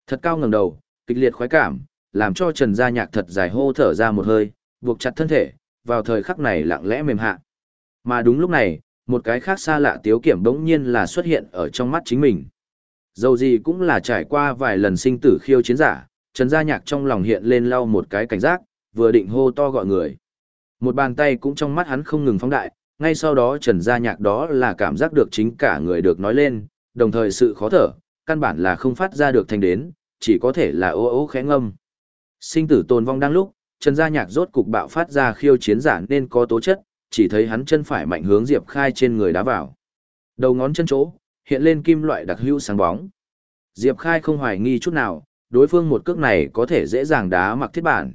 Thật cao ngẩng đầu, kịch liệt khoái cảm, làm cho Trần Gia Nhạc thật dài hô thở ra một hơi, buộc chặt thân thể, vào thời khắc này lặng lẽ mềm hạ. Mà đúng lúc này, một cái khác xa lạ tiếu kiểm đống nhiên là xuất hiện ở trong mắt chính mình. Dầu gì cũng là trải qua vài lần sinh tử khiêu chiến giả, Trần Gia Nhạc trong lòng hiện lên lau một cái cảnh giác, vừa định hô to gọi người. Một bàn tay cũng trong mắt hắn không ngừng phóng đại, ngay sau đó Trần Gia Nhạc đó là cảm giác được chính cả người được nói lên, đồng thời sự khó thở, căn bản là không phát ra được thành đến, chỉ có thể là ô ô khẽ ngâm. Sinh tử tồn vong đang lúc, Trần Gia Nhạc rốt cục bạo phát ra khiêu chiến giả nên có tố chất, chỉ thấy hắn chân phải mạnh hướng Diệp Khai trên người đá vào. Đầu ngón chân chỗ, hiện lên kim loại đặc hữu sáng bóng. Diệp Khai không hoài nghi chút nào, đối phương một cước này có thể dễ dàng đá mặc thiết bản.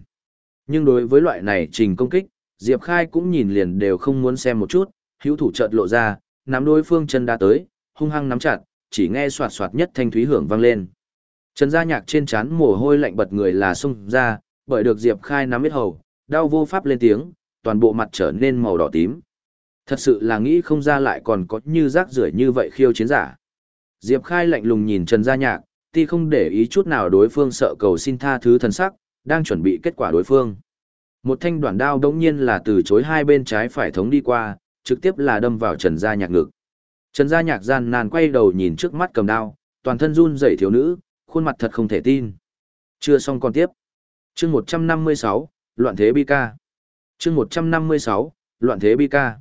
Nhưng đối với loại này trình công kích, Diệp Khai cũng nhìn liền đều không muốn xem một chút, hữu thủ chợt lộ ra, nắm đối phương chân đá tới, hung hăng nắm chặt, chỉ nghe soạt soạt nhất thanh thúy hưởng vang lên. Trần Gia Nhạc trên trán mồ hôi lạnh bật người là xung ra, bởi được Diệp Khai nắm hết hầu, đau vô pháp lên tiếng, toàn bộ mặt trở nên màu đỏ tím. Thật sự là nghĩ không ra lại còn có như rác rưởi như vậy khiêu chiến giả. Diệp Khai lạnh lùng nhìn Trần Gia Nhạc, tuy không để ý chút nào đối phương sợ cầu xin tha thứ thần sắc, đang chuẩn bị kết quả đối phương. Một thanh đoạn đao đống nhiên là từ chối hai bên trái phải thống đi qua, trực tiếp là đâm vào Trần Gia Nhạc ngực. Trần Gia Nhạc gian nan quay đầu nhìn trước mắt cầm đao, toàn thân run rẩy thiếu nữ, khuôn mặt thật không thể tin. Chưa xong còn tiếp. Chương 156, Loạn thế bi ca. Chương 156, Loạn thế bi ca.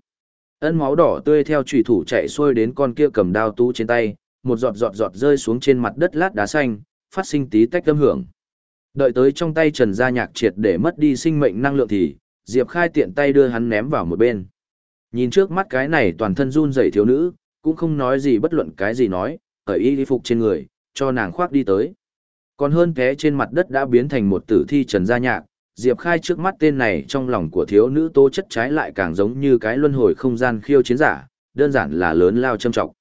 Ân máu đỏ tươi theo trùy thủ chạy xuôi đến con kia cầm đao tú trên tay, một giọt giọt giọt rơi xuống trên mặt đất lát đá xanh, phát sinh tí tách âm hưởng. Đợi tới trong tay Trần Gia Nhạc triệt để mất đi sinh mệnh năng lượng thì, Diệp Khai tiện tay đưa hắn ném vào một bên. Nhìn trước mắt cái này toàn thân run rẩy thiếu nữ, cũng không nói gì bất luận cái gì nói, ở y phục trên người, cho nàng khoác đi tới. Còn hơn té trên mặt đất đã biến thành một tử thi Trần Gia Nhạc, Diệp Khai trước mắt tên này trong lòng của thiếu nữ tố chất trái lại càng giống như cái luân hồi không gian khiêu chiến giả, đơn giản là lớn lao châm trọng.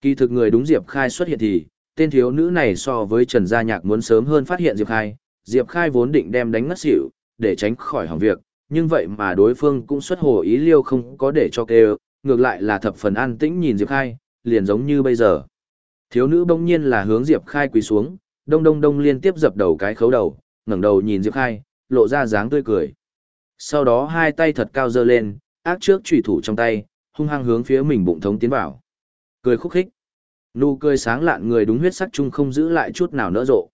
Kỳ thực người đúng Diệp Khai xuất hiện thì, tên thiếu nữ này so với Trần Gia Nhạc muốn sớm hơn phát hiện Diệp Khai, Diệp Khai vốn định đem đánh ngất xỉu, để tránh khỏi hỏng việc, nhưng vậy mà đối phương cũng xuất hồ ý liêu không có để cho kêu, ngược lại là thập phần an tĩnh nhìn Diệp Khai, liền giống như bây giờ. Thiếu nữ bỗng nhiên là hướng Diệp Khai quỳ xuống, đông đông đông liên tiếp dập đầu cái khấu đầu, ngẩng đầu nhìn Diệp Khai, lộ ra dáng tươi cười. Sau đó hai tay thật cao giơ lên, ác trước chủy thủ trong tay, hung hăng hướng phía mình bụng thống tiến vào. Cười khúc khích. Nụ cười sáng lạn người đúng huyết sắc chung không giữ lại chút nào nỡ rộ.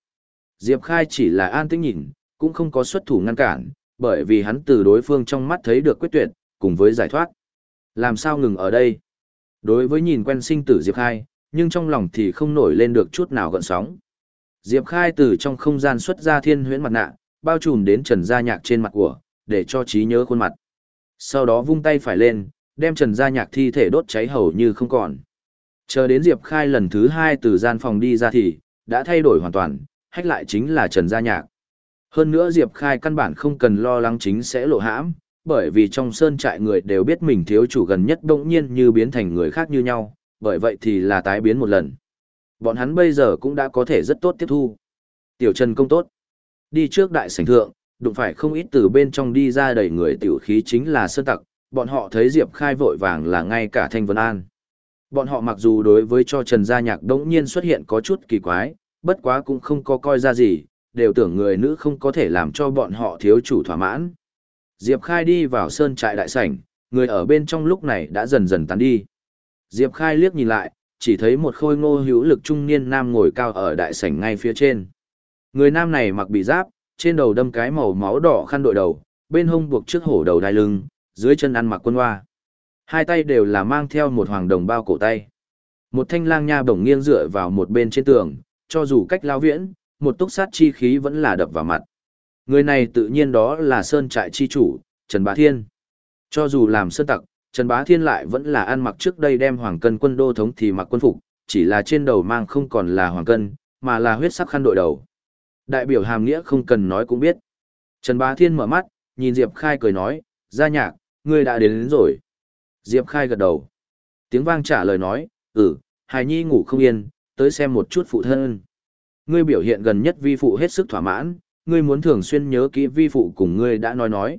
Diệp Khai chỉ là an tĩnh nhìn, cũng không có xuất thủ ngăn cản, bởi vì hắn từ đối phương trong mắt thấy được quyết tuyệt, cùng với giải thoát. Làm sao ngừng ở đây? Đối với nhìn quen sinh tử Diệp Khai, nhưng trong lòng thì không nổi lên được chút nào gợn sóng. Diệp Khai từ trong không gian xuất ra thiên huyễn mặt nạ, bao trùm đến Trần Gia Nhạc trên mặt của, để cho trí nhớ khuôn mặt. Sau đó vung tay phải lên, đem Trần Gia Nhạc thi thể đốt cháy hầu như không còn. Chờ đến Diệp Khai lần thứ hai từ gian phòng đi ra thì, đã thay đổi hoàn toàn, hách lại chính là Trần Gia Nhạc. Hơn nữa Diệp Khai căn bản không cần lo lắng chính sẽ lộ hãm, bởi vì trong sơn trại người đều biết mình thiếu chủ gần nhất bỗng nhiên như biến thành người khác như nhau, bởi vậy thì là tái biến một lần. Bọn hắn bây giờ cũng đã có thể rất tốt tiếp thu. Tiểu Trần công tốt. Đi trước đại sảnh thượng, đụng phải không ít từ bên trong đi ra đầy người tiểu khí chính là sơn tặc, bọn họ thấy Diệp Khai vội vàng là ngay cả Thanh Vân An. Bọn họ mặc dù đối với cho Trần Gia Nhạc đống nhiên xuất hiện có chút kỳ quái, bất quá cũng không có coi ra gì, đều tưởng người nữ không có thể làm cho bọn họ thiếu chủ thỏa mãn. Diệp Khai đi vào sơn trại đại sảnh, người ở bên trong lúc này đã dần dần tán đi. Diệp Khai liếc nhìn lại, chỉ thấy một khôi ngô hữu lực trung niên nam ngồi cao ở đại sảnh ngay phía trên. Người nam này mặc bị giáp, trên đầu đâm cái màu máu đỏ khăn đội đầu, bên hông buộc trước hổ đầu đai lưng, dưới chân ăn mặc quân hoa. Hai tay đều là mang theo một hoàng đồng bao cổ tay. Một thanh lang nha bổng nghiêng dựa vào một bên trên tường, cho dù cách lao viễn, một túc sát chi khí vẫn là đập vào mặt. Người này tự nhiên đó là Sơn Trại chi chủ, Trần Bá Thiên. Cho dù làm sơn tặc, Trần Bá Thiên lại vẫn là ăn mặc trước đây đem hoàng cân quân đô thống thì mặc quân phục, chỉ là trên đầu mang không còn là hoàng cân, mà là huyết sắc khăn đội đầu. Đại biểu hàm nghĩa không cần nói cũng biết. Trần Bá Thiên mở mắt, nhìn Diệp Khai cười nói, gia nhạc, ngươi đã đến, đến rồi. Diệp Khai gật đầu. Tiếng vang trả lời nói, ừ, hài nhi ngủ không yên, tới xem một chút phụ thân. Ngươi biểu hiện gần nhất vi phụ hết sức thỏa mãn, ngươi muốn thường xuyên nhớ kỹ vi phụ cùng ngươi đã nói nói.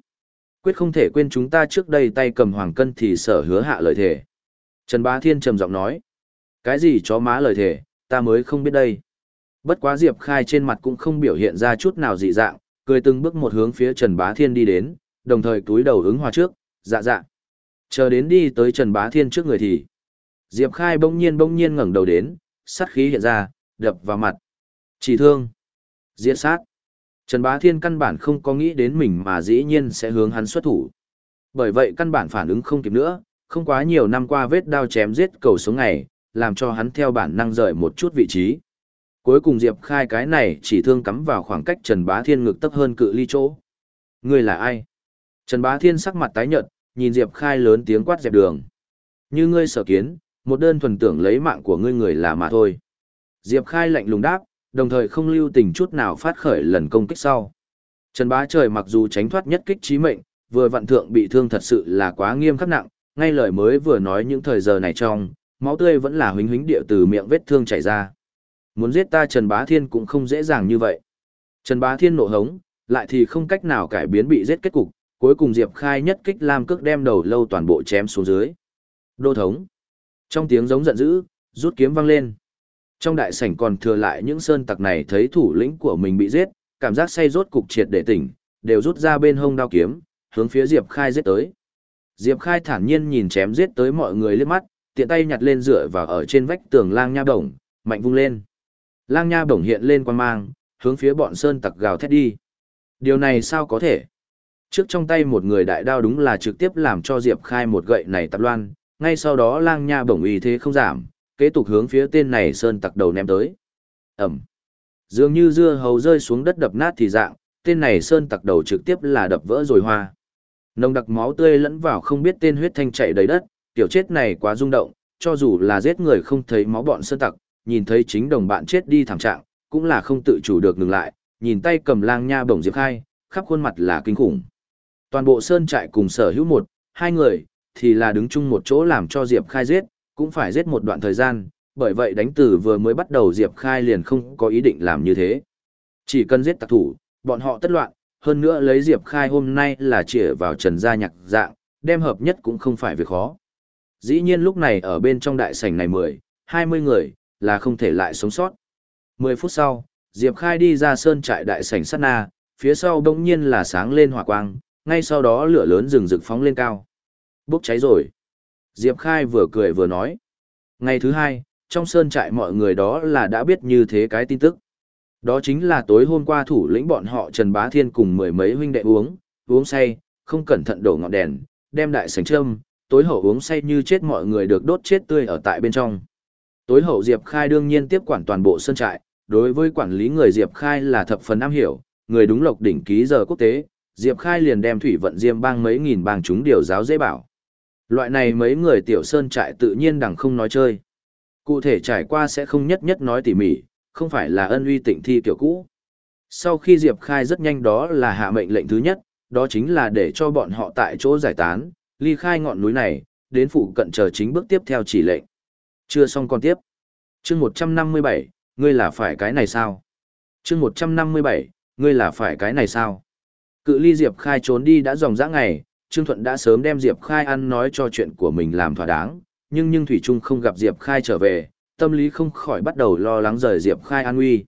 Quyết không thể quên chúng ta trước đây tay cầm hoàng cân thì sở hứa hạ lời thề. Trần Bá Thiên trầm giọng nói. Cái gì chó má lời thề, ta mới không biết đây. Bất quá Diệp Khai trên mặt cũng không biểu hiện ra chút nào dị dạng, cười từng bước một hướng phía Trần Bá Thiên đi đến, đồng thời túi đầu ứng hòa trước, dạ dạ. Chờ đến đi tới Trần Bá Thiên trước người thì, Diệp Khai bỗng nhiên bỗng nhiên ngẩng đầu đến, sát khí hiện ra, đập vào mặt. Chỉ thương. Diễn sát. Trần Bá Thiên căn bản không có nghĩ đến mình mà dĩ nhiên sẽ hướng hắn xuất thủ. Bởi vậy căn bản phản ứng không kịp nữa, không quá nhiều năm qua vết đao chém giết cầu sống ngày, làm cho hắn theo bản năng rời một chút vị trí. Cuối cùng Diệp Khai cái này chỉ thương cắm vào khoảng cách Trần Bá Thiên ngực tấp hơn cự ly chỗ. Ngươi là ai? Trần Bá Thiên sắc mặt tái nhợt, nhìn Diệp Khai lớn tiếng quát dẹp đường. Như ngươi sở kiến, một đơn thuần tưởng lấy mạng của ngươi người là mà thôi. Diệp Khai lạnh lùng đáp, đồng thời không lưu tình chút nào phát khởi lần công kích sau. Trần Bá Trời mặc dù tránh thoát nhất kích chí mệnh, vừa vận thượng bị thương thật sự là quá nghiêm khắc nặng, ngay lời mới vừa nói những thời giờ này trong, máu tươi vẫn là huỳnh huỳnh địa từ miệng vết thương chảy ra. Muốn giết ta Trần Bá Thiên cũng không dễ dàng như vậy. Trần Bá Thiên nộ hống, lại thì không cách nào cải biến bị giết kết cục, cuối cùng Diệp Khai nhất kích lam cước đem đầu lâu toàn bộ chém xuống dưới. Đô thống. Trong tiếng giống giận dữ, rút kiếm vang lên. Trong đại sảnh còn thừa lại những sơn tặc này thấy thủ lĩnh của mình bị giết, cảm giác say rốt cục triệt để tỉnh, đều rút ra bên hông đao kiếm, hướng phía Diệp Khai giết tới. Diệp Khai thản nhiên nhìn chém giết tới mọi người liếc mắt, tiện tay nhặt lên dựa và ở trên vách tường lang nha bổng, mạnh vung lên. Lang nha bổng hiện lên quan mang, hướng phía bọn sơn tặc gào thét đi. Điều này sao có thể? Trước trong tay một người đại đao đúng là trực tiếp làm cho Diệp Khai một gậy này tập loan, ngay sau đó lang nha bổng uy thế không giảm, kế tục hướng phía tên này sơn tặc đầu ném tới. Ẩm. Dường như dưa hấu rơi xuống đất đập nát thì dạng, tên này sơn tặc đầu trực tiếp là đập vỡ rồi hoa. Nồng đặc máu tươi lẫn vào không biết tên huyết thanh chảy đầy đất, tiểu chết này quá rung động, cho dù là giết người không thấy máu bọn sơn tặc, nhìn thấy chính đồng bạn chết đi thảm trạng, cũng là không tự chủ được ngừng lại, nhìn tay cầm lang nha bổng Diệp Khai, khắp khuôn mặt là kinh khủng. Toàn bộ sơn trại cùng sở hữu một, hai người, thì là đứng chung một chỗ làm cho Diệp Khai giết, cũng phải giết một đoạn thời gian, bởi vậy đánh tử vừa mới bắt đầu Diệp Khai liền không có ý định làm như thế. Chỉ cần giết tặc thủ, bọn họ tất loạn, hơn nữa lấy Diệp Khai hôm nay là chỉ vào trần gia nhạc dạng, đem hợp nhất cũng không phải việc khó. Dĩ nhiên lúc này ở bên trong đại sảnh này 10, 20 người, là không thể lại sống sót. 10 phút sau, Diệp Khai đi ra sơn trại đại sảnh sát na, phía sau đông nhiên là sáng lên hỏa quang, ngay sau đó lửa lớn rừng rực phóng lên cao. Bốc cháy rồi. Diệp Khai vừa cười vừa nói. Ngày thứ hai, trong sơn trại mọi người đó là đã biết như thế cái tin tức. Đó chính là tối hôm qua thủ lĩnh bọn họ Trần Bá Thiên cùng mười mấy huynh đệ uống, uống say, không cẩn thận đổ ngọn đèn, đem đại sảnh trâm, tối hậu uống say như chết mọi người được đốt chết tươi ở tại bên trong. Tối hậu Diệp Khai đương nhiên tiếp quản toàn bộ sơn trại, đối với quản lý người Diệp Khai là thập phần am hiểu, người đúng lộc đỉnh ký giờ quốc tế, Diệp Khai liền đem thủy vận diêm bang mấy nghìn bang chúng điều giáo dễ bảo. Loại này mấy người tiểu sơn trại tự nhiên đằng không nói chơi. Cụ thể trải qua sẽ không nhất nhất nói tỉ mỉ, không phải là ân uy tịnh thi kiểu cũ. Sau khi Diệp Khai rất nhanh đó là hạ mệnh lệnh thứ nhất, đó chính là để cho bọn họ tại chỗ giải tán, ly khai ngọn núi này, đến phụ cận chờ chính bước tiếp theo chỉ lệnh. Chưa xong còn tiếp. chương 157, ngươi là phải cái này sao? chương 157, ngươi là phải cái này sao? Cự ly Diệp Khai trốn đi đã dòng dã ngày, Trương Thuận đã sớm đem Diệp Khai ăn nói cho chuyện của mình làm thỏa đáng, nhưng nhưng Thủy Trung không gặp Diệp Khai trở về, tâm lý không khỏi bắt đầu lo lắng rời Diệp Khai an nguy.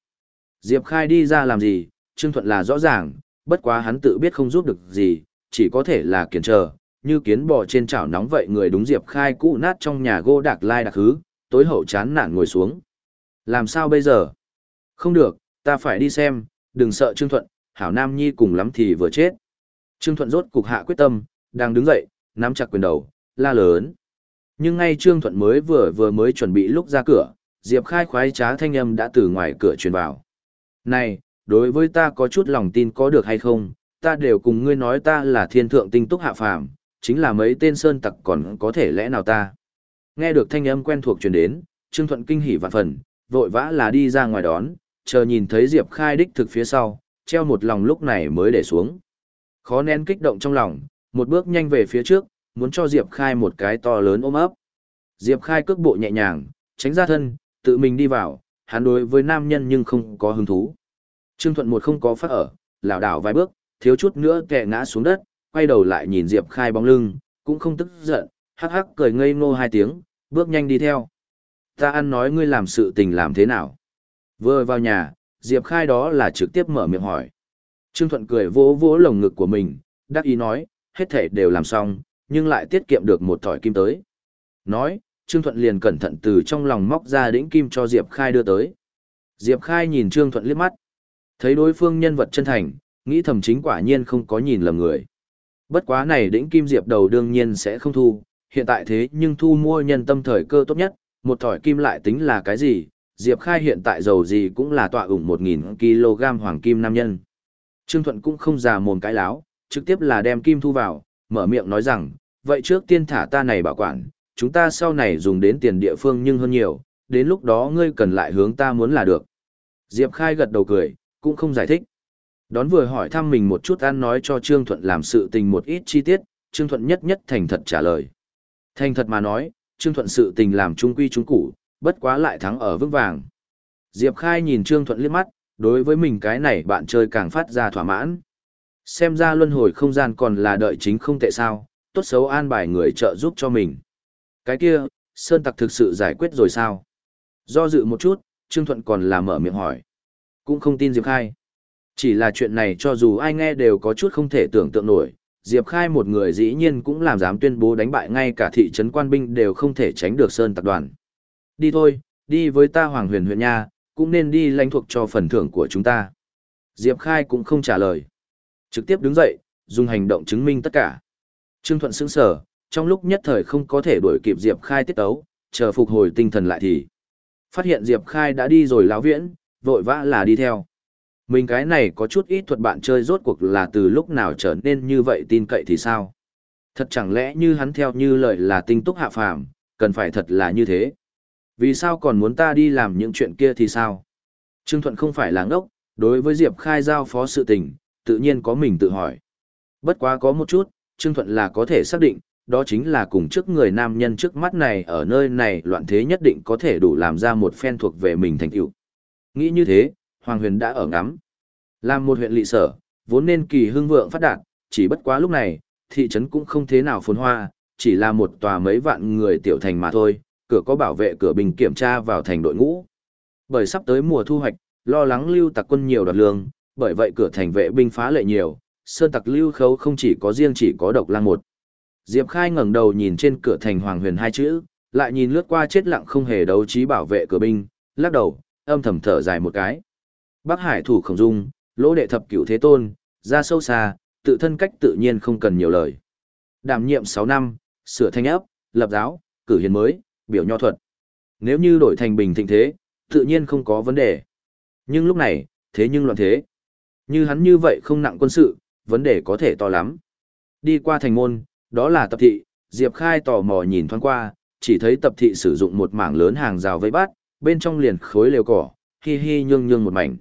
Diệp Khai đi ra làm gì, Trương Thuận là rõ ràng, bất quá hắn tự biết không giúp được gì, chỉ có thể là kiển chờ, như kiến bò trên chảo nóng vậy người đúng Diệp Khai cũ nát trong nhà gỗ đạc lai đặc hứ, tối hậu chán nản ngồi xuống. Làm sao bây giờ? Không được, ta phải đi xem, đừng sợ Trương Thuận, Hảo Nam Nhi cùng lắm thì vừa chết. Trương Thuận rốt cục hạ quyết tâm, đang đứng dậy, nắm chặt quyền đầu, la lớn. Nhưng ngay Trương Thuận mới vừa vừa mới chuẩn bị lúc ra cửa, Diệp Khai khoái trá thanh âm đã từ ngoài cửa truyền vào. Này, đối với ta có chút lòng tin có được hay không, ta đều cùng ngươi nói ta là thiên thượng tinh túc hạ phàm, chính là mấy tên sơn tặc còn có thể lẽ nào ta. Nghe được thanh âm quen thuộc truyền đến, Trương Thuận kinh hỉ vạn phần, vội vã là đi ra ngoài đón, chờ nhìn thấy Diệp Khai đích thực phía sau, treo một lòng lúc này mới để xuống. Khó nén kích động trong lòng, một bước nhanh về phía trước, muốn cho Diệp Khai một cái to lớn ôm ấp. Diệp Khai cước bộ nhẹ nhàng, tránh ra thân, tự mình đi vào, hắn đối với nam nhân nhưng không có hứng thú. Trương Thuận một không có phát ở, lảo đảo vài bước, thiếu chút nữa kẹ ngã xuống đất, quay đầu lại nhìn Diệp Khai bóng lưng, cũng không tức giận, hắc hắc cười ngây ngô hai tiếng, bước nhanh đi theo. Ta ăn nói ngươi làm sự tình làm thế nào? Vừa vào nhà, Diệp Khai đó là trực tiếp mở miệng hỏi. Trương Thuận cười vỗ vỗ lồng ngực của mình, đắc ý nói, hết thể đều làm xong, nhưng lại tiết kiệm được một thỏi kim tới. Nói, Trương Thuận liền cẩn thận từ trong lòng móc ra đĩnh kim cho Diệp Khai đưa tới. Diệp Khai nhìn Trương Thuận liếc mắt. Thấy đối phương nhân vật chân thành, nghĩ thầm chính quả nhiên không có nhìn lầm người. Bất quá này đĩnh kim Diệp đầu đương nhiên sẽ không thu, hiện tại thế nhưng thu mua nhân tâm thời cơ tốt nhất, một thỏi kim lại tính là cái gì, Diệp Khai hiện tại giàu gì cũng là tọa ủng 1.000 kg hoàng kim nam nhân. Trương Thuận cũng không già mồm cái láo, trực tiếp là đem kim thu vào, mở miệng nói rằng, vậy trước tiên thả ta này bảo quản, chúng ta sau này dùng đến tiền địa phương nhưng hơn nhiều, đến lúc đó ngươi cần lại hướng ta muốn là được. Diệp Khai gật đầu cười, cũng không giải thích. Đón vừa hỏi thăm mình một chút ăn nói cho Trương Thuận làm sự tình một ít chi tiết, Trương Thuận nhất nhất thành thật trả lời. Thành thật mà nói, Trương Thuận sự tình làm trung quy trung củ, bất quá lại thắng ở vững vàng. Diệp Khai nhìn Trương Thuận liếc mắt, đối với mình cái này bạn chơi càng phát ra thỏa mãn. Xem ra luân hồi không gian còn là đợi chính không tệ sao, tốt xấu an bài người trợ giúp cho mình. Cái kia, Sơn Tặc thực sự giải quyết rồi sao? Do dự một chút, Trương Thuận còn là mở miệng hỏi. Cũng không tin Diệp Khai. Chỉ là chuyện này cho dù ai nghe đều có chút không thể tưởng tượng nổi. Diệp Khai một người dĩ nhiên cũng làm dám tuyên bố đánh bại ngay cả thị trấn quan binh đều không thể tránh được Sơn Tặc đoàn. Đi thôi, đi với ta Hoàng huyền huyện nha, cũng nên đi lãnh thuộc cho phần thưởng của chúng ta. Diệp Khai cũng không trả lời. Trực tiếp đứng dậy, dùng hành động chứng minh tất cả. Trương Thuận sững sở, trong lúc nhất thời không có thể đuổi kịp Diệp Khai tiết tấu, chờ phục hồi tinh thần lại thì. Phát hiện Diệp Khai đã đi rồi láo viễn, vội vã là đi theo. Mình cái này có chút ít thuật bạn chơi rốt cuộc là từ lúc nào trở nên như vậy tin cậy thì sao? Thật chẳng lẽ như hắn theo như lời là tinh túc hạ phàm, cần phải thật là như thế. Vì sao còn muốn ta đi làm những chuyện kia thì sao? Trương Thuận không phải là ngốc, đối với Diệp Khai giao phó sự tình, tự nhiên có mình tự hỏi. Bất quá có một chút, Trương Thuận là có thể xác định, đó chính là cùng trước người nam nhân trước mắt này ở nơi này loạn thế nhất định có thể đủ làm ra một phen thuộc về mình thành tựu. Nghĩ như thế, Hoàng Huyền đã ở ngắm. Làm một huyện lỵ sở, vốn nên kỳ hưng vượng phát đạt, chỉ bất quá lúc này, thị trấn cũng không thế nào phồn hoa, chỉ là một tòa mấy vạn người tiểu thành mà thôi, cửa có bảo vệ cửa bình kiểm tra vào thành đội ngũ. Bởi sắp tới mùa thu hoạch, lo lắng lưu tặc quân nhiều đoạt lương, bởi vậy cửa thành vệ binh phá lệ nhiều, sơn tặc lưu khấu không chỉ có riêng chỉ có độc lang một. Diệp Khai ngẩng đầu nhìn trên cửa thành Hoàng Huyền hai chữ, lại nhìn lướt qua chết lặng không hề đấu trí bảo vệ cửa binh, lắc đầu, âm thầm thở dài một cái. Bắc Hải thủ khổng dung, lỗ đệ thập cửu thế tôn, ra sâu xa, tự thân cách tự nhiên không cần nhiều lời. Đảm nhiệm 6 năm, sửa thanh ấp, lập giáo, cử hiền mới, biểu nho thuật. Nếu như đổi thành bình thịnh thế, tự nhiên không có vấn đề. Nhưng lúc này, thế nhưng loạn thế. Như hắn như vậy không nặng quân sự, vấn đề có thể to lắm. Đi qua thành môn, đó là tập thị, Diệp Khai tò mò nhìn thoáng qua, chỉ thấy tập thị sử dụng một mảng lớn hàng rào vây bát, bên trong liền khối lều cỏ, hi hi nhương nhương một mảnh.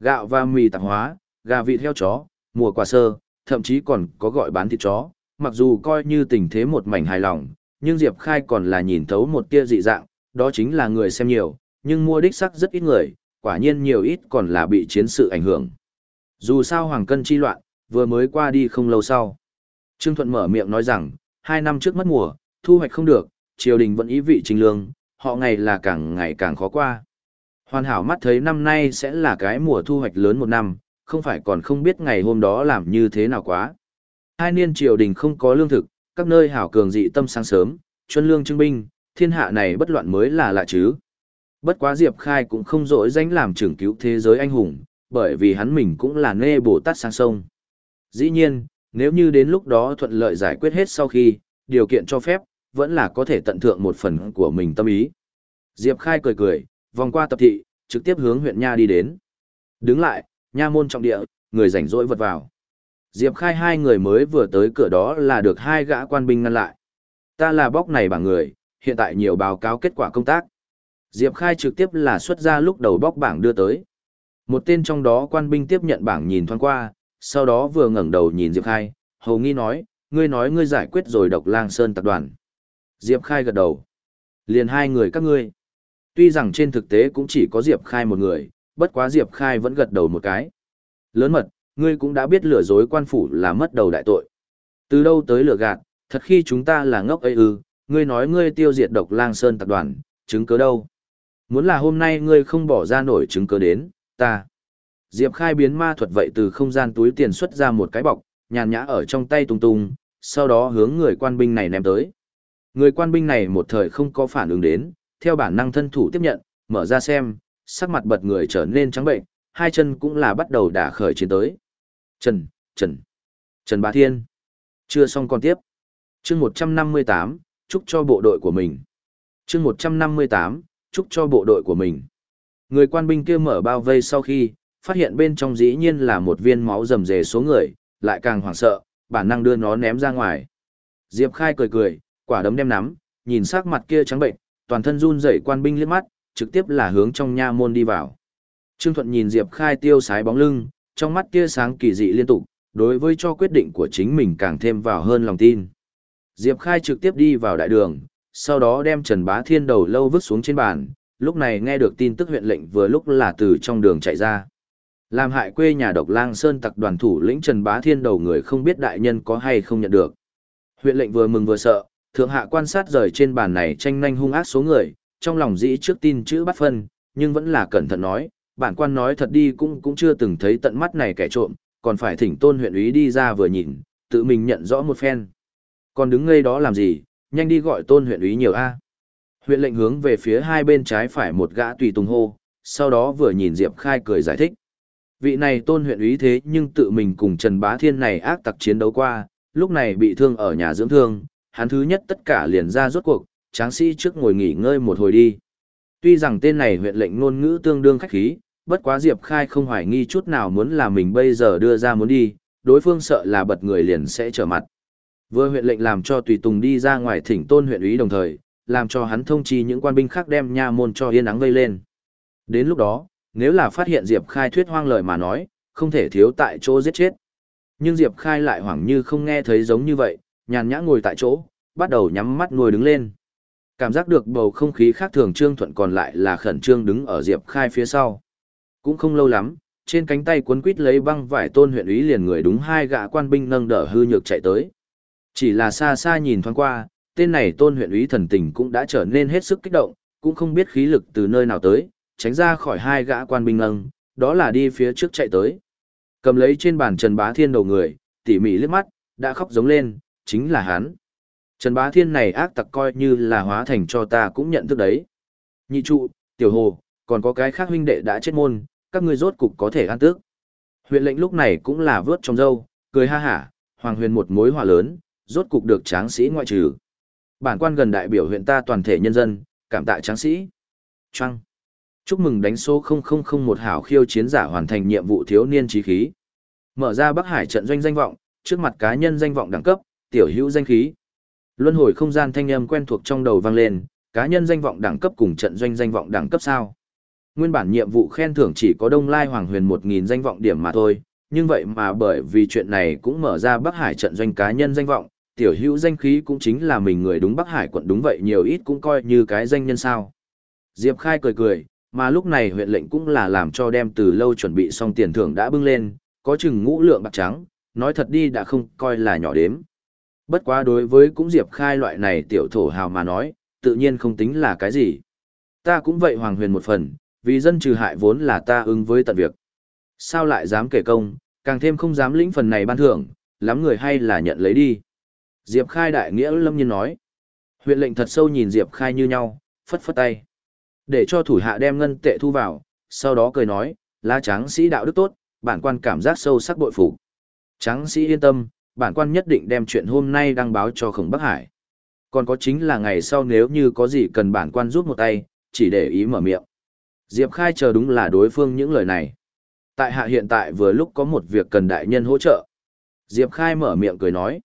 Gạo và mì tạp hóa, gà vịt heo chó, mùa quả sơ, thậm chí còn có gọi bán thịt chó, mặc dù coi như tình thế một mảnh hài lòng, nhưng Diệp Khai còn là nhìn thấu một tia dị dạng, đó chính là người xem nhiều, nhưng mua đích sắc rất ít người, quả nhiên nhiều ít còn là bị chiến sự ảnh hưởng. Dù sao hoàng cân chi loạn, vừa mới qua đi không lâu sau. Trương Thuận mở miệng nói rằng, hai năm trước mất mùa, thu hoạch không được, triều đình vẫn ý vị trình lương, họ ngày là càng ngày càng khó qua. Hoàn hảo mắt thấy năm nay sẽ là cái mùa thu hoạch lớn một năm, không phải còn không biết ngày hôm đó làm như thế nào quá. Hai niên triều đình không có lương thực, các nơi hảo cường dị tâm sáng sớm, chuân lương trưng binh, thiên hạ này bất loạn mới là lạ chứ. Bất quá Diệp Khai cũng không dỗi danh làm trưởng cứu thế giới anh hùng, bởi vì hắn mình cũng là nê Bồ Tát sang sông. Dĩ nhiên, nếu như đến lúc đó thuận lợi giải quyết hết sau khi, điều kiện cho phép, vẫn là có thể tận thượng một phần của mình tâm ý. Diệp Khai cười cười, vòng qua tập thị, trực tiếp hướng huyện Nha đi đến. Đứng lại, Nha môn trọng địa, người rảnh rỗi vật vào. Diệp Khai hai người mới vừa tới cửa đó là được hai gã quan binh ngăn lại. Ta là bóc này bảng người, hiện tại nhiều báo cáo kết quả công tác. Diệp Khai trực tiếp là xuất ra lúc đầu bóc bảng đưa tới. Một tên trong đó quan binh tiếp nhận bảng nhìn thoáng qua, sau đó vừa ngẩng đầu nhìn Diệp Khai, hầu nghi nói, ngươi nói ngươi giải quyết rồi độc lang sơn tập đoàn. Diệp Khai gật đầu. Liền hai người các ngươi. Tuy rằng trên thực tế cũng chỉ có Diệp Khai một người, bất quá Diệp Khai vẫn gật đầu một cái. Lớn mật, ngươi cũng đã biết lừa dối quan phủ là mất đầu đại tội. Từ đâu tới lừa gạt, thật khi chúng ta là ngốc ấy ư, ngươi nói ngươi tiêu diệt độc lang sơn tập đoàn, chứng cứ đâu? Muốn là hôm nay ngươi không bỏ ra nổi chứng cứ đến, ta. Diệp Khai biến ma thuật vậy từ không gian túi tiền xuất ra một cái bọc, nhàn nhã ở trong tay tung tung, sau đó hướng người quan binh này ném tới. Người quan binh này một thời không có phản ứng đến, theo bản năng thân thủ tiếp nhận, mở ra xem, sắc mặt bật người trở nên trắng bệnh, hai chân cũng là bắt đầu đả khởi chiến tới. Trần, Trần, Trần Bá Thiên. Chưa xong còn tiếp. chương 158, chúc cho bộ đội của mình. chương 158, chúc cho bộ đội của mình. Người quan binh kia mở bao vây sau khi, phát hiện bên trong dĩ nhiên là một viên máu rầm rề số người, lại càng hoảng sợ, bản năng đưa nó ném ra ngoài. Diệp Khai cười cười, quả đấm đem nắm, nhìn sắc mặt kia trắng bệnh, toàn thân run rẩy quan binh liếc mắt, trực tiếp là hướng trong nha môn đi vào. Trương Thuận nhìn Diệp Khai tiêu sái bóng lưng, trong mắt tia sáng kỳ dị liên tục, đối với cho quyết định của chính mình càng thêm vào hơn lòng tin. Diệp Khai trực tiếp đi vào đại đường, sau đó đem Trần Bá Thiên đầu lâu vứt xuống trên bàn, lúc này nghe được tin tức huyện lệnh vừa lúc là từ trong đường chạy ra. Làm hại quê nhà độc lang sơn tặc đoàn thủ lĩnh Trần Bá Thiên đầu người không biết đại nhân có hay không nhận được. Huyện lệnh vừa mừng vừa sợ, thượng hạ quan sát rời trên bàn này tranh nhanh hung ác số người, trong lòng dĩ trước tin chữ bắt phân, nhưng vẫn là cẩn thận nói, bản quan nói thật đi cũng cũng chưa từng thấy tận mắt này kẻ trộm, còn phải thỉnh tôn huyện úy đi ra vừa nhìn, tự mình nhận rõ một phen. Còn đứng ngây đó làm gì, nhanh đi gọi tôn huyện úy nhiều a. Huyện lệnh hướng về phía hai bên trái phải một gã tùy tùng hô, sau đó vừa nhìn Diệp Khai cười giải thích. Vị này tôn huyện úy thế nhưng tự mình cùng Trần Bá Thiên này ác tặc chiến đấu qua, lúc này bị thương ở nhà dưỡng thương, hắn thứ nhất tất cả liền ra rốt cuộc, tráng sĩ trước ngồi nghỉ ngơi một hồi đi. Tuy rằng tên này huyện lệnh ngôn ngữ tương đương khách khí, bất quá Diệp Khai không hoài nghi chút nào muốn là mình bây giờ đưa ra muốn đi, đối phương sợ là bật người liền sẽ trở mặt. Vừa huyện lệnh làm cho tùy tùng đi ra ngoài thỉnh tôn huyện úy đồng thời, làm cho hắn thông chi những quan binh khác đem nha môn cho yên ắng vây lên. Đến lúc đó, nếu là phát hiện Diệp Khai thuyết hoang lời mà nói, không thể thiếu tại chỗ giết chết. Nhưng Diệp Khai lại hoảng như không nghe thấy giống như vậy, nhàn nhã ngồi tại chỗ, bắt đầu nhắm mắt ngồi đứng lên. Cảm giác được bầu không khí khác thường Trương Thuận còn lại là khẩn trương đứng ở Diệp Khai phía sau. Cũng không lâu lắm, trên cánh tay cuốn quít lấy băng vải tôn huyện úy liền người đúng hai gã quan binh nâng đỡ hư nhược chạy tới. Chỉ là xa xa nhìn thoáng qua, tên này tôn huyện úy thần tình cũng đã trở nên hết sức kích động, cũng không biết khí lực từ nơi nào tới, tránh ra khỏi hai gã quan binh nâng, đó là đi phía trước chạy tới. Cầm lấy trên bàn Trần Bá Thiên đầu người, tỉ mỉ liếc mắt, đã khóc giống lên, chính là hắn. Trần Bá Thiên này ác tặc coi như là hóa thành cho ta cũng nhận thức đấy. Nhị trụ, tiểu hồ, còn có cái khác huynh đệ đã chết môn, các ngươi rốt cục có thể ăn tước. Huyện lệnh lúc này cũng là vớt trong dâu, cười ha hả, Hoàng Huyền một mối hỏa lớn, rốt cục được tráng sĩ ngoại trừ. Bản quan gần đại biểu huyện ta toàn thể nhân dân, cảm tạ tráng sĩ. Trăng. Chúc mừng đánh số 0001 hảo khiêu chiến giả hoàn thành nhiệm vụ thiếu niên trí khí. Mở ra Bắc Hải trận doanh danh vọng, trước mặt cá nhân danh vọng đẳng cấp, tiểu hữu danh khí. Luân hồi không gian thanh âm quen thuộc trong đầu vang lên, cá nhân danh vọng đẳng cấp cùng trận doanh danh vọng đẳng cấp sao? Nguyên bản nhiệm vụ khen thưởng chỉ có Đông Lai Hoàng Huyền 1000 danh vọng điểm mà thôi, nhưng vậy mà bởi vì chuyện này cũng mở ra Bắc Hải trận doanh cá nhân danh vọng, tiểu hữu danh khí cũng chính là mình người đúng Bắc Hải quận đúng vậy nhiều ít cũng coi như cái danh nhân sao. Diệp Khai cười cười, mà lúc này huyện lệnh cũng là làm cho đem từ lâu chuẩn bị xong tiền thưởng đã bưng lên, có chừng ngũ lượng bạc trắng, nói thật đi đã không coi là nhỏ đếm. Bất quá đối với cũng Diệp Khai loại này tiểu thổ hào mà nói, tự nhiên không tính là cái gì. Ta cũng vậy hoàng huyền một phần, vì dân trừ hại vốn là ta ứng với tận việc. Sao lại dám kể công, càng thêm không dám lĩnh phần này ban thưởng, lắm người hay là nhận lấy đi. Diệp Khai đại nghĩa lâm nhiên nói. Huyện lệnh thật sâu nhìn Diệp Khai như nhau, phất phất tay. Để cho thủ hạ đem ngân tệ thu vào, sau đó cười nói, lá trắng sĩ đạo đức tốt, bản quan cảm giác sâu sắc bội phục. Trắng sĩ yên tâm, bản quan nhất định đem chuyện hôm nay đăng báo cho khổng Bắc Hải. Còn có chính là ngày sau nếu như có gì cần bản quan giúp một tay, chỉ để ý mở miệng. Diệp Khai chờ đúng là đối phương những lời này. Tại hạ hiện tại vừa lúc có một việc cần đại nhân hỗ trợ. Diệp Khai mở miệng cười nói.